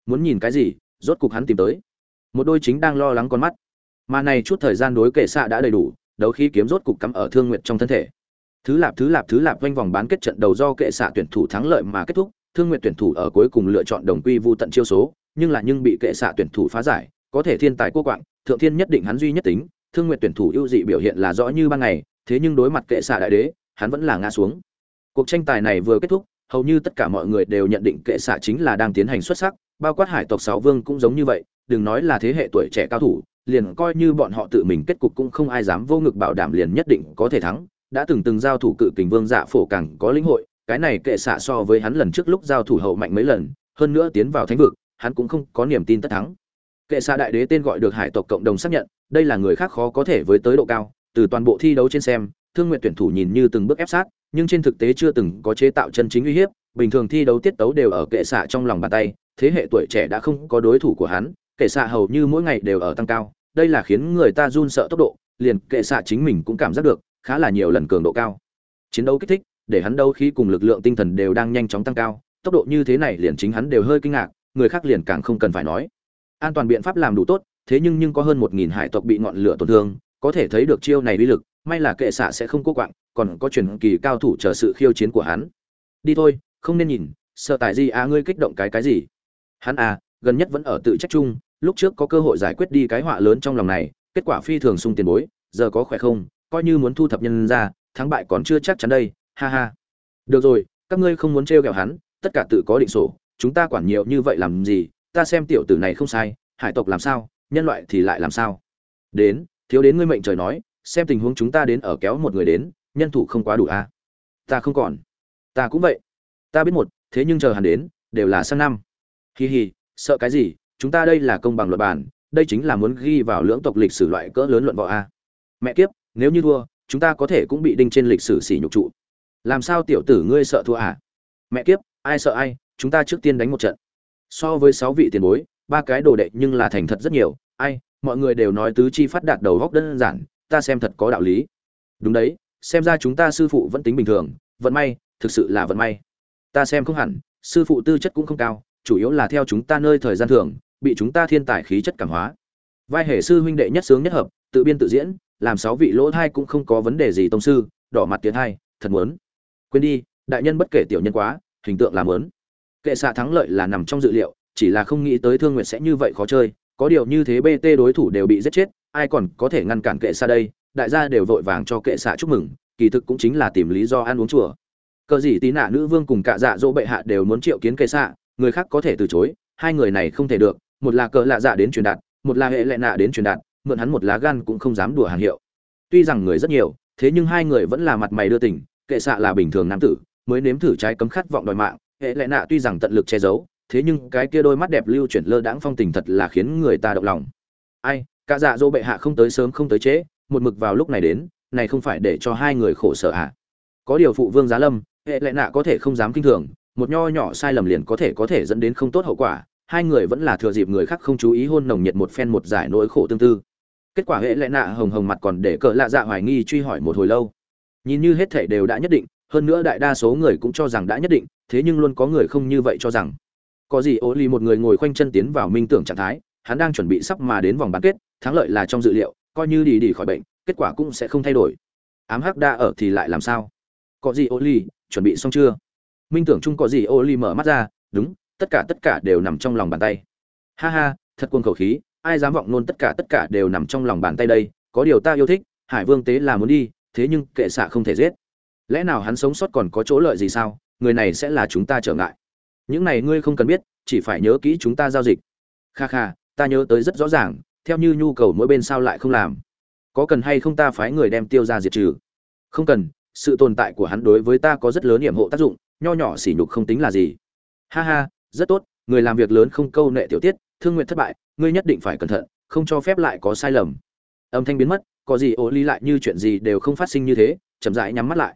Speaker 1: Muốn nhìn cái gì? Rốt cục hắn tìm tới. Một đôi chính đang lo lắng con mắt. Mà này chút thời gian đối kệ xạ đã đầy đủ, đấu khí kiếm rốt cục cắm ở thương nguyệt trong thân thể thứ lạp thứ lạp thứ lạp quanh vòng bán kết trận đầu do kệ xạ tuyển thủ thắng lợi mà kết thúc, thương nguyệt tuyển thủ ở cuối cùng lựa chọn đồng quy vu tận chiêu số, nhưng là nhưng bị kệ xạ tuyển thủ phá giải, có thể thiên tài cô quạng, thượng thiên nhất định hắn duy nhất tính, thương nguyệt tuyển thủ ưu dị biểu hiện là rõ như ban ngày, thế nhưng đối mặt kệ xạ đại đế, hắn vẫn là ngã xuống. Cuộc tranh tài này vừa kết thúc, hầu như tất cả mọi người đều nhận định kệ xạ chính là đang tiến hành xuất sắc, bao quát hải tộc sáu vương cũng giống như vậy, đừng nói là thế hệ tuổi trẻ cao thủ, liền coi như bọn họ tự mình kết cục cũng không ai dám vô ngực bảo đảm liền nhất định có thể thắng đã từng từng giao thủ cự kình vương dạ phổ càng có lĩnh hội, cái này kệ xạ so với hắn lần trước lúc giao thủ hậu mạnh mấy lần, hơn nữa tiến vào thánh vực, hắn cũng không có niềm tin tất thắng. Kệ xạ đại đế tên gọi được hải tộc cộng đồng xác nhận, đây là người khác khó có thể với tới độ cao, từ toàn bộ thi đấu trên xem, thương nguyện tuyển thủ nhìn như từng bước ép sát, nhưng trên thực tế chưa từng có chế tạo chân chính uy hiếp, bình thường thi đấu tiết tấu đều ở kệ xạ trong lòng bàn tay, thế hệ tuổi trẻ đã không có đối thủ của hắn, kệ xạ hầu như mỗi ngày đều ở tăng cao, đây là khiến người ta run sợ tốc độ, liền kệ xạ chính mình cũng cảm giác được khá là nhiều lần cường độ cao. Chiến đấu kích thích, để hắn đâu khi cùng lực lượng tinh thần đều đang nhanh chóng tăng cao, tốc độ như thế này liền chính hắn đều hơi kinh ngạc, người khác liền càng không cần phải nói. An toàn biện pháp làm đủ tốt, thế nhưng nhưng có hơn một nghìn hải tộc bị ngọn lửa tổn thương, có thể thấy được chiêu này uy lực, may là kệ xạ sẽ không cố quạng, còn có truyền kỳ cao thủ chờ sự khiêu chiến của hắn. Đi thôi, không nên nhìn, sợ tại gì à ngươi kích động cái cái gì? Hắn à gần nhất vẫn ở tự trách chung, lúc trước có cơ hội giải quyết đi cái họa lớn trong lòng này, kết quả phi thường sung tiền bối, giờ có khỏe không? Coi như muốn thu thập nhân ra, thắng bại còn chưa chắc chắn đây, ha ha. Được rồi, các ngươi không muốn trêu ghẹo hắn, tất cả tự có định sổ, chúng ta quản nhiều như vậy làm gì, ta xem tiểu tử này không sai, hải tộc làm sao, nhân loại thì lại làm sao. Đến, thiếu đến ngươi mệnh trời nói, xem tình huống chúng ta đến ở kéo một người đến, nhân thủ không quá đủ à. ta không còn. Ta cũng vậy. Ta biết một, thế nhưng chờ hắn đến, đều là sang năm. Hì hì sợ cái gì, chúng ta đây là công bằng luật bản, đây chính là muốn ghi vào lưỡng tộc lịch sử loại cỡ lớn luận võ a mẹ kiếp nếu như thua, chúng ta có thể cũng bị đinh trên lịch sử sỉ nhục trụ. Làm sao tiểu tử ngươi sợ thua à? Mẹ kiếp, ai sợ ai, chúng ta trước tiên đánh một trận. So với sáu vị tiền bối, ba cái đồ đệ nhưng là thành thật rất nhiều. Ai, mọi người đều nói tứ chi phát đạt đầu góc đơn giản, ta xem thật có đạo lý. Đúng đấy, xem ra chúng ta sư phụ vẫn tính bình thường, vận may, thực sự là vận may. Ta xem không hẳn, sư phụ tư chất cũng không cao, chủ yếu là theo chúng ta nơi thời gian thường, bị chúng ta thiên tài khí chất cảm hóa. Vai hệ sư huynh đệ nhất sướng nhất hợp, tự biên tự diễn làm sáu vị lỗ thai cũng không có vấn đề gì tông sư, đỏ mặt tiến hai thật muốn. Quên đi, đại nhân bất kể tiểu nhân quá, hình tượng làm lớn kệ xạ thắng lợi là nằm trong dự liệu, chỉ là không nghĩ tới thương nguyện sẽ như vậy khó chơi, có điều như thế bt đối thủ đều bị giết chết, ai còn có thể ngăn cản kệ xạ đây? Đại gia đều vội vàng cho kệ xạ chúc mừng, kỳ thực cũng chính là tìm lý do ăn uống chùa. Cờ gì tí nạ nữ vương cùng cả dạ dỗ bệ hạ đều muốn triệu kiến kệ xạ, người khác có thể từ chối, hai người này không thể được, một là cờ lạ dạ đến truyền đạt, một là hệ lệ nạ đến truyền đạt mượn hắn một lá gan cũng không dám đùa hàng hiệu. Tuy rằng người rất nhiều, thế nhưng hai người vẫn là mặt mày đưa tình, kệ xạ là bình thường nam tử, mới nếm thử trái cấm khát vọng đòi mạng, hệ lệ nạ tuy rằng tận lực che giấu, thế nhưng cái kia đôi mắt đẹp lưu chuyển lơ đãng phong tình thật là khiến người ta động lòng. Ai, cả dạ dỗ bệ hạ không tới sớm không tới trễ, một mực vào lúc này đến, này không phải để cho hai người khổ sở à có điều phụ vương giá lâm, hệ lệ nạ có thể không dám kinh thường, một nho nhỏ sai lầm liền có thể có thể dẫn đến không tốt hậu quả, hai người vẫn là thừa dịp người khác không chú ý hôn nồng nhiệt một phen một giải nỗi khổ tương tư kết quả hệ lệ nạ hồng hồng mặt còn để cỡ lạ dạ hoài nghi truy hỏi một hồi lâu. Nhìn như hết thể đều đã nhất định, hơn nữa đại đa số người cũng cho rằng đã nhất định, thế nhưng luôn có người không như vậy cho rằng. Có gì ố ly một người ngồi khoanh chân tiến vào minh tưởng trạng thái, hắn đang chuẩn bị sắp mà đến vòng bán kết, thắng lợi là trong dự liệu, coi như đi đi khỏi bệnh, kết quả cũng sẽ không thay đổi. Ám hắc đa ở thì lại làm sao? Có gì ô ly chuẩn bị xong chưa? Minh tưởng chung có gì ô ly mở mắt ra, đúng, tất cả tất cả đều nằm trong lòng bàn tay. Ha ha, thật quân khẩu khí ai dám vọng nôn tất cả tất cả đều nằm trong lòng bàn tay đây, có điều ta yêu thích, hải vương tế là muốn đi, thế nhưng kệ xạ không thể giết. Lẽ nào hắn sống sót còn có chỗ lợi gì sao? Người này sẽ là chúng ta trở ngại. Những này ngươi không cần biết, chỉ phải nhớ kỹ chúng ta giao dịch. Kha kha, ta nhớ tới rất rõ ràng, theo như nhu cầu mỗi bên sao lại không làm. Có cần hay không ta phái người đem tiêu ra diệt trừ? Không cần, sự tồn tại của hắn đối với ta có rất lớn hiểm hộ tác dụng, nho nhỏ sỉ nhục không tính là gì. Ha ha, rất tốt, người làm việc lớn không câu nệ tiểu tiết, thương nguyện thất bại ngươi nhất định phải cẩn thận, không cho phép lại có sai lầm. Âm thanh biến mất, có gì ố ly lại như chuyện gì đều không phát sinh như thế, chậm rãi nhắm mắt lại.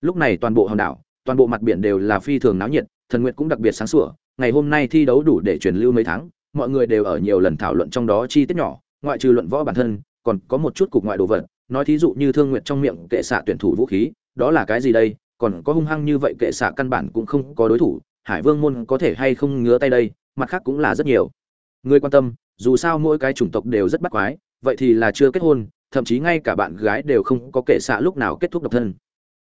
Speaker 1: Lúc này toàn bộ hòn đảo, toàn bộ mặt biển đều là phi thường náo nhiệt, thần nguyện cũng đặc biệt sáng sủa, ngày hôm nay thi đấu đủ để truyền lưu mấy tháng, mọi người đều ở nhiều lần thảo luận trong đó chi tiết nhỏ, ngoại trừ luận võ bản thân, còn có một chút cục ngoại đồ vật, nói thí dụ như thương nguyện trong miệng kệ xạ tuyển thủ vũ khí, đó là cái gì đây, còn có hung hăng như vậy kệ xạ căn bản cũng không có đối thủ, hải vương môn có thể hay không ngứa tay đây, mặt khác cũng là rất nhiều người quan tâm, dù sao mỗi cái chủng tộc đều rất bắt quái, vậy thì là chưa kết hôn, thậm chí ngay cả bạn gái đều không có kệ xạ lúc nào kết thúc độc thân.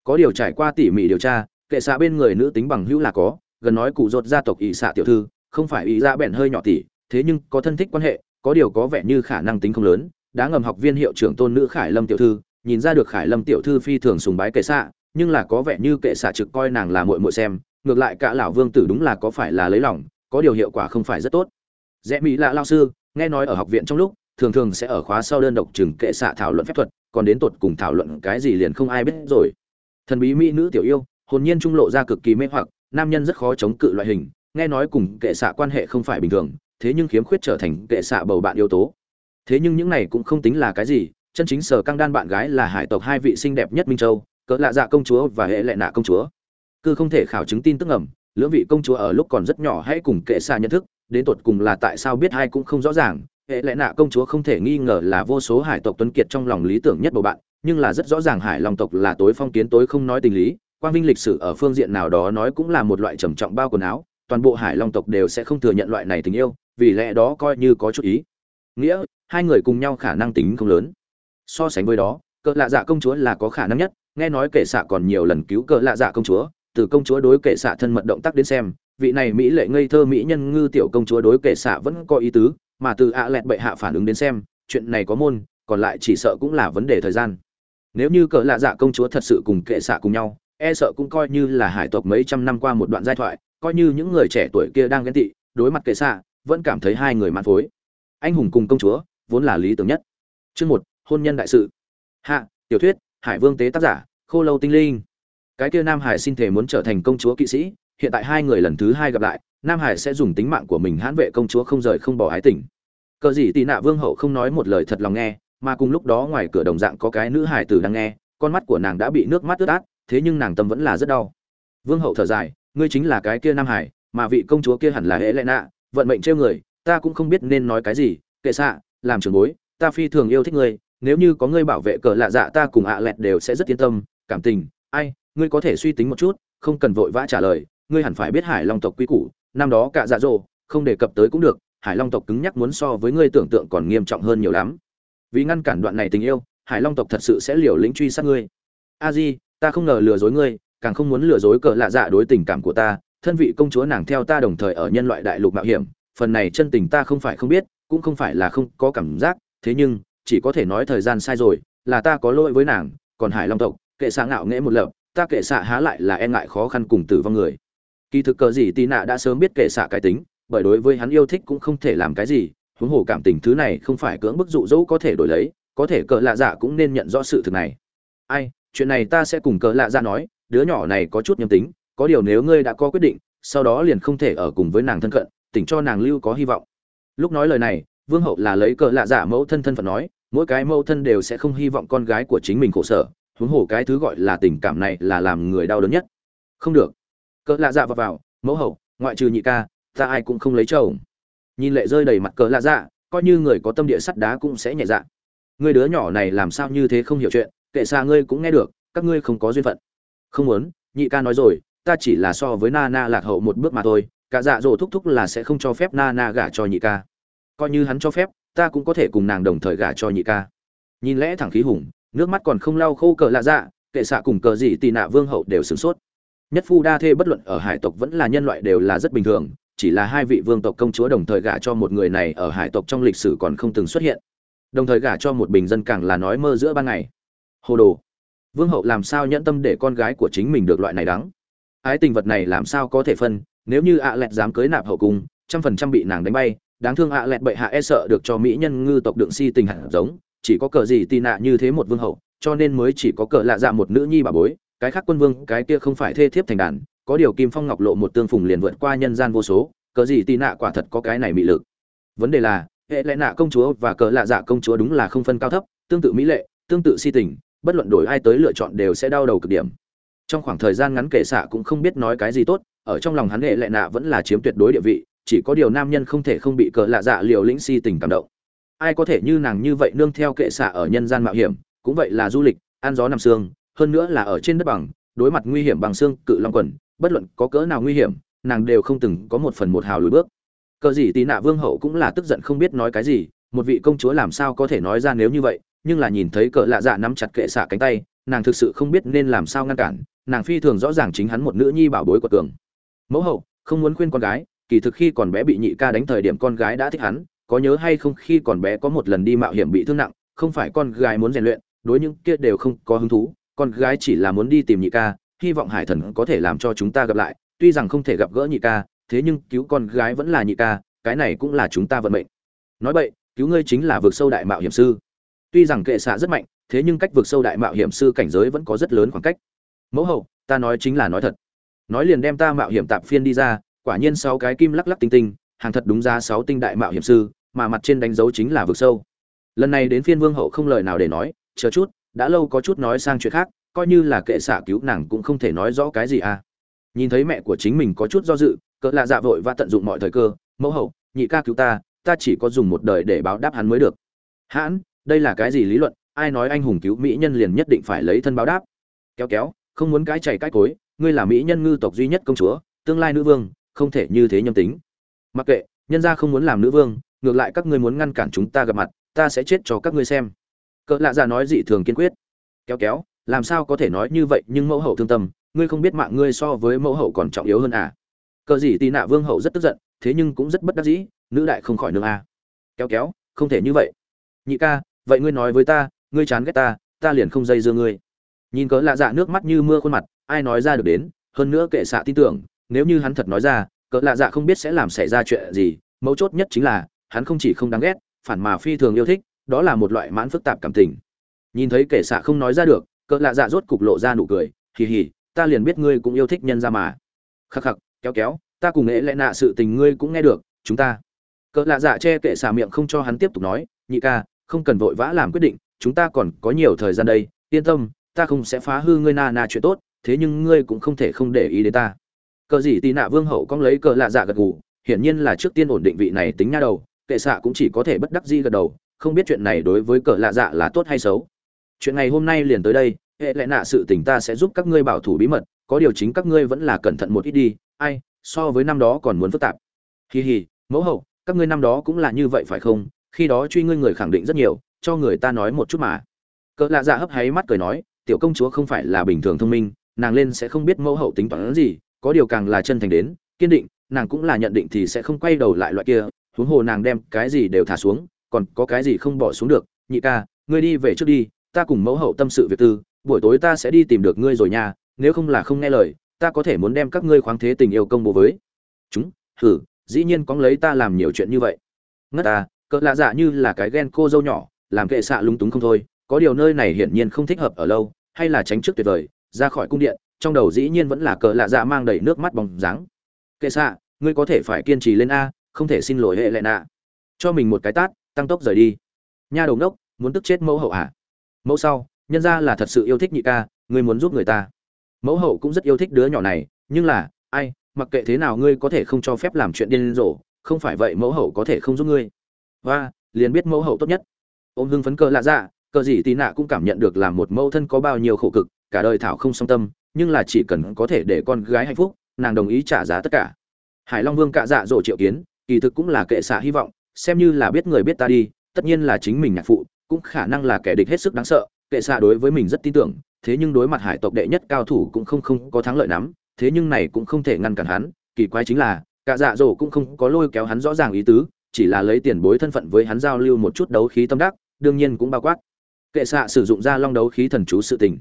Speaker 1: Có điều trải qua tỉ mỉ điều tra, kệ xạ bên người nữ tính bằng hữu là có, gần nói cụ rột gia tộc ỷ xạ tiểu thư, không phải ý ra dạ bèn hơi nhỏ tỷ thế nhưng có thân thích quan hệ, có điều có vẻ như khả năng tính không lớn, đã ngầm học viên hiệu trưởng tôn nữ khải lâm tiểu thư, nhìn ra được khải lâm tiểu thư phi thường sùng bái kệ xạ, nhưng là có vẻ như kệ xạ trực coi nàng là muội muội xem, ngược lại cả lão vương tử đúng là có phải là lấy lòng, có điều hiệu quả không phải rất tốt rẽ mỹ lạ lao sư, nghe nói ở học viện trong lúc, thường thường sẽ ở khóa sau đơn độc chừng kệ xạ thảo luận phép thuật, còn đến tột cùng thảo luận cái gì liền không ai biết rồi. Thần bí mỹ nữ tiểu yêu, hồn nhiên trung lộ ra cực kỳ mê hoặc, nam nhân rất khó chống cự loại hình, nghe nói cùng kệ xạ quan hệ không phải bình thường, thế nhưng khiếm khuyết trở thành kệ xạ bầu bạn yếu tố. Thế nhưng những này cũng không tính là cái gì, chân chính sở căng đan bạn gái là hải tộc hai vị xinh đẹp nhất minh châu, cỡ lạ dạ công chúa và hệ lệ nạ công chúa. Cứ không thể khảo chứng tin tức ẩm lưỡng vị công chúa ở lúc còn rất nhỏ hãy cùng kệ xạ nhận thức đến tột cùng là tại sao biết hai cũng không rõ ràng, hệ lẽ nạ công chúa không thể nghi ngờ là vô số hải tộc tuấn kiệt trong lòng lý tưởng nhất bầu bạn, nhưng là rất rõ ràng hải long tộc là tối phong kiến tối không nói tình lý, quang vinh lịch sử ở phương diện nào đó nói cũng là một loại trầm trọng bao quần áo, toàn bộ hải long tộc đều sẽ không thừa nhận loại này tình yêu, vì lẽ đó coi như có chút ý. Nghĩa, hai người cùng nhau khả năng tính không lớn. So sánh với đó cỡ lạ dạ công chúa là có khả năng nhất, nghe nói kệ xạ còn nhiều lần cứu cỡ lạ dạ công chúa, từ công chúa đối kệ xạ thân mật động tác đến xem vị này mỹ lệ ngây thơ mỹ nhân ngư tiểu công chúa đối kệ xạ vẫn có ý tứ, mà từ ạ lẹt bệ hạ phản ứng đến xem, chuyện này có môn, còn lại chỉ sợ cũng là vấn đề thời gian. Nếu như cỡ lạ dạ công chúa thật sự cùng kệ xạ cùng nhau e sợ cũng coi như là hải tộc mấy trăm năm qua một đoạn giai thoại, coi như những người trẻ tuổi kia đang ghen tị, đối mặt kệ xạ, vẫn cảm thấy hai người mạn phối. Anh hùng cùng công chúa, vốn là lý tưởng nhất. Chương một, hôn nhân đại sự. Hạ, tiểu thuyết, hải vương tế tác giả, khô lâu tinh linh. Cái kia nam hải xin thể muốn trở thành công chúa kỵ sĩ hiện tại hai người lần thứ hai gặp lại, nam hải sẽ dùng tính mạng của mình hãn vệ công chúa không rời không bỏ ái tình. Cờ gì tị nạ vương hậu không nói một lời thật lòng nghe, mà cùng lúc đó ngoài cửa đồng dạng có cái nữ hải tử đang nghe, con mắt của nàng đã bị nước mắt ướt át, thế nhưng nàng tâm vẫn là rất đau. Vương hậu thở dài, ngươi chính là cái kia nam hải, mà vị công chúa kia hẳn là hễ lệ nạ, vận mệnh trêu người, ta cũng không biết nên nói cái gì, kệ xạ, làm trường bối, ta phi thường yêu thích ngươi, nếu như có ngươi bảo vệ cờ lạ dạ ta cùng ạ lẹt đều sẽ rất yên tâm, cảm tình, ai, ngươi có thể suy tính một chút, không cần vội vã trả lời ngươi hẳn phải biết hải long tộc quy củ, năm đó cả dạ dỗ, không đề cập tới cũng được, hải long tộc cứng nhắc muốn so với ngươi tưởng tượng còn nghiêm trọng hơn nhiều lắm. Vì ngăn cản đoạn này tình yêu, hải long tộc thật sự sẽ liều lĩnh truy sát ngươi. A di, ta không ngờ lừa dối ngươi, càng không muốn lừa dối cờ lạ dạ đối tình cảm của ta, thân vị công chúa nàng theo ta đồng thời ở nhân loại đại lục mạo hiểm, phần này chân tình ta không phải không biết, cũng không phải là không có cảm giác, thế nhưng, chỉ có thể nói thời gian sai rồi, là ta có lỗi với nàng, còn hải long tộc, kệ xạ ngạo nghễ một lập ta kệ xạ há lại là e ngại khó khăn cùng tử vong người kỳ thực cờ gì tì nạ đã sớm biết kệ xạ cái tính, bởi đối với hắn yêu thích cũng không thể làm cái gì, huống hồ cảm tình thứ này không phải cưỡng bức dụ dỗ có thể đổi lấy, có thể cờ lạ dạ cũng nên nhận rõ sự thực này. Ai, chuyện này ta sẽ cùng cờ lạ dạ nói, đứa nhỏ này có chút nhầm tính, có điều nếu ngươi đã có quyết định, sau đó liền không thể ở cùng với nàng thân cận, tỉnh cho nàng lưu có hy vọng. Lúc nói lời này, vương hậu là lấy cờ lạ dạ mẫu thân thân phận nói, mỗi cái mẫu thân đều sẽ không hy vọng con gái của chính mình khổ sở, huống hồ cái thứ gọi là tình cảm này là làm người đau đớn nhất. Không được cỡ lạ dạ vào vào, mẫu hậu, ngoại trừ nhị ca, ta ai cũng không lấy chồng. Nhìn lệ rơi đầy mặt cỡ lạ dạ coi như người có tâm địa sắt đá cũng sẽ nhẹ dạ. Người đứa nhỏ này làm sao như thế không hiểu chuyện, kệ xa ngươi cũng nghe được, các ngươi không có duyên phận. Không muốn, nhị ca nói rồi, ta chỉ là so với na na lạc hậu một bước mà thôi, cả dạ dỗ thúc thúc là sẽ không cho phép na na gả cho nhị ca. Coi như hắn cho phép, ta cũng có thể cùng nàng đồng thời gả cho nhị ca. Nhìn lẽ thẳng khí hùng, nước mắt còn không lau khô cờ lạ dạ kệ xạ cùng cờ gì tì nạ vương hậu đều sửng sốt nhất phu đa thê bất luận ở hải tộc vẫn là nhân loại đều là rất bình thường, chỉ là hai vị vương tộc công chúa đồng thời gả cho một người này ở hải tộc trong lịch sử còn không từng xuất hiện. Đồng thời gả cho một bình dân càng là nói mơ giữa ban ngày. Hồ đồ. Vương hậu làm sao nhẫn tâm để con gái của chính mình được loại này đắng? Ái tình vật này làm sao có thể phân, nếu như ạ lẹt dám cưới nạp hậu cung, trăm phần trăm bị nàng đánh bay, đáng thương ạ lẹt bệ hạ e sợ được cho mỹ nhân ngư tộc đựng si tình hẳn giống, chỉ có cờ gì tì nạ như thế một vương hậu, cho nên mới chỉ có cờ lạ dạ một nữ nhi bà bối cái khác quân vương, cái kia không phải thê thiếp thành đàn, có điều kim phong ngọc lộ một tương phùng liền vượt qua nhân gian vô số cờ gì tì nạ quả thật có cái này mị lực? Vấn đề là, hệ lẽ nạ công chúa và cờ lạ dạ công chúa đúng là không phân cao thấp, tương tự mỹ lệ, tương tự si tình, bất luận đổi ai tới lựa chọn đều sẽ đau đầu cực điểm. Trong khoảng thời gian ngắn kệ xạ cũng không biết nói cái gì tốt, ở trong lòng hắn hệ lệ nạ vẫn là chiếm tuyệt đối địa vị, chỉ có điều nam nhân không thể không bị cờ lạ dạ liều lĩnh si tình cảm động. Ai có thể như nàng như vậy nương theo kệ xạ ở nhân gian mạo hiểm, cũng vậy là du lịch, ăn gió nằm xương hơn nữa là ở trên đất bằng, đối mặt nguy hiểm bằng xương cự long quần, bất luận có cỡ nào nguy hiểm, nàng đều không từng có một phần một hào lùi bước. Cờ gì tì nạ vương hậu cũng là tức giận không biết nói cái gì, một vị công chúa làm sao có thể nói ra nếu như vậy, nhưng là nhìn thấy cỡ lạ dạ nắm chặt kệ xạ cánh tay, nàng thực sự không biết nên làm sao ngăn cản, nàng phi thường rõ ràng chính hắn một nữ nhi bảo bối của tường mẫu hậu, không muốn khuyên con gái, kỳ thực khi còn bé bị nhị ca đánh thời điểm con gái đã thích hắn, có nhớ hay không khi còn bé có một lần đi mạo hiểm bị thương nặng, không phải con gái muốn rèn luyện, đối những kia đều không có hứng thú con gái chỉ là muốn đi tìm nhị ca, hy vọng hải thần có thể làm cho chúng ta gặp lại, tuy rằng không thể gặp gỡ nhị ca, thế nhưng cứu con gái vẫn là nhị ca, cái này cũng là chúng ta vận mệnh. Nói vậy cứu ngươi chính là vượt sâu đại mạo hiểm sư. Tuy rằng kệ xạ rất mạnh, thế nhưng cách vượt sâu đại mạo hiểm sư cảnh giới vẫn có rất lớn khoảng cách. Mẫu hậu, ta nói chính là nói thật. Nói liền đem ta mạo hiểm tạp phiên đi ra, quả nhiên sáu cái kim lắc lắc tinh tinh, hàng thật đúng ra sáu tinh đại mạo hiểm sư, mà mặt trên đánh dấu chính là vực sâu. Lần này đến phiên vương hậu không lời nào để nói, chờ chút đã lâu có chút nói sang chuyện khác, coi như là kệ xạ cứu nàng cũng không thể nói rõ cái gì à. Nhìn thấy mẹ của chính mình có chút do dự, cỡ lạ dạ vội và tận dụng mọi thời cơ, mẫu hậu, nhị ca cứu ta ta chỉ có dùng một đời để báo đáp hắn mới được. Hãn, đây là cái gì lý luận? Ai nói anh hùng cứu mỹ nhân liền nhất định phải lấy thân báo đáp? Kéo kéo, không muốn cái chảy cái cối, ngươi là mỹ nhân ngư tộc duy nhất công chúa, tương lai nữ vương, không thể như thế nhâm tính. Mặc kệ, nhân gia không muốn làm nữ vương, ngược lại các ngươi muốn ngăn cản chúng ta gặp mặt, ta sẽ chết cho các ngươi xem cỡ lạ ra nói dị thường kiên quyết. Kéo kéo, làm sao có thể nói như vậy nhưng mẫu hậu thương tâm, ngươi không biết mạng ngươi so với mẫu hậu còn trọng yếu hơn à? Cờ gì tì nạ vương hậu rất tức giận, thế nhưng cũng rất bất đắc dĩ, nữ đại không khỏi nương à. kéo kéo, không thể như vậy. Nhị ca, vậy ngươi nói với ta, ngươi chán ghét ta ta liền không dây dưa ngươi. Nhìn cỡ lạ dạ nước mắt như mưa khuôn mặt, ai nói ra được đến, hơn nữa kệ xạ tin tưởng, nếu như hắn thật nói ra, cỡ lạ dạ không biết sẽ làm xảy ra chuyện gì, mấu chốt nhất chính là, hắn không chỉ không đáng ghét, phản mà phi thường yêu thích đó là một loại mãn phức tạp cảm tình. Nhìn thấy kẻ xạ không nói ra được, cỡ lạ dạ rốt cục lộ ra nụ cười, hì hì, ta liền biết ngươi cũng yêu thích nhân ra mà. Khắc khắc, kéo kéo, ta cùng nghệ lẽ nạ sự tình ngươi cũng nghe được, chúng ta. Cỡ lạ dạ che kệ xạ miệng không cho hắn tiếp tục nói, nhị ca, không cần vội vã làm quyết định, chúng ta còn có nhiều thời gian đây, yên tâm, ta không sẽ phá hư ngươi na na chuyện tốt, thế nhưng ngươi cũng không thể không để ý đến ta. Cờ gì tì nạ vương hậu cong lấy cờ lạ dạ gật gù, hiển nhiên là trước tiên ổn định vị này tính nha đầu, kệ xạ cũng chỉ có thể bất đắc di gật đầu không biết chuyện này đối với cờ lạ dạ là tốt hay xấu. Chuyện này hôm nay liền tới đây, hệ lẽ nạ sự tình ta sẽ giúp các ngươi bảo thủ bí mật, có điều chính các ngươi vẫn là cẩn thận một ít đi, ai, so với năm đó còn muốn phức tạp. Hì hì mẫu hậu, các ngươi năm đó cũng là như vậy phải không? Khi đó truy ngươi người khẳng định rất nhiều, cho người ta nói một chút mà. Cỡ lạ dạ hấp háy mắt cười nói, tiểu công chúa không phải là bình thường thông minh, nàng lên sẽ không biết mẫu hậu tính toán gì, có điều càng là chân thành đến, kiên định, nàng cũng là nhận định thì sẽ không quay đầu lại loại kia, huống hồ nàng đem cái gì đều thả xuống còn có cái gì không bỏ xuống được, nhị ca, ngươi đi về trước đi, ta cùng mẫu hậu tâm sự việc tư, buổi tối ta sẽ đi tìm được ngươi rồi nha, nếu không là không nghe lời, ta có thể muốn đem các ngươi khoáng thế tình yêu công bố với. Chúng, hử, dĩ nhiên có lấy ta làm nhiều chuyện như vậy. Ngất ta cỡ lạ dạ như là cái ghen cô dâu nhỏ, làm kệ xạ lung túng không thôi, có điều nơi này hiển nhiên không thích hợp ở lâu, hay là tránh trước tuyệt vời, ra khỏi cung điện, trong đầu dĩ nhiên vẫn là cỡ lạ dạ mang đầy nước mắt bóng dáng. Kệ xạ, ngươi có thể phải kiên trì lên a, không thể xin lỗi hệ lệ nạ. Cho mình một cái tát tăng tốc rời đi. Nha đầu ngốc, muốn tức chết mẫu hậu à mẫu sau, nhân ra là thật sự yêu thích nhị ca, ngươi muốn giúp người ta. Mẫu hậu cũng rất yêu thích đứa nhỏ này, nhưng là, ai, mặc kệ thế nào ngươi có thể không cho phép làm chuyện điên rồ, không phải vậy mẫu hậu có thể không giúp ngươi. Và, liền biết mẫu hậu tốt nhất. Ôm hưng phấn cơ lạ dạ cờ gì tì nạ cũng cảm nhận được là một mẫu thân có bao nhiêu khổ cực, cả đời thảo không song tâm, nhưng là chỉ cần có thể để con gái hạnh phúc, nàng đồng ý trả giá tất cả. Hải long vương cạ dạ dỗ triệu kiến, kỳ thực cũng là kệ xạ hy vọng xem như là biết người biết ta đi, tất nhiên là chính mình nhạc phụ, cũng khả năng là kẻ địch hết sức đáng sợ, kệ xạ đối với mình rất tin tưởng, thế nhưng đối mặt hải tộc đệ nhất cao thủ cũng không không có thắng lợi lắm, thế nhưng này cũng không thể ngăn cản hắn, kỳ quái chính là, cả dạ dỗ cũng không có lôi kéo hắn rõ ràng ý tứ, chỉ là lấy tiền bối thân phận với hắn giao lưu một chút đấu khí tâm đắc, đương nhiên cũng bao quát. Kệ xạ sử dụng ra long đấu khí thần chú sự tình.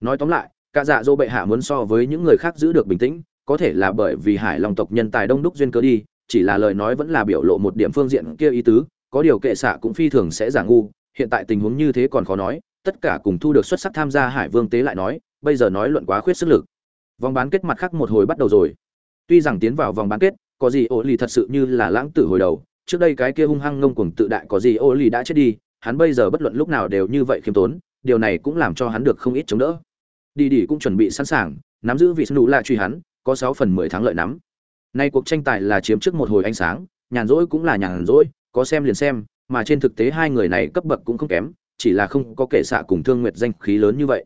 Speaker 1: Nói tóm lại, cả dạ dỗ bệ hạ muốn so với những người khác giữ được bình tĩnh, có thể là bởi vì hải long tộc nhân tài đông đúc duyên cớ đi chỉ là lời nói vẫn là biểu lộ một điểm phương diện kia ý tứ, có điều kệ xạ cũng phi thường sẽ giả ngu, hiện tại tình huống như thế còn khó nói, tất cả cùng thu được xuất sắc tham gia hải vương tế lại nói, bây giờ nói luận quá khuyết sức lực. Vòng bán kết mặt khác một hồi bắt đầu rồi. Tuy rằng tiến vào vòng bán kết, có gì ô lì thật sự như là lãng tử hồi đầu, trước đây cái kia hung hăng ngông cuồng tự đại có gì ô lì đã chết đi, hắn bây giờ bất luận lúc nào đều như vậy khiêm tốn, điều này cũng làm cho hắn được không ít chống đỡ. Đi đi cũng chuẩn bị sẵn sàng, nắm giữ vị snu la truy hắn, có sáu phần mười thắng lợi nắm nay cuộc tranh tài là chiếm trước một hồi ánh sáng, nhàn rỗi cũng là nhàn rỗi, có xem liền xem, mà trên thực tế hai người này cấp bậc cũng không kém, chỉ là không có kẻ xạ cùng thương nguyệt danh khí lớn như vậy.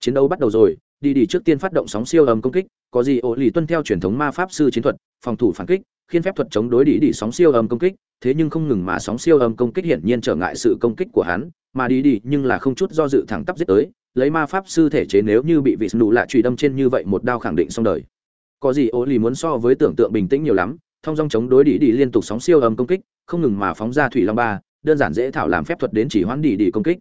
Speaker 1: Chiến đấu bắt đầu rồi, đi đi trước tiên phát động sóng siêu âm công kích, có gì ổ lì tuân theo truyền thống ma pháp sư chiến thuật, phòng thủ phản kích, khiên phép thuật chống đối đi đi sóng siêu âm công kích, thế nhưng không ngừng mà sóng siêu âm công kích hiển nhiên trở ngại sự công kích của hắn, mà đi đi nhưng là không chút do dự thẳng tắp giết tới, lấy ma pháp sư thể chế nếu như bị vị nụ lạ truy đâm trên như vậy một đao khẳng định xong đời có gì ổ lì muốn so với tưởng tượng bình tĩnh nhiều lắm thông dong chống đối đi đi liên tục sóng siêu âm công kích, không ngừng mà phóng ra thủy long ba, đơn giản dễ thảo làm phép thuật đến chỉ hoãn đi đi công kích.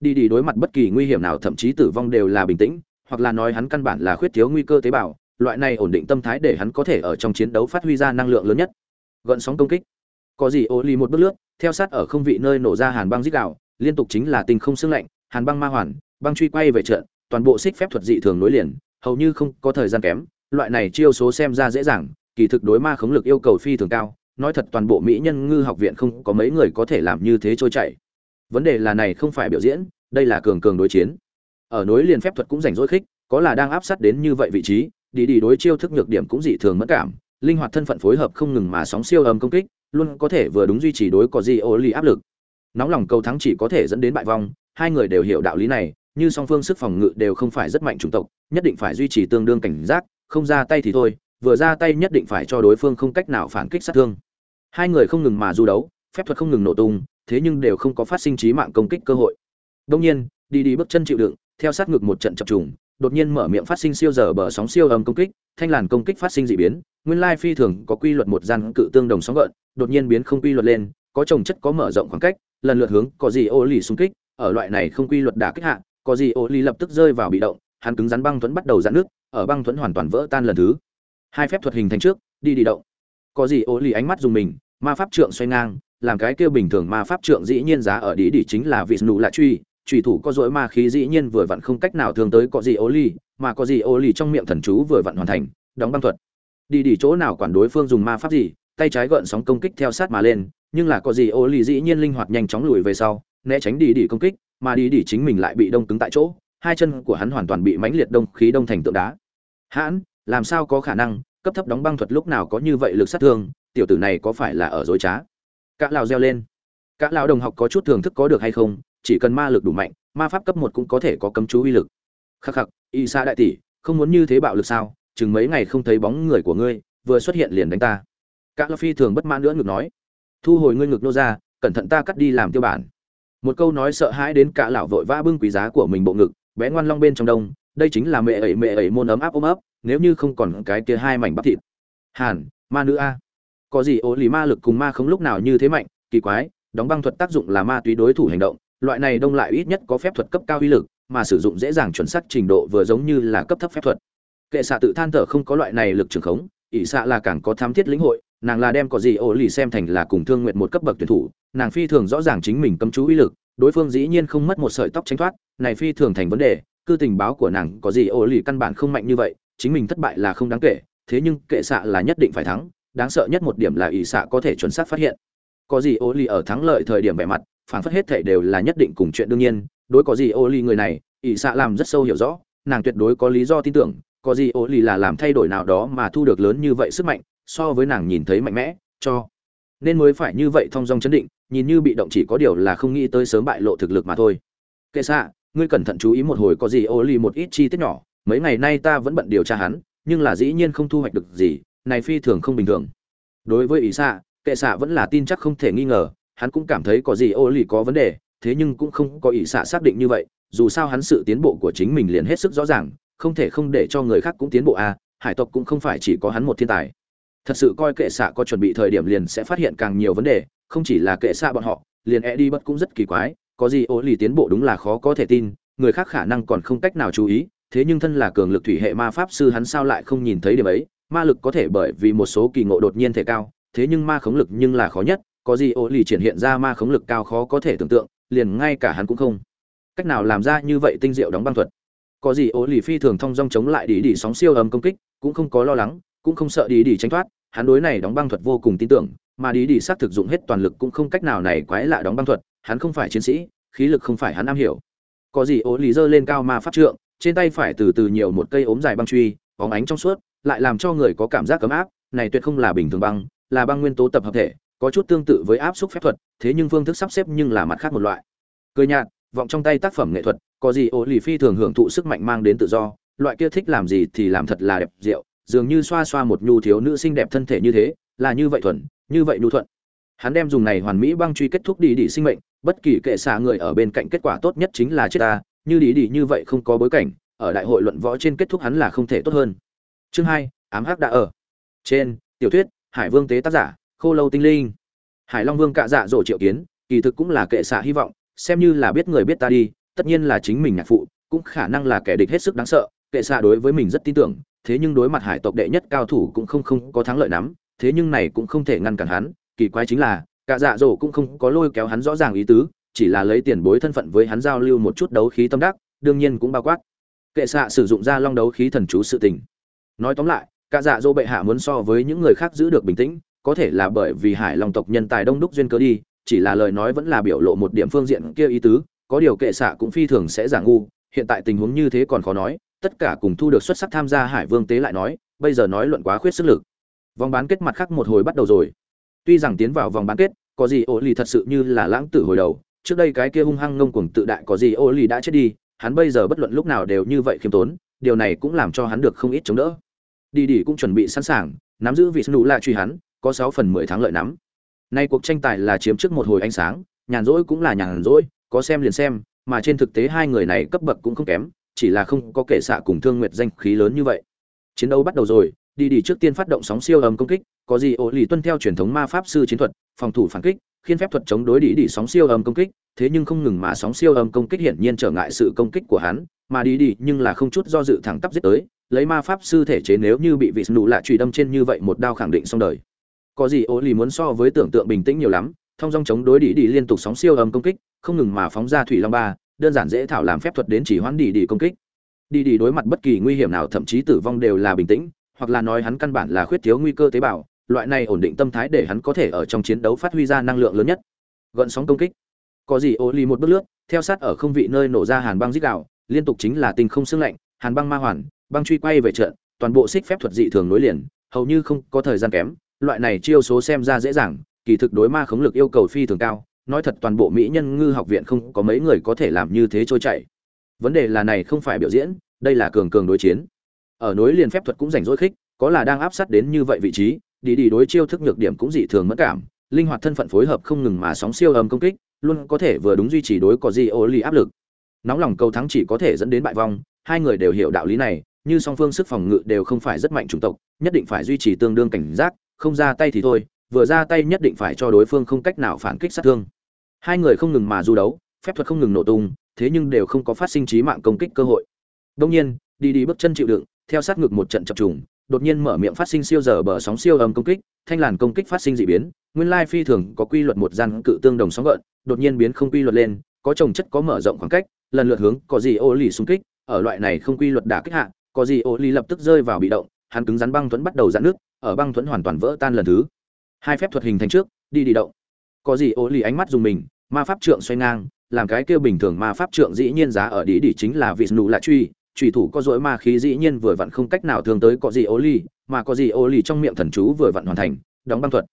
Speaker 1: Đi đi đối mặt bất kỳ nguy hiểm nào, thậm chí tử vong đều là bình tĩnh, hoặc là nói hắn căn bản là khuyết thiếu nguy cơ tế bào, loại này ổn định tâm thái để hắn có thể ở trong chiến đấu phát huy ra năng lượng lớn nhất. Gợn sóng công kích. Có gì ô lì một bước lướt, theo sát ở không vị nơi nổ ra hàn băng dít đạo liên tục chính là tình không xương lạnh, hàn băng ma hoàn, băng truy quay về trận, toàn bộ xích phép thuật dị thường nối liền, hầu như không có thời gian kém loại này chiêu số xem ra dễ dàng, kỳ thực đối ma khống lực yêu cầu phi thường cao, nói thật toàn bộ mỹ nhân ngư học viện không có mấy người có thể làm như thế trôi chảy. Vấn đề là này không phải biểu diễn, đây là cường cường đối chiến. Ở nối liền phép thuật cũng rảnh rỗi khích, có là đang áp sát đến như vậy vị trí, đi đi đối chiêu thức nhược điểm cũng dị thường mất cảm, linh hoạt thân phận phối hợp không ngừng mà sóng siêu âm công kích, luôn có thể vừa đúng duy trì đối có gì ô ly áp lực. Nóng lòng cầu thắng chỉ có thể dẫn đến bại vong, hai người đều hiểu đạo lý này, như song phương sức phòng ngự đều không phải rất mạnh chủng tộc, nhất định phải duy trì tương đương cảnh giác không ra tay thì thôi, vừa ra tay nhất định phải cho đối phương không cách nào phản kích sát thương. Hai người không ngừng mà du đấu, phép thuật không ngừng nổ tung, thế nhưng đều không có phát sinh trí mạng công kích cơ hội. Đông nhiên, đi đi bước chân chịu đựng, theo sát ngực một trận chập trùng, đột nhiên mở miệng phát sinh siêu dở bờ sóng siêu âm công kích, thanh làn công kích phát sinh dị biến, nguyên lai phi thường có quy luật một gian cự tương đồng sóng gợn, đột nhiên biến không quy luật lên, có trồng chất có mở rộng khoảng cách, lần lượt hướng có gì ô lì xung kích, ở loại này không quy luật đả kích hạ, có gì ô lì lập tức rơi vào bị động hắn cứng rắn băng thuẫn bắt đầu giãn nước, ở băng thuẫn hoàn toàn vỡ tan lần thứ. Hai phép thuật hình thành trước, đi đi động. Có gì ô lì ánh mắt dùng mình, ma pháp trượng xoay ngang, làm cái kêu bình thường ma pháp trượng dĩ nhiên giá ở đi đi chính là vị nụ lạ truy. Trùy thủ có dỗi ma khí dĩ nhiên vừa vặn không cách nào thường tới có gì ô lì, mà có gì ô lì trong miệng thần chú vừa vặn hoàn thành, đóng băng thuật. Đi đi chỗ nào quản đối phương dùng ma pháp gì, tay trái gợn sóng công kích theo sát mà lên, nhưng là có gì ô lì dĩ nhiên linh hoạt nhanh chóng lùi về sau, né tránh đi đi công kích, mà đi đi chính mình lại bị đông cứng tại chỗ hai chân của hắn hoàn toàn bị mãnh liệt đông khí đông thành tượng đá. Hãn, làm sao có khả năng, cấp thấp đóng băng thuật lúc nào có như vậy lực sát thương, tiểu tử này có phải là ở dối trá? Cả lão reo lên. Cả lão đồng học có chút thưởng thức có được hay không, chỉ cần ma lực đủ mạnh, ma pháp cấp một cũng có thể có cấm chú uy lực. Khắc khắc y sa đại tỷ, không muốn như thế bạo lực sao? Chừng mấy ngày không thấy bóng người của ngươi, vừa xuất hiện liền đánh ta. Cả lão phi thường bất mãn nữa ngực nói. Thu hồi ngươi ngực nô ra, cẩn thận ta cắt đi làm tiêu bản. Một câu nói sợ hãi đến cả lão vội vã bưng quý giá của mình bộ ngực bé ngoan long bên trong đông, đây chính là mẹ ẩy mẹ ẩy môn ấm áp ôm ấp, nếu như không còn cái kia hai mảnh bắp thịt. Hàn, ma nữ a. Có gì ố lì ma lực cùng ma không lúc nào như thế mạnh, kỳ quái, đóng băng thuật tác dụng là ma túy đối thủ hành động, loại này đông lại ít nhất có phép thuật cấp cao uy lực, mà sử dụng dễ dàng chuẩn xác trình độ vừa giống như là cấp thấp phép thuật. Kệ xạ tự than thở không có loại này lực trường khống, ỷ xạ là càng có tham thiết lĩnh hội, nàng là đem có gì ô lì xem thành là cùng thương nguyện một cấp bậc tuyển thủ, nàng phi thường rõ ràng chính mình cấm chú uy lực, đối phương dĩ nhiên không mất một sợi tóc tránh thoát này phi thường thành vấn đề, cư tình báo của nàng có gì ô lì căn bản không mạnh như vậy, chính mình thất bại là không đáng kể, thế nhưng kệ xạ là nhất định phải thắng, đáng sợ nhất một điểm là ỷ xạ có thể chuẩn xác phát hiện. Có gì ô lì ở thắng lợi thời điểm vẻ mặt, phản phất hết thể đều là nhất định cùng chuyện đương nhiên, đối có gì ô ly người này, ỷ xạ làm rất sâu hiểu rõ, nàng tuyệt đối có lý do tin tưởng, có gì ô ly là làm thay đổi nào đó mà thu được lớn như vậy sức mạnh, so với nàng nhìn thấy mạnh mẽ, cho nên mới phải như vậy thong dong chấn định, nhìn như bị động chỉ có điều là không nghĩ tới sớm bại lộ thực lực mà thôi. Kệ xạ ngươi cẩn thận chú ý một hồi có gì ô ly một ít chi tiết nhỏ, mấy ngày nay ta vẫn bận điều tra hắn, nhưng là dĩ nhiên không thu hoạch được gì, này phi thường không bình thường. Đối với ý xạ, kệ xạ vẫn là tin chắc không thể nghi ngờ, hắn cũng cảm thấy có gì ô ly có vấn đề, thế nhưng cũng không có ý xạ xác định như vậy, dù sao hắn sự tiến bộ của chính mình liền hết sức rõ ràng, không thể không để cho người khác cũng tiến bộ à hải tộc cũng không phải chỉ có hắn một thiên tài. Thật sự coi kệ xạ có chuẩn bị thời điểm liền sẽ phát hiện càng nhiều vấn đề, không chỉ là kệ xạ bọn họ, liền e đi bất cũng rất kỳ quái có gì ô lì tiến bộ đúng là khó có thể tin, người khác khả năng còn không cách nào chú ý, thế nhưng thân là cường lực thủy hệ ma pháp sư hắn sao lại không nhìn thấy điểm ấy, ma lực có thể bởi vì một số kỳ ngộ đột nhiên thể cao, thế nhưng ma khống lực nhưng là khó nhất, có gì ô lì triển hiện ra ma khống lực cao khó có thể tưởng tượng, liền ngay cả hắn cũng không cách nào làm ra như vậy tinh diệu đóng băng thuật. Có gì ô lì phi thường thông dong chống lại đi đi sóng siêu âm công kích, cũng không có lo lắng, cũng không sợ đi đi tránh thoát, hắn đối này đóng băng thuật vô cùng tin tưởng, mà đi đi xác thực dụng hết toàn lực cũng không cách nào này quái lạ đóng băng thuật hắn không phải chiến sĩ, khí lực không phải hắn am hiểu. Có gì ố lý dơ lên cao ma pháp trượng, trên tay phải từ từ nhiều một cây ốm dài băng truy, bóng ánh trong suốt, lại làm cho người có cảm giác ấm áp, này tuyệt không là bình thường băng, là băng nguyên tố tập hợp thể, có chút tương tự với áp xúc phép thuật, thế nhưng phương thức sắp xếp nhưng là mặt khác một loại. Cười nhạt, vọng trong tay tác phẩm nghệ thuật, có gì ố lì phi thường hưởng thụ sức mạnh mang đến tự do, loại kia thích làm gì thì làm thật là đẹp diệu dường như xoa xoa một nhu thiếu nữ xinh đẹp thân thể như thế, là như vậy thuần, như vậy nhu thuận. Hắn đem dùng này hoàn mỹ băng truy kết thúc đi đi sinh mệnh bất kỳ kệ xạ người ở bên cạnh kết quả tốt nhất chính là chết ta, như đi đi như vậy không có bối cảnh, ở đại hội luận võ trên kết thúc hắn là không thể tốt hơn. Chương hai, ám hắc đã ở. Trên, tiểu thuyết, hải vương tế tác giả, khô lâu tinh linh. Hải long vương cạ dạ dỗ triệu kiến, kỳ thực cũng là kệ xạ hy vọng, xem như là biết người biết ta đi, tất nhiên là chính mình nhạc phụ, cũng khả năng là kẻ địch hết sức đáng sợ, kệ xạ đối với mình rất tin tưởng, thế nhưng đối mặt hải tộc đệ nhất cao thủ cũng không không có thắng lợi lắm, thế nhưng này cũng không thể ngăn cản hắn, kỳ quái chính là cả dạ dỗ cũng không có lôi kéo hắn rõ ràng ý tứ, chỉ là lấy tiền bối thân phận với hắn giao lưu một chút đấu khí tâm đắc, đương nhiên cũng bao quát. Kệ xạ sử dụng ra long đấu khí thần chú sự tình. Nói tóm lại, cả dạ dỗ bệ hạ muốn so với những người khác giữ được bình tĩnh, có thể là bởi vì hải long tộc nhân tài đông đúc duyên cớ đi, chỉ là lời nói vẫn là biểu lộ một điểm phương diện kia ý tứ, có điều kệ xạ cũng phi thường sẽ giả ngu, hiện tại tình huống như thế còn khó nói, tất cả cùng thu được xuất sắc tham gia hải vương tế lại nói, bây giờ nói luận quá khuyết sức lực. Vòng bán kết mặt khác một hồi bắt đầu rồi tuy rằng tiến vào vòng bán kết, có gì ô lì thật sự như là lãng tử hồi đầu. Trước đây cái kia hung hăng ngông cuồng tự đại có gì ô lì đã chết đi, hắn bây giờ bất luận lúc nào đều như vậy khiêm tốn, điều này cũng làm cho hắn được không ít chống đỡ. Đi đi cũng chuẩn bị sẵn sàng, nắm giữ vị snu là truy hắn, có sáu phần mười thắng lợi nắm. Nay cuộc tranh tài là chiếm trước một hồi ánh sáng, nhàn rỗi cũng là nhàn rỗi, có xem liền xem, mà trên thực tế hai người này cấp bậc cũng không kém, chỉ là không có kể xạ cùng thương nguyệt danh khí lớn như vậy. Chiến đấu bắt đầu rồi đi đi trước tiên phát động sóng siêu âm công kích, có gì ổ lì tuân theo truyền thống ma pháp sư chiến thuật, phòng thủ phản kích khiến phép thuật chống đối đi đi sóng siêu âm công kích, thế nhưng không ngừng mà sóng siêu âm công kích hiển nhiên trở ngại sự công kích của hắn, mà đi đi nhưng là không chút do dự thẳng tắp giết tới, lấy ma pháp sư thể chế nếu như bị vị nụ lạ truy đâm trên như vậy một đao khẳng định xong đời. Có gì ổ lì muốn so với tưởng tượng bình tĩnh nhiều lắm, thông dong chống đối đi đi liên tục sóng siêu âm công kích, không ngừng mà phóng ra thủy long ba, đơn giản dễ thảo làm phép thuật đến chỉ hoãn đi đi công kích. Đi đi đối mặt bất kỳ nguy hiểm nào thậm chí tử vong đều là bình tĩnh hoặc là nói hắn căn bản là khuyết thiếu nguy cơ tế bào, loại này ổn định tâm thái để hắn có thể ở trong chiến đấu phát huy ra năng lượng lớn nhất. Gợn sóng công kích. Có gì ô ly một bước lướt, theo sát ở không vị nơi nổ ra hàn băng dích đạo liên tục chính là tình không xương lạnh, hàn băng ma hoàn, băng truy quay về trận, toàn bộ xích phép thuật dị thường nối liền, hầu như không có thời gian kém, loại này chiêu số xem ra dễ dàng, kỳ thực đối ma khống lực yêu cầu phi thường cao, nói thật toàn bộ mỹ nhân ngư học viện không có mấy người có thể làm như thế trôi chảy. Vấn đề là này không phải biểu diễn, đây là cường cường đối chiến ở nối liền phép thuật cũng rảnh rỗi khích, có là đang áp sát đến như vậy vị trí, đi đi đối chiêu thức nhược điểm cũng dị thường mất cảm, linh hoạt thân phận phối hợp không ngừng mà sóng siêu âm công kích, luôn có thể vừa đúng duy trì đối có gì ô ly áp lực. Nóng lòng cầu thắng chỉ có thể dẫn đến bại vong, hai người đều hiểu đạo lý này, như song phương sức phòng ngự đều không phải rất mạnh chủng tộc, nhất định phải duy trì tương đương cảnh giác, không ra tay thì thôi, vừa ra tay nhất định phải cho đối phương không cách nào phản kích sát thương. Hai người không ngừng mà du đấu, phép thuật không ngừng nổ tung, thế nhưng đều không có phát sinh trí mạng công kích cơ hội. Đông nhiên, đi đi bước chân chịu đựng theo sát ngực một trận chập trùng, đột nhiên mở miệng phát sinh siêu giờ bờ sóng siêu âm công kích, thanh làn công kích phát sinh dị biến, nguyên lai phi thường có quy luật một gian cự tương đồng sóng gợn, đột nhiên biến không quy luật lên, có trồng chất có mở rộng khoảng cách, lần lượt hướng có gì ô lì xung kích, ở loại này không quy luật đả kích hạ, có gì ô lì lập tức rơi vào bị động, hắn cứng rắn băng thuẫn bắt đầu giãn nước, ở băng thuẫn hoàn toàn vỡ tan lần thứ. Hai phép thuật hình thành trước, đi đi động. Có gì ô lì ánh mắt dùng mình, ma pháp trượng xoay ngang, làm cái kia bình thường ma pháp trượng dĩ nhiên giá ở đĩ đĩ chính là vị nụ lạ truy trùy thủ có dỗi ma khí dĩ nhiên vừa vặn không cách nào thương tới có gì ô ly mà có gì ô ly trong miệng thần chú vừa vặn hoàn thành, đóng băng thuật.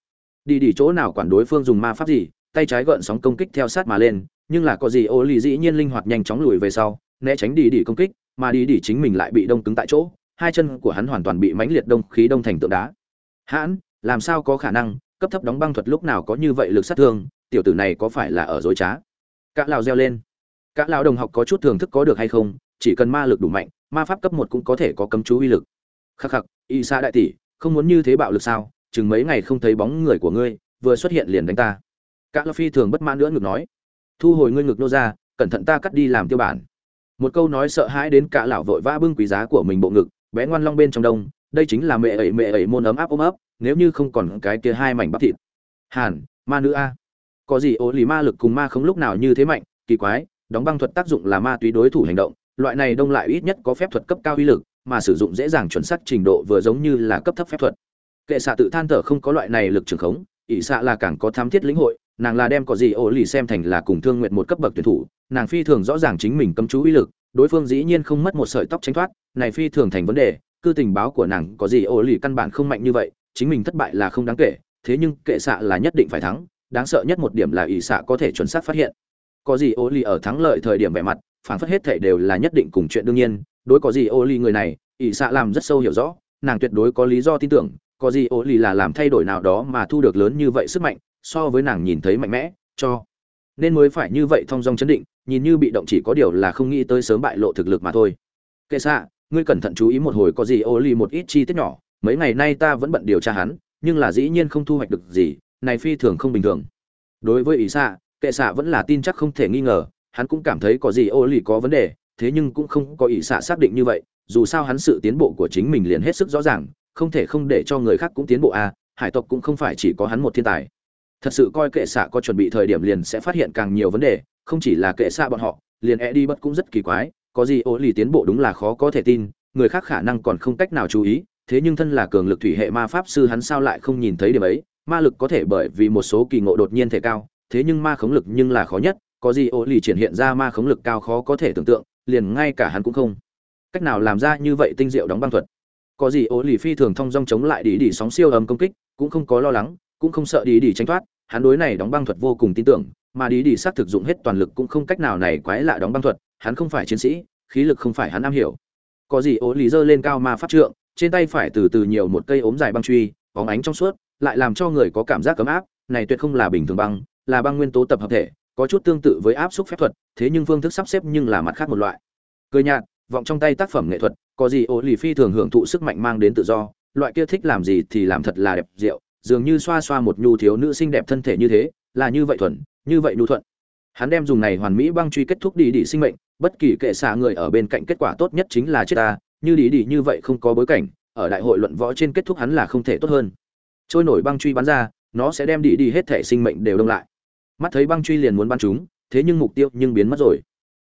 Speaker 1: Đi đi chỗ nào quản đối phương dùng ma pháp gì, tay trái gợn sóng công kích theo sát mà lên, nhưng là có gì ô ly dĩ nhiên linh hoạt nhanh chóng lùi về sau, né tránh đi đi công kích, mà đi đi chính mình lại bị đông cứng tại chỗ, hai chân của hắn hoàn toàn bị mãnh liệt đông khí đông thành tượng đá. Hãn, làm sao có khả năng, cấp thấp đóng băng thuật lúc nào có như vậy lực sát thương, tiểu tử này có phải là ở dối trá? Cả lão reo lên. Cả lão đồng học có chút thưởng thức có được hay không chỉ cần ma lực đủ mạnh, ma pháp cấp một cũng có thể có cấm chú uy lực. Khắc khắc y sa đại tỷ, không muốn như thế bạo lực sao? Chừng mấy ngày không thấy bóng người của ngươi, vừa xuất hiện liền đánh ta. Các lão phi thường bất mãn nữa ngực nói. Thu hồi ngươi ngực nô ra, cẩn thận ta cắt đi làm tiêu bản. Một câu nói sợ hãi đến cả lão vội vã bưng quý giá của mình bộ ngực, bé ngoan long bên trong đông, đây chính là mẹ ẩy mẹ ẩy môn ấm áp ôm ấp, nếu như không còn cái kia hai mảnh bắp thịt. Hàn, ma nữ a. Có gì ố lì ma lực cùng ma không lúc nào như thế mạnh, kỳ quái, đóng băng thuật tác dụng là ma túy đối thủ hành động loại này đông lại ít nhất có phép thuật cấp cao uy lực, mà sử dụng dễ dàng chuẩn xác trình độ vừa giống như là cấp thấp phép thuật. Kệ xạ tự than thở không có loại này lực trường khống, ỷ xạ là càng có tham thiết lĩnh hội, nàng là đem có gì ổ lì xem thành là cùng thương nguyện một cấp bậc tuyển thủ, nàng phi thường rõ ràng chính mình cấm chú uy lực, đối phương dĩ nhiên không mất một sợi tóc tránh thoát, này phi thường thành vấn đề, cư tình báo của nàng có gì ổ lì căn bản không mạnh như vậy, chính mình thất bại là không đáng kể, thế nhưng kệ xạ là nhất định phải thắng, đáng sợ nhất một điểm là ỷ xạ có thể chuẩn xác phát hiện. Có gì ổ lì ở thắng lợi thời điểm vẻ mặt phản phất hết thảy đều là nhất định cùng chuyện đương nhiên, đối có gì ô ly người này, ỷ xạ làm rất sâu hiểu rõ, nàng tuyệt đối có lý do tin tưởng, có gì ô ly là làm thay đổi nào đó mà thu được lớn như vậy sức mạnh, so với nàng nhìn thấy mạnh mẽ, cho nên mới phải như vậy thong dong chấn định, nhìn như bị động chỉ có điều là không nghĩ tới sớm bại lộ thực lực mà thôi. Kệ xạ, ngươi cẩn thận chú ý một hồi có gì ô ly một ít chi tiết nhỏ, mấy ngày nay ta vẫn bận điều tra hắn, nhưng là dĩ nhiên không thu hoạch được gì, này phi thường không bình thường. Đối với ý xạ, kệ xạ vẫn là tin chắc không thể nghi ngờ hắn cũng cảm thấy có gì ô lì có vấn đề, thế nhưng cũng không có ý xạ xác định như vậy, dù sao hắn sự tiến bộ của chính mình liền hết sức rõ ràng, không thể không để cho người khác cũng tiến bộ à hải tộc cũng không phải chỉ có hắn một thiên tài. Thật sự coi kệ xạ có chuẩn bị thời điểm liền sẽ phát hiện càng nhiều vấn đề, không chỉ là kệ xạ bọn họ, liền e đi bất cũng rất kỳ quái, có gì ô lì tiến bộ đúng là khó có thể tin, người khác khả năng còn không cách nào chú ý, thế nhưng thân là cường lực thủy hệ ma pháp sư hắn sao lại không nhìn thấy điểm ấy, ma lực có thể bởi vì một số kỳ ngộ đột nhiên thể cao, thế nhưng ma khống lực nhưng là khó nhất có gì ô lì triển hiện ra ma khống lực cao khó có thể tưởng tượng, liền ngay cả hắn cũng không. Cách nào làm ra như vậy tinh diệu đóng băng thuật? Có gì ô lì phi thường thông dong chống lại đi đi sóng siêu âm công kích, cũng không có lo lắng, cũng không sợ đi đi tránh thoát, hắn đối này đóng băng thuật vô cùng tin tưởng, mà đi đi xác thực dụng hết toàn lực cũng không cách nào này quái lạ đóng băng thuật, hắn không phải chiến sĩ, khí lực không phải hắn am hiểu. Có gì ố lì giơ lên cao ma pháp trượng, trên tay phải từ từ nhiều một cây ốm dài băng truy, bóng ánh trong suốt, lại làm cho người có cảm giác cấm áp, này tuyệt không là bình thường băng, là băng nguyên tố tập hợp thể có chút tương tự với áp xúc phép thuật, thế nhưng phương thức sắp xếp nhưng là mặt khác một loại. Cười nhạt, vọng trong tay tác phẩm nghệ thuật, có gì ô lì phi thường hưởng thụ sức mạnh mang đến tự do, loại kia thích làm gì thì làm thật là đẹp diệu, dường như xoa xoa một nhu thiếu nữ xinh đẹp thân thể như thế, là như vậy thuần, như vậy nhu thuận. Hắn đem dùng này hoàn mỹ băng truy kết thúc đi đi sinh mệnh, bất kỳ kệ xạ người ở bên cạnh kết quả tốt nhất chính là chết ta, như đi đi như vậy không có bối cảnh, ở đại hội luận võ trên kết thúc hắn là không thể tốt hơn. Trôi nổi băng truy bắn ra, nó sẽ đem đi đi hết thể sinh mệnh đều đông lại mắt thấy băng truy liền muốn bắn chúng, thế nhưng mục tiêu nhưng biến mất rồi.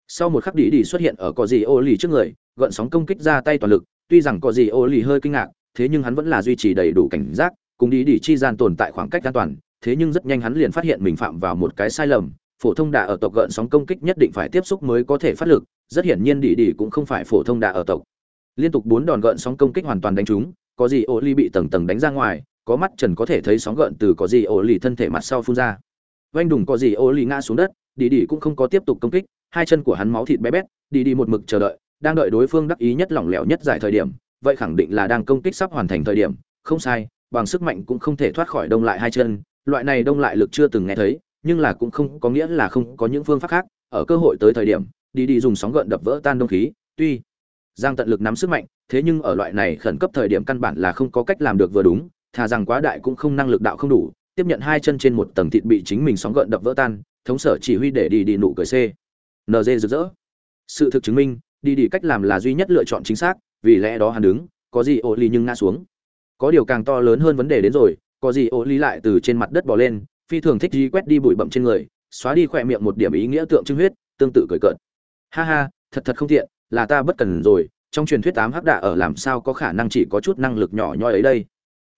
Speaker 1: Sau một khắc đi đi xuất hiện ở cò dì ô lì trước người gợn sóng công kích ra tay toàn lực, tuy rằng cò dì ô lì hơi kinh ngạc, thế nhưng hắn vẫn là duy trì đầy đủ cảnh giác, cùng đi đi chi gian tồn tại khoảng cách an toàn, thế nhưng rất nhanh hắn liền phát hiện mình phạm vào một cái sai lầm, phổ thông đà ở tộc gợn sóng công kích nhất định phải tiếp xúc mới có thể phát lực, rất hiển nhiên đi đi cũng không phải phổ thông đà ở tộc. Liên tục bốn đòn gợn sóng công kích hoàn toàn đánh trúng có gì ô ly bị tầng tầng đánh ra ngoài, có mắt trần có thể thấy sóng gợn từ có gì ô ly thân thể mặt sau phun ra vanh đùng có gì ô lì ngã xuống đất đi đi cũng không có tiếp tục công kích, hai chân của hắn máu thịt bé bét đi đi một mực chờ đợi, đang đợi đối phương đắc ý nhất lỏng lẻo nhất giải thời điểm, vậy khẳng định là đang công kích sắp hoàn thành thời điểm, không sai, bằng sức mạnh cũng không thể thoát khỏi đông lại hai chân, loại này đông lại lực chưa từng nghe thấy, nhưng là cũng không có nghĩa là không có những phương pháp khác, ở cơ hội tới thời điểm đi đi dùng sóng gợn đập vỡ tan đông khí, tuy giang tận lực nắm sức mạnh, thế nhưng ở loại này khẩn cấp thời điểm căn bản là không có cách làm được vừa đúng, thà rằng quá đại cũng không năng lực đạo không đủ tiếp nhận hai chân trên một tầng thịt bị chính mình sóng gợn đập vỡ tan, thống sở chỉ huy để đi đi nụ cười c. Nd rực rỡ. Sự thực chứng minh, đi đi cách làm là duy nhất lựa chọn chính xác, vì lẽ đó hắn đứng, có gì ô ly nhưng ngã xuống. Có điều càng to lớn hơn vấn đề đến rồi, có gì ô ly lại từ trên mặt đất bỏ lên, phi thường thích di quét đi bụi bậm trên người, xóa đi khỏe miệng một điểm ý nghĩa tượng trưng huyết, tương tự cười cợt. Ha ha, thật thật không tiện, là ta bất cần rồi, trong truyền thuyết tám hắc đạ ở làm sao có khả năng chỉ có chút năng lực nhỏ nhoi ấy đây.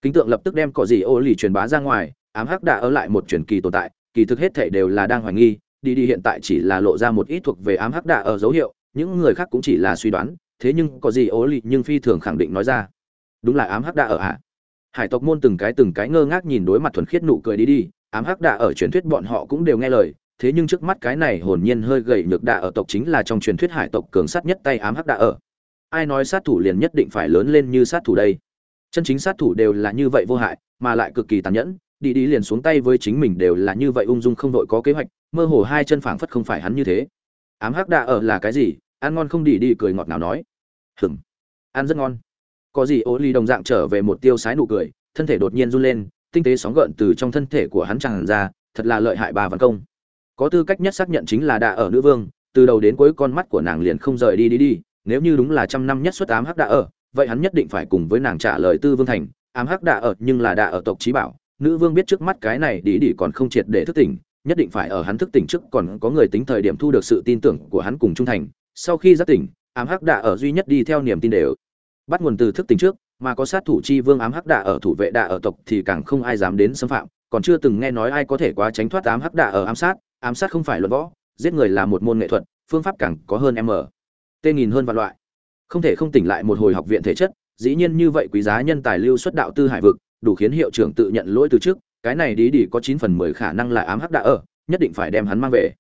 Speaker 1: Kính tượng lập tức đem cỏ gì ô lì truyền bá ra ngoài ám hắc đã ở lại một truyền kỳ tồn tại, kỳ thực hết thể đều là đang hoài nghi, đi đi hiện tại chỉ là lộ ra một ít thuộc về ám hắc đã ở dấu hiệu, những người khác cũng chỉ là suy đoán, thế nhưng có gì ố lì nhưng phi thường khẳng định nói ra. Đúng là ám hắc đã ở ạ. Hải tộc môn từng cái từng cái ngơ ngác nhìn đối mặt thuần khiết nụ cười đi đi, ám hắc đã ở truyền thuyết bọn họ cũng đều nghe lời, thế nhưng trước mắt cái này hồn nhiên hơi gầy nhược đạ ở tộc chính là trong truyền thuyết hải tộc cường sát nhất tay ám hắc đạ ở. Ai nói sát thủ liền nhất định phải lớn lên như sát thủ đây? Chân chính sát thủ đều là như vậy vô hại, mà lại cực kỳ tàn nhẫn đi đi liền xuống tay với chính mình đều là như vậy, ung dung không đội có kế hoạch, mơ hồ hai chân phảng phất không phải hắn như thế. Ám hắc đạ ở là cái gì? Ăn ngon không đi đi cười ngọt nào nói. Hừng ăn rất ngon. Có gì ố ly đồng dạng trở về một tiêu sái nụ cười, thân thể đột nhiên run lên, tinh tế sóng gợn từ trong thân thể của hắn tràn ra, thật là lợi hại bà văn công. Có tư cách nhất xác nhận chính là đạ ở nữ vương, từ đầu đến cuối con mắt của nàng liền không rời đi đi đi, nếu như đúng là trăm năm nhất xuất ám hắc đạ ở, vậy hắn nhất định phải cùng với nàng trả lời tư vương thành. Ám hắc đạ ở nhưng là đạ ở tộc trí bảo nữ vương biết trước mắt cái này đi đi còn không triệt để thức tỉnh, nhất định phải ở hắn thức tỉnh trước còn có người tính thời điểm thu được sự tin tưởng của hắn cùng trung thành. Sau khi giác tỉnh, ám hắc đạ ở duy nhất đi theo niềm tin đều. Bắt nguồn từ thức tỉnh trước, mà có sát thủ chi vương ám hắc đạ ở thủ vệ đạ ở tộc thì càng không ai dám đến xâm phạm. Còn chưa từng nghe nói ai có thể quá tránh thoát ám hắc đạ ở ám sát. Ám sát không phải luận võ, giết người là một môn nghệ thuật, phương pháp càng có hơn m tên nghìn hơn vạn loại. Không thể không tỉnh lại một hồi học viện thể chất, dĩ nhiên như vậy quý giá nhân tài lưu xuất đạo tư hải vực đủ khiến hiệu trưởng tự nhận lỗi từ trước, cái này đi đi có chín phần mười khả năng là ám hắc đạ ở, nhất định phải đem hắn mang về.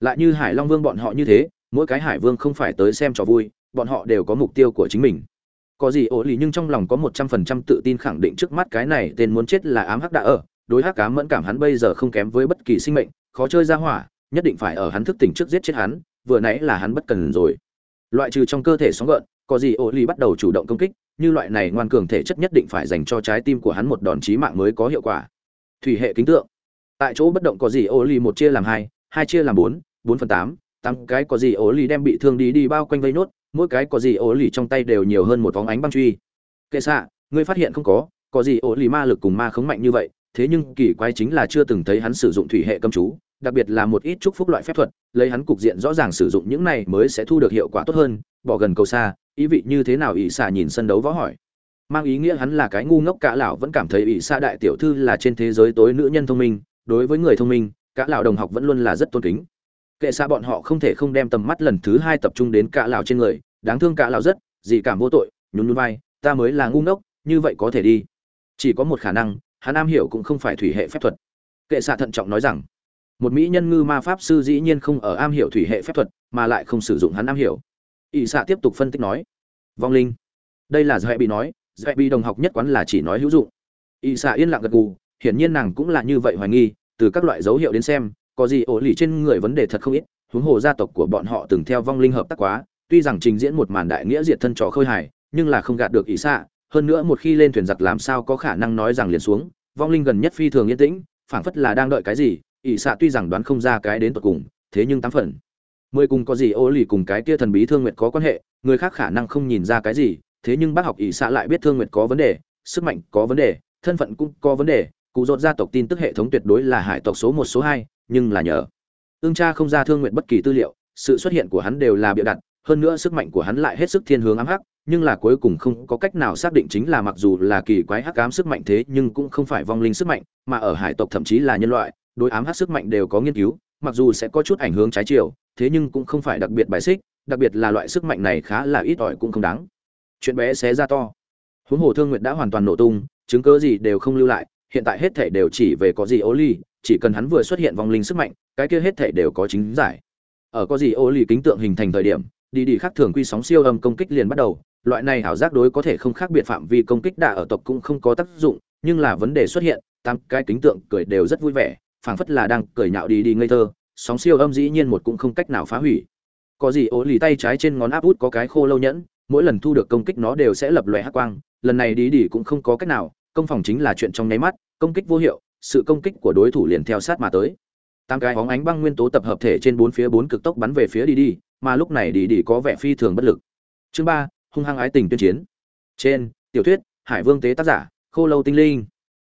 Speaker 1: Lại như hải long vương bọn họ như thế, mỗi cái hải vương không phải tới xem trò vui, bọn họ đều có mục tiêu của chính mình. Có gì ổ lì nhưng trong lòng có một trăm phần trăm tự tin khẳng định trước mắt cái này tên muốn chết là ám hắc đã ở, đối hắc cá mẫn cảm hắn bây giờ không kém với bất kỳ sinh mệnh, khó chơi ra hỏa, nhất định phải ở hắn thức tỉnh trước giết chết hắn, vừa nãy là hắn bất cần rồi. Loại trừ trong cơ thể sóng gợn, có gì ổ lì bắt đầu chủ động công kích như loại này ngoan cường thể chất nhất định phải dành cho trái tim của hắn một đòn chí mạng mới có hiệu quả. Thủy hệ kính tượng. Tại chỗ bất động có gì ô ly một chia làm hai hai chia làm bốn bốn phần tám tám cái có gì ô ly đem bị thương đi đi bao quanh vây nốt, mỗi cái có gì ô ly trong tay đều nhiều hơn một vòng ánh băng truy. Kệ xạ, ngươi phát hiện không có có gì ô ly ma lực cùng ma khống mạnh như vậy, thế nhưng kỳ quái chính là chưa từng thấy hắn sử dụng thủy hệ cấm chú, đặc biệt là một ít chúc phúc loại phép thuật, lấy hắn cục diện rõ ràng sử dụng những này mới sẽ thu được hiệu quả tốt hơn, bỏ gần cầu xa ý vị như thế nào ỷ xạ nhìn sân đấu võ hỏi? Mang ý nghĩa hắn là cái ngu ngốc, cả lão vẫn cảm thấy ỷ xạ đại tiểu thư là trên thế giới tối nữ nhân thông minh, đối với người thông minh, cả lão đồng học vẫn luôn là rất tôn kính. Kệ xa bọn họ không thể không đem tầm mắt lần thứ hai tập trung đến cả lão trên người, đáng thương cả lão rất gì cảm vô tội, nhún nhún vai, ta mới là ngu ngốc, như vậy có thể đi. Chỉ có một khả năng, hắn am hiểu cũng không phải thủy hệ phép thuật. Kệ xạ thận trọng nói rằng, một mỹ nhân ngư ma pháp sư dĩ nhiên không ở am hiểu thủy hệ phép thuật, mà lại không sử dụng hắn am hiểu ỷ xạ tiếp tục phân tích nói, vong linh, đây là dạy bị nói, dạy bị đồng học nhất quán là chỉ nói hữu dụng. Ỷ xạ yên lặng gật gù, hiển nhiên nàng cũng là như vậy hoài nghi, từ các loại dấu hiệu đến xem, có gì ổ lì trên người vấn đề thật không ít, huống hồ gia tộc của bọn họ từng theo vong linh hợp tác quá, tuy rằng trình diễn một màn đại nghĩa diệt thân trò khơi hài, nhưng là không gạt được ỷ xạ, hơn nữa một khi lên thuyền giặc làm sao có khả năng nói rằng liền xuống, vong linh gần nhất phi thường yên tĩnh, phảng phất là đang đợi cái gì, ỷ xạ tuy rằng đoán không ra cái đến tận cùng, thế nhưng tám phần mười cùng có gì ô lì cùng cái kia thần bí thương nguyệt có quan hệ, người khác khả năng không nhìn ra cái gì, thế nhưng bác học ỷ xạ lại biết thương nguyệt có vấn đề, sức mạnh có vấn đề, thân phận cũng có vấn đề, cụ dột gia tộc tin tức hệ thống tuyệt đối là hải tộc số một số hai, nhưng là nhờ. Ương cha không ra thương nguyện bất kỳ tư liệu, sự xuất hiện của hắn đều là bịa đặt, hơn nữa sức mạnh của hắn lại hết sức thiên hướng ám hắc, nhưng là cuối cùng không có cách nào xác định chính là mặc dù là kỳ quái hắc ám sức mạnh thế nhưng cũng không phải vong linh sức mạnh, mà ở hải tộc thậm chí là nhân loại, đối ám hắc sức mạnh đều có nghiên cứu, mặc dù sẽ có chút ảnh hưởng trái chiều thế nhưng cũng không phải đặc biệt bài xích, đặc biệt là loại sức mạnh này khá là ít ỏi cũng không đáng. Chuyện bé xé ra to. Huống hồ thương nguyệt đã hoàn toàn nổ tung, chứng cứ gì đều không lưu lại, hiện tại hết thể đều chỉ về có gì ố ly chỉ cần hắn vừa xuất hiện vong linh sức mạnh, cái kia hết thể đều có chính giải. Ở có gì ố ly kính tượng hình thành thời điểm, đi đi khác thường quy sóng siêu âm công kích liền bắt đầu, loại này ảo giác đối có thể không khác biệt phạm vi công kích đạ ở tộc cũng không có tác dụng, nhưng là vấn đề xuất hiện, tám cái kính tượng cười đều rất vui vẻ, phảng phất là đang cười nhạo đi đi ngây thơ sóng siêu âm dĩ nhiên một cũng không cách nào phá hủy. Có gì ố lì tay trái trên ngón áp út có cái khô lâu nhẫn, mỗi lần thu được công kích nó đều sẽ lập lòe hắc quang, lần này đi đi cũng không có cách nào, công phòng chính là chuyện trong nháy mắt, công kích vô hiệu, sự công kích của đối thủ liền theo sát mà tới. Tám cái hóng ánh băng nguyên tố tập hợp thể trên bốn phía bốn cực tốc bắn về phía đi đi mà lúc này đi đi có vẻ phi thường bất lực. Chương ba, hung hăng ái tình tuyên chiến. Trên, tiểu thuyết, hải vương tế tác giả, khô lâu tinh linh.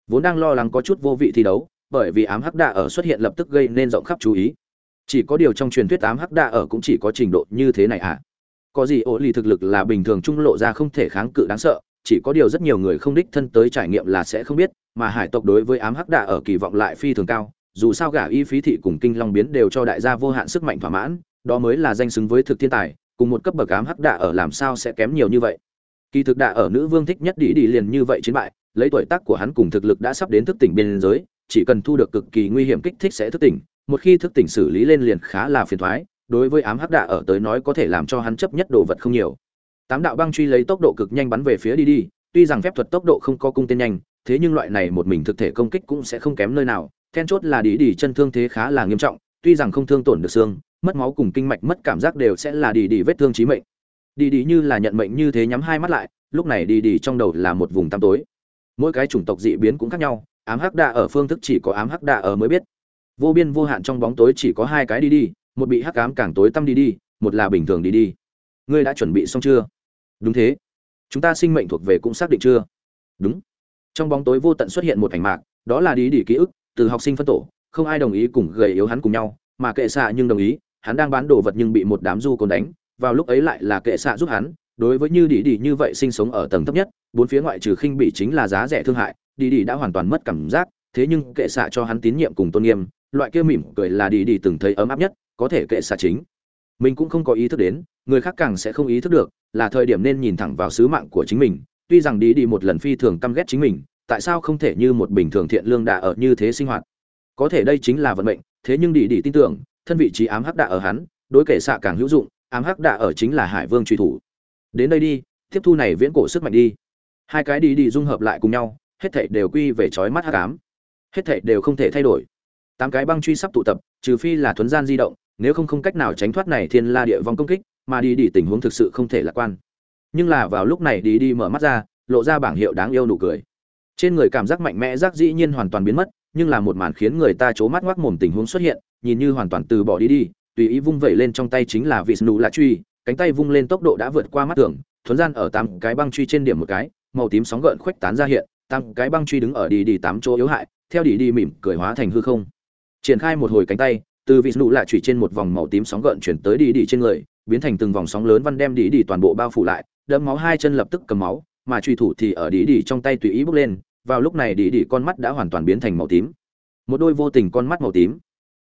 Speaker 1: Vốn đang lo lắng có chút vô vị thi đấu bởi vì ám hắc đạ ở xuất hiện lập tức gây nên rộng khắp chú ý. Chỉ có điều trong truyền thuyết ám hắc đạ ở cũng chỉ có trình độ như thế này à? Có gì ổ lì thực lực là bình thường trung lộ ra không thể kháng cự đáng sợ, chỉ có điều rất nhiều người không đích thân tới trải nghiệm là sẽ không biết, mà hải tộc đối với ám hắc đạ ở kỳ vọng lại phi thường cao, dù sao gả y phí thị cùng kinh long biến đều cho đại gia vô hạn sức mạnh thỏa mãn, đó mới là danh xứng với thực thiên tài, cùng một cấp bậc ám hắc đạ ở làm sao sẽ kém nhiều như vậy. Kỳ thực đạ ở nữ vương thích nhất đi đi liền như vậy chiến bại, lấy tuổi tác của hắn cùng thực lực đã sắp đến thức tỉnh biên giới chỉ cần thu được cực kỳ nguy hiểm kích thích sẽ thức tỉnh, một khi thức tỉnh xử lý lên liền khá là phiền thoái, đối với ám hắc đạ ở tới nói có thể làm cho hắn chấp nhất đồ vật không nhiều. Tám đạo băng truy lấy tốc độ cực nhanh bắn về phía đi đi, tuy rằng phép thuật tốc độ không có cung tên nhanh, thế nhưng loại này một mình thực thể công kích cũng sẽ không kém nơi nào, then chốt là đi đi chân thương thế khá là nghiêm trọng, tuy rằng không thương tổn được xương, mất máu cùng kinh mạch mất cảm giác đều sẽ là đi đi vết thương chí mệnh. Đi đi như là nhận mệnh như thế nhắm hai mắt lại, lúc này đi đi trong đầu là một vùng tăm tối. Mỗi cái chủng tộc dị biến cũng khác nhau ám hắc đạ ở phương thức chỉ có ám hắc đạ ở mới biết. Vô biên vô hạn trong bóng tối chỉ có hai cái đi đi, một bị hắc ám càng tối tăm đi đi, một là bình thường đi đi. Ngươi đã chuẩn bị xong chưa? Đúng thế. Chúng ta sinh mệnh thuộc về cũng xác định chưa? Đúng. Trong bóng tối vô tận xuất hiện một ảnh mạc, đó là đi đi ký ức, từ học sinh phân tổ, không ai đồng ý cùng gầy yếu hắn cùng nhau, mà kệ xạ nhưng đồng ý, hắn đang bán đồ vật nhưng bị một đám du côn đánh, vào lúc ấy lại là kệ xạ giúp hắn, đối với như đi đi như vậy sinh sống ở tầng thấp nhất, bốn phía ngoại trừ khinh bị chính là giá rẻ thương hại đi đi đã hoàn toàn mất cảm giác, thế nhưng kệ xạ cho hắn tín nhiệm cùng tôn nghiêm, loại kia mỉm cười là đi đi từng thấy ấm áp nhất, có thể kệ xạ chính. Mình cũng không có ý thức đến, người khác càng sẽ không ý thức được, là thời điểm nên nhìn thẳng vào sứ mạng của chính mình. Tuy rằng đi đi một lần phi thường căm ghét chính mình, tại sao không thể như một bình thường thiện lương đà ở như thế sinh hoạt? Có thể đây chính là vận mệnh, thế nhưng đi đi tin tưởng, thân vị trí ám hắc đạ ở hắn, đối kệ xạ càng hữu dụng, ám hắc đạ ở chính là hải vương truy thủ. Đến đây đi, tiếp thu này viễn cổ sức mạnh đi. Hai cái đi đi dung hợp lại cùng nhau hết thảy đều quy về chói mắt hắc ám. Hết thảy đều không thể thay đổi. Tám cái băng truy sắp tụ tập, trừ phi là thuấn gian di động, nếu không không cách nào tránh thoát này thiên la địa vong công kích, mà đi đi tình huống thực sự không thể lạc quan. Nhưng là vào lúc này đi đi mở mắt ra, lộ ra bảng hiệu đáng yêu nụ cười. Trên người cảm giác mạnh mẽ giác dĩ nhiên hoàn toàn biến mất, nhưng là một màn khiến người ta chố mắt ngoác mồm tình huống xuất hiện, nhìn như hoàn toàn từ bỏ đi đi, tùy ý vung vẩy lên trong tay chính là vị nụ lạ truy, cánh tay vung lên tốc độ đã vượt qua mắt thường thuấn gian ở tám cái băng truy trên điểm một cái, màu tím sóng gợn khuếch tán ra hiện tám cái băng truy đứng ở đi đi tám chỗ yếu hại, theo đi đi mỉm cười hóa thành hư không. Triển khai một hồi cánh tay, từ vị nụ lại truy trên một vòng màu tím sóng gợn chuyển tới đi đi trên người, biến thành từng vòng sóng lớn văn đem đi đi toàn bộ bao phủ lại, đẫm máu hai chân lập tức cầm máu, mà truy thủ thì ở đi đi trong tay tùy ý bước lên, vào lúc này đi đi con mắt đã hoàn toàn biến thành màu tím. Một đôi vô tình con mắt màu tím.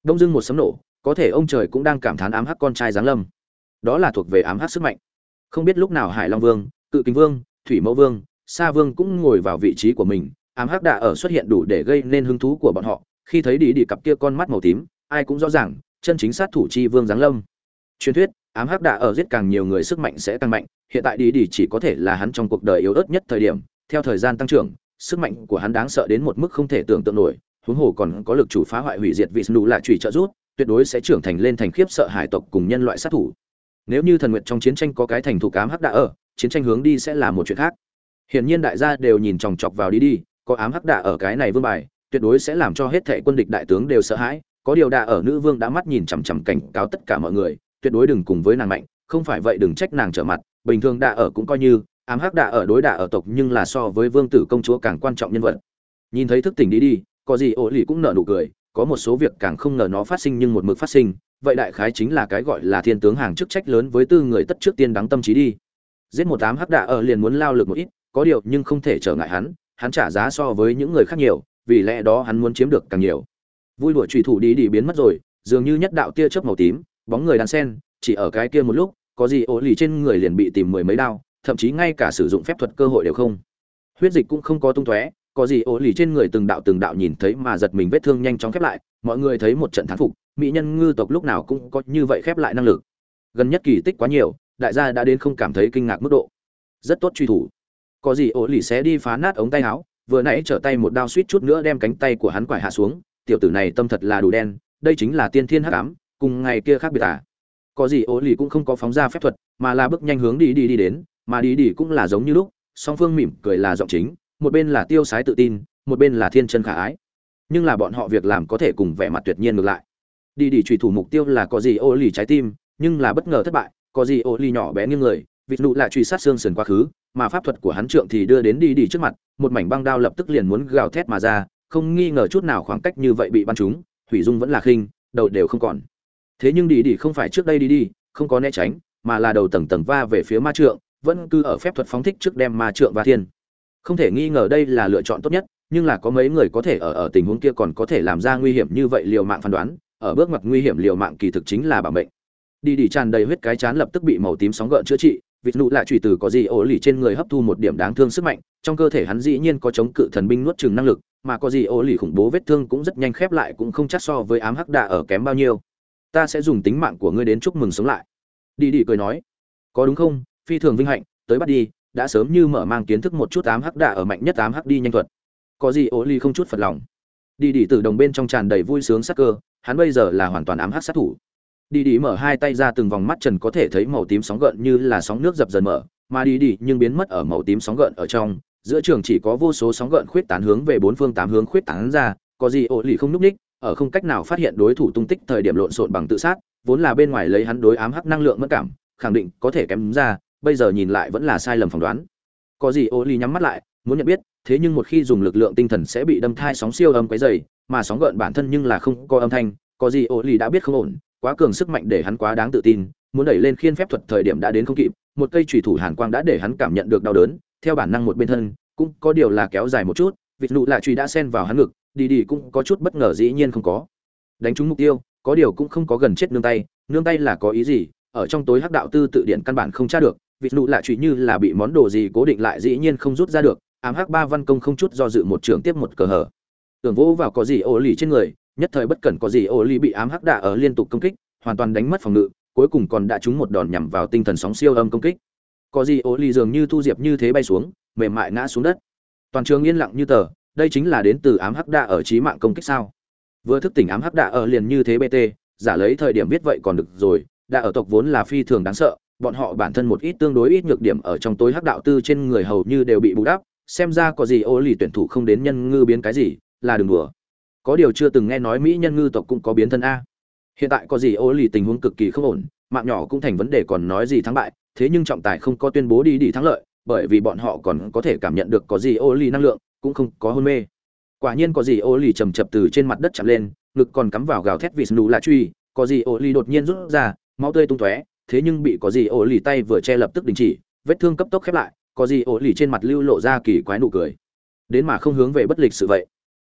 Speaker 1: Đông dưng một sấm nổ, có thể ông trời cũng đang cảm thán ám hắc con trai giáng lâm. Đó là thuộc về ám hắc sức mạnh. Không biết lúc nào hải long vương, cự kính vương, thủy mẫu vương sa vương cũng ngồi vào vị trí của mình, ám hắc đã ở xuất hiện đủ để gây nên hứng thú của bọn họ. Khi thấy đi đi cặp kia con mắt màu tím, ai cũng rõ ràng, chân chính sát thủ chi vương giáng lâm. Truyền thuyết, ám hắc đã ở giết càng nhiều người sức mạnh sẽ tăng mạnh, hiện tại đi đi chỉ có thể là hắn trong cuộc đời yếu ớt nhất thời điểm. Theo thời gian tăng trưởng, sức mạnh của hắn đáng sợ đến một mức không thể tưởng tượng nổi, huống hồ còn có lực chủ phá hoại hủy diệt vị snu là chủy trợ rút tuyệt đối sẽ trưởng thành lên thành khiếp sợ hải tộc cùng nhân loại sát thủ. Nếu như thần nguyệt trong chiến tranh có cái thành thủ cám hắc đã ở, chiến tranh hướng đi sẽ là một chuyện khác hiển nhiên đại gia đều nhìn chòng chọc vào đi đi, có ám hắc đả ở cái này vương bài, tuyệt đối sẽ làm cho hết thệ quân địch đại tướng đều sợ hãi, có điều đả ở nữ vương đã mắt nhìn chằm chằm cảnh cáo tất cả mọi người, tuyệt đối đừng cùng với nàng mạnh, không phải vậy đừng trách nàng trở mặt, bình thường đả ở cũng coi như, ám hắc đả ở đối đả ở tộc nhưng là so với vương tử công chúa càng quan trọng nhân vật. Nhìn thấy thức tỉnh đi đi, có gì ổ lì cũng nở nụ cười, có một số việc càng không ngờ nó phát sinh nhưng một mực phát sinh, vậy đại khái chính là cái gọi là thiên tướng hàng chức trách lớn với tư người tất trước tiên đắng tâm trí đi. Giết một tám hắc đạ ở liền muốn lao lực một ít có điều nhưng không thể trở ngại hắn hắn trả giá so với những người khác nhiều, vì lẽ đó hắn muốn chiếm được càng nhiều. Vui đùa trùy thủ đi đi biến mất rồi, dường như nhất đạo tia chớp màu tím, bóng người đàn sen, chỉ ở cái kia một lúc, có gì ổ lì trên người liền bị tìm mười mấy đao, thậm chí ngay cả sử dụng phép thuật cơ hội đều không. Huyết dịch cũng không có tung tóe, có gì ổ lì trên người từng đạo từng đạo nhìn thấy mà giật mình vết thương nhanh chóng khép lại, mọi người thấy một trận thắng phục, mỹ nhân ngư tộc lúc nào cũng có như vậy khép lại năng lực. Gần nhất kỳ tích quá nhiều, đại gia đã đến không cảm thấy kinh ngạc mức độ. Rất tốt truy thủ có gì ổ lì xé đi phá nát ống tay áo, vừa nãy trở tay một đao suýt chút nữa đem cánh tay của hắn quải hạ xuống, tiểu tử này tâm thật là đủ đen, đây chính là tiên thiên hắc ám, cùng ngày kia khác biệt à. Có gì ổ lì cũng không có phóng ra phép thuật, mà là bước nhanh hướng đi đi đi đến, mà đi đi cũng là giống như lúc, song phương mỉm cười là giọng chính, một bên là tiêu sái tự tin, một bên là thiên chân khả ái. Nhưng là bọn họ việc làm có thể cùng vẻ mặt tuyệt nhiên ngược lại. Đi đi trùy thủ mục tiêu là có gì ô lì trái tim, nhưng là bất ngờ thất bại, có gì ô lì nhỏ bé như người, vịt nụ lại truy sát xương sườn quá khứ mà pháp thuật của hắn trượng thì đưa đến đi đi trước mặt, một mảnh băng đao lập tức liền muốn gào thét mà ra, không nghi ngờ chút nào khoảng cách như vậy bị bắn trúng thủy dung vẫn là khinh, đầu đều không còn. Thế nhưng đi đi không phải trước đây đi đi, không có né tránh, mà là đầu tầng tầng va về phía ma trượng, vẫn cứ ở phép thuật phóng thích trước đem ma trượng và thiên. Không thể nghi ngờ đây là lựa chọn tốt nhất, nhưng là có mấy người có thể ở ở tình huống kia còn có thể làm ra nguy hiểm như vậy liều mạng phán đoán, ở bước ngoặt nguy hiểm liều mạng kỳ thực chính là bảo mệnh. Đi đi tràn đầy huyết cái chán lập tức bị màu tím sóng gợn chữa trị vịt nụ lại trùy từ có gì ổ lì trên người hấp thu một điểm đáng thương sức mạnh, trong cơ thể hắn dĩ nhiên có chống cự thần binh nuốt chừng năng lực, mà có gì ổ lì khủng bố vết thương cũng rất nhanh khép lại cũng không chắc so với ám hắc đạ ở kém bao nhiêu. Ta sẽ dùng tính mạng của ngươi đến chúc mừng sống lại. Đi đi cười nói. Có đúng không? Phi thường vinh hạnh, tới bắt đi, đã sớm như mở mang kiến thức một chút ám hắc đạ ở mạnh nhất ám hắc đi nhanh thuật. Có gì ổ lì không chút phật lòng. Đi đi từ đồng bên trong tràn đầy vui sướng sắc cơ, hắn bây giờ là hoàn toàn ám hắc sát thủ đi đi mở hai tay ra từng vòng mắt trần có thể thấy màu tím sóng gợn như là sóng nước dập dần mở, mà đi đi nhưng biến mất ở màu tím sóng gợn ở trong. Giữa trường chỉ có vô số sóng gợn khuyết tán hướng về bốn phương tám hướng khuyết tán ra, có gì ổ lì không núp ních, ở không cách nào phát hiện đối thủ tung tích thời điểm lộn xộn bằng tự sát, vốn là bên ngoài lấy hắn đối ám hắc năng lượng mất cảm, khẳng định có thể kém ra, bây giờ nhìn lại vẫn là sai lầm phỏng đoán. Có gì ổ lì nhắm mắt lại, muốn nhận biết, thế nhưng một khi dùng lực lượng tinh thần sẽ bị đâm thai sóng siêu âm quấy dày mà sóng gợn bản thân nhưng là không có âm thanh, có gì ổ lì đã biết không ổn quá cường sức mạnh để hắn quá đáng tự tin, muốn đẩy lên khiên phép thuật thời điểm đã đến không kịp, một cây chủy thủ hàn quang đã để hắn cảm nhận được đau đớn, theo bản năng một bên thân, cũng có điều là kéo dài một chút, vịt nụ lại chùy đã xen vào hắn ngực, đi đi cũng có chút bất ngờ dĩ nhiên không có. Đánh trúng mục tiêu, có điều cũng không có gần chết nương tay nương tay là có ý gì, ở trong tối hắc đạo tư tự điện căn bản không tra được, vịt nụ lại chùy như là bị món đồ gì cố định lại dĩ nhiên không rút ra được, ám hắc ba văn công không chút do dự một trường tiếp một cờ hở. Tưởng vỗ vào có gì ô lì trên người nhất thời bất cẩn có gì ô ly bị ám hắc đạ ở liên tục công kích, hoàn toàn đánh mất phòng ngự, cuối cùng còn đã trúng một đòn nhằm vào tinh thần sóng siêu âm công kích. Có gì ô ly dường như thu diệp như thế bay xuống, mềm mại ngã xuống đất. Toàn trường yên lặng như tờ, đây chính là đến từ ám hắc đạ ở trí mạng công kích sao? Vừa thức tỉnh ám hắc đạ ở liền như thế bt giả lấy thời điểm biết vậy còn được rồi đạ ở tộc vốn là phi thường đáng sợ, bọn họ bản thân một ít tương đối ít nhược điểm ở trong tối hắc đạo tư trên người hầu như đều bị bù đắp, xem ra có gì ô lì tuyển thủ không đến nhân ngư biến cái gì, là đừng đùa có điều chưa từng nghe nói mỹ nhân ngư tộc cũng có biến thân a. Hiện tại có gì ô lì tình huống cực kỳ không ổn, mạng nhỏ cũng thành vấn đề còn nói gì thắng bại, thế nhưng trọng tài không có tuyên bố đi đi thắng lợi, bởi vì bọn họ còn có thể cảm nhận được có gì ô lì năng lượng, cũng không có hôn mê. Quả nhiên có gì ô lì chầm chập từ trên mặt đất chạm lên, ngực còn cắm vào gào thét vì snu là truy, có gì ô lì đột nhiên rút ra, máu tươi tung tóe, thế nhưng bị có gì ô lì tay vừa che lập tức đình chỉ, vết thương cấp tốc khép lại, có gì ô lì trên mặt lưu lộ ra kỳ quái nụ cười. Đến mà không hướng về bất lịch sự vậy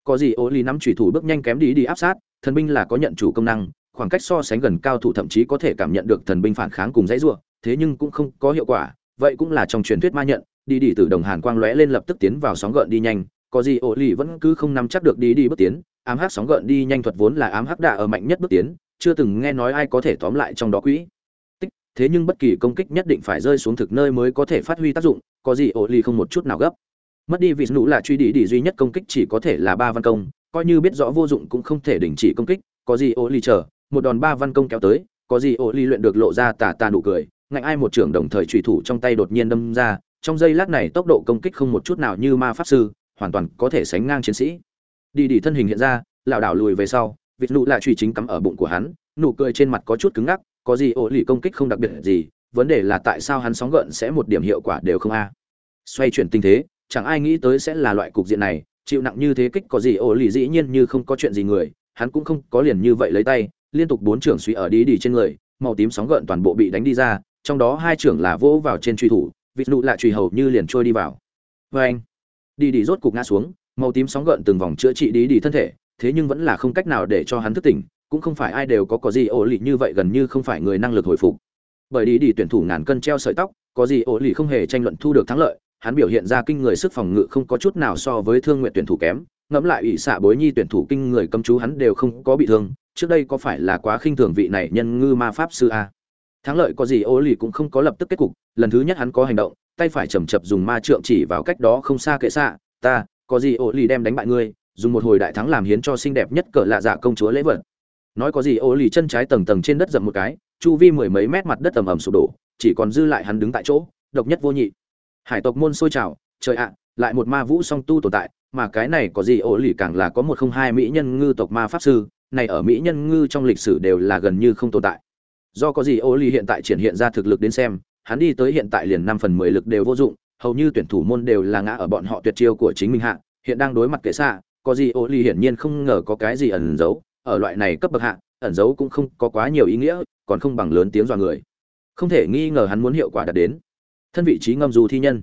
Speaker 1: có gì ô lì nắm chủy thủ bước nhanh kém đi đi áp sát, thần binh là có nhận chủ công năng, khoảng cách so sánh gần cao thủ thậm chí có thể cảm nhận được thần binh phản kháng cùng dãy rủa, thế nhưng cũng không có hiệu quả, vậy cũng là trong truyền thuyết ma nhận, đi đi từ đồng hàn quang lóe lên lập tức tiến vào sóng gợn đi nhanh, có gì ô lì vẫn cứ không nắm chắc được đi đi bước tiến, ám hắc sóng gợn đi nhanh thuật vốn là ám hắc đạ ở mạnh nhất bước tiến, chưa từng nghe nói ai có thể tóm lại trong đó quỹ. Thế nhưng bất kỳ công kích nhất định phải rơi xuống thực nơi mới có thể phát huy tác dụng, có gì ổ ly không một chút nào gấp mất đi vị nụ là truy đi đi duy nhất công kích chỉ có thể là ba văn công, coi như biết rõ vô dụng cũng không thể đình chỉ công kích, có gì ô ly chờ, một đòn ba văn công kéo tới, có gì ô ly luyện được lộ ra tà tà nụ cười, ngạnh ai một trưởng đồng thời trùy thủ trong tay đột nhiên đâm ra, trong giây lát này tốc độ công kích không một chút nào như ma pháp sư, hoàn toàn có thể sánh ngang chiến sĩ. Đi đi thân hình hiện ra, lảo đảo lùi về sau vịt nụ lại truy chính cắm ở bụng của hắn, nụ cười trên mặt có chút cứng ngắc, có gì ô lì công kích không đặc biệt gì, vấn đề là tại sao hắn sóng gợn sẽ một điểm hiệu quả đều không a. Xoay chuyển tình thế chẳng ai nghĩ tới sẽ là loại cục diện này, chịu nặng như thế kích có gì, ổ lì dĩ nhiên như không có chuyện gì người, hắn cũng không có liền như vậy lấy tay, liên tục bốn trưởng suy ở đi đi trên người, màu tím sóng gợn toàn bộ bị đánh đi ra, trong đó hai trưởng là vỗ vào trên truy thủ, vịt nụ lại truy hầu như liền trôi đi vào. Vê anh đi đi rốt cục ngã xuống, màu tím sóng gợn từng vòng chữa trị đi đi thân thể, thế nhưng vẫn là không cách nào để cho hắn thức tỉnh, cũng không phải ai đều có có gì, ổ lì như vậy gần như không phải người năng lực hồi phục. Bởi đi đi tuyển thủ ngàn cân treo sợi tóc, có gì, ổ lì không hề tranh luận thu được thắng lợi hắn biểu hiện ra kinh người sức phòng ngự không có chút nào so với thương nguyện tuyển thủ kém, ngẫm lại ủy xạ bối nhi tuyển thủ kinh người cầm chú hắn đều không có bị thương, trước đây có phải là quá khinh thường vị này nhân ngư ma pháp sư a? Thắng lợi có gì ô lì cũng không có lập tức kết cục, lần thứ nhất hắn có hành động, tay phải chầm chập dùng ma trượng chỉ vào cách đó không xa kệ xạ, ta, có gì ô lì đem đánh bại ngươi, dùng một hồi đại thắng làm hiến cho xinh đẹp nhất cỡ lạ dạ công chúa lễ vật. Nói có gì ô lì chân trái tầng tầng trên đất dầm một cái, chu vi mười mấy mét mặt đất tầm ẩm sụp đổ, chỉ còn dư lại hắn đứng tại chỗ, độc nhất vô nhị hải tộc môn sôi trào, trời ạ, lại một ma vũ song tu tồn tại, mà cái này có gì ổ lì càng là có một không hai mỹ nhân ngư tộc ma pháp sư, này ở mỹ nhân ngư trong lịch sử đều là gần như không tồn tại. Do có gì ổ lì hiện tại triển hiện ra thực lực đến xem, hắn đi tới hiện tại liền năm phần mười lực đều vô dụng, hầu như tuyển thủ môn đều là ngã ở bọn họ tuyệt chiêu của chính mình hạ, hiện đang đối mặt kệ xạ, có gì ổ lì hiển nhiên không ngờ có cái gì ẩn giấu, ở loại này cấp bậc hạ, ẩn giấu cũng không có quá nhiều ý nghĩa, còn không bằng lớn tiếng dọa người. Không thể nghi ngờ hắn muốn hiệu quả đạt đến thân vị trí ngâm dù thi nhân.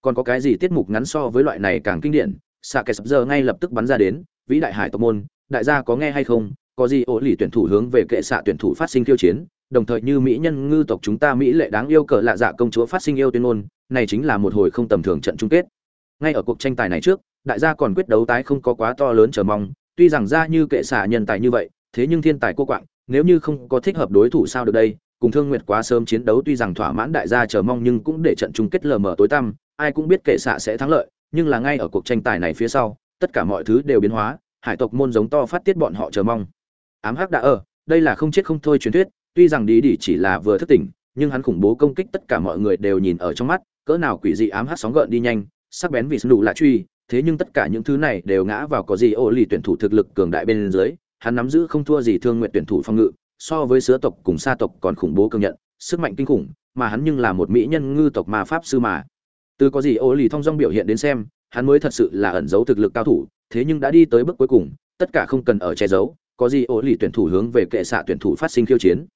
Speaker 1: Còn có cái gì tiết mục ngắn so với loại này càng kinh điển? Xạ kẻ sập giờ ngay lập tức bắn ra đến, vĩ đại hải tộc môn, đại gia có nghe hay không? Có gì ổ lì tuyển thủ hướng về kệ xạ tuyển thủ phát sinh khiêu chiến, đồng thời như mỹ nhân ngư tộc chúng ta mỹ lệ đáng yêu cờ lạ dạ công chúa phát sinh yêu tuyên ngôn, này chính là một hồi không tầm thường trận chung kết. Ngay ở cuộc tranh tài này trước, đại gia còn quyết đấu tái không có quá to lớn chờ mong, tuy rằng ra như kệ xạ nhân tài như vậy, thế nhưng thiên tài cô quạng, nếu như không có thích hợp đối thủ sao được đây? Cùng thương nguyệt quá sớm chiến đấu tuy rằng thỏa mãn đại gia chờ mong nhưng cũng để trận chung kết lờ mờ tối tăm, ai cũng biết kệ xạ sẽ thắng lợi, nhưng là ngay ở cuộc tranh tài này phía sau, tất cả mọi thứ đều biến hóa, hải tộc môn giống to phát tiết bọn họ chờ mong. Ám hắc đã ở, đây là không chết không thôi truyền thuyết, tuy rằng đi đi chỉ là vừa thức tỉnh, nhưng hắn khủng bố công kích tất cả mọi người đều nhìn ở trong mắt, cỡ nào quỷ dị ám hắc sóng gợn đi nhanh, sắc bén vì đủ lạ truy, thế nhưng tất cả những thứ này đều ngã vào có gì ô lì tuyển thủ thực lực cường đại bên dưới, hắn nắm giữ không thua gì thương nguyện tuyển thủ phòng ngự so với sứa tộc cùng sa tộc còn khủng bố cường nhận, sức mạnh kinh khủng, mà hắn nhưng là một mỹ nhân ngư tộc ma pháp sư mà. Từ có gì ô lì thông dong biểu hiện đến xem, hắn mới thật sự là ẩn giấu thực lực cao thủ, thế nhưng đã đi tới bước cuối cùng, tất cả không cần ở che giấu, có gì ô lì tuyển thủ hướng về kệ xạ tuyển thủ phát sinh khiêu chiến.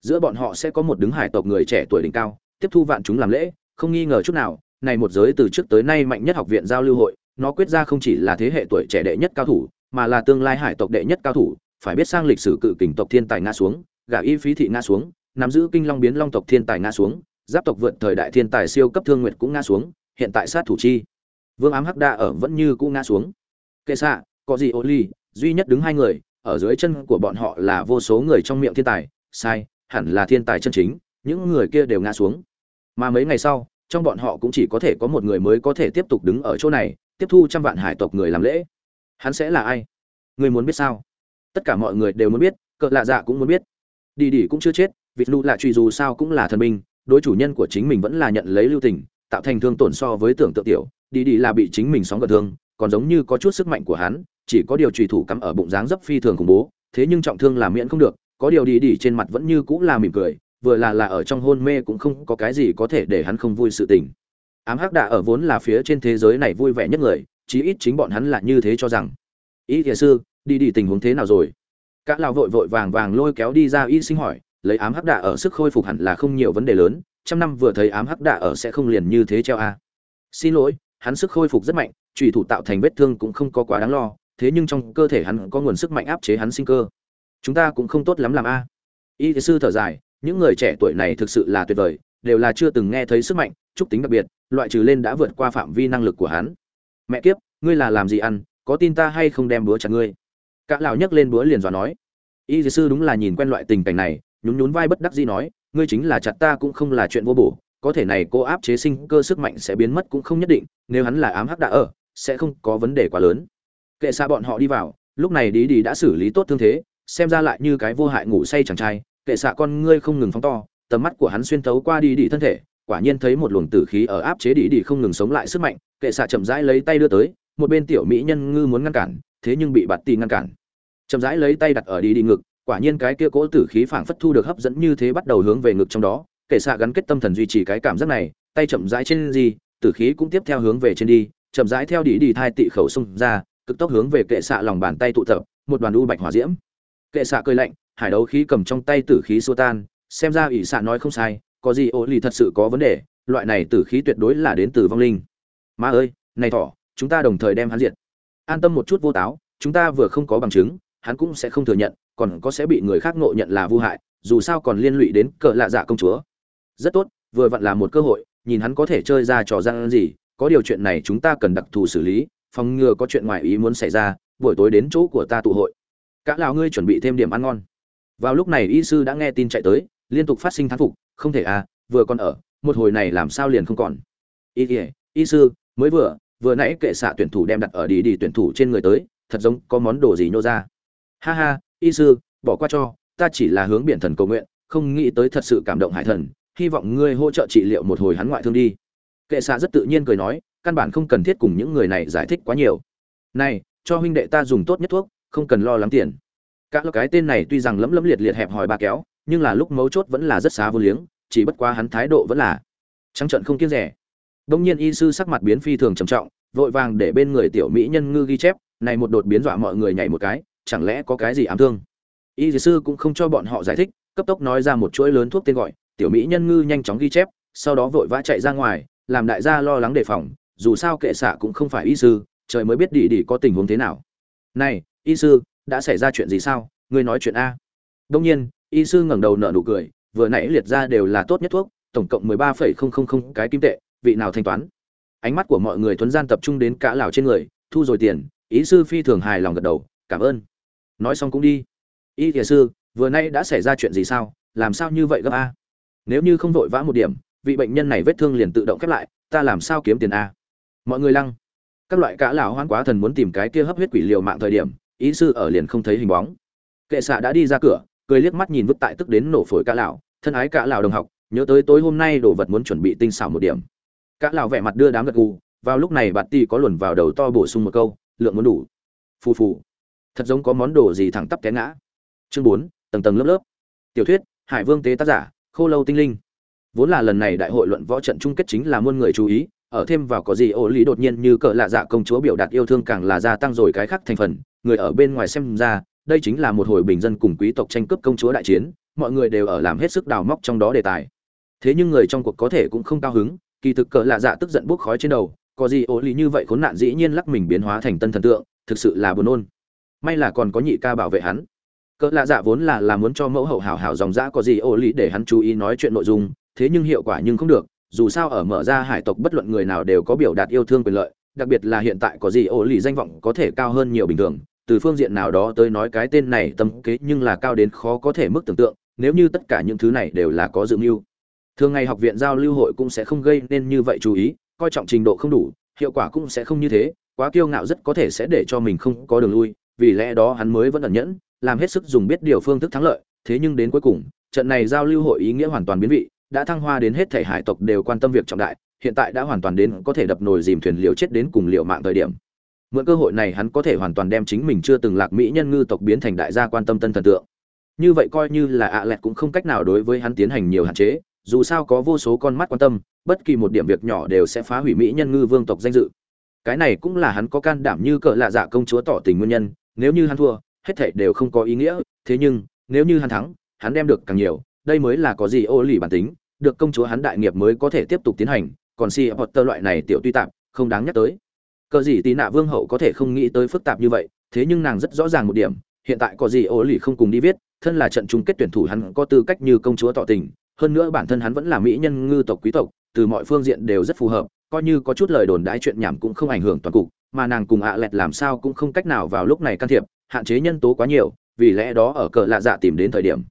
Speaker 1: Giữa bọn họ sẽ có một đứng hải tộc người trẻ tuổi đỉnh cao, tiếp thu vạn chúng làm lễ, không nghi ngờ chút nào, này một giới từ trước tới nay mạnh nhất học viện giao lưu hội, nó quyết ra không chỉ là thế hệ tuổi trẻ đệ nhất cao thủ, mà là tương lai hải tộc đệ nhất cao thủ phải biết sang lịch sử cự kình tộc thiên tài ngã xuống, gả y phí thị ngã xuống, nắm giữ kinh long biến long tộc thiên tài ngã xuống, giáp tộc vượt thời đại thiên tài siêu cấp thương nguyệt cũng ngã xuống, hiện tại sát thủ chi. Vương ám hắc đa ở vẫn như cũ ngã xuống. Kệ xạ có gì ô ly, duy nhất đứng hai người, ở dưới chân của bọn họ là vô số người trong miệng thiên tài, sai, hẳn là thiên tài chân chính, những người kia đều ngã xuống. Mà mấy ngày sau, trong bọn họ cũng chỉ có thể có một người mới có thể tiếp tục đứng ở chỗ này, tiếp thu trăm vạn hải tộc người làm lễ. Hắn sẽ là ai? Người muốn biết sao? Tất cả mọi người đều muốn biết cỡ lạ dạ cũng muốn biết. Đi đi cũng chưa chết, vịt lụ lạ truy dù sao cũng là thần binh, đối chủ nhân của chính mình vẫn là nhận lấy lưu tình, tạo thành thương tổn so với tưởng tượng tiểu. Đi đi là bị chính mình sóng gợn thương, còn giống như có chút sức mạnh của hắn, chỉ có điều trùy thủ cắm ở bụng dáng dấp phi thường khủng bố, thế nhưng trọng thương là miễn không được, có điều đi đi trên mặt vẫn như cũng là mỉm cười, vừa là là ở trong hôn mê cũng không có cái gì có thể để hắn không vui sự tình. Ám hắc đạ ở vốn là phía trên thế giới này vui vẻ nhất người, chí ít chính bọn hắn là như thế cho rằng. Ý thiền sư đi đi tình huống thế nào rồi? Cả lão vội vội vàng vàng lôi kéo đi ra y sinh hỏi, lấy ám hắc đạ ở sức khôi phục hẳn là không nhiều vấn đề lớn, trăm năm vừa thấy ám hắc đạ ở sẽ không liền như thế treo a. Xin lỗi, hắn sức khôi phục rất mạnh, trùy thủ tạo thành vết thương cũng không có quá đáng lo, thế nhưng trong cơ thể hắn có nguồn sức mạnh áp chế hắn sinh cơ. Chúng ta cũng không tốt lắm làm a. Y sư thở dài, những người trẻ tuổi này thực sự là tuyệt vời, đều là chưa từng nghe thấy sức mạnh trúc tính đặc biệt, loại trừ lên đã vượt qua phạm vi năng lực của hắn. Mẹ kiếp, ngươi là làm gì ăn, có tin ta hay không đem búa chặt ngươi? Cả lão nhấc lên búa liền dọa nói. Y sư đúng là nhìn quen loại tình cảnh này, nhún nhún vai bất đắc dĩ nói, ngươi chính là chặt ta cũng không là chuyện vô bổ, có thể này cô áp chế sinh cơ sức mạnh sẽ biến mất cũng không nhất định, nếu hắn là ám hắc đã ở, sẽ không có vấn đề quá lớn. Kệ xa bọn họ đi vào, lúc này đi đi đã xử lý tốt thương thế, xem ra lại như cái vô hại ngủ say chàng trai, kệ xạ con ngươi không ngừng phóng to, tầm mắt của hắn xuyên tấu qua đi đi thân thể, quả nhiên thấy một luồng tử khí ở áp chế đi đi không ngừng sống lại sức mạnh, kệ xạ chậm rãi lấy tay đưa tới, một bên tiểu mỹ nhân ngư muốn ngăn cản, thế nhưng bị bạt tì ngăn cản chậm rãi lấy tay đặt ở đi đi ngực, quả nhiên cái kia cỗ tử khí phảng phất thu được hấp dẫn như thế bắt đầu hướng về ngực trong đó kệ xạ gắn kết tâm thần duy trì cái cảm giác này, tay chậm rãi trên gì, tử khí cũng tiếp theo hướng về trên đi, chậm rãi theo đi đi thai tị khẩu xung ra, cực tốc hướng về kệ xạ lòng bàn tay tụ tập, một đoàn u bạch hỏa diễm. Kệ xạ cười lạnh, hải đấu khí cầm trong tay tử khí xua tan, xem ra ỷ xạ nói không sai, có gì ô lì thật sự có vấn đề, loại này tử khí tuyệt đối là đến từ vong linh. Ma ơi, này thỏ, chúng ta đồng thời đem hắn diệt. An tâm một chút vô táo, chúng ta vừa không có bằng chứng hắn cũng sẽ không thừa nhận, còn có sẽ bị người khác ngộ nhận là vô hại, dù sao còn liên lụy đến cỡ lạ dạ công chúa. Rất tốt, vừa vặn là một cơ hội, nhìn hắn có thể chơi ra trò gian gì, có điều chuyện này chúng ta cần đặc thù xử lý, phòng ngừa có chuyện ngoài ý muốn xảy ra, buổi tối đến chỗ của ta tụ hội. Cả lão ngươi chuẩn bị thêm điểm ăn ngon. Vào lúc này y sư đã nghe tin chạy tới, liên tục phát sinh thán phục, không thể à vừa còn ở, một hồi này làm sao liền không còn. Y ỉa y sư, mới vừa vừa nãy kệ xạ tuyển thủ đem đặt ở đi đi tuyển thủ trên người tới, thật giống có món đồ gì nhô ra ha ha, y sư, bỏ qua cho, ta chỉ là hướng biển thần cầu nguyện, không nghĩ tới thật sự cảm động hải thần, hy vọng ngươi hỗ trợ trị liệu một hồi hắn ngoại thương đi. Kệ xạ rất tự nhiên cười nói, căn bản không cần thiết cùng những người này giải thích quá nhiều. Này, cho huynh đệ ta dùng tốt nhất thuốc, không cần lo lắng tiền. Các cái tên này tuy rằng lấm lấm liệt liệt hẹp hòi ba kéo, nhưng là lúc mấu chốt vẫn là rất xá vô liếng, chỉ bất quá hắn thái độ vẫn là trắng trợn không kiêng rẻ. Đông nhiên y sư sắc mặt biến phi thường trầm trọng, vội vàng để bên người tiểu mỹ nhân ngư ghi chép, này một đột biến dọa mọi người nhảy một cái chẳng lẽ có cái gì ám thương? Y sư cũng không cho bọn họ giải thích, cấp tốc nói ra một chuỗi lớn thuốc tên gọi, tiểu mỹ nhân ngư nhanh chóng ghi chép, sau đó vội vã chạy ra ngoài, làm đại gia lo lắng đề phòng, dù sao kệ xạ cũng không phải y sư, trời mới biết đi đi có tình huống thế nào. Này, y sư, đã xảy ra chuyện gì sao? Ngươi nói chuyện a. Đông nhiên, y sư ngẩng đầu nở nụ cười, vừa nãy liệt ra đều là tốt nhất thuốc, tổng cộng mười ba phẩy không không không cái kim tệ, vị nào thanh toán? Ánh mắt của mọi người thuấn gian tập trung đến cả lão trên người, thu rồi tiền ý sư phi thường hài lòng gật đầu, cảm ơn nói xong cũng đi. Y thiền sư, vừa nay đã xảy ra chuyện gì sao? Làm sao như vậy gấp a? Nếu như không vội vã một điểm, vị bệnh nhân này vết thương liền tự động khép lại, ta làm sao kiếm tiền a? Mọi người lăng. Các loại cá lão hoan quá thần muốn tìm cái kia hấp huyết quỷ liều mạng thời điểm ý sư ở liền không thấy hình bóng. Kệ xạ đã đi ra cửa, cười liếc mắt nhìn vứt tại tức đến nổ phổi cá lão, thân ái cá lão đồng học, nhớ tới tối hôm nay đồ vật muốn chuẩn bị tinh xảo một điểm. Cá lão vẻ mặt đưa đám gật gù, vào lúc này bạn tỷ có luồn vào đầu to bổ sung một câu, lượng muốn đủ. Phù phù thật giống có món đồ gì thẳng tắp té ngã. Chương bốn, tầng tầng lớp lớp. Tiểu thuyết, hải vương tế tác giả, khô lâu tinh linh. Vốn là lần này đại hội luận võ trận chung kết chính là muôn người chú ý, ở thêm vào có gì ô lý đột nhiên như cỡ lạ dạ công chúa biểu đạt yêu thương càng là gia tăng rồi cái khác thành phần, người ở bên ngoài xem ra, đây chính là một hồi bình dân cùng quý tộc tranh cướp công chúa đại chiến, mọi người đều ở làm hết sức đào móc trong đó đề tài. Thế nhưng người trong cuộc có thể cũng không cao hứng, kỳ thực cỡ lạ dạ tức giận bốc khói trên đầu, có gì ô lý như vậy khốn nạn dĩ nhiên lắc mình biến hóa thành tân thần tượng, thực sự là buồn nôn may là còn có nhị ca bảo vệ hắn. Cỡ lạ dạ vốn là là muốn cho mẫu hậu hảo hảo dòng dã có gì ô lý để hắn chú ý nói chuyện nội dung, thế nhưng hiệu quả nhưng không được, dù sao ở mở ra hải tộc bất luận người nào đều có biểu đạt yêu thương quyền lợi, đặc biệt là hiện tại có gì ô lý danh vọng có thể cao hơn nhiều bình thường, từ phương diện nào đó tới nói cái tên này tâm kế nhưng là cao đến khó có thể mức tưởng tượng, nếu như tất cả những thứ này đều là có dự mưu. Thường ngày học viện giao lưu hội cũng sẽ không gây nên như vậy chú ý, coi trọng trình độ không đủ, hiệu quả cũng sẽ không như thế, quá kiêu ngạo rất có thể sẽ để cho mình không có đường lui vì lẽ đó hắn mới vẫn ẩn nhẫn, làm hết sức dùng biết điều phương thức thắng lợi. Thế nhưng đến cuối cùng, trận này giao lưu hội ý nghĩa hoàn toàn biến vị, đã thăng hoa đến hết thể hải tộc đều quan tâm việc trọng đại, hiện tại đã hoàn toàn đến có thể đập nồi dìm thuyền liều chết đến cùng liệu mạng thời điểm. Mượn cơ hội này hắn có thể hoàn toàn đem chính mình chưa từng lạc mỹ nhân ngư tộc biến thành đại gia quan tâm tân thần tượng. Như vậy coi như là ạ lẹt cũng không cách nào đối với hắn tiến hành nhiều hạn chế, dù sao có vô số con mắt quan tâm, bất kỳ một điểm việc nhỏ đều sẽ phá hủy mỹ nhân ngư vương tộc danh dự. Cái này cũng là hắn có can đảm như cỡ lạ dạ công chúa tỏ tình nguyên nhân nếu như hắn thua hết thảy đều không có ý nghĩa thế nhưng nếu như hắn thắng hắn đem được càng nhiều đây mới là có gì ô lì bản tính được công chúa hắn đại nghiệp mới có thể tiếp tục tiến hành còn si potter loại này tiểu tuy tạm, không đáng nhắc tới. Cờ gì tí nạ vương hậu có thể không nghĩ tới phức tạp như vậy thế nhưng nàng rất rõ ràng một điểm hiện tại có gì ô lì không cùng đi viết thân là trận chung kết tuyển thủ hắn có tư cách như công chúa tỏ tình hơn nữa bản thân hắn vẫn là mỹ nhân ngư tộc quý tộc từ mọi phương diện đều rất phù hợp coi như có chút lời đồn đái chuyện nhảm cũng không ảnh hưởng toàn cục mà nàng cùng ạ lẹt làm sao cũng không cách nào vào lúc này can thiệp, hạn chế nhân tố quá nhiều, vì lẽ đó ở cờ lạ dạ tìm đến thời điểm.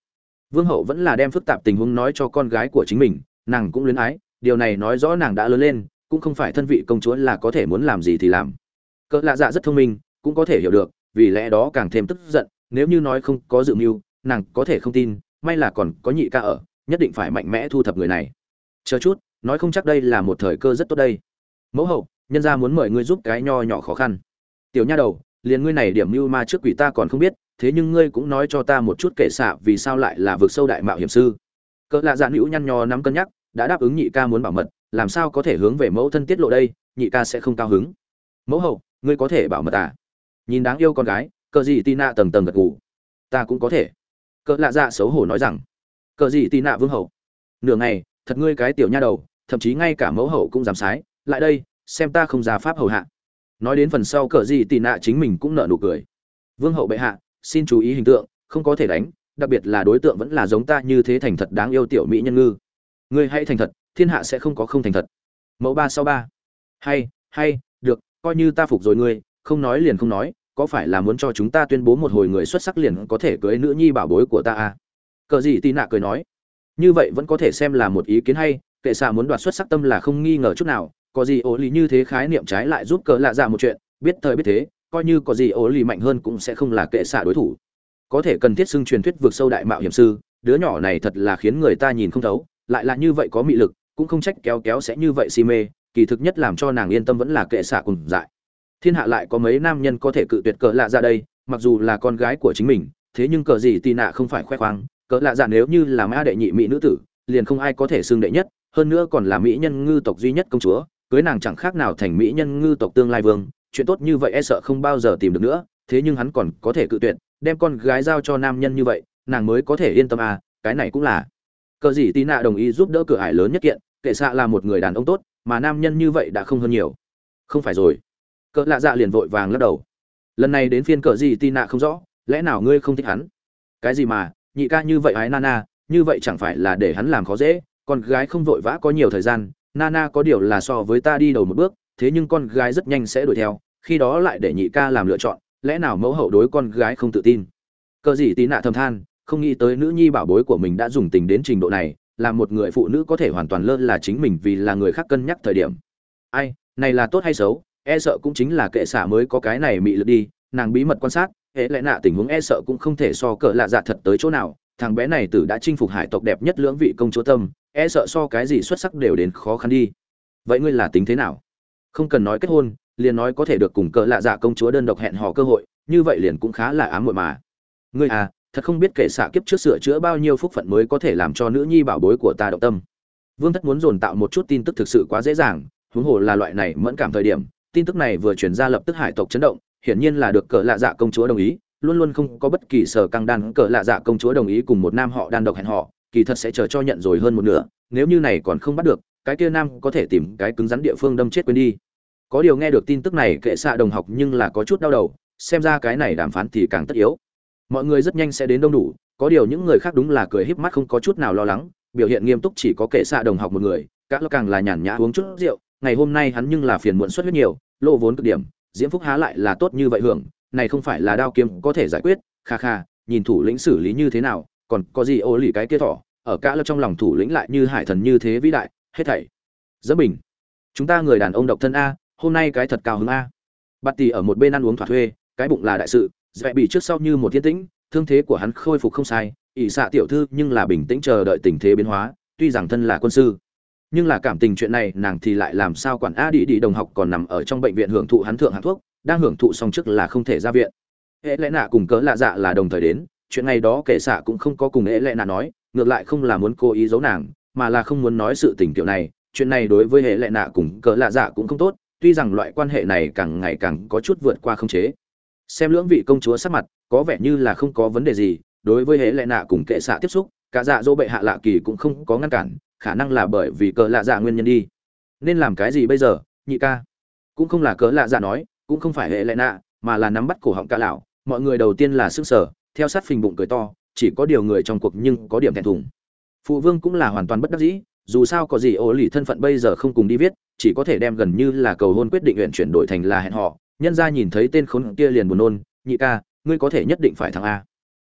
Speaker 1: Vương hậu vẫn là đem phức tạp tình huống nói cho con gái của chính mình, nàng cũng luyến ái, điều này nói rõ nàng đã lớn lên, cũng không phải thân vị công chúa là có thể muốn làm gì thì làm. Cỡ lạ dạ rất thông minh, cũng có thể hiểu được, vì lẽ đó càng thêm tức giận, nếu như nói không có dự mưu, nàng có thể không tin, may là còn có nhị ca ở, nhất định phải mạnh mẽ thu thập người này. Chờ chút, nói không chắc đây là một thời cơ rất tốt đây. Mẫu hậu nhân gia muốn mời ngươi giúp cái nho nhỏ khó khăn. Tiểu nha đầu, liền ngươi này điểm mưu ma trước quỷ ta còn không biết, thế nhưng ngươi cũng nói cho ta một chút kể xạ vì sao lại là vực sâu đại mạo hiểm sư. Cỡ lạ dạn hữu nhăn nhò nắm cân nhắc, đã đáp ứng nhị ca muốn bảo mật, làm sao có thể hướng về mẫu thân tiết lộ đây, nhị ca sẽ không cao hứng. Mẫu hậu, ngươi có thể bảo mật à? Nhìn đáng yêu con gái, cờ gì tì nạ tầng tầng gật gù. Ta cũng có thể. Cỡ lạ dạ xấu hổ nói rằng. Cờ gì tì nạ vương hậu. Nửa ngày, thật ngươi cái tiểu nha đầu, thậm chí ngay cả mẫu hậu cũng dám sái, lại đây xem ta không ra pháp hầu hạ. Nói đến phần sau cờ gì tì nạ chính mình cũng nợ nụ cười. Vương hậu bệ hạ, xin chú ý hình tượng, không có thể đánh, đặc biệt là đối tượng vẫn là giống ta như thế thành thật đáng yêu tiểu mỹ nhân ngư. Ngươi hãy thành thật, thiên hạ sẽ không có không thành thật. Mẫu ba sau ba. Hay hay, được, coi như ta phục rồi ngươi, không nói liền không nói, có phải là muốn cho chúng ta tuyên bố một hồi người xuất sắc liền có thể cưới nữ nhi bảo bối của ta à? Cờ gì tì nạ cười nói. Như vậy vẫn có thể xem là một ý kiến hay, kệ xạ muốn đoạt xuất sắc tâm là không nghi ngờ chút nào có gì ố lý như thế khái niệm trái lại giúp cờ lạ dạ một chuyện, biết thời biết thế, coi như có gì ố lý mạnh hơn cũng sẽ không là kệ xạ đối thủ. Có thể cần thiết xưng truyền thuyết vượt sâu đại mạo hiểm sư, đứa nhỏ này thật là khiến người ta nhìn không thấu, lại là như vậy có mị lực, cũng không trách kéo kéo sẽ như vậy si mê, kỳ thực nhất làm cho nàng yên tâm vẫn là kệ xạ cùng dại. Thiên hạ lại có mấy nam nhân có thể cự tuyệt cờ lạ ra đây, mặc dù là con gái của chính mình, thế nhưng cờ gì tì nạ không phải khoe khoang cỡ lạ dạ nếu như là mã đệ nhị mỹ nữ tử, liền không ai có thể xưng đệ nhất, hơn nữa còn là mỹ nhân ngư tộc duy nhất công chúa cưới nàng chẳng khác nào thành mỹ nhân ngư tộc tương lai vương, chuyện tốt như vậy e sợ không bao giờ tìm được nữa, thế nhưng hắn còn có thể cự tuyệt, đem con gái giao cho nam nhân như vậy, nàng mới có thể yên tâm à cái này cũng là. Cờ gì tí nạ đồng ý giúp đỡ cửa ải lớn nhất kiện, kệ xạ là một người đàn ông tốt, mà nam nhân như vậy đã không hơn nhiều. Không phải rồi. Cỡ lạ dạ liền vội vàng lắc đầu. Lần này đến phiên cờ gì tí nạ không rõ, lẽ nào ngươi không thích hắn? Cái gì mà, nhị ca như vậy ái nana như vậy chẳng phải là để hắn làm khó dễ, con gái không vội vã có nhiều thời gian nana có điều là so với ta đi đầu một bước, thế nhưng con gái rất nhanh sẽ đuổi theo, khi đó lại để nhị ca làm lựa chọn, lẽ nào mẫu hậu đối con gái không tự tin? Cờ gì tí nạ thầm than, không nghĩ tới nữ nhi bảo bối của mình đã dùng tình đến trình độ này là một người phụ nữ có thể hoàn toàn lơ là chính mình vì là người khác cân nhắc thời điểm. Ai, này là tốt hay xấu? E sợ cũng chính là kệ xả mới có cái này mị lực đi, nàng bí mật quan sát hệ lẽ nạ tình huống e sợ cũng không thể so cỡ lạ dạ thật tới chỗ nào. Thằng bé này tử đã chinh phục hải tộc đẹp nhất lưỡng vị công chúa tâm e sợ so cái gì xuất sắc đều đến khó khăn đi. Vậy ngươi là tính thế nào? Không cần nói kết hôn, liền nói có thể được cùng cỡ lạ dạ công chúa đơn độc hẹn hò cơ hội, như vậy liền cũng khá là ám muội mà. Ngươi à thật không biết kể xạ kiếp trước sửa chữa bao nhiêu phúc phận mới có thể làm cho nữ nhi bảo bối của ta động tâm. Vương thất muốn dồn tạo một chút tin tức thực sự quá dễ dàng, huống hồ là loại này mẫn cảm thời điểm, tin tức này vừa truyền ra lập tức hải tộc chấn động, hiển nhiên là được cỡ lạ dạ công chúa đồng ý, luôn luôn không có bất kỳ sở căng đan cỡ lạ dạ công chúa đồng ý cùng một nam họ đan độc hẹn họ kỳ thật sẽ chờ cho nhận rồi hơn một nửa, nếu như này còn không bắt được, cái kia nam có thể tìm cái cứng rắn địa phương đâm chết quên đi. Có điều nghe được tin tức này, kệ xạ đồng học nhưng là có chút đau đầu, xem ra cái này đàm phán thì càng tất yếu. Mọi người rất nhanh sẽ đến đông đủ, có điều những người khác đúng là cười híp mắt không có chút nào lo lắng, biểu hiện nghiêm túc chỉ có kệ xạ đồng học một người các lo càng là nhàn nhã uống chút rượu, ngày hôm nay hắn nhưng là phiền muộn suất huyết nhiều lộ vốn cực điểm, diễm phúc há lại là tốt như vậy hưởng, này không phải là đao kiếm có thể giải quyết, kha kha, nhìn thủ lĩnh xử lý như thế nào còn có gì ô lì cái kia thỏ, ở cả lớp trong lòng thủ lĩnh lại như hải thần như thế vĩ đại, hết thảy. Dỡ bình. Chúng ta người đàn ông độc thân a, hôm nay cái thật cao hứng a. Bạt tì ở một bên ăn uống thỏa thuê, cái bụng là đại sự dạy bị trước sau như một thiên tĩnh, thương thế của hắn khôi phục không sai, ỷ xạ tiểu thư nhưng là bình tĩnh chờ đợi tình thế biến hóa, tuy rằng thân là quân sư. Nhưng là cảm tình chuyện này nàng thì lại làm sao quản a đi đi đồng học còn nằm ở trong bệnh viện hưởng thụ hắn thượng hạng thuốc, đang hưởng thụ xong trước là không thể ra viện. Hệ lẽ nạ cùng cớ lạ dạ là đồng thời đến chuyện này đó kệ xạ cũng không có cùng hệ lệ nạ nói, ngược lại không là muốn cố ý giấu nàng, mà là không muốn nói sự tình kiểu này, chuyện này đối với hệ lệ nạ cùng cỡ lạ dạ cũng không tốt, tuy rằng loại quan hệ này càng ngày càng có chút vượt qua không chế. Xem lưỡng vị công chúa sắc mặt, có vẻ như là không có vấn đề gì, đối với hệ lệ nạ cùng kệ xạ tiếp xúc, cả dạ dỗ bệ hạ lạ kỳ cũng không có ngăn cản, khả năng là bởi vì cờ lạ dạ nguyên nhân đi. Nên làm cái gì bây giờ, nhị ca? Cũng không là cờ lạ dạ nói, cũng không phải hệ lệ nạ, mà là nắm bắt cổ họng ca lão, mọi người đầu tiên là sức sở theo sát phình bụng cười to, chỉ có điều người trong cuộc nhưng có điểm thẹn thùng. Phụ vương cũng là hoàn toàn bất đắc dĩ, dù sao có gì ô lì thân phận bây giờ không cùng đi viết, chỉ có thể đem gần như là cầu hôn quyết định huyện chuyển đổi thành là hẹn họ nhân ra nhìn thấy tên khốn kia liền buồn nôn, nhị ca, ngươi có thể nhất định phải thắng a.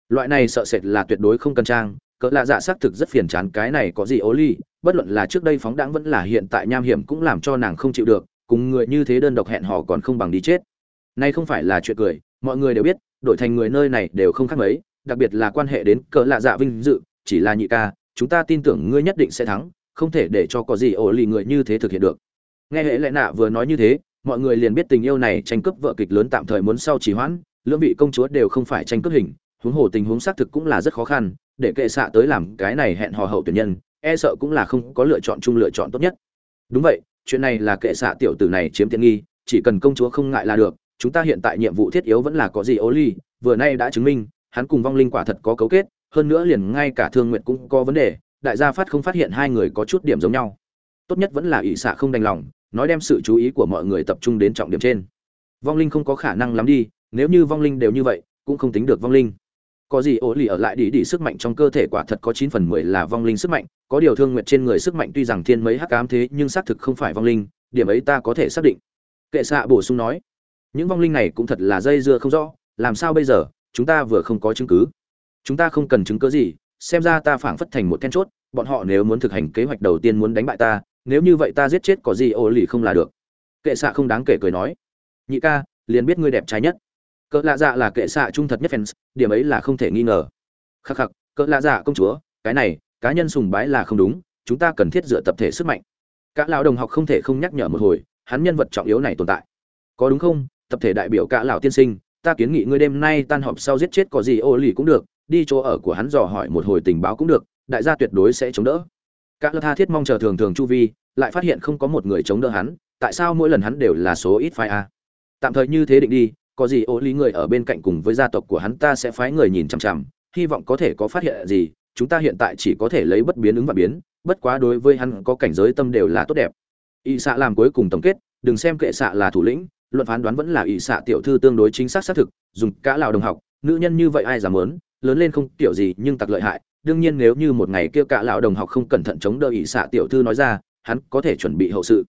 Speaker 1: Loại này sợ sệt là tuyệt đối không cần trang, cỡ lạ dạ xác thực rất phiền chán cái này có gì ố ly bất luận là trước đây phóng đãng vẫn là hiện tại nham hiểm cũng làm cho nàng không chịu được, cùng người như thế đơn độc hẹn họ còn không bằng đi chết. Nay không phải là chuyện cười, mọi người đều biết đổi thành người nơi này đều không khác mấy, đặc biệt là quan hệ đến cỡ lạ dạ vinh dự, chỉ là nhị ca, chúng ta tin tưởng ngươi nhất định sẽ thắng, không thể để cho có gì ổ lì người như thế thực hiện được. Nghe hệ lệ nạ vừa nói như thế, mọi người liền biết tình yêu này tranh cướp vợ kịch lớn tạm thời muốn sau trì hoãn, lưỡng vị công chúa đều không phải tranh cướp hình, huống hồ tình huống xác thực cũng là rất khó khăn, để kệ xạ tới làm cái này hẹn hò hậu tuyển nhân e sợ cũng là không có lựa chọn chung lựa chọn tốt nhất. Đúng vậy, chuyện này là kệ xạ tiểu tử này chiếm tiện nghi, chỉ cần công chúa không ngại là được chúng ta hiện tại nhiệm vụ thiết yếu vẫn là có gì ố ly, vừa nay đã chứng minh, hắn cùng vong linh quả thật có cấu kết, hơn nữa liền ngay cả thương nguyện cũng có vấn đề, đại gia phát không phát hiện hai người có chút điểm giống nhau. Tốt nhất vẫn là ỷ xạ không đành lòng, nói đem sự chú ý của mọi người tập trung đến trọng điểm trên. Vong linh không có khả năng lắm đi, nếu như vong linh đều như vậy, cũng không tính được vong linh. Có gì ố lì ở lại đi đi sức mạnh trong cơ thể quả thật có chín phần mười là vong linh sức mạnh, có điều thương nguyện trên người sức mạnh tuy rằng thiên mấy hắc ám thế nhưng xác thực không phải vong linh, điểm ấy ta có thể xác định. Kệ xạ bổ sung nói những vong linh này cũng thật là dây dưa không rõ, làm sao bây giờ? Chúng ta vừa không có chứng cứ. Chúng ta không cần chứng cứ gì, xem ra ta phảng phất thành một then chốt, bọn họ nếu muốn thực hành kế hoạch đầu tiên muốn đánh bại ta, nếu như vậy ta giết chết có gì ô lì không là được. Kệ xạ không đáng kể cười nói. Nhị ca, liền biết ngươi đẹp trai nhất. Cỡ lạ dạ là kệ xạ trung thật nhất fans, điểm ấy là không thể nghi ngờ. Khắc khắc, cỡ lạ dạ công chúa, cái này, cá nhân sùng bái là không đúng, chúng ta cần thiết dựa tập thể sức mạnh. Các lão đồng học không thể không nhắc nhở một hồi, hắn nhân vật trọng yếu này tồn tại. Có đúng không? Tập thể đại biểu cả lão tiên sinh, ta kiến nghị ngươi đêm nay tan họp sau giết chết có gì ô lì cũng được, đi chỗ ở của hắn dò hỏi một hồi tình báo cũng được, đại gia tuyệt đối sẽ chống đỡ. Cả lão tha thiết mong chờ thường thường chu vi, lại phát hiện không có một người chống đỡ hắn, tại sao mỗi lần hắn đều là số ít phái a? Tạm thời như thế định đi, có gì ô lý người ở bên cạnh cùng với gia tộc của hắn ta sẽ phái người nhìn chằm chằm, hy vọng có thể có phát hiện gì, chúng ta hiện tại chỉ có thể lấy bất biến ứng và biến, bất quá đối với hắn có cảnh giới tâm đều là tốt đẹp. Y xạ làm cuối cùng tổng kết, đừng xem kệ xạ là thủ lĩnh luận phán đoán vẫn là ỷ xạ tiểu thư tương đối chính xác xác thực, dùng cả lào đồng học, nữ nhân như vậy ai dám muốn, lớn lên không tiểu gì nhưng tặc lợi hại, đương nhiên nếu như một ngày kia cả lão đồng học không cẩn thận chống đỡ ỷ xạ tiểu thư nói ra, hắn có thể chuẩn bị hậu sự.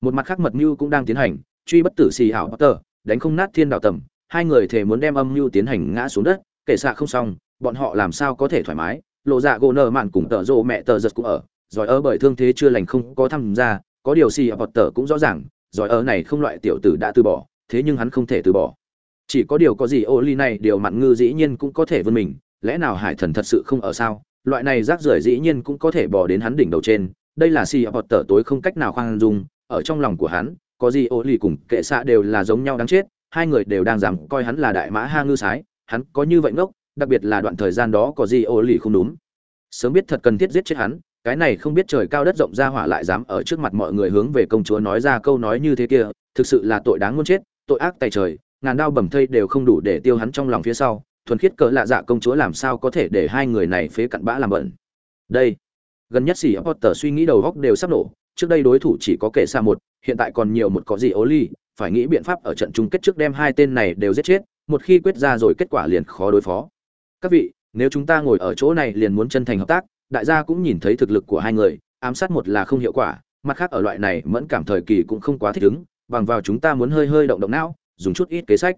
Speaker 1: Một mặt khác mật mưu cũng đang tiến hành, truy bất tử xì hảo potter, đánh không nát thiên đạo tầm, hai người thể muốn đem âm mưu tiến hành ngã xuống đất, kể xạ không xong, bọn họ làm sao có thể thoải mái, lộ dạ gỗ nợ mạn cùng tợ rộ mẹ tờ giật cũng ở, giỏi ở bởi thương thế chưa lành không có tham gia, có điều xì potter cũng rõ ràng giỏi ở này không loại tiểu tử đã từ bỏ, thế nhưng hắn không thể từ bỏ. Chỉ có điều có gì ô ly này, điều mặn ngư dĩ nhiên cũng có thể vươn mình, lẽ nào hải thần thật sự không ở sao? Loại này rác rưởi dĩ nhiên cũng có thể bỏ đến hắn đỉnh đầu trên, đây là si hoặc tờ tối không cách nào khoan dung, ở trong lòng của hắn, có gì ô ly cùng kệ xạ đều là giống nhau đáng chết, hai người đều đang dám coi hắn là đại mã ha ngư sái, hắn có như vậy ngốc, đặc biệt là đoạn thời gian đó có gì ô ly không đúng. Sớm biết thật cần thiết giết chết hắn cái này không biết trời cao đất rộng ra hỏa lại dám ở trước mặt mọi người hướng về công chúa nói ra câu nói như thế kia, thực sự là tội đáng muốn chết, tội ác tay trời, ngàn đao bầm thây đều không đủ để tiêu hắn trong lòng phía sau, thuần khiết cỡ lạ dạ công chúa làm sao có thể để hai người này phế cặn bã làm bẩn. Đây, gần nhất xỉ potter suy nghĩ đầu góc đều sắp nổ, trước đây đối thủ chỉ có kẻ xa một, hiện tại còn nhiều một có gì ố ly phải nghĩ biện pháp ở trận chung kết trước đem hai tên này đều giết chết, một khi quyết ra rồi kết quả liền khó đối phó. Các vị, nếu chúng ta ngồi ở chỗ này liền muốn chân thành hợp tác đại gia cũng nhìn thấy thực lực của hai người, ám sát một là không hiệu quả, mặt khác ở loại này mẫn cảm thời kỳ cũng không quá thích ứng, bằng vào chúng ta muốn hơi hơi động động não, dùng chút ít kế sách.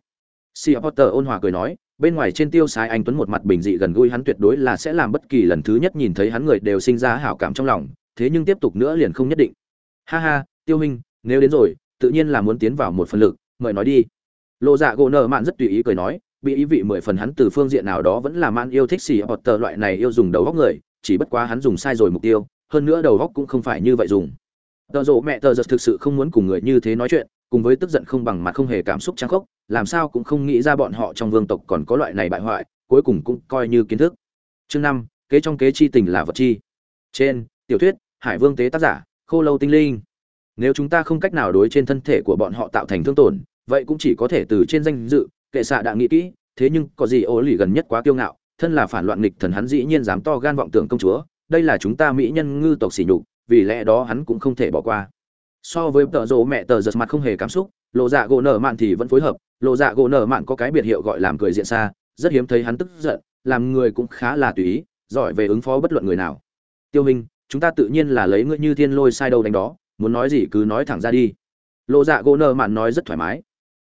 Speaker 1: Si potter ôn hòa cười nói, bên ngoài trên tiêu sái anh tuấn một mặt bình dị gần gũi hắn tuyệt đối là sẽ làm bất kỳ lần thứ nhất nhìn thấy hắn người đều sinh ra hảo cảm trong lòng, thế nhưng tiếp tục nữa liền không nhất định. Ha ha, tiêu minh, nếu đến rồi, tự nhiên là muốn tiến vào một phần lực, mời nói đi. Lộ dạ gỗ nợ mạn rất tùy ý cười nói, bị ý vị mười phần hắn từ phương diện nào đó vẫn là man yêu thích xì hoặc tờ loại này yêu dùng đầu góc người chỉ bất quá hắn dùng sai rồi mục tiêu, hơn nữa đầu góc cũng không phải như vậy dùng. Tợ rộ mẹ tờ giật thực sự không muốn cùng người như thế nói chuyện, cùng với tức giận không bằng mặt không hề cảm xúc trang khốc, làm sao cũng không nghĩ ra bọn họ trong vương tộc còn có loại này bại hoại, cuối cùng cũng coi như kiến thức. Chương năm, kế trong kế chi tình là vật chi. Trên, tiểu thuyết, hải vương tế tác giả, khô lâu tinh linh. Nếu chúng ta không cách nào đối trên thân thể của bọn họ tạo thành thương tổn, vậy cũng chỉ có thể từ trên danh dự, kệ xạ đã nghĩ kỹ, thế nhưng có gì ố lì gần nhất quá kiêu ngạo thân là phản loạn nghịch thần hắn dĩ nhiên dám to gan vọng tưởng công chúa, đây là chúng ta mỹ nhân ngư tộc sỉ nhục, vì lẽ đó hắn cũng không thể bỏ qua. So với tợ rộ mẹ tờ giật mặt không hề cảm xúc, lộ dạ gỗ nở mạn thì vẫn phối hợp, lộ dạ gỗ nở mạn có cái biệt hiệu gọi làm cười diện xa, rất hiếm thấy hắn tức giận, làm người cũng khá là tùy ý, giỏi về ứng phó bất luận người nào. Tiêu minh, chúng ta tự nhiên là lấy ngươi như thiên lôi sai đầu đánh đó, muốn nói gì cứ nói thẳng ra đi. Lộ dạ gỗ nở mạn nói rất thoải mái.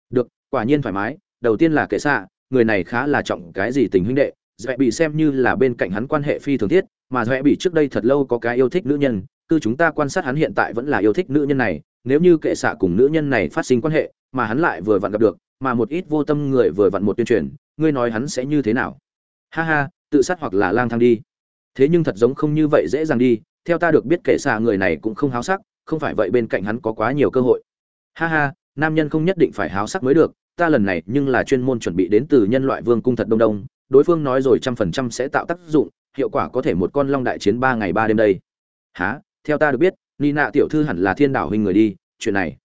Speaker 1: Được, quả nhiên thoải mái, đầu tiên là kệ xạ, người này khá là trọng cái gì tình huynh đệ dễ bị xem như là bên cạnh hắn quan hệ phi thường thiết, mà dễ bị trước đây thật lâu có cái yêu thích nữ nhân, cứ chúng ta quan sát hắn hiện tại vẫn là yêu thích nữ nhân này, nếu như kệ xạ cùng nữ nhân này phát sinh quan hệ, mà hắn lại vừa vặn gặp được, mà một ít vô tâm người vừa vặn một tuyên truyền, ngươi nói hắn sẽ như thế nào? Ha ha, tự sát hoặc là lang thang đi. Thế nhưng thật giống không như vậy dễ dàng đi, theo ta được biết kệ xạ người này cũng không háo sắc, không phải vậy bên cạnh hắn có quá nhiều cơ hội. Ha ha, nam nhân không nhất định phải háo sắc mới được, ta lần này nhưng là chuyên môn chuẩn bị đến từ nhân loại vương cung thật đông đông đối phương nói rồi trăm phần trăm sẽ tạo tác dụng, hiệu quả có thể một con long đại chiến ba ngày ba đêm đây. Há theo ta được biết nina tiểu thư hẳn là thiên đảo huynh người đi, chuyện này.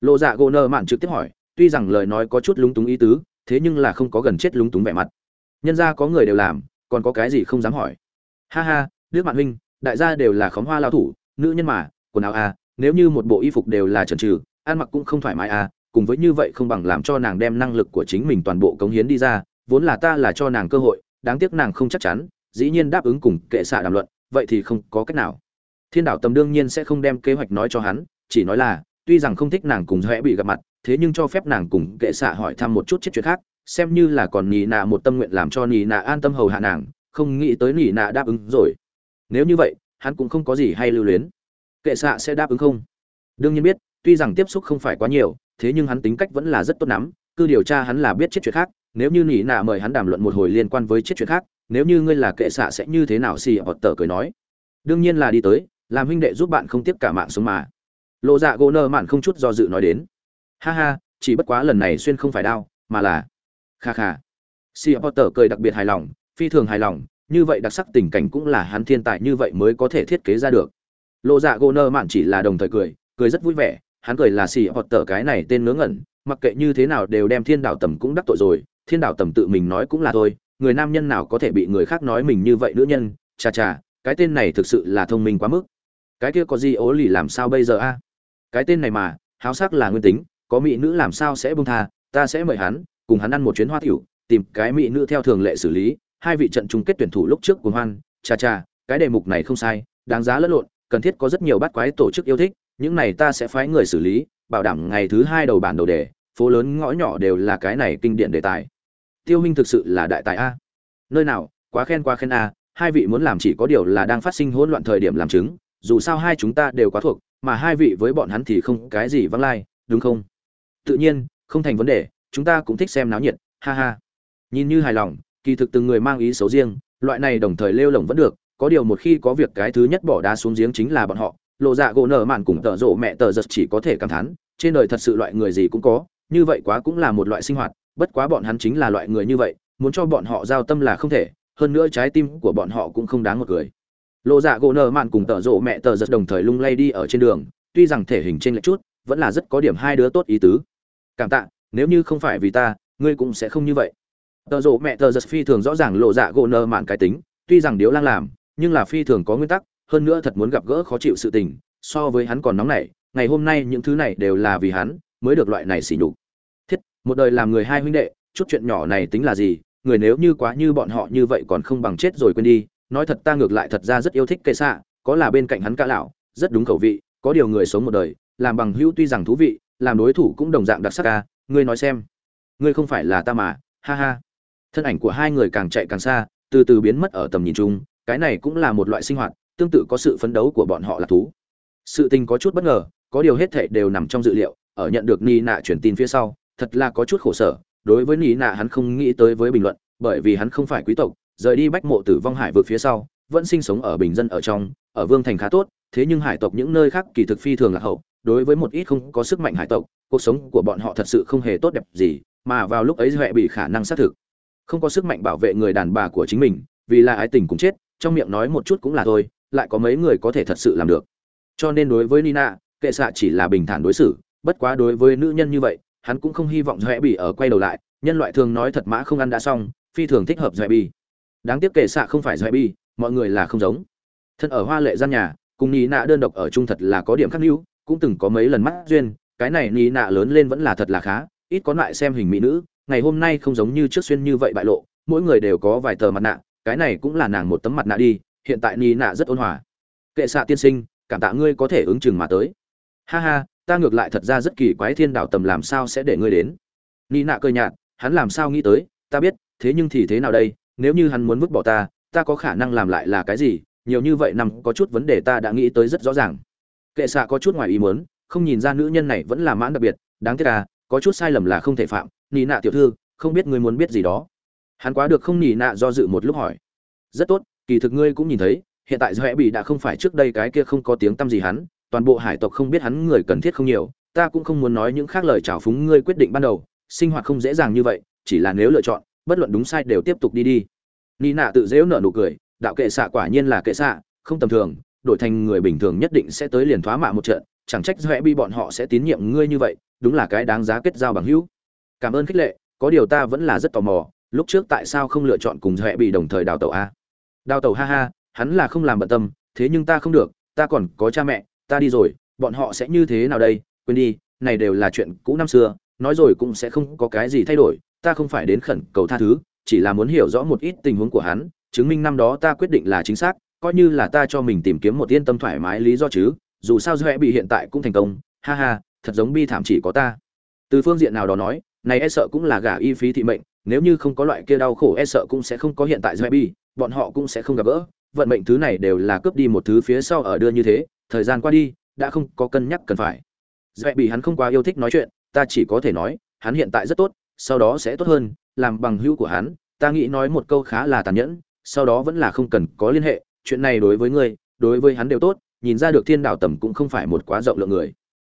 Speaker 1: Lộ dạ gỗ nơ mạn trực tiếp hỏi, tuy rằng lời nói có chút lúng túng ý tứ, thế nhưng là không có gần chết lúng túng vẻ mặt. Nhân ra có người đều làm, còn có cái gì không dám hỏi? Ha ha nước mạn huynh, đại gia đều là khóm hoa lao thủ, nữ nhân mà, quần áo à nếu như một bộ y phục đều là trần trừ ăn mặc cũng không thoải mái à cùng với như vậy không bằng làm cho nàng đem năng lực của chính mình toàn bộ cống hiến đi ra vốn là ta là cho nàng cơ hội, đáng tiếc nàng không chắc chắn, dĩ nhiên đáp ứng cùng kệ xạ đàm luận, vậy thì không có cách nào. Thiên đạo tầm đương nhiên sẽ không đem kế hoạch nói cho hắn, chỉ nói là, tuy rằng không thích nàng cùng rẽ bị gặp mặt, thế nhưng cho phép nàng cùng kệ xạ hỏi thăm một chút chết chuyện khác, xem như là còn nì nạ một tâm nguyện làm cho nì nạ an tâm hầu hạ nàng, không nghĩ tới nì nạ đáp ứng rồi. Nếu như vậy, hắn cũng không có gì hay lưu luyến. Kệ xạ sẽ đáp ứng không? Đương nhiên biết, tuy rằng tiếp xúc không phải quá nhiều, thế nhưng hắn tính cách vẫn là rất tốt lắm cứ điều tra hắn là biết chết chuyện khác, nếu như nỉ nạ mời hắn đàm luận một hồi liên quan với chết chuyện khác, nếu như ngươi là kệ xạ sẽ như thế nào xì hoặc tờ cười nói? Đương nhiên là đi tới, làm huynh đệ giúp bạn không tiếp cả mạng sống mà. Lộ dạ gỗ nơ mạn không chút do dự nói đến. Ha ha, chỉ bất quá lần này xuyên không phải đau mà là kha kha. Si tờ cười đặc biệt hài lòng, phi thường hài lòng, như vậy đặc sắc tình cảnh cũng là hắn thiên tài như vậy mới có thể thiết kế ra được. Lộ dạ gỗ nơ mạn chỉ là đồng thời cười cười rất vui vẻ, hắn cười là xì hoặc tờ cái này tên ngớ ngẩn mặc kệ như thế nào đều đem thiên đảo tầm cũng đắc tội rồi, thiên đảo tầm tự mình nói cũng là thôi, người nam nhân nào có thể bị người khác nói mình như vậy nữ nhân, chà chà, cái tên này thực sự là thông minh quá mức. Cái kia có gì ố lì làm sao bây giờ a? Cái tên này mà, háo sắc là nguyên tính, có mỹ nữ làm sao sẽ bông tha, ta sẽ mời hắn, cùng hắn ăn một chuyến hoa tiểu, tìm cái mỹ nữ theo thường lệ xử lý, hai vị trận chung kết tuyển thủ lúc trước của hoan, chà chà, cái đề mục này không sai, đáng giá lẫn lộn, cần thiết có rất nhiều bát quái tổ chức yêu thích, những này ta sẽ phái người xử lý bảo đảm ngày thứ hai đầu bản đầu đề, phố lớn ngõ nhỏ đều là cái này kinh điển đề tài. Tiêu huynh thực sự là đại tài a. Nơi nào, quá khen quá khen a, hai vị muốn làm chỉ có điều là đang phát sinh hỗn loạn thời điểm làm chứng, dù sao hai chúng ta đều quá thuộc, mà hai vị với bọn hắn thì không cái gì vắng lai, đúng không? Tự nhiên, không thành vấn đề, chúng ta cũng thích xem náo nhiệt, ha ha. Nhìn như hài lòng, kỳ thực từng người mang ý xấu riêng, loại này đồng thời lêu lỏng vẫn được, có điều một khi có việc cái thứ nhất bỏ đá xuống giếng chính là bọn họ, lộ dạ gỗ nở mạn cùng tợ rộ mẹ tờ giật chỉ có thể cảm thán trên đời thật sự loại người gì cũng có, như vậy quá cũng là một loại sinh hoạt, bất quá bọn hắn chính là loại người như vậy, muốn cho bọn họ giao tâm là không thể, hơn nữa trái tim của bọn họ cũng không đáng một người. Lộ dạ gỗ nở mạn cùng tợ rộ mẹ tờ giật đồng thời lung lay đi ở trên đường, tuy rằng thể hình trên lệch chút, vẫn là rất có điểm hai đứa tốt ý tứ. Cảm tạ, nếu như không phải vì ta, ngươi cũng sẽ không như vậy. Tợ rộ mẹ tờ giật phi thường rõ ràng lộ dạ gỗ nở mạn cái tính, tuy rằng điếu lang làm, nhưng là phi thường có nguyên tắc, hơn nữa thật muốn gặp gỡ khó chịu sự tình, so với hắn còn nóng nảy ngày hôm nay những thứ này đều là vì hắn mới được loại này xỉ nhục. Thiết, một đời làm người hai huynh đệ, chút chuyện nhỏ này tính là gì? Người nếu như quá như bọn họ như vậy còn không bằng chết rồi quên đi, nói thật ta ngược lại thật ra rất yêu thích cây xạ có là bên cạnh hắn cả lão, rất đúng khẩu vị, có điều người sống một đời, làm bằng hữu tuy rằng thú vị, làm đối thủ cũng đồng dạng đặc sắc ca, ngươi nói xem, ngươi không phải là ta mà, ha ha. Thân ảnh của hai người càng chạy càng xa, từ từ biến mất ở tầm nhìn chung, cái này cũng là một loại sinh hoạt, tương tự có sự phấn đấu của bọn họ là thú. Sự tình có chút bất ngờ có điều hết thảy đều nằm trong dự liệu, ở nhận được ni nạ truyền tin phía sau, thật là có chút khổ sở, đối với ni nạ hắn không nghĩ tới với bình luận, bởi vì hắn không phải quý tộc, rời đi bách mộ tử vong hải vực phía sau, vẫn sinh sống ở bình dân ở trong, ở vương thành khá tốt, thế nhưng hải tộc những nơi khác kỳ thực phi thường là hậu, đối với một ít không có sức mạnh hải tộc, cuộc sống của bọn họ thật sự không hề tốt đẹp gì, mà vào lúc ấy huệ bị khả năng xác thực. Không có sức mạnh bảo vệ người đàn bà của chính mình, vì là ái tình cũng chết, trong miệng nói một chút cũng là thôi, lại có mấy người có thể thật sự làm được. Cho nên đối với nina kệ xạ chỉ là bình thản đối xử, bất quá đối với nữ nhân như vậy, hắn cũng không hy vọng dọa bị ở quay đầu lại, nhân loại thường nói thật mã không ăn đã xong, phi thường thích hợp dọa bi đáng tiếc kệ xạ không phải dọa bi mọi người là không giống. Thân ở hoa lệ gian nhà, cùng ní nạ đơn độc ở chung thật là có điểm khác hữu cũng từng có mấy lần mắt duyên, cái này ní nạ lớn lên vẫn là thật là khá, ít có loại xem hình mỹ nữ, ngày hôm nay không giống như trước xuyên như vậy bại lộ, mỗi người đều có vài tờ mặt nạ, cái này cũng là nàng một tấm mặt nạ đi, hiện tại ní nạ rất ôn hòa. Kệ xạ tiên sinh, cảm tạ ngươi có thể ứng chừng mà tới ha ha ta ngược lại thật ra rất kỳ quái thiên đạo tầm làm sao sẽ để ngươi đến. Ni nạ cơ nhạt hắn làm sao nghĩ tới ta biết thế nhưng thì thế nào đây nếu như hắn muốn vứt bỏ ta ta có khả năng làm lại là cái gì nhiều như vậy nằm có chút vấn đề ta đã nghĩ tới rất rõ ràng. Kệ xạ có chút ngoài ý muốn không nhìn ra nữ nhân này vẫn là mãn đặc biệt đáng tiếc à có chút sai lầm là không thể phạm nị nạ tiểu thư không biết ngươi muốn biết gì đó. Hắn quá được không nị nạ do dự một lúc hỏi. Rất tốt kỳ thực ngươi cũng nhìn thấy hiện tại Doẽ bị đã không phải trước đây cái kia không có tiếng tăm gì hắn, toàn bộ hải tộc không biết hắn người cần thiết không nhiều, ta cũng không muốn nói những khác lời chào phúng ngươi quyết định ban đầu, sinh hoạt không dễ dàng như vậy, chỉ là nếu lựa chọn, bất luận đúng sai đều tiếp tục đi đi. Nina tự dễu nở nụ cười, đạo kệ xạ quả nhiên là kệ xạ, không tầm thường, đổi thành người bình thường nhất định sẽ tới liền thoá mạ một trận, chẳng trách Doẽ bị bọn họ sẽ tín nhiệm ngươi như vậy, đúng là cái đáng giá kết giao bằng hữu. Cảm ơn khích lệ, có điều ta vẫn là rất tò mò, lúc trước tại sao không lựa chọn cùng Doẽ bị đồng thời đào tẩu a? Đào tẩu ha ha, hắn là không làm bận tâm thế nhưng ta không được ta còn có cha mẹ ta đi rồi, bọn họ sẽ như thế nào đây? Quên đi, này đều là chuyện cũ năm xưa, nói rồi cũng sẽ không có cái gì thay đổi, ta không phải đến khẩn cầu tha thứ, chỉ là muốn hiểu rõ một ít tình huống của hắn, chứng minh năm đó ta quyết định là chính xác, coi như là ta cho mình tìm kiếm một yên tâm thoải mái lý do chứ, dù sao dễ bị hiện tại cũng thành công, ha ha, thật giống bi thảm chỉ có ta. Từ phương diện nào đó nói, này e sợ cũng là gả y phí thị mệnh, nếu như không có loại kia đau khổ e sợ cũng sẽ không có hiện tại dễ bị, bọn họ cũng sẽ không gặp gỡ, vận mệnh thứ này đều là cướp đi một thứ phía sau ở đưa như thế thời gian qua đi, đã không có cân nhắc cần phải. Dễ bị hắn không quá yêu thích nói chuyện, ta chỉ có thể nói, hắn hiện tại rất tốt, sau đó sẽ tốt hơn, làm bằng hữu của hắn, ta nghĩ nói một câu khá là tàn nhẫn, sau đó vẫn là không cần có liên hệ, chuyện này đối với ngươi, đối với hắn đều tốt, nhìn ra được thiên đảo tầm cũng không phải một quá rộng lượng người.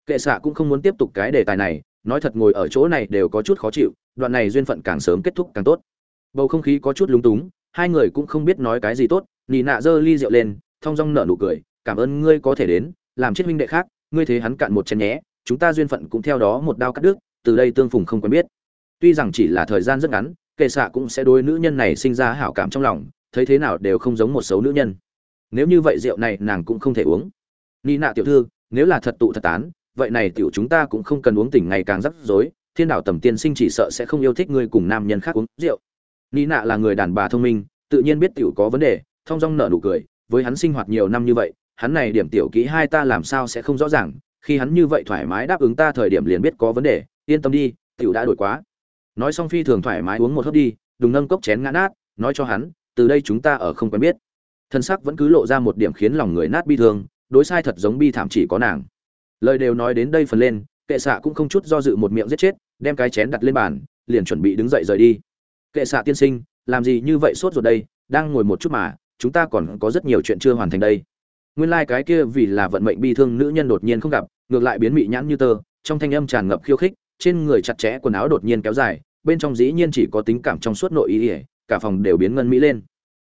Speaker 1: Kệ xạ cũng không muốn tiếp tục cái đề tài này, nói thật ngồi ở chỗ này đều có chút khó chịu, đoạn này duyên phận càng sớm kết thúc càng tốt. Bầu không khí có chút lúng túng, hai người cũng không biết nói cái gì tốt nị nạ giơ ly rượu lên, thong dong nở nụ cười cảm ơn ngươi có thể đến, làm chết huynh đệ khác, ngươi thế hắn cạn một chén nhé, chúng ta duyên phận cũng theo đó một đao cắt đứt, từ đây tương phùng không quen biết. Tuy rằng chỉ là thời gian rất ngắn, kệ xạ cũng sẽ đối nữ nhân này sinh ra hảo cảm trong lòng, thấy thế nào đều không giống một xấu nữ nhân. Nếu như vậy rượu này nàng cũng không thể uống. Ni nạ tiểu thư, nếu là thật tụ thật tán, vậy này tiểu chúng ta cũng không cần uống tỉnh ngày càng rắc rối, thiên đảo tầm tiên sinh chỉ sợ sẽ không yêu thích ngươi cùng nam nhân khác uống rượu. Ni nạ là người đàn bà thông minh, tự nhiên biết tiểu có vấn đề, thong dong nở nụ cười, với hắn sinh hoạt nhiều năm như vậy hắn này điểm tiểu kỹ hai ta làm sao sẽ không rõ ràng, khi hắn như vậy thoải mái đáp ứng ta thời điểm liền biết có vấn đề, yên tâm đi, tiểu đã đổi quá. Nói xong phi thường thoải mái uống một hớp đi, đùng nâng cốc chén ngã nát, nói cho hắn, từ đây chúng ta ở không quen biết. Thân sắc vẫn cứ lộ ra một điểm khiến lòng người nát bi thương, đối sai thật giống bi thảm chỉ có nàng. Lời đều nói đến đây phần lên, kệ xạ cũng không chút do dự một miệng giết chết, đem cái chén đặt lên bàn, liền chuẩn bị đứng dậy rời đi. Kệ xạ tiên sinh, làm gì như vậy sốt ruột đây, đang ngồi một chút mà, chúng ta còn có rất nhiều chuyện chưa hoàn thành đây nguyên lai、like、cái kia vì là vận mệnh bi thương nữ nhân đột nhiên không gặp, ngược lại biến mị nhãn như tơ, trong thanh âm tràn ngập khiêu khích, trên người chặt chẽ quần áo đột nhiên kéo dài, bên trong dĩ nhiên chỉ có tính cảm trong suốt nội ý ỉa cả phòng đều biến ngân mỹ lên.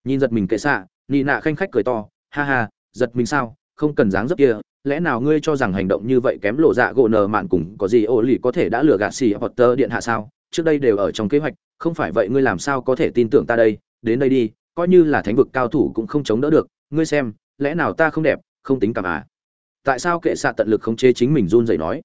Speaker 1: Nhìn giật mình kệ xạ, nị nạ khanh khách cười to, ha ha, giật mình sao? Không cần dáng dấp kia, lẽ nào ngươi cho rằng hành động như vậy kém lộ dạ gỗ nờ mạn cùng có gì ô lì có thể đã lừa gạt xì tơ điện hạ sao? Trước đây đều ở trong kế hoạch, không phải vậy ngươi làm sao có thể tin tưởng ta đây? Đến đây đi, coi như là thánh vực cao thủ cũng không chống đỡ được. Ngươi xem lẽ nào ta không đẹp, không tính cảm à? Tại sao kệ xạ tận lực khống chế chính mình run rẩy nói?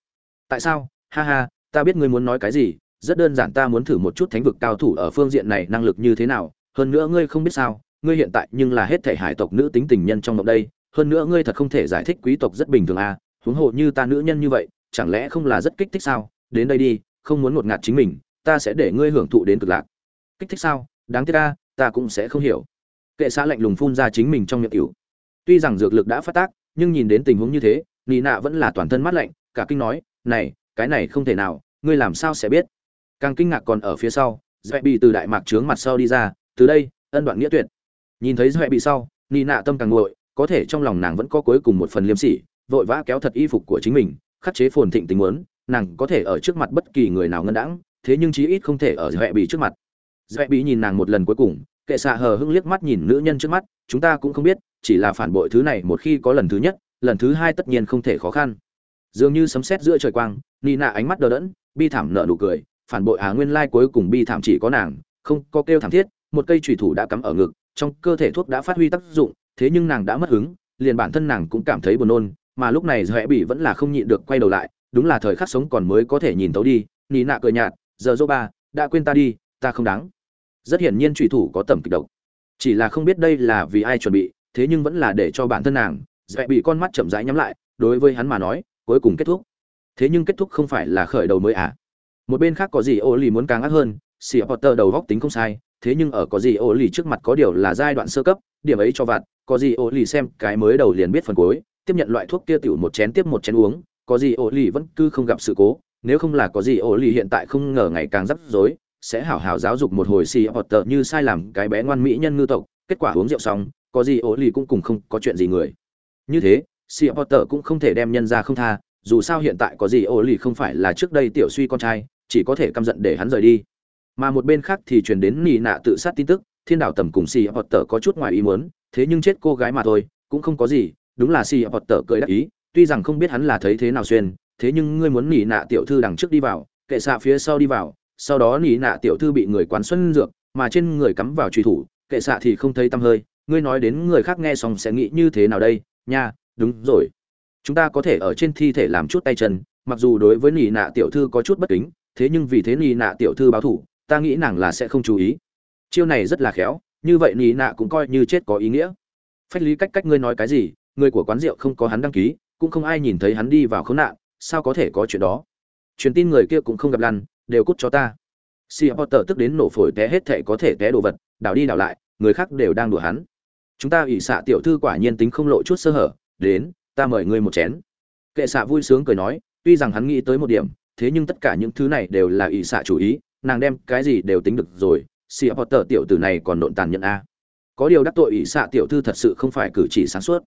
Speaker 1: Tại sao? Ha ha, ta biết ngươi muốn nói cái gì, rất đơn giản ta muốn thử một chút thánh vực cao thủ ở phương diện này năng lực như thế nào. Hơn nữa ngươi không biết sao, ngươi hiện tại nhưng là hết thể hải tộc nữ tính tình nhân trong động đây. Hơn nữa ngươi thật không thể giải thích quý tộc rất bình thường à? Huống hồ như ta nữ nhân như vậy, chẳng lẽ không là rất kích thích sao? Đến đây đi, không muốn ngột ngạt chính mình, ta sẽ để ngươi hưởng thụ đến cực lạc. Kích thích sao? Đáng tiếc ta ta cũng sẽ không hiểu. Kệ xã lạnh lùng phun ra chính mình trong miệng cửu tuy rằng dược lực đã phát tác, nhưng nhìn đến tình huống như thế, nị nạ vẫn là toàn thân mát lạnh, cả kinh nói, này, cái này không thể nào, ngươi làm sao sẽ biết? Càng kinh ngạc còn ở phía sau dễ bị từ đại mạc trướng mặt sau đi ra, từ đây, ân đoạn nghĩa tuyệt. Nhìn thấy dễ bị sau, nị nạ tâm càng nguội, có thể trong lòng nàng vẫn có cuối cùng một phần liêm sỉ, vội vã kéo thật y phục của chính mình, khắc chế phồn thịnh tình muốn nàng có thể ở trước mặt bất kỳ người nào ngân đãng, thế nhưng chí ít không thể ở dễ bị trước mặt. Dễ bị nhìn nàng một lần cuối cùng, kệ xạ hờ hững liếc mắt nhìn nữ nhân trước mắt, chúng ta cũng không biết chỉ là phản bội thứ này một khi có lần thứ nhất, lần thứ hai tất nhiên không thể khó khăn. Dường như sấm sét giữa trời quang, nina ánh mắt đờ đẫn, bi thảm nợ nụ cười, phản bội á nguyên lai cuối cùng bi thảm chỉ có nàng, không có kêu thảm thiết, một cây trùy thủ đã cắm ở ngực, trong cơ thể thuốc đã phát huy tác dụng, thế nhưng nàng đã mất hứng, liền bản thân nàng cũng cảm thấy buồn nôn, mà lúc này dõe bị vẫn là không nhịn được quay đầu lại, đúng là thời khắc sống còn mới có thể nhìn tấu đi ni nạ cười nhạt, giờ dô ba, đã quên ta đi, ta không đáng. Rất hiển nhiên trùy thủ có tầm kịch độc. Chỉ là không biết đây là vì ai chuẩn bị thế nhưng vẫn là để cho bản thân nàng dễ bị con mắt chậm rãi nhắm lại, đối với hắn mà nói, cuối cùng kết thúc. Thế nhưng kết thúc không phải là khởi đầu mới à? Một bên khác có gì ô lì muốn càng ác hơn, xì potter đầu góc tính không sai, thế nhưng ở có gì ô lì trước mặt có điều là giai đoạn sơ cấp, điểm ấy cho vặt, có gì ô lì xem cái mới đầu liền biết phần cuối, tiếp nhận loại thuốc kia tiểu một chén tiếp một chén uống, có gì ô lì vẫn cứ không gặp sự cố, nếu không là có gì ô lì hiện tại không ngờ ngày càng rắc rối, sẽ hảo hảo giáo dục một hồi xì potter như sai làm cái bé ngoan mỹ nhân ngư tộc, kết quả uống rượu xong có gì ổ lì cũng cùng không có chuyện gì người. Như thế sĩ potter cũng không thể đem nhân ra không tha, dù sao hiện tại có gì ổ lì không phải là trước đây tiểu suy con trai, chỉ có thể căm giận để hắn rời đi. Mà một bên khác thì truyền đến nị nạ tự sát tin tức, thiên đạo tầm cùng sĩ potter có chút ngoài ý muốn, thế nhưng chết cô gái mà thôi, cũng không có gì, đúng là sĩ potter cười đắc ý, tuy rằng không biết hắn là thấy thế nào xuyên, thế nhưng ngươi muốn nị nạ tiểu thư đằng trước đi vào, kệ xạ phía sau đi vào, sau đó nị nạ tiểu thư bị người quán xuân dược, mà trên người cắm vào truy thủ, kệ xạ thì không thấy tăm hơi ngươi nói đến người khác nghe xong sẽ nghĩ như thế nào đây? Nha, đúng rồi. Chúng ta có thể ở trên thi thể làm chút tay chân, mặc dù đối với nị nạ tiểu thư có chút bất kính, thế nhưng vì thế nị nạ tiểu thư báo thủ, ta nghĩ nàng là sẽ không chú ý. Chiêu này rất là khéo, như vậy nị nạ cũng coi như chết có ý nghĩa. Phách lý cách cách ngươi nói cái gì? Người của quán rượu không có hắn đăng ký, cũng không ai nhìn thấy hắn đi vào khốn nạn, sao có thể có chuyện đó? Truyền tin người kia cũng không gặp lăn, đều cút cho ta. Si potter tức đến nổ phổi té hết thệ có thể té đồ vật, đảo đi đảo lại, người khác đều đang đùa hắn chúng ta ủy xạ tiểu thư quả nhiên tính không lộ chút sơ hở, đến, ta mời ngươi một chén. Kệ xạ vui sướng cười nói, tuy rằng hắn nghĩ tới một điểm, thế nhưng tất cả những thứ này đều là ủy xạ chủ ý, nàng đem cái gì đều tính được rồi si potter tiểu tử này còn nộn tàn nhận a. Có điều đắc tội ủy xạ tiểu thư thật sự không phải cử chỉ sáng suốt.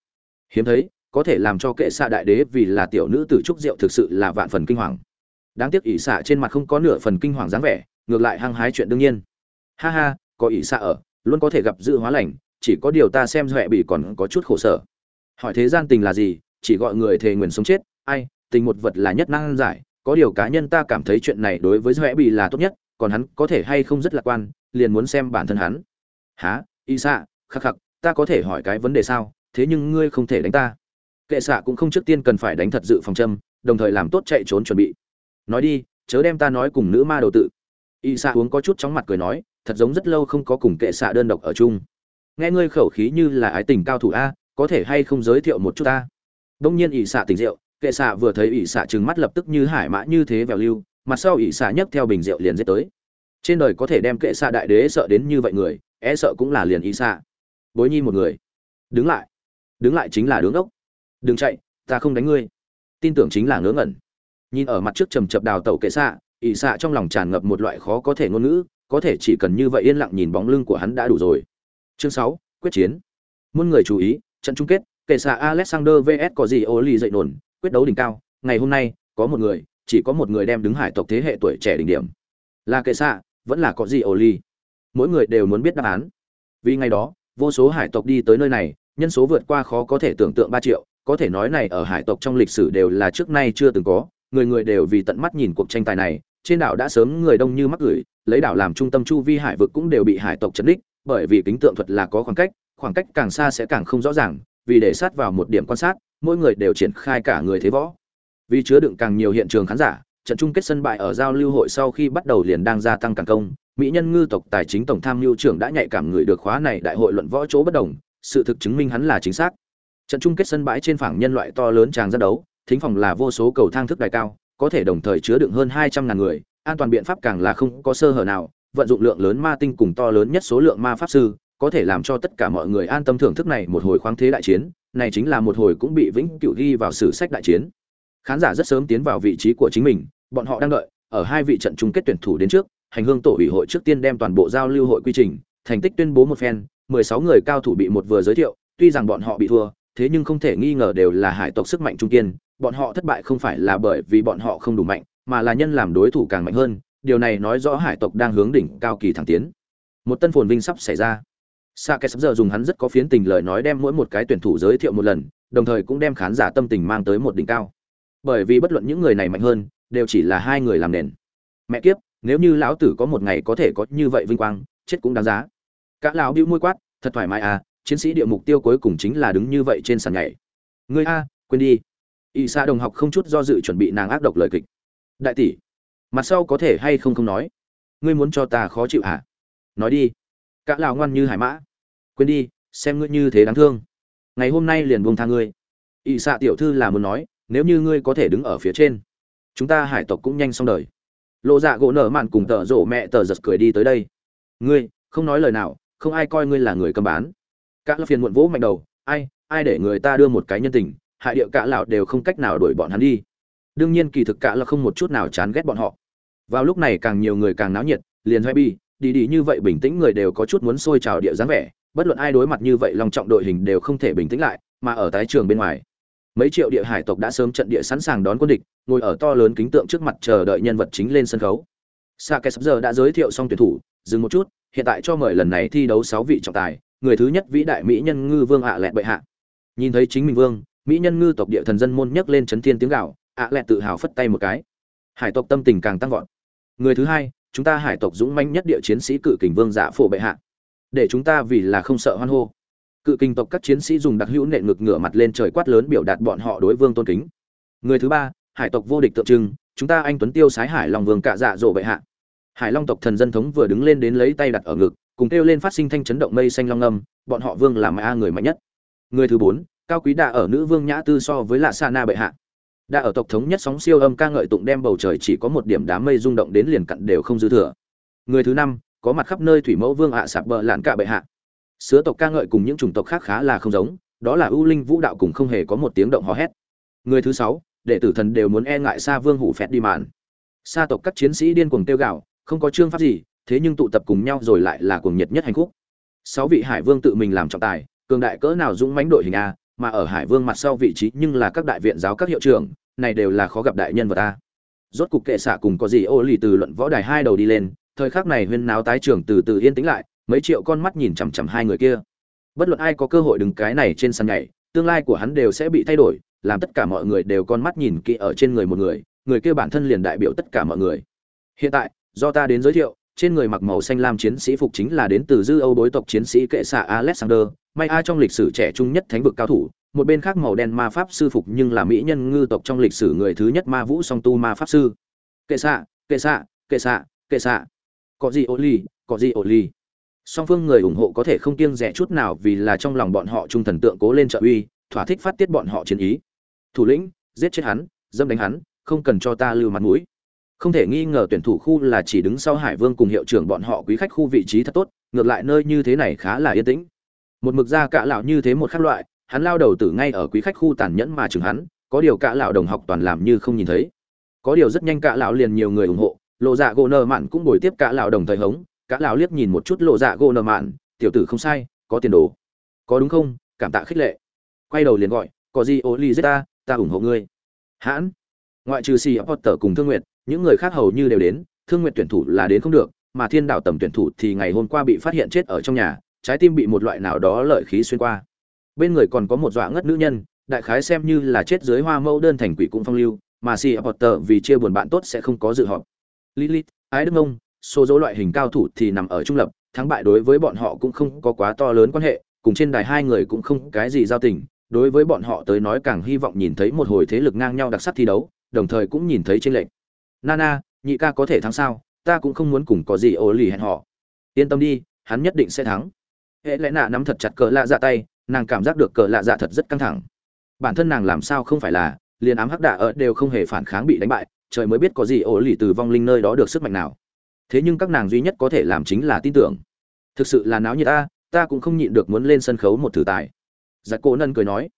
Speaker 1: Hiếm thấy, có thể làm cho kệ xạ đại đế vì là tiểu nữ tử trúc rượu thực sự là vạn phần kinh hoàng. Đáng tiếc ỷ xạ trên mặt không có nửa phần kinh hoàng dáng vẻ, ngược lại hăng hái chuyện đương nhiên. Ha ha, có ỷ xạ ở, luôn có thể gặp dự hóa lành chỉ có điều ta xem huệ bị còn có chút khổ sở. Hỏi thế gian tình là gì, chỉ gọi người thề nguyền sống chết, ai, tình một vật là nhất năng giải, có điều cá nhân ta cảm thấy chuyện này đối với huệ bị là tốt nhất, còn hắn có thể hay không rất lạc quan, liền muốn xem bản thân hắn. Há y xạ khắc khắc, ta có thể hỏi cái vấn đề sao, thế nhưng ngươi không thể đánh ta. Kệ xạ cũng không trước tiên cần phải đánh thật dự phòng châm, đồng thời làm tốt chạy trốn chuẩn bị. Nói đi, chớ đem ta nói cùng nữ ma đầu tự. Y xạ uống có chút chóng mặt cười nói, thật giống rất lâu không có cùng kệ xạ đơn độc ở chung nghe ngươi khẩu khí như là ái tình cao thủ a, có thể hay không giới thiệu một chút ta? Đông nhiên ỷ xạ tỉnh rượu, kệ xạ vừa thấy ỷ xạ trừng mắt lập tức như hải mã như thế vèo lưu, mặt sau ỷ xạ nhấc theo bình rượu liền giết tới. Trên đời có thể đem kệ xạ đại đế sợ đến như vậy người e sợ cũng là liền ỷ xạ. Bối nhi một người. Đứng lại. Đứng lại chính là đứng ốc. Đừng chạy, ta không đánh ngươi. Tin tưởng chính là ngớ ngẩn. Nhìn ở mặt trước trầm chập đào tẩu kệ xạ, ỷ xạ trong lòng tràn ngập một loại khó có thể ngôn ngữ, có thể chỉ cần như vậy yên lặng nhìn bóng lưng của hắn đã đủ rồi chương sáu, quyết chiến. Muôn người chú ý, trận chung kết, kể xạ alexander vs. Có gì ô dậy nổn, quyết đấu đỉnh cao. Ngày hôm nay, có một người, chỉ có một người đem đứng hải tộc thế hệ tuổi trẻ đỉnh điểm. Là kệ xạ vẫn là có gì ô mỗi người đều muốn biết đáp án. Vì ngày đó, vô số hải tộc đi tới nơi này, nhân số vượt qua khó có thể tưởng tượng ba triệu. Có thể nói này ở hải tộc trong lịch sử đều là trước nay chưa từng có. Người người đều vì tận mắt nhìn cuộc tranh tài này, trên đảo đã sớm người đông như mắc gửi, lấy đảo làm trung tâm chu vi hải vực cũng đều bị hải tộc chấn đích bởi vì kính tượng thuật là có khoảng cách khoảng cách càng xa sẽ càng không rõ ràng, vì để sát vào một điểm quan sát, mỗi người đều triển khai cả người thế võ. Vì chứa đựng càng nhiều hiện trường khán giả, trận chung kết sân bại ở giao lưu hội sau khi bắt đầu liền đang gia tăng càng công, mỹ nhân ngư tộc tài chính tổng tham mưu trưởng đã nhạy cảm người được khóa này đại hội luận võ chỗ bất đồng, sự thực chứng minh hắn là chính xác. Trận chung kết sân bãi trên phẳng nhân loại to lớn tràng ra đấu, thính phòng là vô số cầu thang thức đài cao, có thể đồng thời chứa đựng hơn hai trăm ngàn người, an toàn biện pháp càng là không có sơ hở nào vận dụng lượng lớn ma tinh cùng to lớn nhất số lượng ma pháp sư, có thể làm cho tất cả mọi người an tâm thưởng thức này một hồi khoáng thế đại chiến, này chính là một hồi cũng bị vĩnh cửu ghi vào sử sách đại chiến. Khán giả rất sớm tiến vào vị trí của chính mình, bọn họ đang đợi, ở hai vị trận chung kết tuyển thủ đến trước, hành hương tổ ủy hội trước tiên đem toàn bộ giao lưu hội quy trình, thành tích tuyên bố một phen 16 người cao thủ bị một vừa giới thiệu, tuy rằng bọn họ bị thua, thế nhưng không thể nghi ngờ đều là hải tộc sức mạnh trung kiên, bọn họ thất bại không phải là bởi vì bọn họ không đủ mạnh, mà là nhân làm đối thủ càng mạnh hơn điều này nói rõ hải tộc đang hướng đỉnh cao kỳ thẳng tiến. Một tân phồn vinh sắp xảy ra. Sa kẻ sắp giờ dùng hắn rất có phiến tình lời nói đem mỗi một cái tuyển thủ giới thiệu một lần, đồng thời cũng đem khán giả tâm tình mang tới một đỉnh cao. Bởi vì bất luận những người này mạnh hơn, đều chỉ là hai người làm nền. Mẹ kiếp, nếu như lão tử có một ngày có thể có như vậy vinh quang, chết cũng đáng giá. Cả lão bĩu môi quát, thật thoải mái à chiến sĩ địa mục tiêu cuối cùng chính là đứng như vậy trên sàn nhảy. Ngươi a, quên đi. Y sa đồng học không chút do dự chuẩn bị nàng ác độc lời kịch. Đại tỷ mặt sau có thể hay không không nói. Ngươi muốn cho ta khó chịu hả? Nói đi. Cả lão ngoan như hải mã. Quên đi, xem ngươi như thế đáng thương. Ngày hôm nay liền buông tha ngươi. Ỵ xạ tiểu thư là muốn nói, nếu như ngươi có thể đứng ở phía trên, chúng ta hải tộc cũng nhanh xong đời. Lộ dạ gỗ nở mạn cùng tợ rộ mẹ tờ giật cười đi tới đây. Ngươi, không nói lời nào, không ai coi ngươi là người cầm bán. Cả là phiền muộn vỗ mạnh đầu, ai ai để người ta đưa một cái nhân tình, hại địa cả lão đều không cách nào đuổi bọn hắn đi đương nhiên kỳ thực cả là không một chút nào chán ghét bọn họ. Vào lúc này càng nhiều người càng náo nhiệt, liền hoài bi đi đi như vậy bình tĩnh người đều có chút muốn sôi trào địa dáng vẻ, bất luận ai đối mặt như vậy lòng trọng đội hình đều không thể bình tĩnh lại, mà ở tái trường bên ngoài, mấy triệu địa hải tộc đã sớm trận địa sẵn sàng đón quân địch, ngồi ở to lớn kính tượng trước mặt chờ đợi nhân vật chính lên sân khấu. Sa kẻ sắp giờ đã giới thiệu xong tuyển thủ, dừng một chút, hiện tại cho mời lần này thi đấu sáu vị trọng tài, người thứ nhất vĩ đại mỹ nhân ngư vương ạ à bệ hạ. Nhìn thấy chính mình vương, mỹ nhân ngư tộc địa thần dân môn nhấc lên chấn thiên tiếng gạo ạ à tự hào phất tay một cái. Hải tộc tâm tình càng tăng vọt. Người thứ hai, chúng ta hải tộc dũng manh nhất địa chiến sĩ cự kình vương dạ phổ bệ hạ. Để chúng ta vì là không sợ hoan hô. Cự kình tộc các chiến sĩ dùng đặc hữu nện ngực ngửa mặt lên trời quát lớn biểu đạt bọn họ đối vương tôn kính. Người thứ ba, hải tộc vô địch tượng trưng, chúng ta anh tuấn tiêu sái hải long vương cạ dạ dỗ bệ hạ. Hải long tộc thần dân thống vừa đứng lên đến lấy tay đặt ở ngực, cùng kêu lên phát sinh thanh chấn động mây xanh long âm bọn họ vương là a người mạnh nhất. Người thứ bốn, cao quý đạ ở nữ vương nhã tư so với lạ sa na bệ hạ đa ở tộc thống nhất sóng siêu âm ca ngợi tụng đem bầu trời chỉ có một điểm đám mây rung động đến liền cặn đều không dư thừa. Người thứ năm, có mặt khắp nơi thủy mẫu vương ạ sạp bờ lạn cả bệ hạ. Sứa tộc ca ngợi cùng những chủng tộc khác khá là không giống, đó là ưu linh vũ đạo cùng không hề có một tiếng động hò hét. Người thứ sáu, đệ tử thần đều muốn e ngại xa vương hủ phét đi màn xa tộc các chiến sĩ điên cuồng tiêu gạo không có chương pháp gì, thế nhưng tụ tập cùng nhau rồi lại là cuồng nhiệt nhất hành khúc sáu vị hải vương tự mình làm trọng tài, cường đại cỡ nào dũng mãnh đội hình a mà ở hải vương mặt sau vị trí nhưng là các đại viện giáo các hiệu trưởng, này đều là khó gặp đại nhân vật a. Rốt cục kệ xạ cùng có gì ô lì từ luận võ đài hai đầu đi lên, thời khắc này huyên náo tái trưởng từ từ yên tĩnh lại, mấy triệu con mắt nhìn chằm chằm hai người kia. Bất luận ai có cơ hội đứng cái này trên sân nhảy, tương lai của hắn đều sẽ bị thay đổi, làm tất cả mọi người đều con mắt nhìn kỹ ở trên người một người người kia bản thân liền đại biểu tất cả mọi người. Hiện tại, do ta đến giới thiệu trên người mặc màu xanh lam chiến sĩ phục chính là đến từ dư âu bối tộc chiến sĩ kệ xạ alexander, may a trong lịch sử trẻ trung nhất thánh vực cao thủ, một bên khác màu đen ma pháp sư phục nhưng là mỹ nhân ngư tộc trong lịch sử người thứ nhất ma vũ song tu ma pháp sư. Kệ xạ kệ xạ kệ xạ kệ xạ. Có gì ô ly có gì ô ly song phương người ủng hộ có thể không kiêng rẻ chút nào vì là trong lòng bọn họ trung thần tượng cố lên trợ uy, thỏa thích phát tiết bọn họ chiến ý. Thủ lĩnh, giết chết hắn, dâm đánh hắn, không cần cho ta lưu mặt mũi không thể nghi ngờ tuyển thủ khu là chỉ đứng sau hải vương cùng hiệu trưởng bọn họ quý khách khu vị trí thật tốt, ngược lại nơi như thế này khá là yên tĩnh. Một mực ra cả lão như thế một khác loại, hắn lao đầu tử ngay ở quý khách khu tàn nhẫn mà chừng hắn, có điều cả lão đồng học toàn làm như không nhìn thấy. Có điều rất nhanh cả lão liền nhiều người ủng hộ, lộ dạ gỗ nợ mạn cũng bồi tiếp cả lão đồng thời hống, cả lão liếc nhìn một chút lộ dạ gỗ nợ mạn, tiểu tử không sai, có tiền đồ. Có đúng không? Cảm tạ khích lệ. Quay đầu liền gọi, có gì ô ly ta ta ủng hộ ngươi. Hãn. Ngoại trừ si potter cùng thương nguyệt những người khác hầu như đều đến, thương nguyệt tuyển thủ là đến không được, mà thiên đạo tầm tuyển thủ thì ngày hôm qua bị phát hiện chết ở trong nhà, trái tim bị một loại nào đó lợi khí xuyên qua. Bên người còn có một dọa ngất nữ nhân, đại khái xem như là chết dưới hoa mẫu đơn thành quỷ cũng phong lưu, mà si potter vì chia buồn bạn tốt sẽ không có dự họp. Lilith, ái đức ông số dỗ loại hình cao thủ thì nằm ở trung lập, thắng bại đối với bọn họ cũng không có quá to lớn quan hệ, cùng trên đài hai người cũng không cái gì giao tình, đối với bọn họ tới nói càng hy vọng nhìn thấy một hồi thế lực ngang nhau đặc sắc thi đấu, đồng thời cũng nhìn thấy trên lệnh nana nhị ca có thể thắng sao? Ta cũng không muốn cùng có gì ố lì hẹn họ yên tâm đi, hắn nhất định sẽ thắng. Hệ lẽ nạ nắm thật chặt cờ lạ dạ tay, nàng cảm giác được cờ lạ dạ thật rất căng thẳng. Bản thân nàng làm sao không phải là, liền ám hắc đạ ở đều không hề phản kháng bị đánh bại, trời mới biết có gì ổ lì từ vong linh nơi đó được sức mạnh nào. Thế nhưng các nàng duy nhất có thể làm chính là tin tưởng. Thực sự là náo như ta ta cũng không nhịn được muốn lên sân khấu một thử tài. Giặc cổ nân cười nói,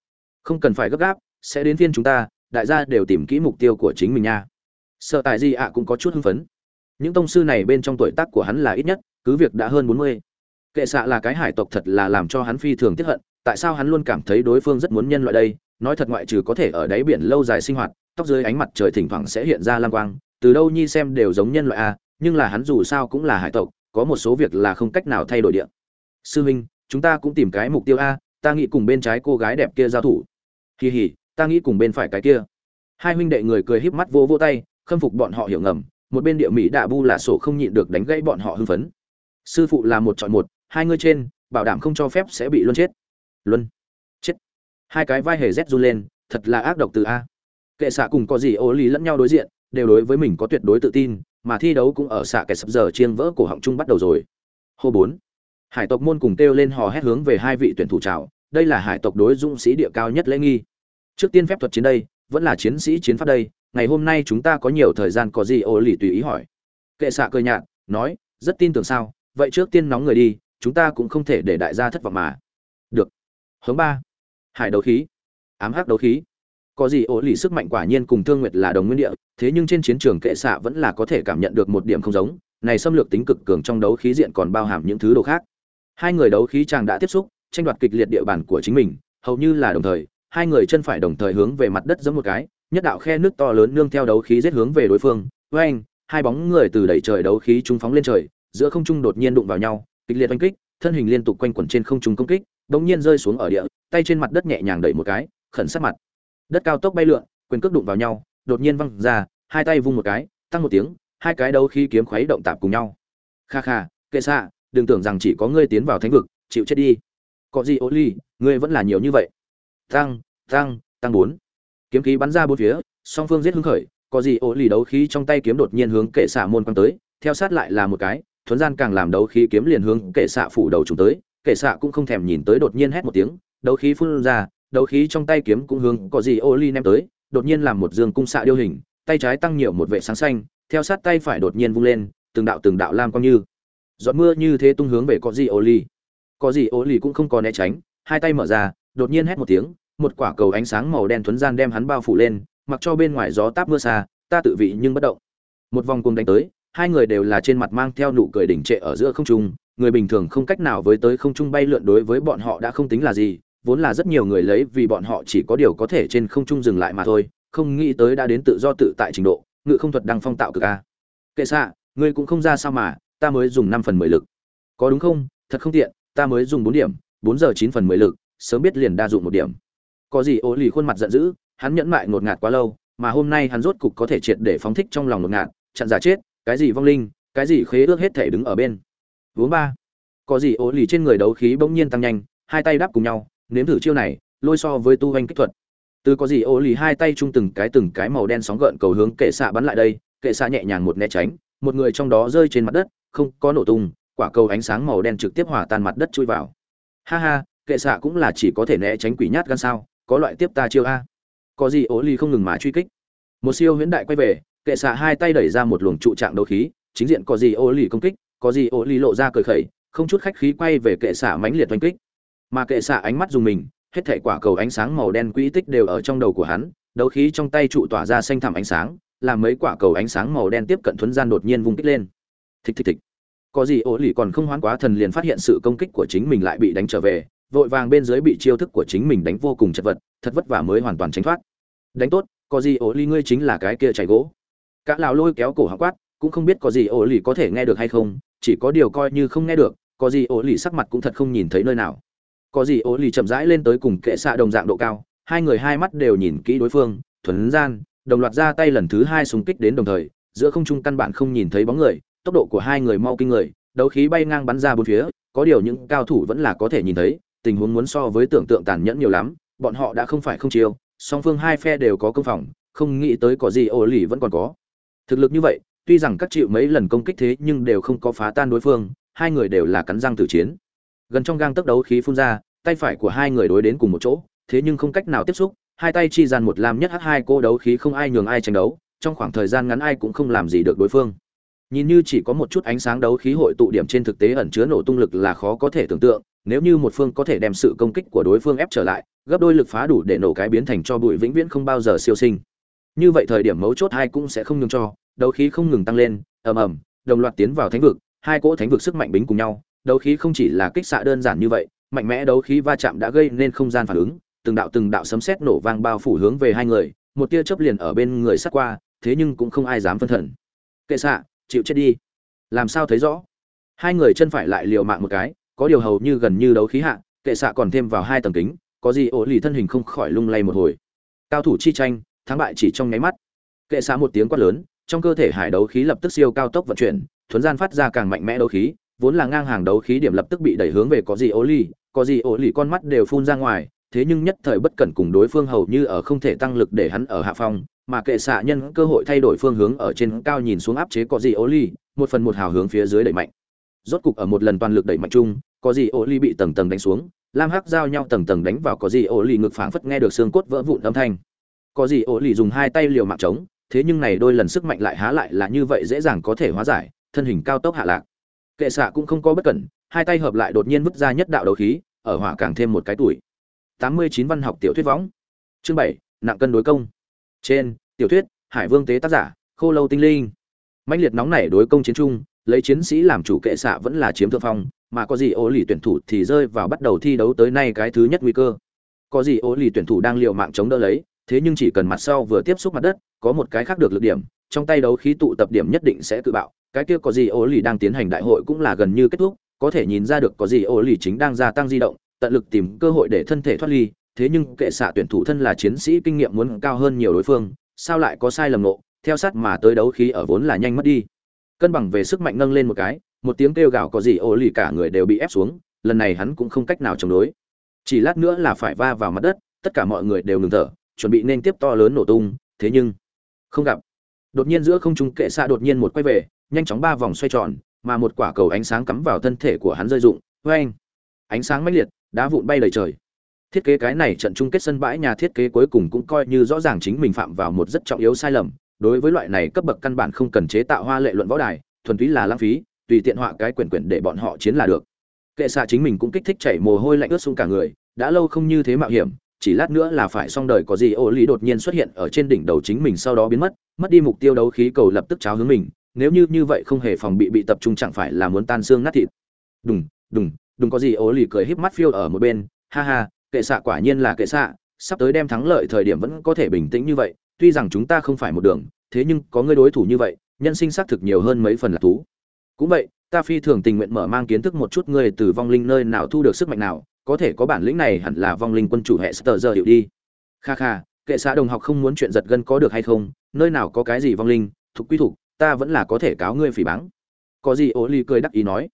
Speaker 1: không cần phải gấp gáp, sẽ đến phiên chúng ta, đại gia đều tìm kỹ mục tiêu của chính mình nha sợ tại gì ạ cũng có chút hưng phấn. Những tông sư này bên trong tuổi tác của hắn là ít nhất, cứ việc đã hơn bốn mươi. Kệ xạ là cái hải tộc thật là làm cho hắn phi thường tiếp hận, tại sao hắn luôn cảm thấy đối phương rất muốn nhân loại đây? Nói thật ngoại trừ có thể ở đáy biển lâu dài sinh hoạt, tóc dưới ánh mặt trời thỉnh thoảng sẽ hiện ra lam quang, từ đâu nhi xem đều giống nhân loại a, nhưng là hắn dù sao cũng là hải tộc, có một số việc là không cách nào thay đổi điện sư huynh chúng ta cũng tìm cái mục tiêu a, ta nghĩ cùng bên trái cô gái đẹp kia giao thủ. Kỳ hỉ ta nghĩ cùng bên phải cái kia. Hai huynh đệ người cười híp mắt vô vô tay khâm phục bọn họ hiểu ngầm, một bên địa mỹ đạ bu là sổ không nhịn được đánh gãy bọn họ hưng phấn. Sư phụ là một chọn một, hai người trên, bảo đảm không cho phép sẽ bị luân chết. Luân, chết. Hai cái vai hề rét run lên, thật là ác độc từ a. Kệ xạ cùng có gì ô lý lẫn nhau đối diện, đều đối với mình có tuyệt đối tự tin, mà thi đấu cũng ở xạ kẻ sập giờ chiêng vỡ cổ họng chung bắt đầu rồi. Hô bốn, hải tộc môn cùng kêu lên hò hét hướng về hai vị tuyển thủ trào đây là hải tộc đối dũng sĩ địa cao nhất lễ nghi. Trước tiên phép thuật chiến đây, vẫn là chiến sĩ chiến pháp đây ngày hôm nay chúng ta có nhiều thời gian có gì ô lì tùy ý hỏi. Kệ xạ cười nhạt, nói, rất tin tưởng sao, vậy trước tiên nóng người đi, chúng ta cũng không thể để đại gia thất vọng mà. Được. Hướng ba. Hải đấu khí. Ám hắc đấu khí. Có gì ổ lì sức mạnh quả nhiên cùng thương nguyệt là đồng nguyên địa, thế nhưng trên chiến trường kệ xạ vẫn là có thể cảm nhận được một điểm không giống, này xâm lược tính cực cường trong đấu khí diện còn bao hàm những thứ đồ khác. Hai người đấu khí chàng đã tiếp xúc, tranh đoạt kịch liệt địa bàn của chính mình, hầu như là đồng thời, hai người chân phải đồng thời hướng về mặt đất giống một cái nhất đạo khe nước to lớn nương theo đấu khí giết hướng về đối phương. Với anh hai bóng người từ đẩy trời đấu khí trung phóng lên trời, giữa không trung đột nhiên đụng vào nhau, kịch liệt oanh kích, thân hình liên tục quanh quẩn trên không trung công kích, bỗng nhiên rơi xuống ở địa, tay trên mặt đất nhẹ nhàng đẩy một cái, khẩn sát mặt. Đất cao tốc bay lượn, quyền cước đụng vào nhau, đột nhiên văng ra, hai tay vung một cái, tăng một tiếng, hai cái đấu khí kiếm khuấy động tạp cùng nhau. Kha kha, kệ xạ, đừng tưởng rằng chỉ có ngươi tiến vào thánh vực, chịu chết đi. Có gì ô ly, ngươi vẫn là nhiều như vậy. Tăng tăng tăng bốn kiếm khí bắn ra bốn phía, song phương giết hứng khởi, có gì ổ lì đấu khí trong tay kiếm đột nhiên hướng kệ xạ môn quăng tới, theo sát lại là một cái, thuấn gian càng làm đấu khí kiếm liền hướng kệ xạ phủ đầu chúng tới, kệ xạ cũng không thèm nhìn tới đột nhiên hét một tiếng, đấu khí phun ra, đấu khí trong tay kiếm cũng hướng có gì ô ly ném tới, đột nhiên làm một dương cung xạ điêu hình, tay trái tăng nhiều một vệ sáng xanh, theo sát tay phải đột nhiên vung lên, từng đạo từng đạo lam quang như, giọt mưa như thế tung hướng về có gì ô ly có gì ô ly cũng không có né tránh, hai tay mở ra, đột nhiên hét một tiếng một quả cầu ánh sáng màu đen thuấn gian đem hắn bao phủ lên, mặc cho bên ngoài gió táp mưa xa, ta tự vị nhưng bất động. Một vòng cùng đánh tới, hai người đều là trên mặt mang theo nụ cười đỉnh trệ ở giữa không trung, người bình thường không cách nào với tới không trung bay lượn đối với bọn họ đã không tính là gì, vốn là rất nhiều người lấy vì bọn họ chỉ có điều có thể trên không trung dừng lại mà thôi, không nghĩ tới đã đến tự do tự tại trình độ, ngự không thuật đang phong tạo cực a. Kệ xạ, ngươi cũng không ra sao mà, ta mới dùng năm phần mười lực. Có đúng không? Thật không tiện, ta mới dùng bốn điểm, bốn giờ chín phần mười lực, sớm biết liền đa dụng một điểm có gì ố lì khuôn mặt giận dữ, hắn nhẫn mại ngột ngạt quá lâu, mà hôm nay hắn rốt cục có thể triệt để phóng thích trong lòng ngột ngạt, chặn giả chết, cái gì vong linh, cái gì khế ước hết thể đứng ở bên. Vốn ba, có gì ố lì trên người đấu khí bỗng nhiên tăng nhanh, hai tay đáp cùng nhau, nếm thử chiêu này, lôi so với tu hành kích thuật. Từ có gì ố lì hai tay chung từng cái từng cái màu đen sóng gợn cầu hướng kệ xạ bắn lại đây, kệ xạ nhẹ nhàng một né tránh, một người trong đó rơi trên mặt đất, không có nổ tung, quả cầu ánh sáng màu đen trực tiếp hòa tan mặt đất chui vào. Ha ha, kệ xạ cũng là chỉ có thể né tránh quỷ nhát gan sao có loại tiếp ta chiêu a. Có gì ố ly không ngừng mà truy kích. Một siêu huyễn đại quay về, kệ xạ hai tay đẩy ra một luồng trụ trạng đấu khí, chính diện có gì ố ly công kích, có gì ố ly lộ ra cười khẩy, không chút khách khí quay về kệ xạ mãnh liệt oanh kích. Mà kệ xạ ánh mắt dùng mình, hết thể quả cầu ánh sáng màu đen quỹ tích đều ở trong đầu của hắn, đấu khí trong tay trụ tỏa ra xanh thẳm ánh sáng, làm mấy quả cầu ánh sáng màu đen tiếp cận thuấn gian đột nhiên vung kích lên. Thịch thịch thịch. Có gì ố lì còn không hoán quá thần liền phát hiện sự công kích của chính mình lại bị đánh trở về vội vàng bên dưới bị chiêu thức của chính mình đánh vô cùng chật vật, thật vất vả mới hoàn toàn tránh thoát. Đánh tốt, có gì ố ly ngươi chính là cái kia chảy gỗ. Cả lão lôi kéo cổ họng quát, cũng không biết có gì ố lì có thể nghe được hay không, chỉ có điều coi như không nghe được, có gì ố lì sắc mặt cũng thật không nhìn thấy nơi nào. Có gì ố lì chậm rãi lên tới cùng kệ xạ đồng dạng độ cao, hai người hai mắt đều nhìn kỹ đối phương thuấn gian, đồng loạt ra tay lần thứ hai súng kích đến đồng thời, giữa không trung căn bản không nhìn thấy bóng người, tốc độ của hai người mau kinh người, đấu khí bay ngang bắn ra bốn phía, có điều những cao thủ vẫn là có thể nhìn thấy tình huống muốn so với tưởng tượng tàn nhẫn nhiều lắm, bọn họ đã không phải không chiêu, song phương hai phe đều có công phòng, không nghĩ tới có gì ổ lì vẫn còn có. Thực lực như vậy, tuy rằng các chịu mấy lần công kích thế nhưng đều không có phá tan đối phương, hai người đều là cắn răng tử chiến. Gần trong gang tấc đấu khí phun ra, tay phải của hai người đối đến cùng một chỗ, thế nhưng không cách nào tiếp xúc, hai tay chi gian một lam nhất h hai cô đấu khí không ai nhường ai tranh đấu, trong khoảng thời gian ngắn ai cũng không làm gì được đối phương. Nhìn như chỉ có một chút ánh sáng đấu khí hội tụ điểm trên thực tế ẩn chứa nổ tung lực là khó có thể tưởng tượng nếu như một phương có thể đem sự công kích của đối phương ép trở lại, gấp đôi lực phá đủ để nổ cái biến thành cho bụi vĩnh viễn không bao giờ siêu sinh. Như vậy thời điểm mấu chốt hai cũng sẽ không ngừng cho, đấu khí không ngừng tăng lên, ầm ầm, đồng loạt tiến vào thánh vực, hai cỗ thánh vực sức mạnh bính cùng nhau, đấu khí không chỉ là kích xạ đơn giản như vậy, mạnh mẽ đấu khí va chạm đã gây nên không gian phản ứng, từng đạo từng đạo sấm sét nổ vang bao phủ hướng về hai người, một tia chớp liền ở bên người sát qua, thế nhưng cũng không ai dám phân thần. Kệ xạ, chịu chết đi. Làm sao thấy rõ? Hai người chân phải lại liều mạng một cái có điều hầu như gần như đấu khí hạ, kệ xạ còn thêm vào hai tầng kính, có gì ổ lì thân hình không khỏi lung lay một hồi. Cao thủ chi tranh, thắng bại chỉ trong nháy mắt. Kệ xạ một tiếng quát lớn, trong cơ thể hải đấu khí lập tức siêu cao tốc vận chuyển, thuấn gian phát ra càng mạnh mẽ đấu khí, vốn là ngang hàng đấu khí điểm lập tức bị đẩy hướng về có gì ổ lì, có gì ổ lì con mắt đều phun ra ngoài, thế nhưng nhất thời bất cẩn cùng đối phương hầu như ở không thể tăng lực để hắn ở hạ phong, mà kệ xạ nhân cơ hội thay đổi phương hướng ở trên cao nhìn xuống áp chế có gì ố ly một phần một hào hướng phía dưới đẩy mạnh. Rốt cục ở một lần toàn lực đẩy mạnh chung có gì ố ly bị tầng tầng đánh xuống, lam hắc giao nhau tầng tầng đánh vào có gì ố ly ngực phảng phất nghe được xương cốt vỡ vụn âm thanh. Có gì ố ly dùng hai tay liều mạng chống, thế nhưng này đôi lần sức mạnh lại há lại là như vậy dễ dàng có thể hóa giải, thân hình cao tốc hạ lạc. Kệ xạ cũng không có bất cẩn, hai tay hợp lại đột nhiên vứt ra nhất đạo đấu khí, ở hỏa càng thêm một cái tuổi. Tám mươi chín văn học tiểu thuyết võng. Chương bảy, nặng cân đối công. Trên, tiểu thuyết, hải vương tế tác giả, khô lâu tinh linh. Mãnh liệt nóng nảy đối công chiến trung lấy chiến sĩ làm chủ kệ xạ vẫn là chiếm thượng phong mà có gì ô lì tuyển thủ thì rơi vào bắt đầu thi đấu tới nay cái thứ nhất nguy cơ. Có gì ô lì tuyển thủ đang liều mạng chống đỡ lấy, thế nhưng chỉ cần mặt sau vừa tiếp xúc mặt đất, có một cái khác được lực điểm, trong tay đấu khí tụ tập điểm nhất định sẽ tự bạo. Cái kia có gì ô lì đang tiến hành đại hội cũng là gần như kết thúc, có thể nhìn ra được có gì ô lì chính đang gia tăng di động, tận lực tìm cơ hội để thân thể thoát ly, thế nhưng kệ xạ tuyển thủ thân là chiến sĩ kinh nghiệm muốn cao hơn nhiều đối phương, sao lại có sai lầm nộ theo sát mà tới đấu khí ở vốn là nhanh mất đi. Cân bằng về sức mạnh nâng lên một cái một tiếng kêu gào có gì ô lì cả người đều bị ép xuống, lần này hắn cũng không cách nào chống đối. Chỉ lát nữa là phải va vào mặt đất, tất cả mọi người đều ngừng thở, chuẩn bị nên tiếp to lớn nổ tung, thế nhưng, không gặp. Đột nhiên giữa không trung kệ xạ đột nhiên một quay về, nhanh chóng ba vòng xoay tròn, mà một quả cầu ánh sáng cắm vào thân thể của hắn rơi rụng vê anh ánh sáng mãnh liệt, đá vụn bay đầy trời. Thiết kế cái này trận chung kết sân bãi nhà thiết kế cuối cùng cũng coi như rõ ràng chính mình phạm vào một rất trọng yếu sai lầm, đối với loại này cấp bậc căn bản không cần chế tạo hoa lệ luận võ đài, thuần túy là lãng phí tùy tiện họa cái quyển quyển để bọn họ chiến là được. Kệ xạ chính mình cũng kích thích chảy mồ hôi lạnh ướt xuống cả người, đã lâu không như thế mạo hiểm, chỉ lát nữa là phải xong đời có gì ô lý đột nhiên xuất hiện ở trên đỉnh đầu chính mình sau đó biến mất mất đi mục tiêu đấu khí cầu lập tức cháo hướng mình, nếu như như vậy không hề phòng bị bị tập trung chẳng phải là muốn tan xương nát thịt. Đùng đùng đùng có gì ố lì cười híp mắt phiêu ở một bên, ha ha, kệ xạ quả nhiên là kệ xạ, sắp tới đem thắng lợi thời điểm vẫn có thể bình tĩnh như vậy, tuy rằng chúng ta không phải một đường, thế nhưng có người đối thủ như vậy, nhân sinh xác thực nhiều hơn mấy phần là thú cũng vậy, ta phi thường tình nguyện mở mang kiến thức một chút ngươi từ vong linh nơi nào thu được sức mạnh nào, có thể có bản lĩnh này hẳn là vong linh quân chủ hệ sờ giờ hiệu đi. Kha kha, kệ xã đồng học không muốn chuyện giật gân có được hay không, nơi nào có cái gì vong linh, thuộc quy thủ ta vẫn là có thể cáo ngươi phỉ báng. Có gì ố ly cười đắc ý nói,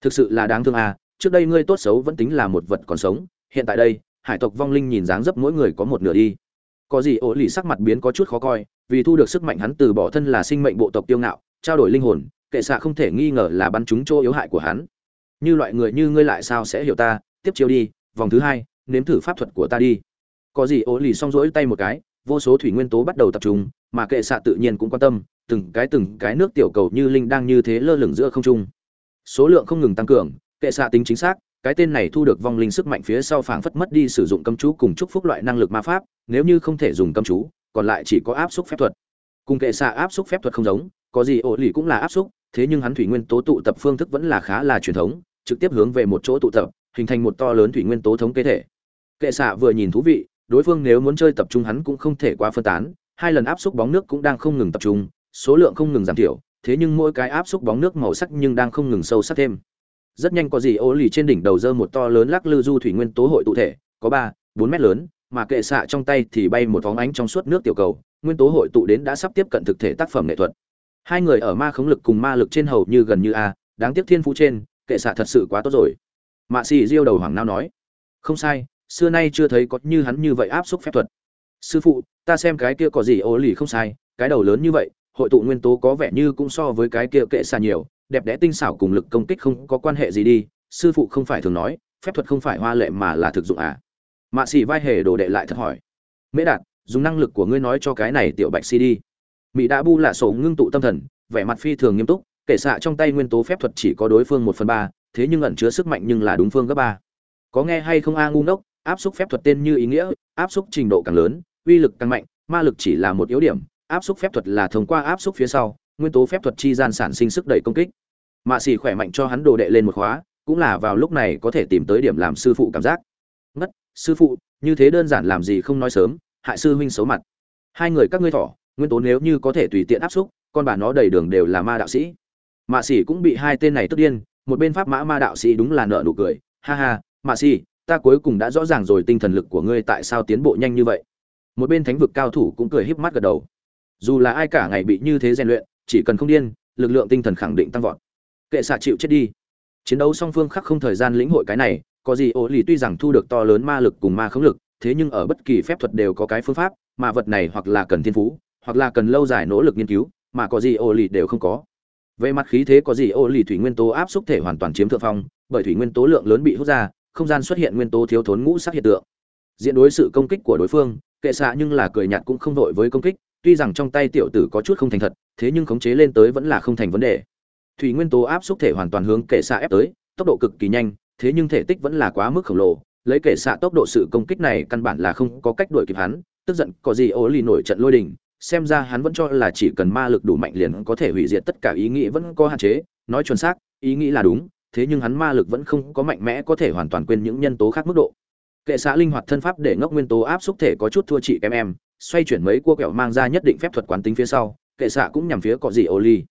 Speaker 1: thực sự là đáng thương à trước đây ngươi tốt xấu vẫn tính là một vật còn sống, hiện tại đây, hải tộc vong linh nhìn dáng dấp mỗi người có một nửa đi. Có gì ổ lì sắc mặt biến có chút khó coi, vì thu được sức mạnh hắn từ bỏ thân là sinh mệnh bộ tộc tiêu ngạo, trao đổi linh hồn kệ xạ không thể nghi ngờ là bắn trúng chỗ yếu hại của hắn. Như loại người như ngươi lại sao sẽ hiểu ta? Tiếp chiêu đi, vòng thứ hai, nếm thử pháp thuật của ta đi. Có gì ố lì xong rỗi tay một cái, vô số thủy nguyên tố bắt đầu tập trung, mà kệ xạ tự nhiên cũng quan tâm, từng cái từng cái nước tiểu cầu như linh đang như thế lơ lửng giữa không trung. Số lượng không ngừng tăng cường, kệ xạ tính chính xác, cái tên này thu được vong linh sức mạnh phía sau phảng phất mất đi sử dụng cấm chú cùng chúc phúc loại năng lực ma pháp, nếu như không thể dùng cấm chú, còn lại chỉ có áp xúc phép thuật. Cùng kệ xạ áp xúc phép thuật không giống, có gì ổ lì cũng là áp xúc thế nhưng hắn thủy nguyên tố tụ tập phương thức vẫn là khá là truyền thống, trực tiếp hướng về một chỗ tụ tập, hình thành một to lớn thủy nguyên tố thống kế thể. Kệ xạ vừa nhìn thú vị, đối phương nếu muốn chơi tập trung hắn cũng không thể quá phân tán, hai lần áp xúc bóng nước cũng đang không ngừng tập trung, số lượng không ngừng giảm thiểu, thế nhưng mỗi cái áp xúc bóng nước màu sắc nhưng đang không ngừng sâu sắc thêm. Rất nhanh có gì ô lì trên đỉnh đầu dơ một to lớn lắc lư du thủy nguyên tố hội tụ thể, có ba, bốn mét lớn, mà kệ xạ trong tay thì bay một phóng ánh trong suốt nước tiểu cầu, nguyên tố hội tụ đến đã sắp tiếp cận thực thể tác phẩm nghệ thuật hai người ở ma khống lực cùng ma lực trên hầu như gần như a, đáng tiếc thiên phú trên, kệ xạ thật sự quá tốt rồi. Mạ xì diêu đầu hoàng nao nói, không sai, xưa nay chưa thấy có như hắn như vậy áp xúc phép thuật. Sư phụ, ta xem cái kia có gì ô lì không sai, cái đầu lớn như vậy, hội tụ nguyên tố có vẻ như cũng so với cái kia kệ xạ nhiều, đẹp đẽ tinh xảo cùng lực công kích không có quan hệ gì đi, sư phụ không phải thường nói, phép thuật không phải hoa lệ mà là thực dụng à. Mạ xì vai hề đồ đệ lại thật hỏi, mễ đạt, dùng năng lực của ngươi nói cho cái này tiểu bạch si đi mỹ đã bu lạ sổ ngưng tụ tâm thần, vẻ mặt phi thường nghiêm túc, kể xạ trong tay nguyên tố phép thuật chỉ có đối phương một phần ba, thế nhưng ẩn chứa sức mạnh nhưng là đúng phương gấp ba. Có nghe hay không a ngu ngốc, áp xúc phép thuật tên như ý nghĩa, áp xúc trình độ càng lớn, uy lực càng mạnh, ma lực chỉ là một yếu điểm, áp xúc phép thuật là thông qua áp xúc phía sau, nguyên tố phép thuật chi gian sản sinh sức đẩy công kích. Mạ xỉ khỏe mạnh cho hắn đồ đệ lên một khóa, cũng là vào lúc này có thể tìm tới điểm làm sư phụ cảm giác. Ngất, sư phụ, như thế đơn giản làm gì không nói sớm, hại sư huynh xấu mặt. Hai người các ngươi thỏ nguyên tố nếu như có thể tùy tiện áp xúc, con bà nó đầy đường đều là ma đạo sĩ. Mạ xỉ cũng bị hai tên này tức điên, một bên pháp mã ma đạo sĩ đúng là nợ nụ cười, ha ha, mạ xỉ ta cuối cùng đã rõ ràng rồi tinh thần lực của ngươi tại sao tiến bộ nhanh như vậy. Một bên thánh vực cao thủ cũng cười híp mắt gật đầu. Dù là ai cả ngày bị như thế rèn luyện, chỉ cần không điên, lực lượng tinh thần khẳng định tăng vọt. Kệ xạ chịu chết đi. Chiến đấu song phương khắc không thời gian lĩnh hội cái này, có gì ổ lì tuy rằng thu được to lớn ma lực cùng ma khống lực, thế nhưng ở bất kỳ phép thuật đều có cái phương pháp, mà vật này hoặc là cần thiên phú hoặc là cần lâu dài nỗ lực nghiên cứu, mà có gì ô lì đều không có. Về mặt khí thế có gì ô lì thủy nguyên tố áp xúc thể hoàn toàn chiếm thượng phong, bởi thủy nguyên tố lượng lớn bị hút ra, không gian xuất hiện nguyên tố thiếu thốn ngũ sắc hiện tượng. Diện đối sự công kích của đối phương, kệ xạ nhưng là cười nhạt cũng không vội với công kích, tuy rằng trong tay tiểu tử có chút không thành thật, thế nhưng khống chế lên tới vẫn là không thành vấn đề. Thủy nguyên tố áp xúc thể hoàn toàn hướng kệ xạ ép tới, tốc độ cực kỳ nhanh, thế nhưng thể tích vẫn là quá mức khổng lồ, lấy kệ xạ tốc độ sự công kích này căn bản là không có cách đuổi kịp hắn, tức giận có gì ô lì nổi trận lôi đình xem ra hắn vẫn cho là chỉ cần ma lực đủ mạnh liền có thể hủy diệt tất cả ý nghĩ vẫn có hạn chế. Nói chuẩn xác, ý nghĩ là đúng, thế nhưng hắn ma lực vẫn không có mạnh mẽ có thể hoàn toàn quên những nhân tố khác mức độ. Kệ xã linh hoạt thân pháp để ngốc nguyên tố áp xúc thể có chút thua chị em em, xoay chuyển mấy cua kẹo mang ra nhất định phép thuật quán tính phía sau, kệ xạ cũng nhằm phía có gì ô ly.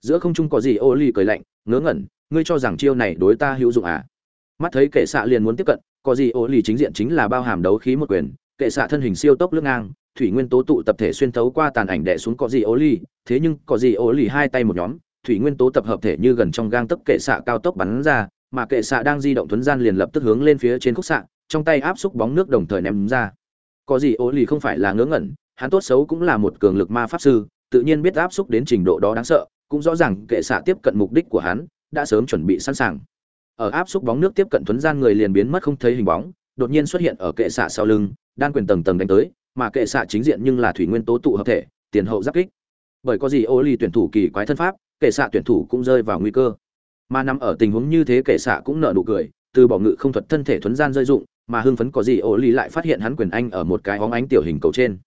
Speaker 1: Giữa không trung có gì ô ly cười lạnh, ngớ ngẩn, ngươi cho rằng chiêu này đối ta hữu dụng à? Mắt thấy kệ xạ liền muốn tiếp cận có gì ô ly chính diện chính là bao hàm đấu khí một quyền, kệ xạ thân hình siêu tốc lưng ngang thủy nguyên tố tụ tập thể xuyên thấu qua tàn ảnh đè xuống có gì ố ly thế nhưng có gì ố ly hai tay một nhóm, thủy nguyên tố tập hợp thể như gần trong gang tấc kệ xạ cao tốc bắn ra, mà kệ xạ đang di động thuấn gian liền lập tức hướng lên phía trên khúc xạ, trong tay áp xúc bóng nước đồng thời ném ra. Có gì ố ly không phải là ngớ ngẩn, hắn tốt xấu cũng là một cường lực ma pháp sư, tự nhiên biết áp xúc đến trình độ đó đáng sợ, cũng rõ ràng kệ xạ tiếp cận mục đích của hắn, đã sớm chuẩn bị sẵn sàng. Ở áp xúc bóng nước tiếp cận thuấn gian người liền biến mất không thấy hình bóng, đột nhiên xuất hiện ở kệ xạ sau lưng, đan quyền tầng tầng đánh tới mà kệ xạ chính diện nhưng là thủy nguyên tố tụ hợp thể, tiền hậu giáp kích. Bởi có gì ô ly tuyển thủ kỳ quái thân pháp, kệ xạ tuyển thủ cũng rơi vào nguy cơ. Mà nằm ở tình huống như thế kệ xạ cũng nợ nụ cười, từ bỏ ngự không thuật thân thể thuấn gian rơi dụng, mà hưng phấn có gì ô ly lại phát hiện hắn quyền anh ở một cái hóng ánh tiểu hình cầu trên.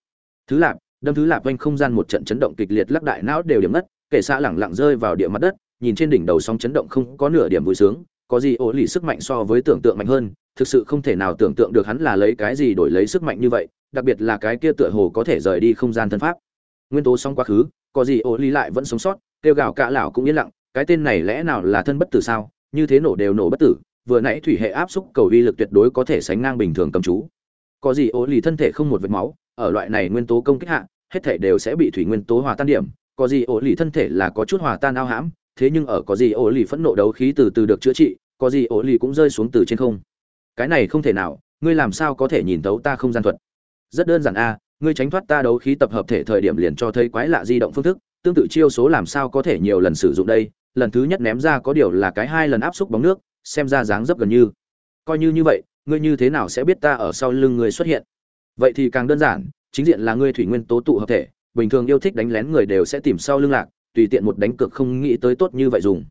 Speaker 1: Thứ lạp, đâm thứ lạp quanh không gian một trận chấn động kịch liệt lắc đại não đều điểm mất kệ xạ lẳng lặng rơi vào địa mặt đất, nhìn trên đỉnh đầu sóng chấn động không có nửa điểm vui sướng, có gì ô lì sức mạnh so với tưởng tượng mạnh hơn, thực sự không thể nào tưởng tượng được hắn là lấy cái gì đổi lấy sức mạnh như vậy đặc biệt là cái kia tựa hồ có thể rời đi không gian thân pháp. Nguyên tố xong quá khứ, có gì ổ lì lại vẫn sống sót, kêu gào cả lão cũng yên lặng, cái tên này lẽ nào là thân bất tử sao? Như thế nổ đều nổ bất tử, vừa nãy thủy hệ áp xúc cầu uy lực tuyệt đối có thể sánh ngang bình thường cầm chú. Có gì ổ lì thân thể không một vết máu, ở loại này nguyên tố công kích hạ, hết thể đều sẽ bị thủy nguyên tố hòa tan điểm. Có gì ổ lì thân thể là có chút hòa tan ao hãm, thế nhưng ở có gì ổ lì phẫn nộ đấu khí từ từ được chữa trị, có gì ổ lì cũng rơi xuống từ trên không. Cái này không thể nào, ngươi làm sao có thể nhìn thấu ta không gian thuật? Rất đơn giản a, ngươi tránh thoát ta đấu khí tập hợp thể thời điểm liền cho thấy quái lạ di động phương thức, tương tự chiêu số làm sao có thể nhiều lần sử dụng đây, lần thứ nhất ném ra có điều là cái hai lần áp xúc bóng nước, xem ra dáng dấp gần như. Coi như như vậy, ngươi như thế nào sẽ biết ta ở sau lưng ngươi xuất hiện? Vậy thì càng đơn giản, chính diện là ngươi thủy nguyên tố tụ hợp thể, bình thường yêu thích đánh lén người đều sẽ tìm sau lưng lạc, tùy tiện một đánh cược không nghĩ tới tốt như vậy dùng.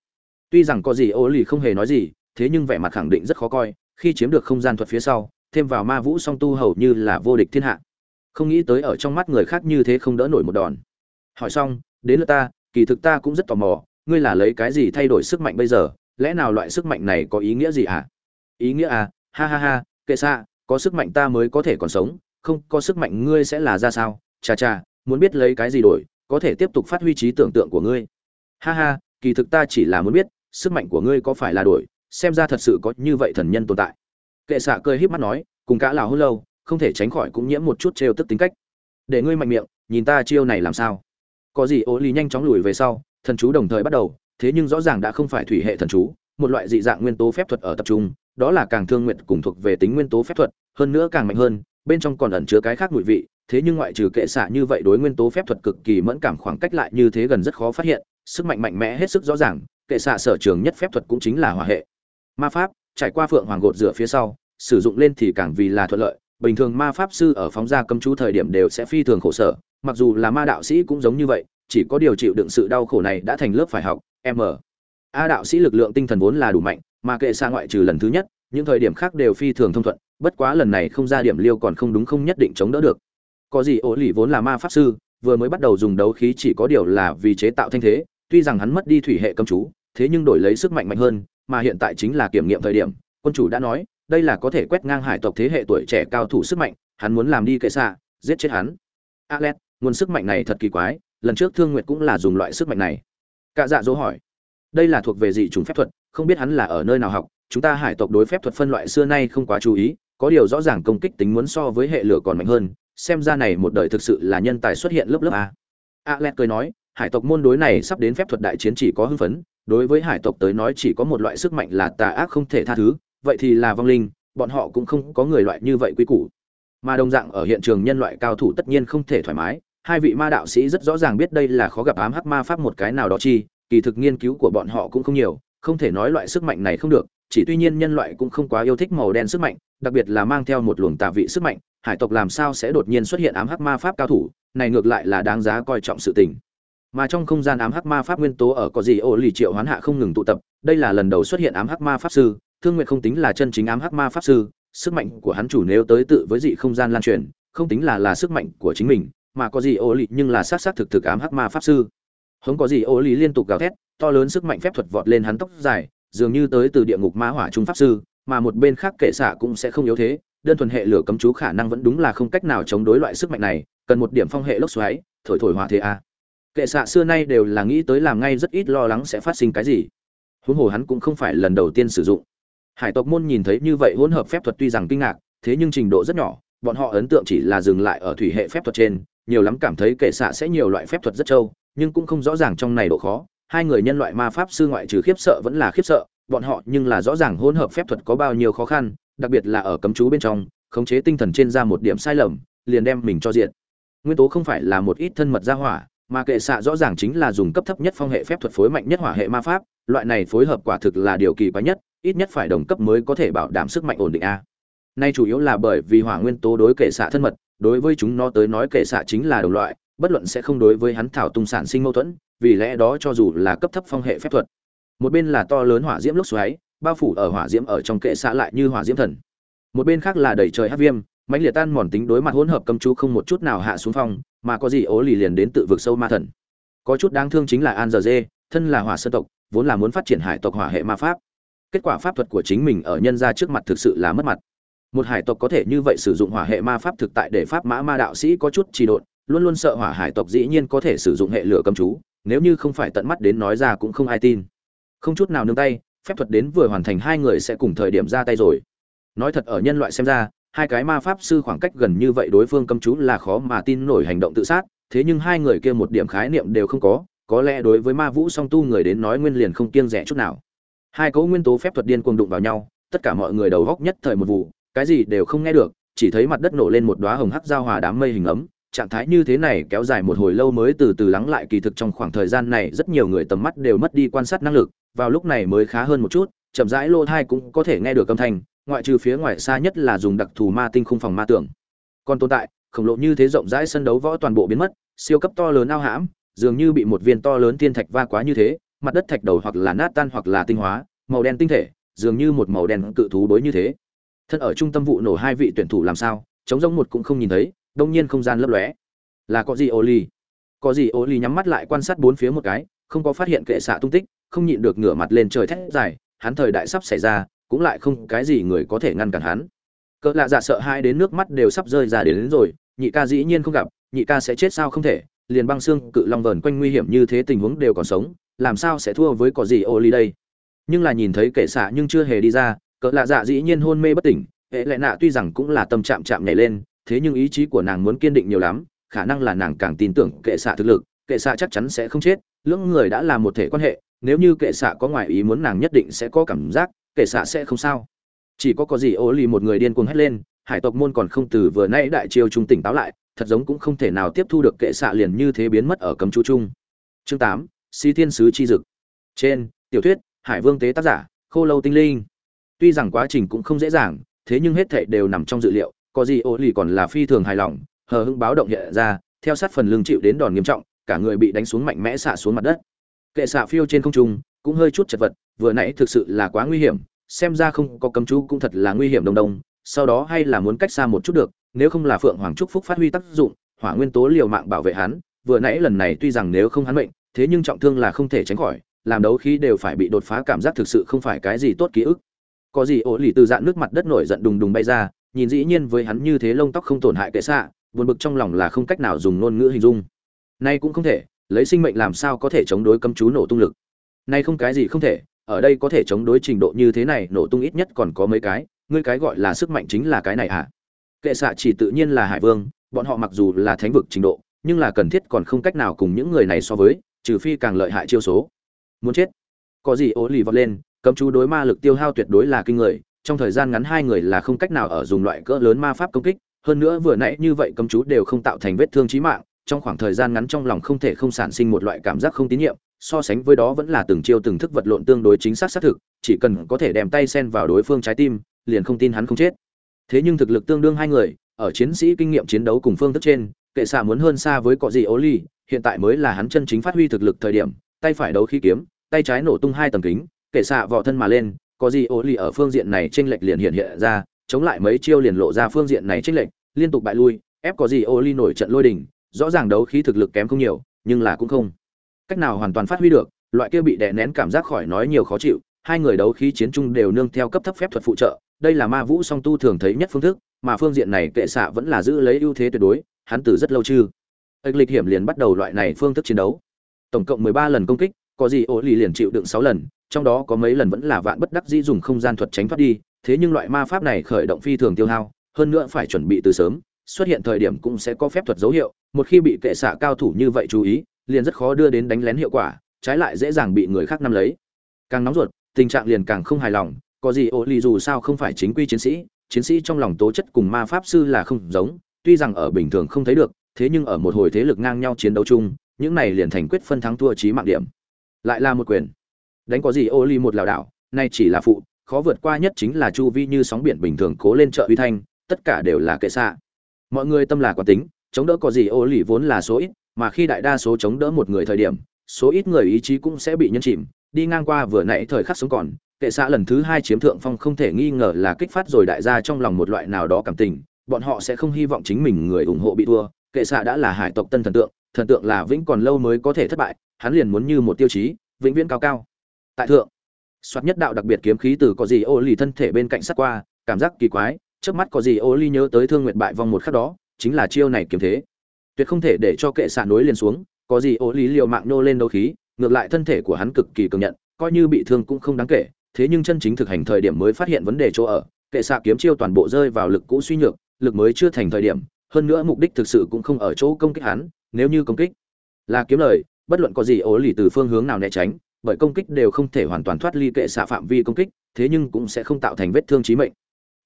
Speaker 1: Tuy rằng có gì ô lì không hề nói gì, thế nhưng vẻ mặt khẳng định rất khó coi, khi chiếm được không gian thuật phía sau thêm vào ma vũ song tu hầu như là vô địch thiên hạ. Không nghĩ tới ở trong mắt người khác như thế không đỡ nổi một đòn. Hỏi xong, đến lượt ta, kỳ thực ta cũng rất tò mò, ngươi là lấy cái gì thay đổi sức mạnh bây giờ? Lẽ nào loại sức mạnh này có ý nghĩa gì à ý nghĩa à? Ha ha ha, kệ xa có sức mạnh ta mới có thể còn sống, không có sức mạnh ngươi sẽ là ra sao? Chà chà, muốn biết lấy cái gì đổi, có thể tiếp tục phát huy trí tưởng tượng của ngươi. Ha ha, kỳ thực ta chỉ là muốn biết, sức mạnh của ngươi có phải là đổi, xem ra thật sự có như vậy thần nhân tồn tại kệ xạ cười híp mắt nói, cùng cả lào hôn lâu, không thể tránh khỏi cũng nhiễm một chút trêu tức tính cách. Để ngươi mạnh miệng, nhìn ta chiêu này làm sao? Có gì ô ly nhanh chóng lùi về sau, thần chú đồng thời bắt đầu, thế nhưng rõ ràng đã không phải thủy hệ thần chú, một loại dị dạng nguyên tố phép thuật ở tập trung, đó là càng thương nguyện cùng thuộc về tính nguyên tố phép thuật, hơn nữa càng mạnh hơn, bên trong còn ẩn chứa cái khác mùi vị, thế nhưng ngoại trừ kệ xạ như vậy đối nguyên tố phép thuật cực kỳ mẫn cảm khoảng cách lại như thế gần rất khó phát hiện, sức mạnh mạnh mẽ hết sức rõ ràng, kệ xạ sở trường nhất phép thuật cũng chính là hòa hệ. Ma pháp trải qua phượng hoàng gột rửa phía sau, sử dụng lên thì càng vì là thuận lợi. Bình thường ma pháp sư ở phóng ra cấm chú thời điểm đều sẽ phi thường khổ sở, mặc dù là ma đạo sĩ cũng giống như vậy, chỉ có điều chịu đựng sự đau khổ này đã thành lớp phải học m a đạo sĩ lực lượng tinh thần vốn là đủ mạnh, mà kệ xa ngoại trừ lần thứ nhất, những thời điểm khác đều phi thường thông thuận, bất quá lần này không ra điểm liêu còn không đúng không nhất định chống đỡ được. Có gì ổ lì vốn là ma pháp sư, vừa mới bắt đầu dùng đấu khí chỉ có điều là vì chế tạo thanh thế, tuy rằng hắn mất đi thủy hệ cấm chú, thế nhưng đổi lấy sức mạnh mạnh hơn mà hiện tại chính là kiểm nghiệm thời điểm, quân chủ đã nói, đây là có thể quét ngang hải tộc thế hệ tuổi trẻ cao thủ sức mạnh, hắn muốn làm đi kệ xạ, giết chết hắn. Alex nguồn sức mạnh này thật kỳ quái, lần trước thương nguyệt cũng là dùng loại sức mạnh này. Cạ dạ dỗ hỏi, đây là thuộc về dị chủng phép thuật, không biết hắn là ở nơi nào học, chúng ta hải tộc đối phép thuật phân loại xưa nay không quá chú ý, có điều rõ ràng công kích tính muốn so với hệ lửa còn mạnh hơn, xem ra này một đời thực sự là nhân tài xuất hiện lớp lớp a. Alex cười nói, hải tộc môn đối này sắp đến phép thuật đại chiến chỉ có hưng phấn đối với hải tộc tới nói chỉ có một loại sức mạnh là tà ác không thể tha thứ, vậy thì là vong linh, bọn họ cũng không có người loại như vậy quy củ. Mà đồng dạng ở hiện trường nhân loại cao thủ tất nhiên không thể thoải mái, hai vị ma đạo sĩ rất rõ ràng biết đây là khó gặp ám hắc ma pháp một cái nào đó chi, kỳ thực nghiên cứu của bọn họ cũng không nhiều, không thể nói loại sức mạnh này không được, chỉ tuy nhiên nhân loại cũng không quá yêu thích màu đen sức mạnh, đặc biệt là mang theo một luồng tà vị sức mạnh, hải tộc làm sao sẽ đột nhiên xuất hiện ám hắc ma pháp cao thủ, này ngược lại là đáng giá coi trọng sự tình mà trong không gian ám hắc ma pháp nguyên tố ở có gì ô lì triệu hoán hạ không ngừng tụ tập, đây là lần đầu xuất hiện ám hắc ma pháp sư, thương nguyện không tính là chân chính ám hắc ma pháp sư, sức mạnh của hắn chủ nếu tới tự với dị không gian lan truyền, không tính là là sức mạnh của chính mình, mà có gì ô lì nhưng là sát sát thực thực ám hắc ma pháp sư. Không có gì ô lì liên tục gào thét, to lớn sức mạnh phép thuật vọt lên hắn tóc dài, dường như tới từ địa ngục ma hỏa trung pháp sư, mà một bên khác kệ xạ cũng sẽ không yếu thế, đơn thuần hệ lửa cấm chú khả năng vẫn đúng là không cách nào chống đối loại sức mạnh này, cần một điểm phong hệ lốc xoáy, thổi thổi hỏa thế a kệ xạ xưa nay đều là nghĩ tới làm ngay rất ít lo lắng sẽ phát sinh cái gì. Huống hồ hắn cũng không phải lần đầu tiên sử dụng. Hải tộc môn nhìn thấy như vậy hỗn hợp phép thuật tuy rằng kinh ngạc, thế nhưng trình độ rất nhỏ, bọn họ ấn tượng chỉ là dừng lại ở thủy hệ phép thuật trên, nhiều lắm cảm thấy kệ xạ sẽ nhiều loại phép thuật rất trâu, nhưng cũng không rõ ràng trong này độ khó. Hai người nhân loại ma pháp sư ngoại trừ khiếp sợ vẫn là khiếp sợ, bọn họ nhưng là rõ ràng hỗn hợp phép thuật có bao nhiêu khó khăn, đặc biệt là ở cấm chú bên trong, khống chế tinh thần trên ra một điểm sai lầm, liền đem mình cho diện nguyên tố không phải là một ít thân mật ra hỏa mà kệ xạ rõ ràng chính là dùng cấp thấp nhất phong hệ phép thuật phối mạnh nhất hỏa hệ ma pháp, loại này phối hợp quả thực là điều kỳ quái nhất, ít nhất phải đồng cấp mới có thể bảo đảm sức mạnh ổn định a. Nay chủ yếu là bởi vì hỏa nguyên tố đối kệ xạ thân mật, đối với chúng nó tới nói kệ xạ chính là đồng loại, bất luận sẽ không đối với hắn thảo tung sản sinh mâu thuẫn, vì lẽ đó cho dù là cấp thấp phong hệ phép thuật. Một bên là to lớn hỏa diễm lốc xoáy, bao phủ ở hỏa diễm ở trong kệ xạ lại như hỏa diễm thần. Một bên khác là đầy trời hát viêm mãnh liệt tan mòn tính đối mặt hỗn hợp cầm chú không một chút nào hạ xuống phong, mà có gì ố lì liền đến tự vực sâu ma thần. Có chút đáng thương chính là an giờ dê, thân là hỏa sơn tộc, vốn là muốn phát triển hải tộc hỏa hệ ma pháp. Kết quả pháp thuật của chính mình ở nhân ra trước mặt thực sự là mất mặt. Một hải tộc có thể như vậy sử dụng hỏa hệ ma pháp thực tại để pháp mã ma đạo sĩ có chút trì độn, luôn luôn sợ hỏa hải tộc dĩ nhiên có thể sử dụng hệ lửa cầm chú, nếu như không phải tận mắt đến nói ra cũng không ai tin. Không chút nào nương tay, phép thuật đến vừa hoàn thành hai người sẽ cùng thời điểm ra tay rồi. Nói thật ở nhân loại xem ra hai cái ma pháp sư khoảng cách gần như vậy đối phương cấm chú là khó mà tin nổi hành động tự sát, thế nhưng hai người kia một điểm khái niệm đều không có có lẽ đối với ma vũ song tu người đến nói nguyên liền không kiêng rẻ chút nào. Hai cấu nguyên tố phép thuật điên cuồng đụng vào nhau, tất cả mọi người đầu góc nhất thời một vụ, cái gì đều không nghe được, chỉ thấy mặt đất nổ lên một đóa hồng hắc giao hòa đám mây hình ấm, trạng thái như thế này kéo dài một hồi lâu mới từ từ lắng lại kỳ thực trong khoảng thời gian này rất nhiều người tầm mắt đều mất đi quan sát năng lực, vào lúc này mới khá hơn một chút, chậm rãi lô thai cũng có thể nghe được âm thanh ngoại trừ phía ngoài xa nhất là dùng đặc thù ma tinh khung phòng ma tưởng. Còn tồn tại, khổng lồ như thế rộng rãi sân đấu võ toàn bộ biến mất, siêu cấp to lớn ao hãm, dường như bị một viên to lớn thiên thạch va quá như thế, mặt đất thạch đầu hoặc là nát tan hoặc là tinh hóa, màu đen tinh thể, dường như một màu đen cự thú đối như thế. Thân ở trung tâm vụ nổ hai vị tuyển thủ làm sao chống giống một cũng không nhìn thấy, đông nhiên không gian lấp lóe. Là có gì ô ly có gì ô ly nhắm mắt lại quan sát bốn phía một cái, không có phát hiện kệ xạ tung tích, không nhịn được ngửa mặt lên trời thét dài, hắn thời đại sắp xảy ra cũng lại không cái gì người có thể ngăn cản hắn. Cỡ lạ dạ sợ hai đến nước mắt đều sắp rơi ra đến, đến rồi nhị ca dĩ nhiên không gặp nhị ca sẽ chết sao không thể liền băng xương cự long vờn quanh nguy hiểm như thế tình huống đều còn sống làm sao sẽ thua với có gì ô ly đây? Nhưng là nhìn thấy kệ xạ nhưng chưa hề đi ra cỡ lạ dạ dĩ nhiên hôn mê bất tỉnh hệ lệ nạ tuy rằng cũng là tâm chạm chạm nhảy lên thế nhưng ý chí của nàng muốn kiên định nhiều lắm khả năng là nàng càng tin tưởng kệ xạ thực lực kệ xạ chắc chắn sẽ không chết lưỡng người đã là một thể quan hệ nếu như kệ xạ có ngoại ý muốn nàng nhất định sẽ có cảm giác kể xạ sẽ không sao. Chỉ có có gì ô lì một người điên cuồng hét lên, hải tộc môn còn không từ vừa nay đại chiêu trung tỉnh táo lại, thật giống cũng không thể nào tiếp thu được kệ xạ liền như thế biến mất ở cấm chú chung. Chương tám si thiên sứ chi dực. Trên, tiểu thuyết, hải vương tế tác giả, khô lâu tinh linh. Tuy rằng quá trình cũng không dễ dàng, thế nhưng hết thệ đều nằm trong dự liệu, có gì ô lì còn là phi thường hài lòng, hờ hững báo động hiện ra, theo sát phần lưng chịu đến đòn nghiêm trọng, cả người bị đánh xuống mạnh mẽ xạ xuống mặt đất. Kệ xạ phiêu trên không trung cũng hơi chút chật vật, vừa nãy thực sự là quá nguy hiểm, xem ra không có cấm chú cũng thật là nguy hiểm đông đông sau đó hay là muốn cách xa một chút được, nếu không là phượng hoàng trúc phúc phát huy tác dụng, hỏa nguyên tố liều mạng bảo vệ hắn, vừa nãy lần này tuy rằng nếu không hắn bệnh thế nhưng trọng thương là không thể tránh khỏi, làm đấu khí đều phải bị đột phá cảm giác thực sự không phải cái gì tốt ký ức. Có gì ổ lì từ dạng nước mặt đất nổi giận đùng đùng bay ra, nhìn dĩ nhiên với hắn như thế lông tóc không tổn hại kệ xạ, buồn bực trong lòng là không cách nào dùng ngôn ngữ hình dung. Nay cũng không thể, lấy sinh mệnh làm sao có thể chống đối cấm chú nổ tung lực nay không cái gì không thể, ở đây có thể chống đối trình độ như thế này, nổ tung ít nhất còn có mấy cái, ngươi cái gọi là sức mạnh chính là cái này à kệ xạ chỉ tự nhiên là hải vương, bọn họ mặc dù là thánh vực trình độ, nhưng là cần thiết còn không cách nào cùng những người này so với, trừ phi càng lợi hại chiêu số. Muốn chết. Có gì ố lì vọt lên, cấm chú đối ma lực tiêu hao tuyệt đối là kinh người, trong thời gian ngắn hai người là không cách nào ở dùng loại cỡ lớn ma pháp công kích, hơn nữa vừa nãy như vậy cấm chú đều không tạo thành vết thương chí mạng, trong khoảng thời gian ngắn trong lòng không thể không sản sinh một loại cảm giác không tín nhiệm so sánh với đó vẫn là từng chiêu từng thức vật lộn tương đối chính xác xác thực, chỉ cần có thể đem tay sen vào đối phương trái tim, liền không tin hắn không chết. Thế nhưng thực lực tương đương hai người, ở chiến sĩ kinh nghiệm chiến đấu cùng phương thức trên, kệ xạ muốn hơn xa với cọ gì ố ly hiện tại mới là hắn chân chính phát huy thực lực thời điểm, tay phải đấu khí kiếm, tay trái nổ tung hai tầng kính, kệ xạ vỏ thân mà lên có gì ố ly ở phương diện này tranh lệch liền hiện hiện ra, chống lại mấy chiêu liền lộ ra phương diện này tranh lệch, liên tục bại lui, ép có gì ố ly nổi trận lôi đỉnh rõ ràng đấu khí thực lực kém không nhiều, nhưng là cũng không cách nào hoàn toàn phát huy được, loại kia bị đè nén cảm giác khỏi nói nhiều khó chịu, hai người đấu khí chiến chung đều nương theo cấp thấp phép thuật phụ trợ, đây là ma vũ song tu thường thấy nhất phương thức, mà phương diện này kệ xạ vẫn là giữ lấy ưu thế tuyệt đối, hắn từ rất lâu chưa. Ích lịch hiểm liền bắt đầu loại này phương thức chiến đấu. Tổng cộng mười ba lần công kích, có gì ổ lì liền chịu đựng sáu lần, trong đó có mấy lần vẫn là vạn bất đắc dĩ dùng không gian thuật tránh thoát đi, thế nhưng loại ma pháp này khởi động phi thường tiêu hao, hơn nữa phải chuẩn bị từ sớm, xuất hiện thời điểm cũng sẽ có phép thuật dấu hiệu, một khi bị kệ xạ cao thủ như vậy chú ý liền rất khó đưa đến đánh lén hiệu quả, trái lại dễ dàng bị người khác nắm lấy. Càng nóng ruột, tình trạng liền càng không hài lòng, có gì ô lì dù sao không phải chính quy chiến sĩ chiến sĩ trong lòng tố chất cùng ma pháp sư là không giống, tuy rằng ở bình thường không thấy được, thế nhưng ở một hồi thế lực ngang nhau chiến đấu chung, những này liền thành quyết phân thắng thua trí mạng điểm. Lại là một quyền. Đánh có gì ô ly một lảo đảo, nay chỉ là phụ, khó vượt qua nhất chính là chu vi như sóng biển bình thường cố lên chợ uy thanh, tất cả đều là kệ xạ mọi người tâm là quả tính, chống đỡ có gì ô ly vốn là số ít mà khi đại đa số chống đỡ một người thời điểm, số ít người ý chí cũng sẽ bị nhân chìm, đi ngang qua vừa nãy thời khắc sống còn, kệ xạ lần thứ hai chiếm thượng phong không thể nghi ngờ là kích phát rồi đại gia trong lòng một loại nào đó cảm tình, bọn họ sẽ không hy vọng chính mình người ủng hộ bị thua, kệ xạ đã là hải tộc tân thần tượng thần tượng là vĩnh còn lâu mới có thể thất bại, hắn liền muốn như một tiêu chí, vĩnh viễn cao cao. Tại thượng, soát nhất đạo đặc biệt kiếm khí từ có gì ô lì thân thể bên cạnh sát qua, cảm giác kỳ quái trước mắt có gì ô ly nhớ tới thương nguyện bại vong một khắc đó, chính là chiêu này kiếm thế tuyệt không thể để cho kệ xạ nối liền xuống, có gì ô lý liều mạng nô lên đấu khí, ngược lại thân thể của hắn cực kỳ cường nhận, coi như bị thương cũng không đáng kể, thế nhưng chân chính thực hành thời điểm mới phát hiện vấn đề chỗ ở, kệ xạ kiếm chiêu toàn bộ rơi vào lực cũ suy nhược, lực mới chưa thành thời điểm, hơn nữa mục đích thực sự cũng không ở chỗ công kích hắn, nếu như công kích là kiếm lời, bất luận có gì ố lì từ phương hướng nào né tránh, bởi công kích đều không thể hoàn toàn thoát ly kệ xạ phạm vi công kích, thế nhưng cũng sẽ không tạo thành vết thương chí mệnh.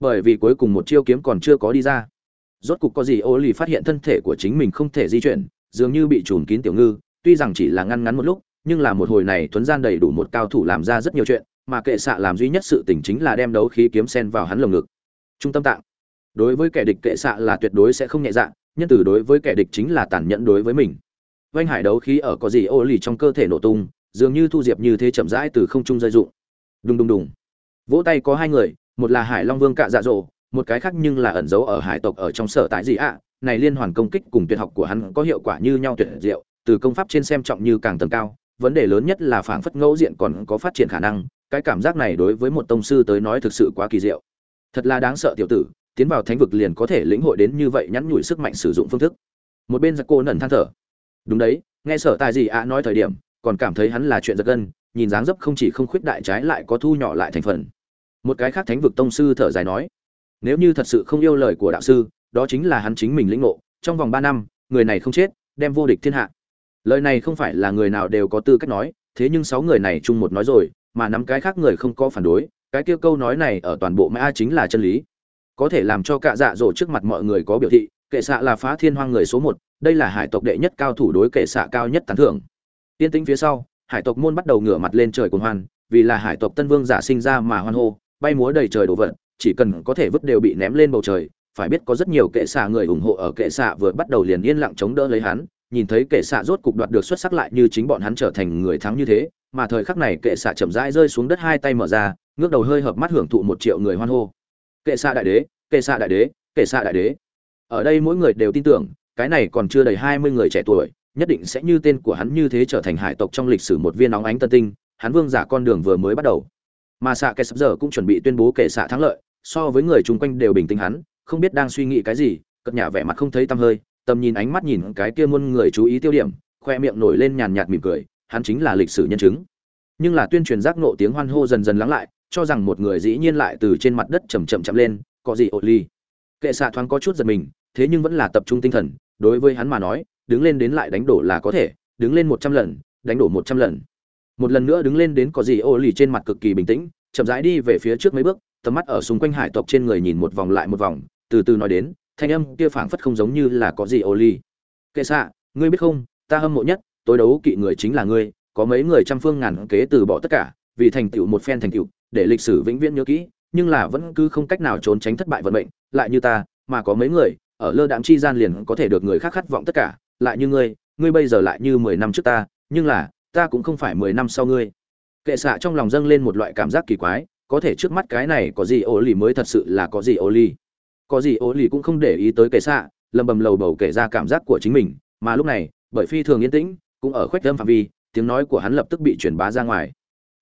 Speaker 1: Bởi vì cuối cùng một chiêu kiếm còn chưa có đi ra rốt cục có gì ô lì phát hiện thân thể của chính mình không thể di chuyển, dường như bị trùm kín tiểu ngư, tuy rằng chỉ là ngăn ngắn một lúc, nhưng là một hồi này tuấn gian đầy đủ một cao thủ làm ra rất nhiều chuyện, mà kệ xạ làm duy nhất sự tỉnh chính là đem đấu khí kiếm sen vào hắn lồng ngực. Trung tâm tạng. Đối với kẻ địch kệ xạ là tuyệt đối sẽ không nhẹ dạ nhân tử đối với kẻ địch chính là tàn nhẫn đối với mình. Vanh hải đấu khí ở có gì ô lì trong cơ thể nổ tung, dường như thu diệp như thế chậm rãi từ không trung rơi dụng đùng đùng đùng. Vỗ tay có hai người, một là hải long vương cạ dạ dỗ một cái khác nhưng là ẩn giấu ở hải tộc ở trong sở tại gì ạ? Này liên hoàn công kích cùng tuyệt học của hắn có hiệu quả như nhau tuyệt diệu, từ công pháp trên xem trọng như càng tầng cao. Vấn đề lớn nhất là phảng phất ngẫu diện còn có phát triển khả năng, cái cảm giác này đối với một tông sư tới nói thực sự quá kỳ diệu. Thật là đáng sợ tiểu tử, tiến vào thánh vực liền có thể lĩnh hội đến như vậy nhắn nhủi sức mạnh sử dụng phương thức. Một bên giặc cô nẩn than thở. Đúng đấy, nghe sở tài gì ạ nói thời điểm, còn cảm thấy hắn là chuyện giật gân, nhìn dáng dấp không chỉ không khuyết đại trái lại có thu nhỏ lại thành phần. Một cái khác thánh vực tông sư thở dài nói nếu như thật sự không yêu lời của đạo sư, đó chính là hắn chính mình lĩnh ngộ. Trong vòng ba năm, người này không chết, đem vô địch thiên hạ. Lời này không phải là người nào đều có tư cách nói, thế nhưng sáu người này chung một nói rồi, mà năm cái khác người không có phản đối, cái kia câu nói này ở toàn bộ mã chính là chân lý. Có thể làm cho cả dạ dỗ trước mặt mọi người có biểu thị, kệ xạ là phá thiên hoang người số một, đây là hải tộc đệ nhất cao thủ đối kệ xạ cao nhất tán thưởng. Tiên tĩnh phía sau, hải tộc môn bắt đầu ngửa mặt lên trời cuồng hoan, vì là hải tộc tân vương giả sinh ra mà hoan hô, bay múa đầy trời đổ vật chỉ cần có thể vứt đều bị ném lên bầu trời, phải biết có rất nhiều kệ xạ người ủng hộ ở kệ xạ vừa bắt đầu liền yên lặng chống đỡ lấy hắn, nhìn thấy kệ xạ rốt cục đoạt được xuất sắc lại như chính bọn hắn trở thành người thắng như thế, mà thời khắc này kệ xạ chậm rãi rơi xuống đất hai tay mở ra, ngước đầu hơi hợp mắt hưởng thụ một triệu người hoan hô. Kệ xạ đại đế, kệ xạ đại đế, kệ xạ đại đế. Ở đây mỗi người đều tin tưởng, cái này còn chưa đầy hai mươi người trẻ tuổi, nhất định sẽ như tên của hắn như thế trở thành hải tộc trong lịch sử một viên nóng ánh tân tinh, hắn vương giả con đường vừa mới bắt đầu. Mà xạ kệ sắp giờ cũng chuẩn bị tuyên bố kệ xạ thắng lợi so với người chung quanh đều bình tĩnh hắn, không biết đang suy nghĩ cái gì cất nhà vẻ mặt không thấy tăm hơi, tầm nhìn ánh mắt nhìn cái kia muôn người chú ý tiêu điểm, khoe miệng nổi lên nhàn nhạt mỉm cười, hắn chính là lịch sử nhân chứng. Nhưng là tuyên truyền giác nộ tiếng hoan hô dần dần lắng lại, cho rằng một người dĩ nhiên lại từ trên mặt đất chầm chậm chậm lên, có gì ổ ly kệ xạ thoáng có chút giật mình, thế nhưng vẫn là tập trung tinh thần, đối với hắn mà nói, đứng lên đến lại đánh đổ là có thể, đứng lên một trăm lần, đánh đổ một trăm lần. Một lần nữa đứng lên đến có gì ô lì trên mặt cực kỳ bình tĩnh, chậm rãi đi về phía trước mấy bước tầm mắt ở xung quanh hải tộc trên người nhìn một vòng lại một vòng, từ từ nói đến, thanh âm kia phảng phất không giống như là có gì ô ly kệ xạ, ngươi biết không, ta hâm mộ nhất, tối đấu kỵ người chính là ngươi, có mấy người trăm phương ngàn kế từ bỏ tất cả, vì thành tựu một phen thành tựu, để lịch sử vĩnh viễn nhớ kỹ, nhưng là vẫn cứ không cách nào trốn tránh thất bại vận mệnh, lại như ta, mà có mấy người, ở lơ đạm chi gian liền có thể được người khác khát vọng tất cả, lại như ngươi ngươi bây giờ lại như mười năm trước ta, nhưng là, ta cũng không phải mười năm sau ngươi. Kệ xạ trong lòng dâng lên một loại cảm giác kỳ quái có thể trước mắt cái này có gì ô lì mới thật sự là có gì ô lì. Có gì ô lì cũng không để ý tới kệ xạ, lầm bầm lầu bầu kể ra cảm giác của chính mình, mà lúc này, bởi phi thường yên tĩnh, cũng ở khoách lâm phạm vi, tiếng nói của hắn lập tức bị truyền bá ra ngoài.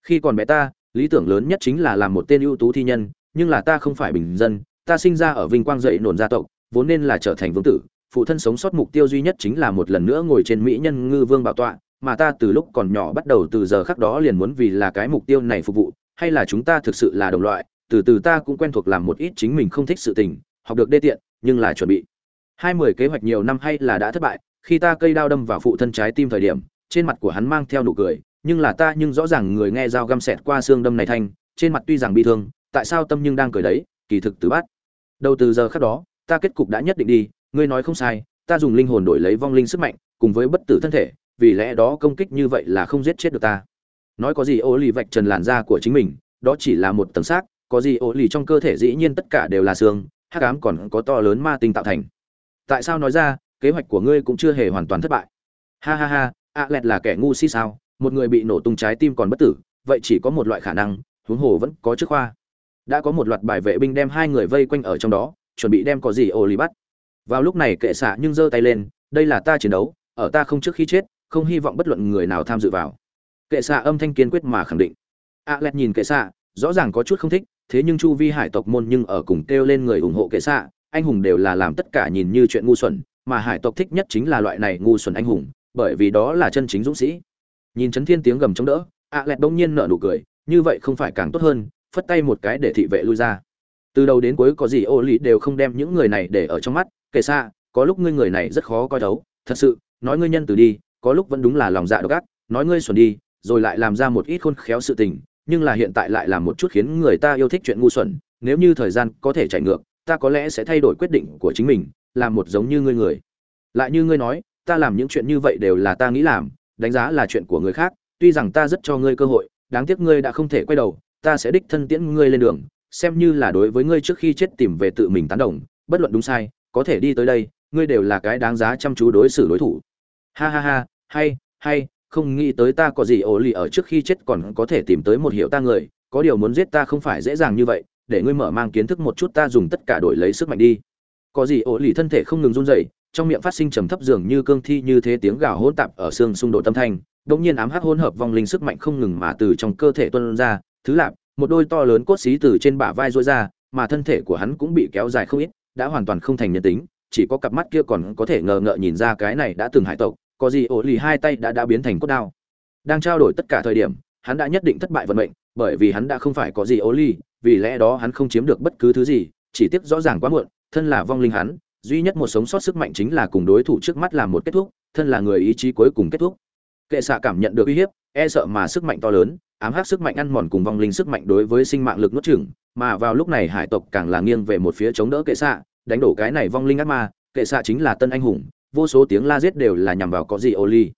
Speaker 1: Khi còn bé ta, lý tưởng lớn nhất chính là làm một tên ưu tú thi nhân, nhưng là ta không phải bình dân, ta sinh ra ở vinh quang dậy nổn gia tộc, vốn nên là trở thành vương tử, phụ thân sống sót mục tiêu duy nhất chính là một lần nữa ngồi trên mỹ nhân ngư vương bảo tọa, mà ta từ lúc còn nhỏ bắt đầu từ giờ khắc đó liền muốn vì là cái mục tiêu này phục vụ hay là chúng ta thực sự là đồng loại, từ từ ta cũng quen thuộc làm một ít chính mình không thích sự tình, học được đê tiện, nhưng là chuẩn bị. Hai mươi kế hoạch nhiều năm hay là đã thất bại, khi ta cây đao đâm vào phụ thân trái tim thời điểm, trên mặt của hắn mang theo nụ cười, nhưng là ta nhưng rõ ràng người nghe dao găm xẹt qua xương đâm này thanh, trên mặt tuy rằng bị thương, tại sao tâm nhưng đang cười đấy, kỳ thực từ bát. Đầu từ giờ khắc đó, ta kết cục đã nhất định đi, ngươi nói không sai, ta dùng linh hồn đổi lấy vong linh sức mạnh, cùng với bất tử thân thể, vì lẽ đó công kích như vậy là không giết chết được ta nói có gì ô lì vạch trần làn da của chính mình, đó chỉ là một tầng xác, có gì ô lì trong cơ thể dĩ nhiên tất cả đều là xương, hắc ám còn có to lớn ma tinh tạo thành. Tại sao nói ra, kế hoạch của ngươi cũng chưa hề hoàn toàn thất bại. Ha ha ha ạ lẹt là kẻ ngu si sao, một người bị nổ tung trái tim còn bất tử, vậy chỉ có một loại khả năng, huống hồ vẫn có chức khoa. Đã có một loạt bài vệ binh đem hai người vây quanh ở trong đó, chuẩn bị đem có gì ô lì bắt. Vào lúc này kệ xạ nhưng giơ tay lên, đây là ta chiến đấu, ở ta không trước khi chết, không hy vọng bất luận người nào tham dự vào kệ xạ âm thanh kiên quyết mà khẳng định. A lẹt nhìn kệ xạ, rõ ràng có chút không thích, thế nhưng chu vi hải tộc môn nhưng ở cùng kêu lên người ủng hộ kệ xạ, anh hùng đều là làm tất cả nhìn như chuyện ngu xuẩn, mà hải tộc thích nhất chính là loại này ngu xuẩn anh hùng, bởi vì đó là chân chính dũng sĩ. Nhìn chấn thiên tiếng gầm chống đỡ, a lẹt bỗng nhiên nở nụ cười, như vậy không phải càng tốt hơn, phất tay một cái để thị vệ lui ra. Từ đầu đến cuối có gì ô lý đều không đem những người này để ở trong mắt, kệ xạ, có lúc ngươi người này rất khó coi thấu, thật sự, nói ngươi nhân từ đi, có lúc vẫn đúng là lòng dạ độc ác, nói ngươi xuẩn đi rồi lại làm ra một ít khôn khéo sự tình, nhưng là hiện tại lại làm một chút khiến người ta yêu thích chuyện ngu xuẩn, nếu như thời gian có thể chạy ngược, ta có lẽ sẽ thay đổi quyết định của chính mình, làm một giống như ngươi người. Lại như ngươi nói, ta làm những chuyện như vậy đều là ta nghĩ làm, đánh giá là chuyện của người khác, tuy rằng ta rất cho ngươi cơ hội, đáng tiếc ngươi đã không thể quay đầu, ta sẽ đích thân tiễn ngươi lên đường, xem như là đối với ngươi trước khi chết tìm về tự mình tán đồng, bất luận đúng sai, có thể đi tới đây, ngươi đều là cái đáng giá chăm chú đối xử đối thủ. Ha ha ha, hay hay không nghĩ tới ta có gì ổ lì ở trước khi chết còn có thể tìm tới một hiệu ta người, có điều muốn giết ta không phải dễ dàng như vậy, để ngươi mở mang kiến thức một chút ta dùng tất cả đổi lấy sức mạnh đi. Có gì ổ lì thân thể không ngừng run rẩy, trong miệng phát sinh trầm thấp dường như cương thi như thế tiếng gào hỗn tạp ở xương xung đột tâm thanh, đột nhiên ám hắc hỗn hợp vong linh sức mạnh không ngừng mà từ trong cơ thể tuôn ra, thứ lạp, một đôi to lớn cốt xí từ trên bả vai rối ra, mà thân thể của hắn cũng bị kéo dài không ít, đã hoàn toàn không thành nhân tính, chỉ có cặp mắt kia còn có thể ngờ ngợ nhìn ra cái này đã từng hại tộc có gì ổ lì hai tay đã đã biến thành cốt đao. Đang trao đổi tất cả thời điểm, hắn đã nhất định thất bại vận mệnh, bởi vì hắn đã không phải có gì ố lì, vì lẽ đó hắn không chiếm được bất cứ thứ gì, chỉ tiếc rõ ràng quá muộn, thân là vong linh hắn, duy nhất một sống sót sức mạnh chính là cùng đối thủ trước mắt làm một kết thúc, thân là người ý chí cuối cùng kết thúc. Kệ xạ cảm nhận được uy hiếp e sợ mà sức mạnh to lớn, ám hắc sức mạnh ăn mòn cùng vong linh sức mạnh đối với sinh mạng lực nuốt chửng, mà vào lúc này hải tộc càng là nghiêng về một phía chống đỡ kệ xạ, đánh đổ cái này vong linh ác ma, kệ xạ chính là tân anh hùng vô số tiếng la giết đều là nhằm vào có gì ô ly.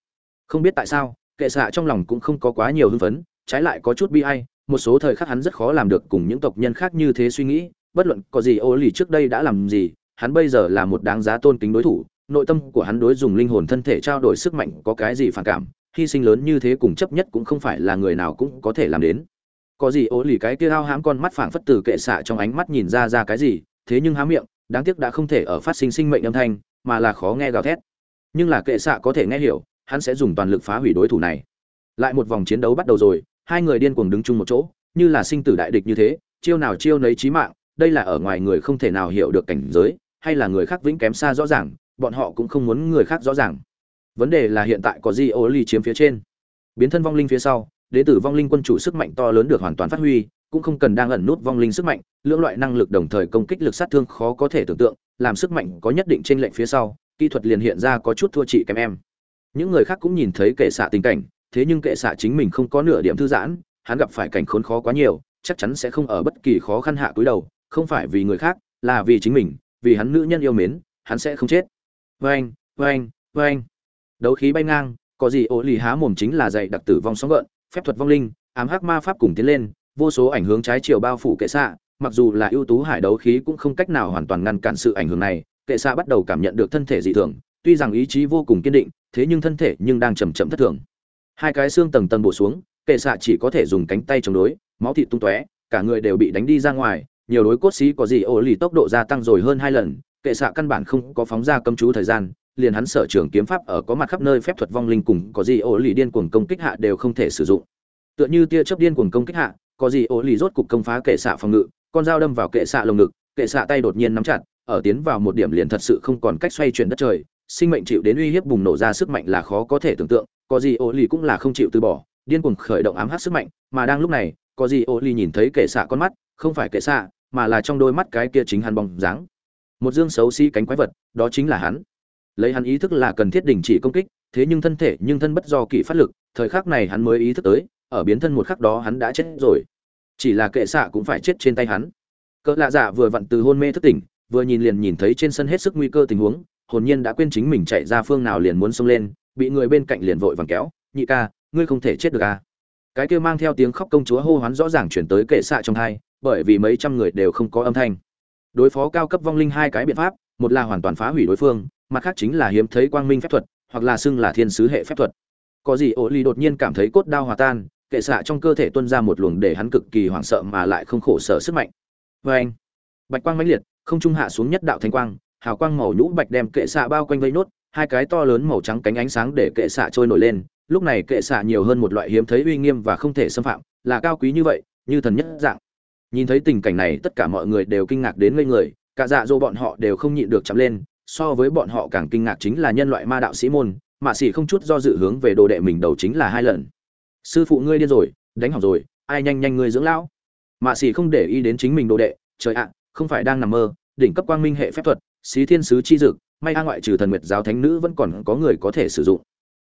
Speaker 1: Không biết tại sao, kệ xạ trong lòng cũng không có quá nhiều hưng phấn, trái lại có chút bi ai, một số thời khắc hắn rất khó làm được cùng những tộc nhân khác như thế suy nghĩ, bất luận có gì ô lì trước đây đã làm gì, hắn bây giờ là một đáng giá tôn kính đối thủ, nội tâm của hắn đối dùng linh hồn thân thể trao đổi sức mạnh có cái gì phản cảm, hy sinh lớn như thế cùng chấp nhất cũng không phải là người nào cũng có thể làm đến. Có gì ô lì cái kia hao hãm con mắt phảng phất từ kệ xạ trong ánh mắt nhìn ra ra cái gì, thế nhưng há miệng, đáng tiếc đã không thể ở phát sinh sinh mệnh âm thanh mà là khó nghe gào thét. Nhưng là kệ xạ có thể nghe hiểu, hắn sẽ dùng toàn lực phá hủy đối thủ này. Lại một vòng chiến đấu bắt đầu rồi, hai người điên cuồng đứng chung một chỗ, như là sinh tử đại địch như thế, chiêu nào chiêu nấy chí mạng, đây là ở ngoài người không thể nào hiểu được cảnh giới, hay là người khác vĩnh kém xa rõ ràng, bọn họ cũng không muốn người khác rõ ràng. Vấn đề là hiện tại có di ô ly chiếm phía trên. Biến thân vong linh phía sau, đế tử vong linh quân chủ sức mạnh to lớn được hoàn toàn phát huy cũng không cần đang ẩn nút vong linh sức mạnh, lưỡng loại năng lực đồng thời công kích lực sát thương khó có thể tưởng tượng, làm sức mạnh có nhất định trên lệnh phía sau, kỹ thuật liền hiện ra có chút thua chị kém em. Những người khác cũng nhìn thấy kệ xạ tình cảnh, thế nhưng kệ xạ chính mình không có nửa điểm thư giãn, hắn gặp phải cảnh khốn khó quá nhiều, chắc chắn sẽ không ở bất kỳ khó khăn hạ cúi đầu, không phải vì người khác, là vì chính mình, vì hắn nữ nhân yêu mến, hắn sẽ không chết. Vâng vâng vâng đấu khí bay ngang, có gì ố lì há mồm chính là dạy đặc tử vong sóng gợn, phép thuật vong linh, ám hắc ma pháp cùng tiến lên vô số ảnh hướng trái chiều bao phủ kệ xạ, mặc dù là ưu tú hải đấu khí cũng không cách nào hoàn toàn ngăn cản sự ảnh hưởng này, kệ xạ bắt đầu cảm nhận được thân thể dị thường, tuy rằng ý chí vô cùng kiên định, thế nhưng thân thể nhưng đang chầm chậm thất thường. Hai cái xương tầng tầng bổ xuống, kệ xạ chỉ có thể dùng cánh tay chống đối, máu thịt tung tóe, cả người đều bị đánh đi ra ngoài, nhiều đối cốt xí có gì ô lì tốc độ gia tăng rồi hơn hai lần, kệ xạ căn bản không có phóng ra cấm chú thời gian, liền hắn sở trường kiếm pháp ở có mặt khắp nơi phép thuật vong linh cùng có gì ô lì điên cuồng công kích hạ đều không thể sử dụng. Tựa như tia chớp điên cuồng công kích hạ có gì ổ lì rốt cục công phá kệ xạ phòng ngự, con dao đâm vào kệ xạ lồng ngực, kệ xạ tay đột nhiên nắm chặt, ở tiến vào một điểm liền thật sự không còn cách xoay chuyển đất trời, sinh mệnh chịu đến uy hiếp bùng nổ ra sức mạnh là khó có thể tưởng tượng, có gì ổ lì cũng là không chịu từ bỏ, điên cuồng khởi động ám hát sức mạnh, mà đang lúc này, có gì ổ lì nhìn thấy kệ xạ con mắt, không phải kệ xạ, mà là trong đôi mắt cái kia chính hắn bóng dáng. Một dương xấu xí cánh quái vật, đó chính là hắn. Lấy hắn ý thức là cần thiết đình chỉ công kích, thế nhưng thân thể, nhưng thân bất do kỷ phát lực, thời khắc này hắn mới ý thức tới ở biến thân một khắc đó hắn đã chết rồi. Chỉ là kệ xạ cũng phải chết trên tay hắn. Cỡ lạ dạ vừa vặn từ hôn mê thức tỉnh, vừa nhìn liền nhìn thấy trên sân hết sức nguy cơ tình huống, hồn nhiên đã quên chính mình chạy ra phương nào liền muốn xông lên, bị người bên cạnh liền vội vàng kéo, nhị ca, ngươi không thể chết được à? Cái kia mang theo tiếng khóc công chúa hô hoán rõ ràng chuyển tới kệ xạ trong hai, bởi vì mấy trăm người đều không có âm thanh. Đối phó cao cấp vong linh hai cái biện pháp, một là hoàn toàn phá hủy đối phương, mặt khác chính là hiếm thấy quang minh phép thuật, hoặc là xưng là thiên sứ hệ phép thuật. Có gì ổ ly đột nhiên cảm thấy cốt đau hòa tan kệ xạ trong cơ thể tuân ra một luồng để hắn cực kỳ hoảng sợ mà lại không khổ sở sức mạnh. Vê anh, bạch quang mãnh liệt, không trung hạ xuống nhất đạo thanh quang, hào quang màu nhũ bạch đem kệ xạ bao quanh vây nốt, hai cái to lớn màu trắng cánh ánh sáng để kệ xạ trôi nổi lên. Lúc này kệ xạ nhiều hơn một loại hiếm thấy uy nghiêm và không thể xâm phạm, là cao quý như vậy, như thần nhất dạng. Nhìn thấy tình cảnh này, tất cả mọi người đều kinh ngạc đến ngây người, cả dạ dỗ bọn họ đều không nhịn được chậm lên, so với bọn họ càng kinh ngạc chính là nhân loại ma đạo sĩ môn, mạ sĩ không chút do dự hướng về đồ đệ mình đầu chính là hai lần sư phụ ngươi điên rồi, đánh hỏng rồi, ai nhanh nhanh ngươi dưỡng lão mạ xỉ không để ý đến chính mình đồ đệ, trời ạ, không phải đang nằm mơ, đỉnh cấp quang minh hệ phép thuật, xí thiên sứ chi dực, may a ngoại trừ thần nguyệt giáo thánh nữ vẫn còn có người có thể sử dụng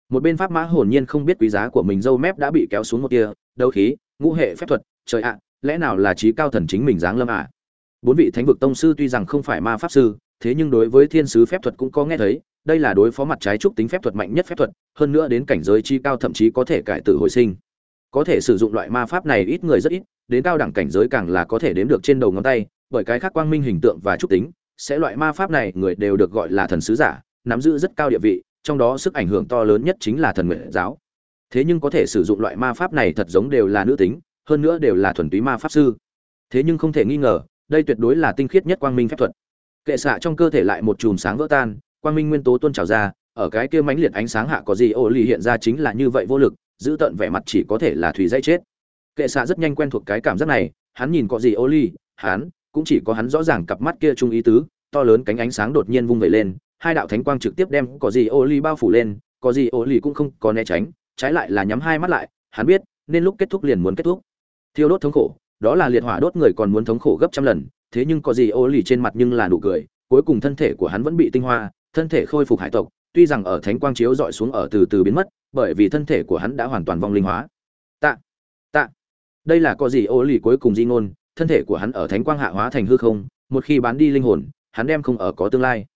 Speaker 1: một bên pháp mã hồn nhiên không biết quý giá của mình dâu mép đã bị kéo xuống một tia, đấu khí, ngũ hệ phép thuật, trời ạ, lẽ nào là trí cao thần chính mình giáng lâm à? bốn vị thánh vực tông sư tuy rằng không phải ma pháp sư, thế nhưng đối với thiên sứ phép thuật cũng có nghe thấy đây là đối phó mặt trái trúc tính phép thuật mạnh nhất phép thuật, hơn nữa đến cảnh giới chi cao thậm chí có thể cải tử hồi sinh. Có thể sử dụng loại ma pháp này ít người rất ít, đến cao đẳng cảnh giới càng là có thể đếm được trên đầu ngón tay, bởi cái khác quang minh hình tượng và trúc tính, sẽ loại ma pháp này người đều được gọi là thần sứ giả, nắm giữ rất cao địa vị, trong đó sức ảnh hưởng to lớn nhất chính là thần nguyện giáo. Thế nhưng có thể sử dụng loại ma pháp này thật giống đều là nữ tính, hơn nữa đều là thuần túy ma pháp sư. Thế nhưng không thể nghi ngờ, đây tuyệt đối là tinh khiết nhất quang minh phép thuật. Kệ xạ trong cơ thể lại một chùm sáng vỡ tan quang minh nguyên tố tuôn trào ra, ở cái kia mãnh liệt ánh sáng hạ có gì ô lì hiện ra chính là như vậy vô lực, giữ tận vẻ mặt chỉ có thể là thủy dây chết. Kệ xạ rất nhanh quen thuộc cái cảm giác này, hắn nhìn có gì ô lì, hắn cũng chỉ có hắn rõ ràng cặp mắt kia trung ý tứ, to lớn cánh ánh sáng đột nhiên vung vẩy lên, hai đạo thánh quang trực tiếp đem có gì ô lì bao phủ lên, có gì ô lì cũng không có né tránh, trái lại là nhắm hai mắt lại, hắn biết, nên lúc kết thúc liền muốn kết thúc. Thiêu đốt thống khổ, đó là liệt hỏa đốt người còn muốn thống khổ gấp trăm lần, thế nhưng có gì ô lì trên mặt nhưng là nụ cười, cuối cùng thân thể của hắn vẫn bị tinh hoa thân thể khôi phục hải tộc, tuy rằng ở thánh quang chiếu dọi xuống ở từ từ biến mất, bởi vì thân thể của hắn đã hoàn toàn vong linh hóa. Tạ tạ. Đây là có gì ô lì cuối cùng di ngôn, thân thể của hắn ở thánh quang hạ hóa thành hư không, một khi bán đi linh hồn, hắn đem không ở có tương lai.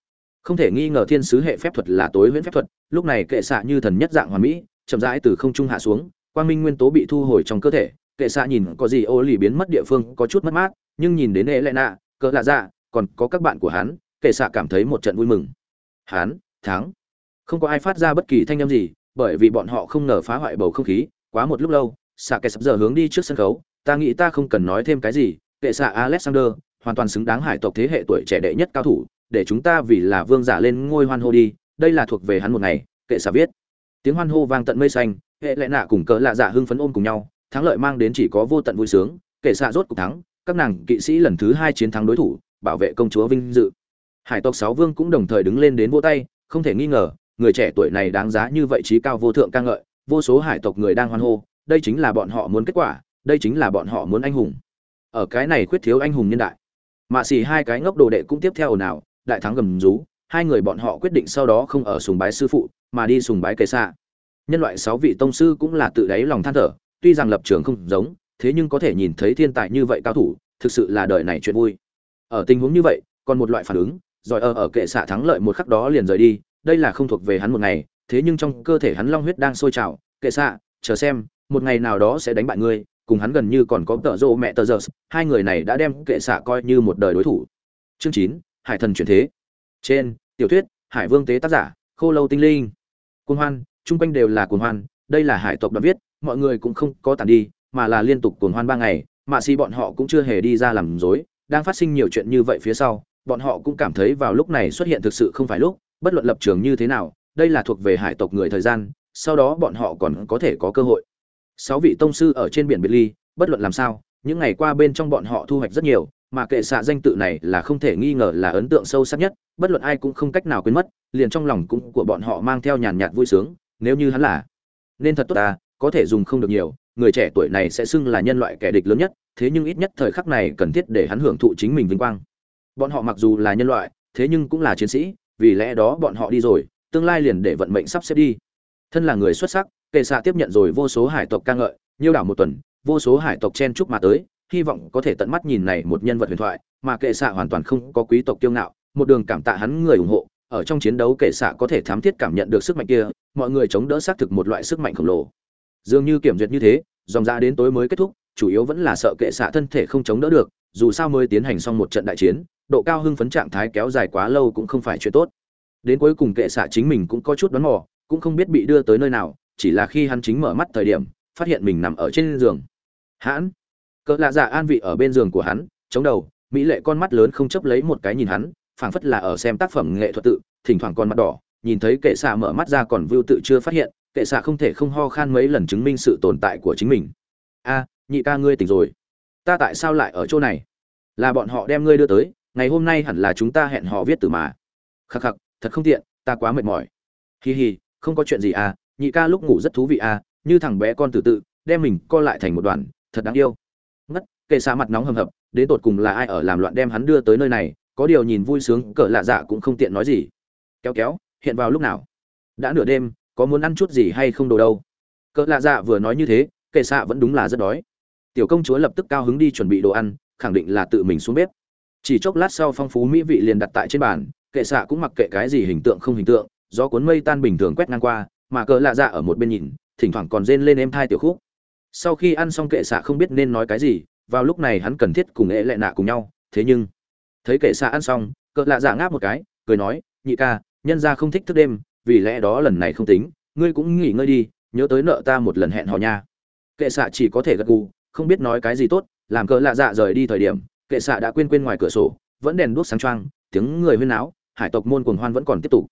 Speaker 1: Không thể nghi ngờ thiên sứ hệ phép thuật là tối huyễn phép thuật, lúc này kệ xạ như thần nhất dạng hoàn mỹ, chậm rãi từ không trung hạ xuống, quang minh nguyên tố bị thu hồi trong cơ thể. Kệ xạ nhìn có gì ô lì biến mất địa phương có chút mất mát, nhưng nhìn đến ế lệ nạ cỡ lạ dạ còn có các bạn của hắn, kệ xạ cảm thấy một trận vui mừng. Hán, thắng. Không có ai phát ra bất kỳ thanh âm gì bởi vì bọn họ không ngờ phá hoại bầu không khí quá một lúc lâu xạ kẻ sắp giờ hướng đi trước sân khấu. Ta nghĩ ta không cần nói thêm cái gì kệ xạ alexander hoàn toàn xứng đáng hải tộc thế hệ tuổi trẻ đệ nhất cao thủ để chúng ta vì là vương giả lên ngôi hoan hô đi đây là thuộc về hắn một ngày kệ xạ viết. Tiếng hoan hô vang tận mây xanh hệ lệ nạ cùng cỡ lạ dạ hưng phấn ôm cùng nhau thắng lợi mang đến chỉ có vô tận vui sướng kệ xạ rốt cuộc thắng các nàng kỵ sĩ lần thứ hai chiến thắng đối thủ bảo vệ công chúa vinh dự hải tộc sáu vương cũng đồng thời đứng lên đến vỗ tay, không thể nghi ngờ, người trẻ tuổi này đáng giá như vậy trí cao vô thượng ca ngợi, vô số hải tộc người đang hoan hô, đây chính là bọn họ muốn kết quả, đây chính là bọn họ muốn anh hùng. Ở cái này khuyết thiếu anh hùng nhân đại mạ xì hai cái ngốc đồ đệ cũng tiếp theo ồn ào, đại thắng gầm rú, hai người bọn họ quyết định sau đó không ở sùng bái sư phụ, mà đi sùng bái cây xạ. Nhân loại sáu vị tông sư cũng là tự đáy lòng than thở, tuy rằng lập trường không giống, thế nhưng có thể nhìn thấy thiên tài như vậy cao thủ, thực sự là đời này chuyện vui. Ở tình huống như vậy, còn một loại phản ứng giỏi ở ở kệ xạ thắng lợi một khắc đó liền rời đi, đây là không thuộc về hắn một ngày, thế nhưng trong cơ thể hắn long huyết đang sôi trào. Kệ xạ, chờ xem, một ngày nào đó sẽ đánh bại ngươi, cùng hắn gần như còn có tợ rộ mẹ tờ giờ hai người này đã đem kệ xạ coi như một đời đối thủ. Chương chín, hải thần chuyển thế. Trên, tiểu thuyết, hải vương tế tác giả, khô lâu tinh linh. Cuồng hoan, chung quanh đều là cuồng hoan, đây là hải tộc đã viết, mọi người cũng không có tàn đi, mà là liên tục cuồng hoan ba ngày, mà si bọn họ cũng chưa hề đi ra làm dối đang phát sinh nhiều chuyện như vậy phía sau bọn họ cũng cảm thấy vào lúc này xuất hiện thực sự không phải lúc, bất luận lập trường như thế nào, đây là thuộc về hải tộc người thời gian, sau đó bọn họ còn có thể có cơ hội. Sáu vị tông sư ở trên biển biệt ly, bất luận làm sao, những ngày qua bên trong bọn họ thu hoạch rất nhiều, mà kệ xạ danh tự này là không thể nghi ngờ là ấn tượng sâu sắc nhất, bất luận ai cũng không cách nào quên mất, liền trong lòng cũng của bọn họ mang theo nhàn nhạt vui sướng, nếu như hắn là nên thật tốt ta có thể dùng không được nhiều, người trẻ tuổi này sẽ xưng là nhân loại kẻ địch lớn nhất, thế nhưng ít nhất thời khắc này cần thiết để hắn hưởng thụ chính mình vinh quang bọn họ mặc dù là nhân loại, thế nhưng cũng là chiến sĩ, vì lẽ đó bọn họ đi rồi, tương lai liền để vận mệnh sắp xếp đi. Thân là người xuất sắc, kệ xạ tiếp nhận rồi vô số hải tộc ca ngợi nhiêu đảo một tuần, vô số hải tộc chen chúc mà tới, hy vọng có thể tận mắt nhìn này một nhân vật huyền thoại, mà kệ xạ hoàn toàn không có quý tộc kiêu ngạo, một đường cảm tạ hắn người ủng hộ, ở trong chiến đấu kệ xạ có thể thám thiết cảm nhận được sức mạnh kia, mọi người chống đỡ xác thực một loại sức mạnh khổng lồ. Dường như kiểm duyệt như thế, dòng ra đến tối mới kết thúc, chủ yếu vẫn là sợ kệ xạ thân thể không chống đỡ được, dù sao mới tiến hành xong một trận đại chiến độ cao hưng phấn trạng thái kéo dài quá lâu cũng không phải chuyện tốt. Đến cuối cùng kệ xạ chính mình cũng có chút đoán mò, cũng không biết bị đưa tới nơi nào, chỉ là khi hắn chính mở mắt thời điểm, phát hiện mình nằm ở trên giường. Hãn, cỡ lạ dạ an vị ở bên giường của hắn, chống đầu, mỹ lệ con mắt lớn không chấp lấy một cái nhìn hắn, phảng phất là ở xem tác phẩm nghệ thuật tự, thỉnh thoảng con mắt đỏ, nhìn thấy kệ xạ mở mắt ra còn vưu tự chưa phát hiện, kệ xạ không thể không ho khan mấy lần chứng minh sự tồn tại của chính mình. A, nhị ca ngươi tỉnh rồi. Ta tại sao lại ở chỗ này? Là bọn họ đem ngươi đưa tới ngày hôm nay hẳn là chúng ta hẹn họ viết từ mà. Khắc khắc, thật không tiện, ta quá mệt mỏi. Hì hì không có chuyện gì à nhị ca lúc ngủ rất thú vị à như thằng bé con tự tự, đem mình co lại thành một đoàn, thật đáng yêu. Ngất, kệ xa mặt nóng hầm hập, đến tột cùng là ai ở làm loạn đem hắn đưa tới nơi này, có điều nhìn vui sướng, cỡ lạ dạ cũng không tiện nói gì. Kéo kéo, hiện vào lúc nào? Đã nửa đêm, có muốn ăn chút gì hay không đồ đâu? Cỡ lạ dạ vừa nói như thế, kệ xạ vẫn đúng là rất đói. Tiểu công chúa lập tức cao hứng đi chuẩn bị đồ ăn, khẳng định là tự mình xuống bếp chỉ chốc lát sau phong phú mỹ vị liền đặt tại trên bàn, kệ xạ cũng mặc kệ cái gì hình tượng không hình tượng do cuốn mây tan bình thường quét ngang qua, mà cỡ lạ dạ ở một bên nhìn, thỉnh thoảng còn rên lên em thai tiểu khúc. Sau khi ăn xong kệ xạ không biết nên nói cái gì, vào lúc này hắn cần thiết cùng ế lệ nạ cùng nhau, thế nhưng, thấy kệ xạ ăn xong cỡ lạ dạ ngáp một cái, cười nói, nhị ca, nhân ra không thích thức đêm, vì lẽ đó lần này không tính, ngươi cũng nghỉ ngơi đi, nhớ tới nợ ta một lần hẹn hò nha. Kệ xạ chỉ có thể gật gù, không biết nói cái gì tốt, làm cỡ lạ dạ rời đi thời điểm kệ xạ đã quên quên ngoài cửa sổ, vẫn đèn đuốc sáng trăng tiếng người huyên náo, hải tộc môn cuồng hoan vẫn còn tiếp tục.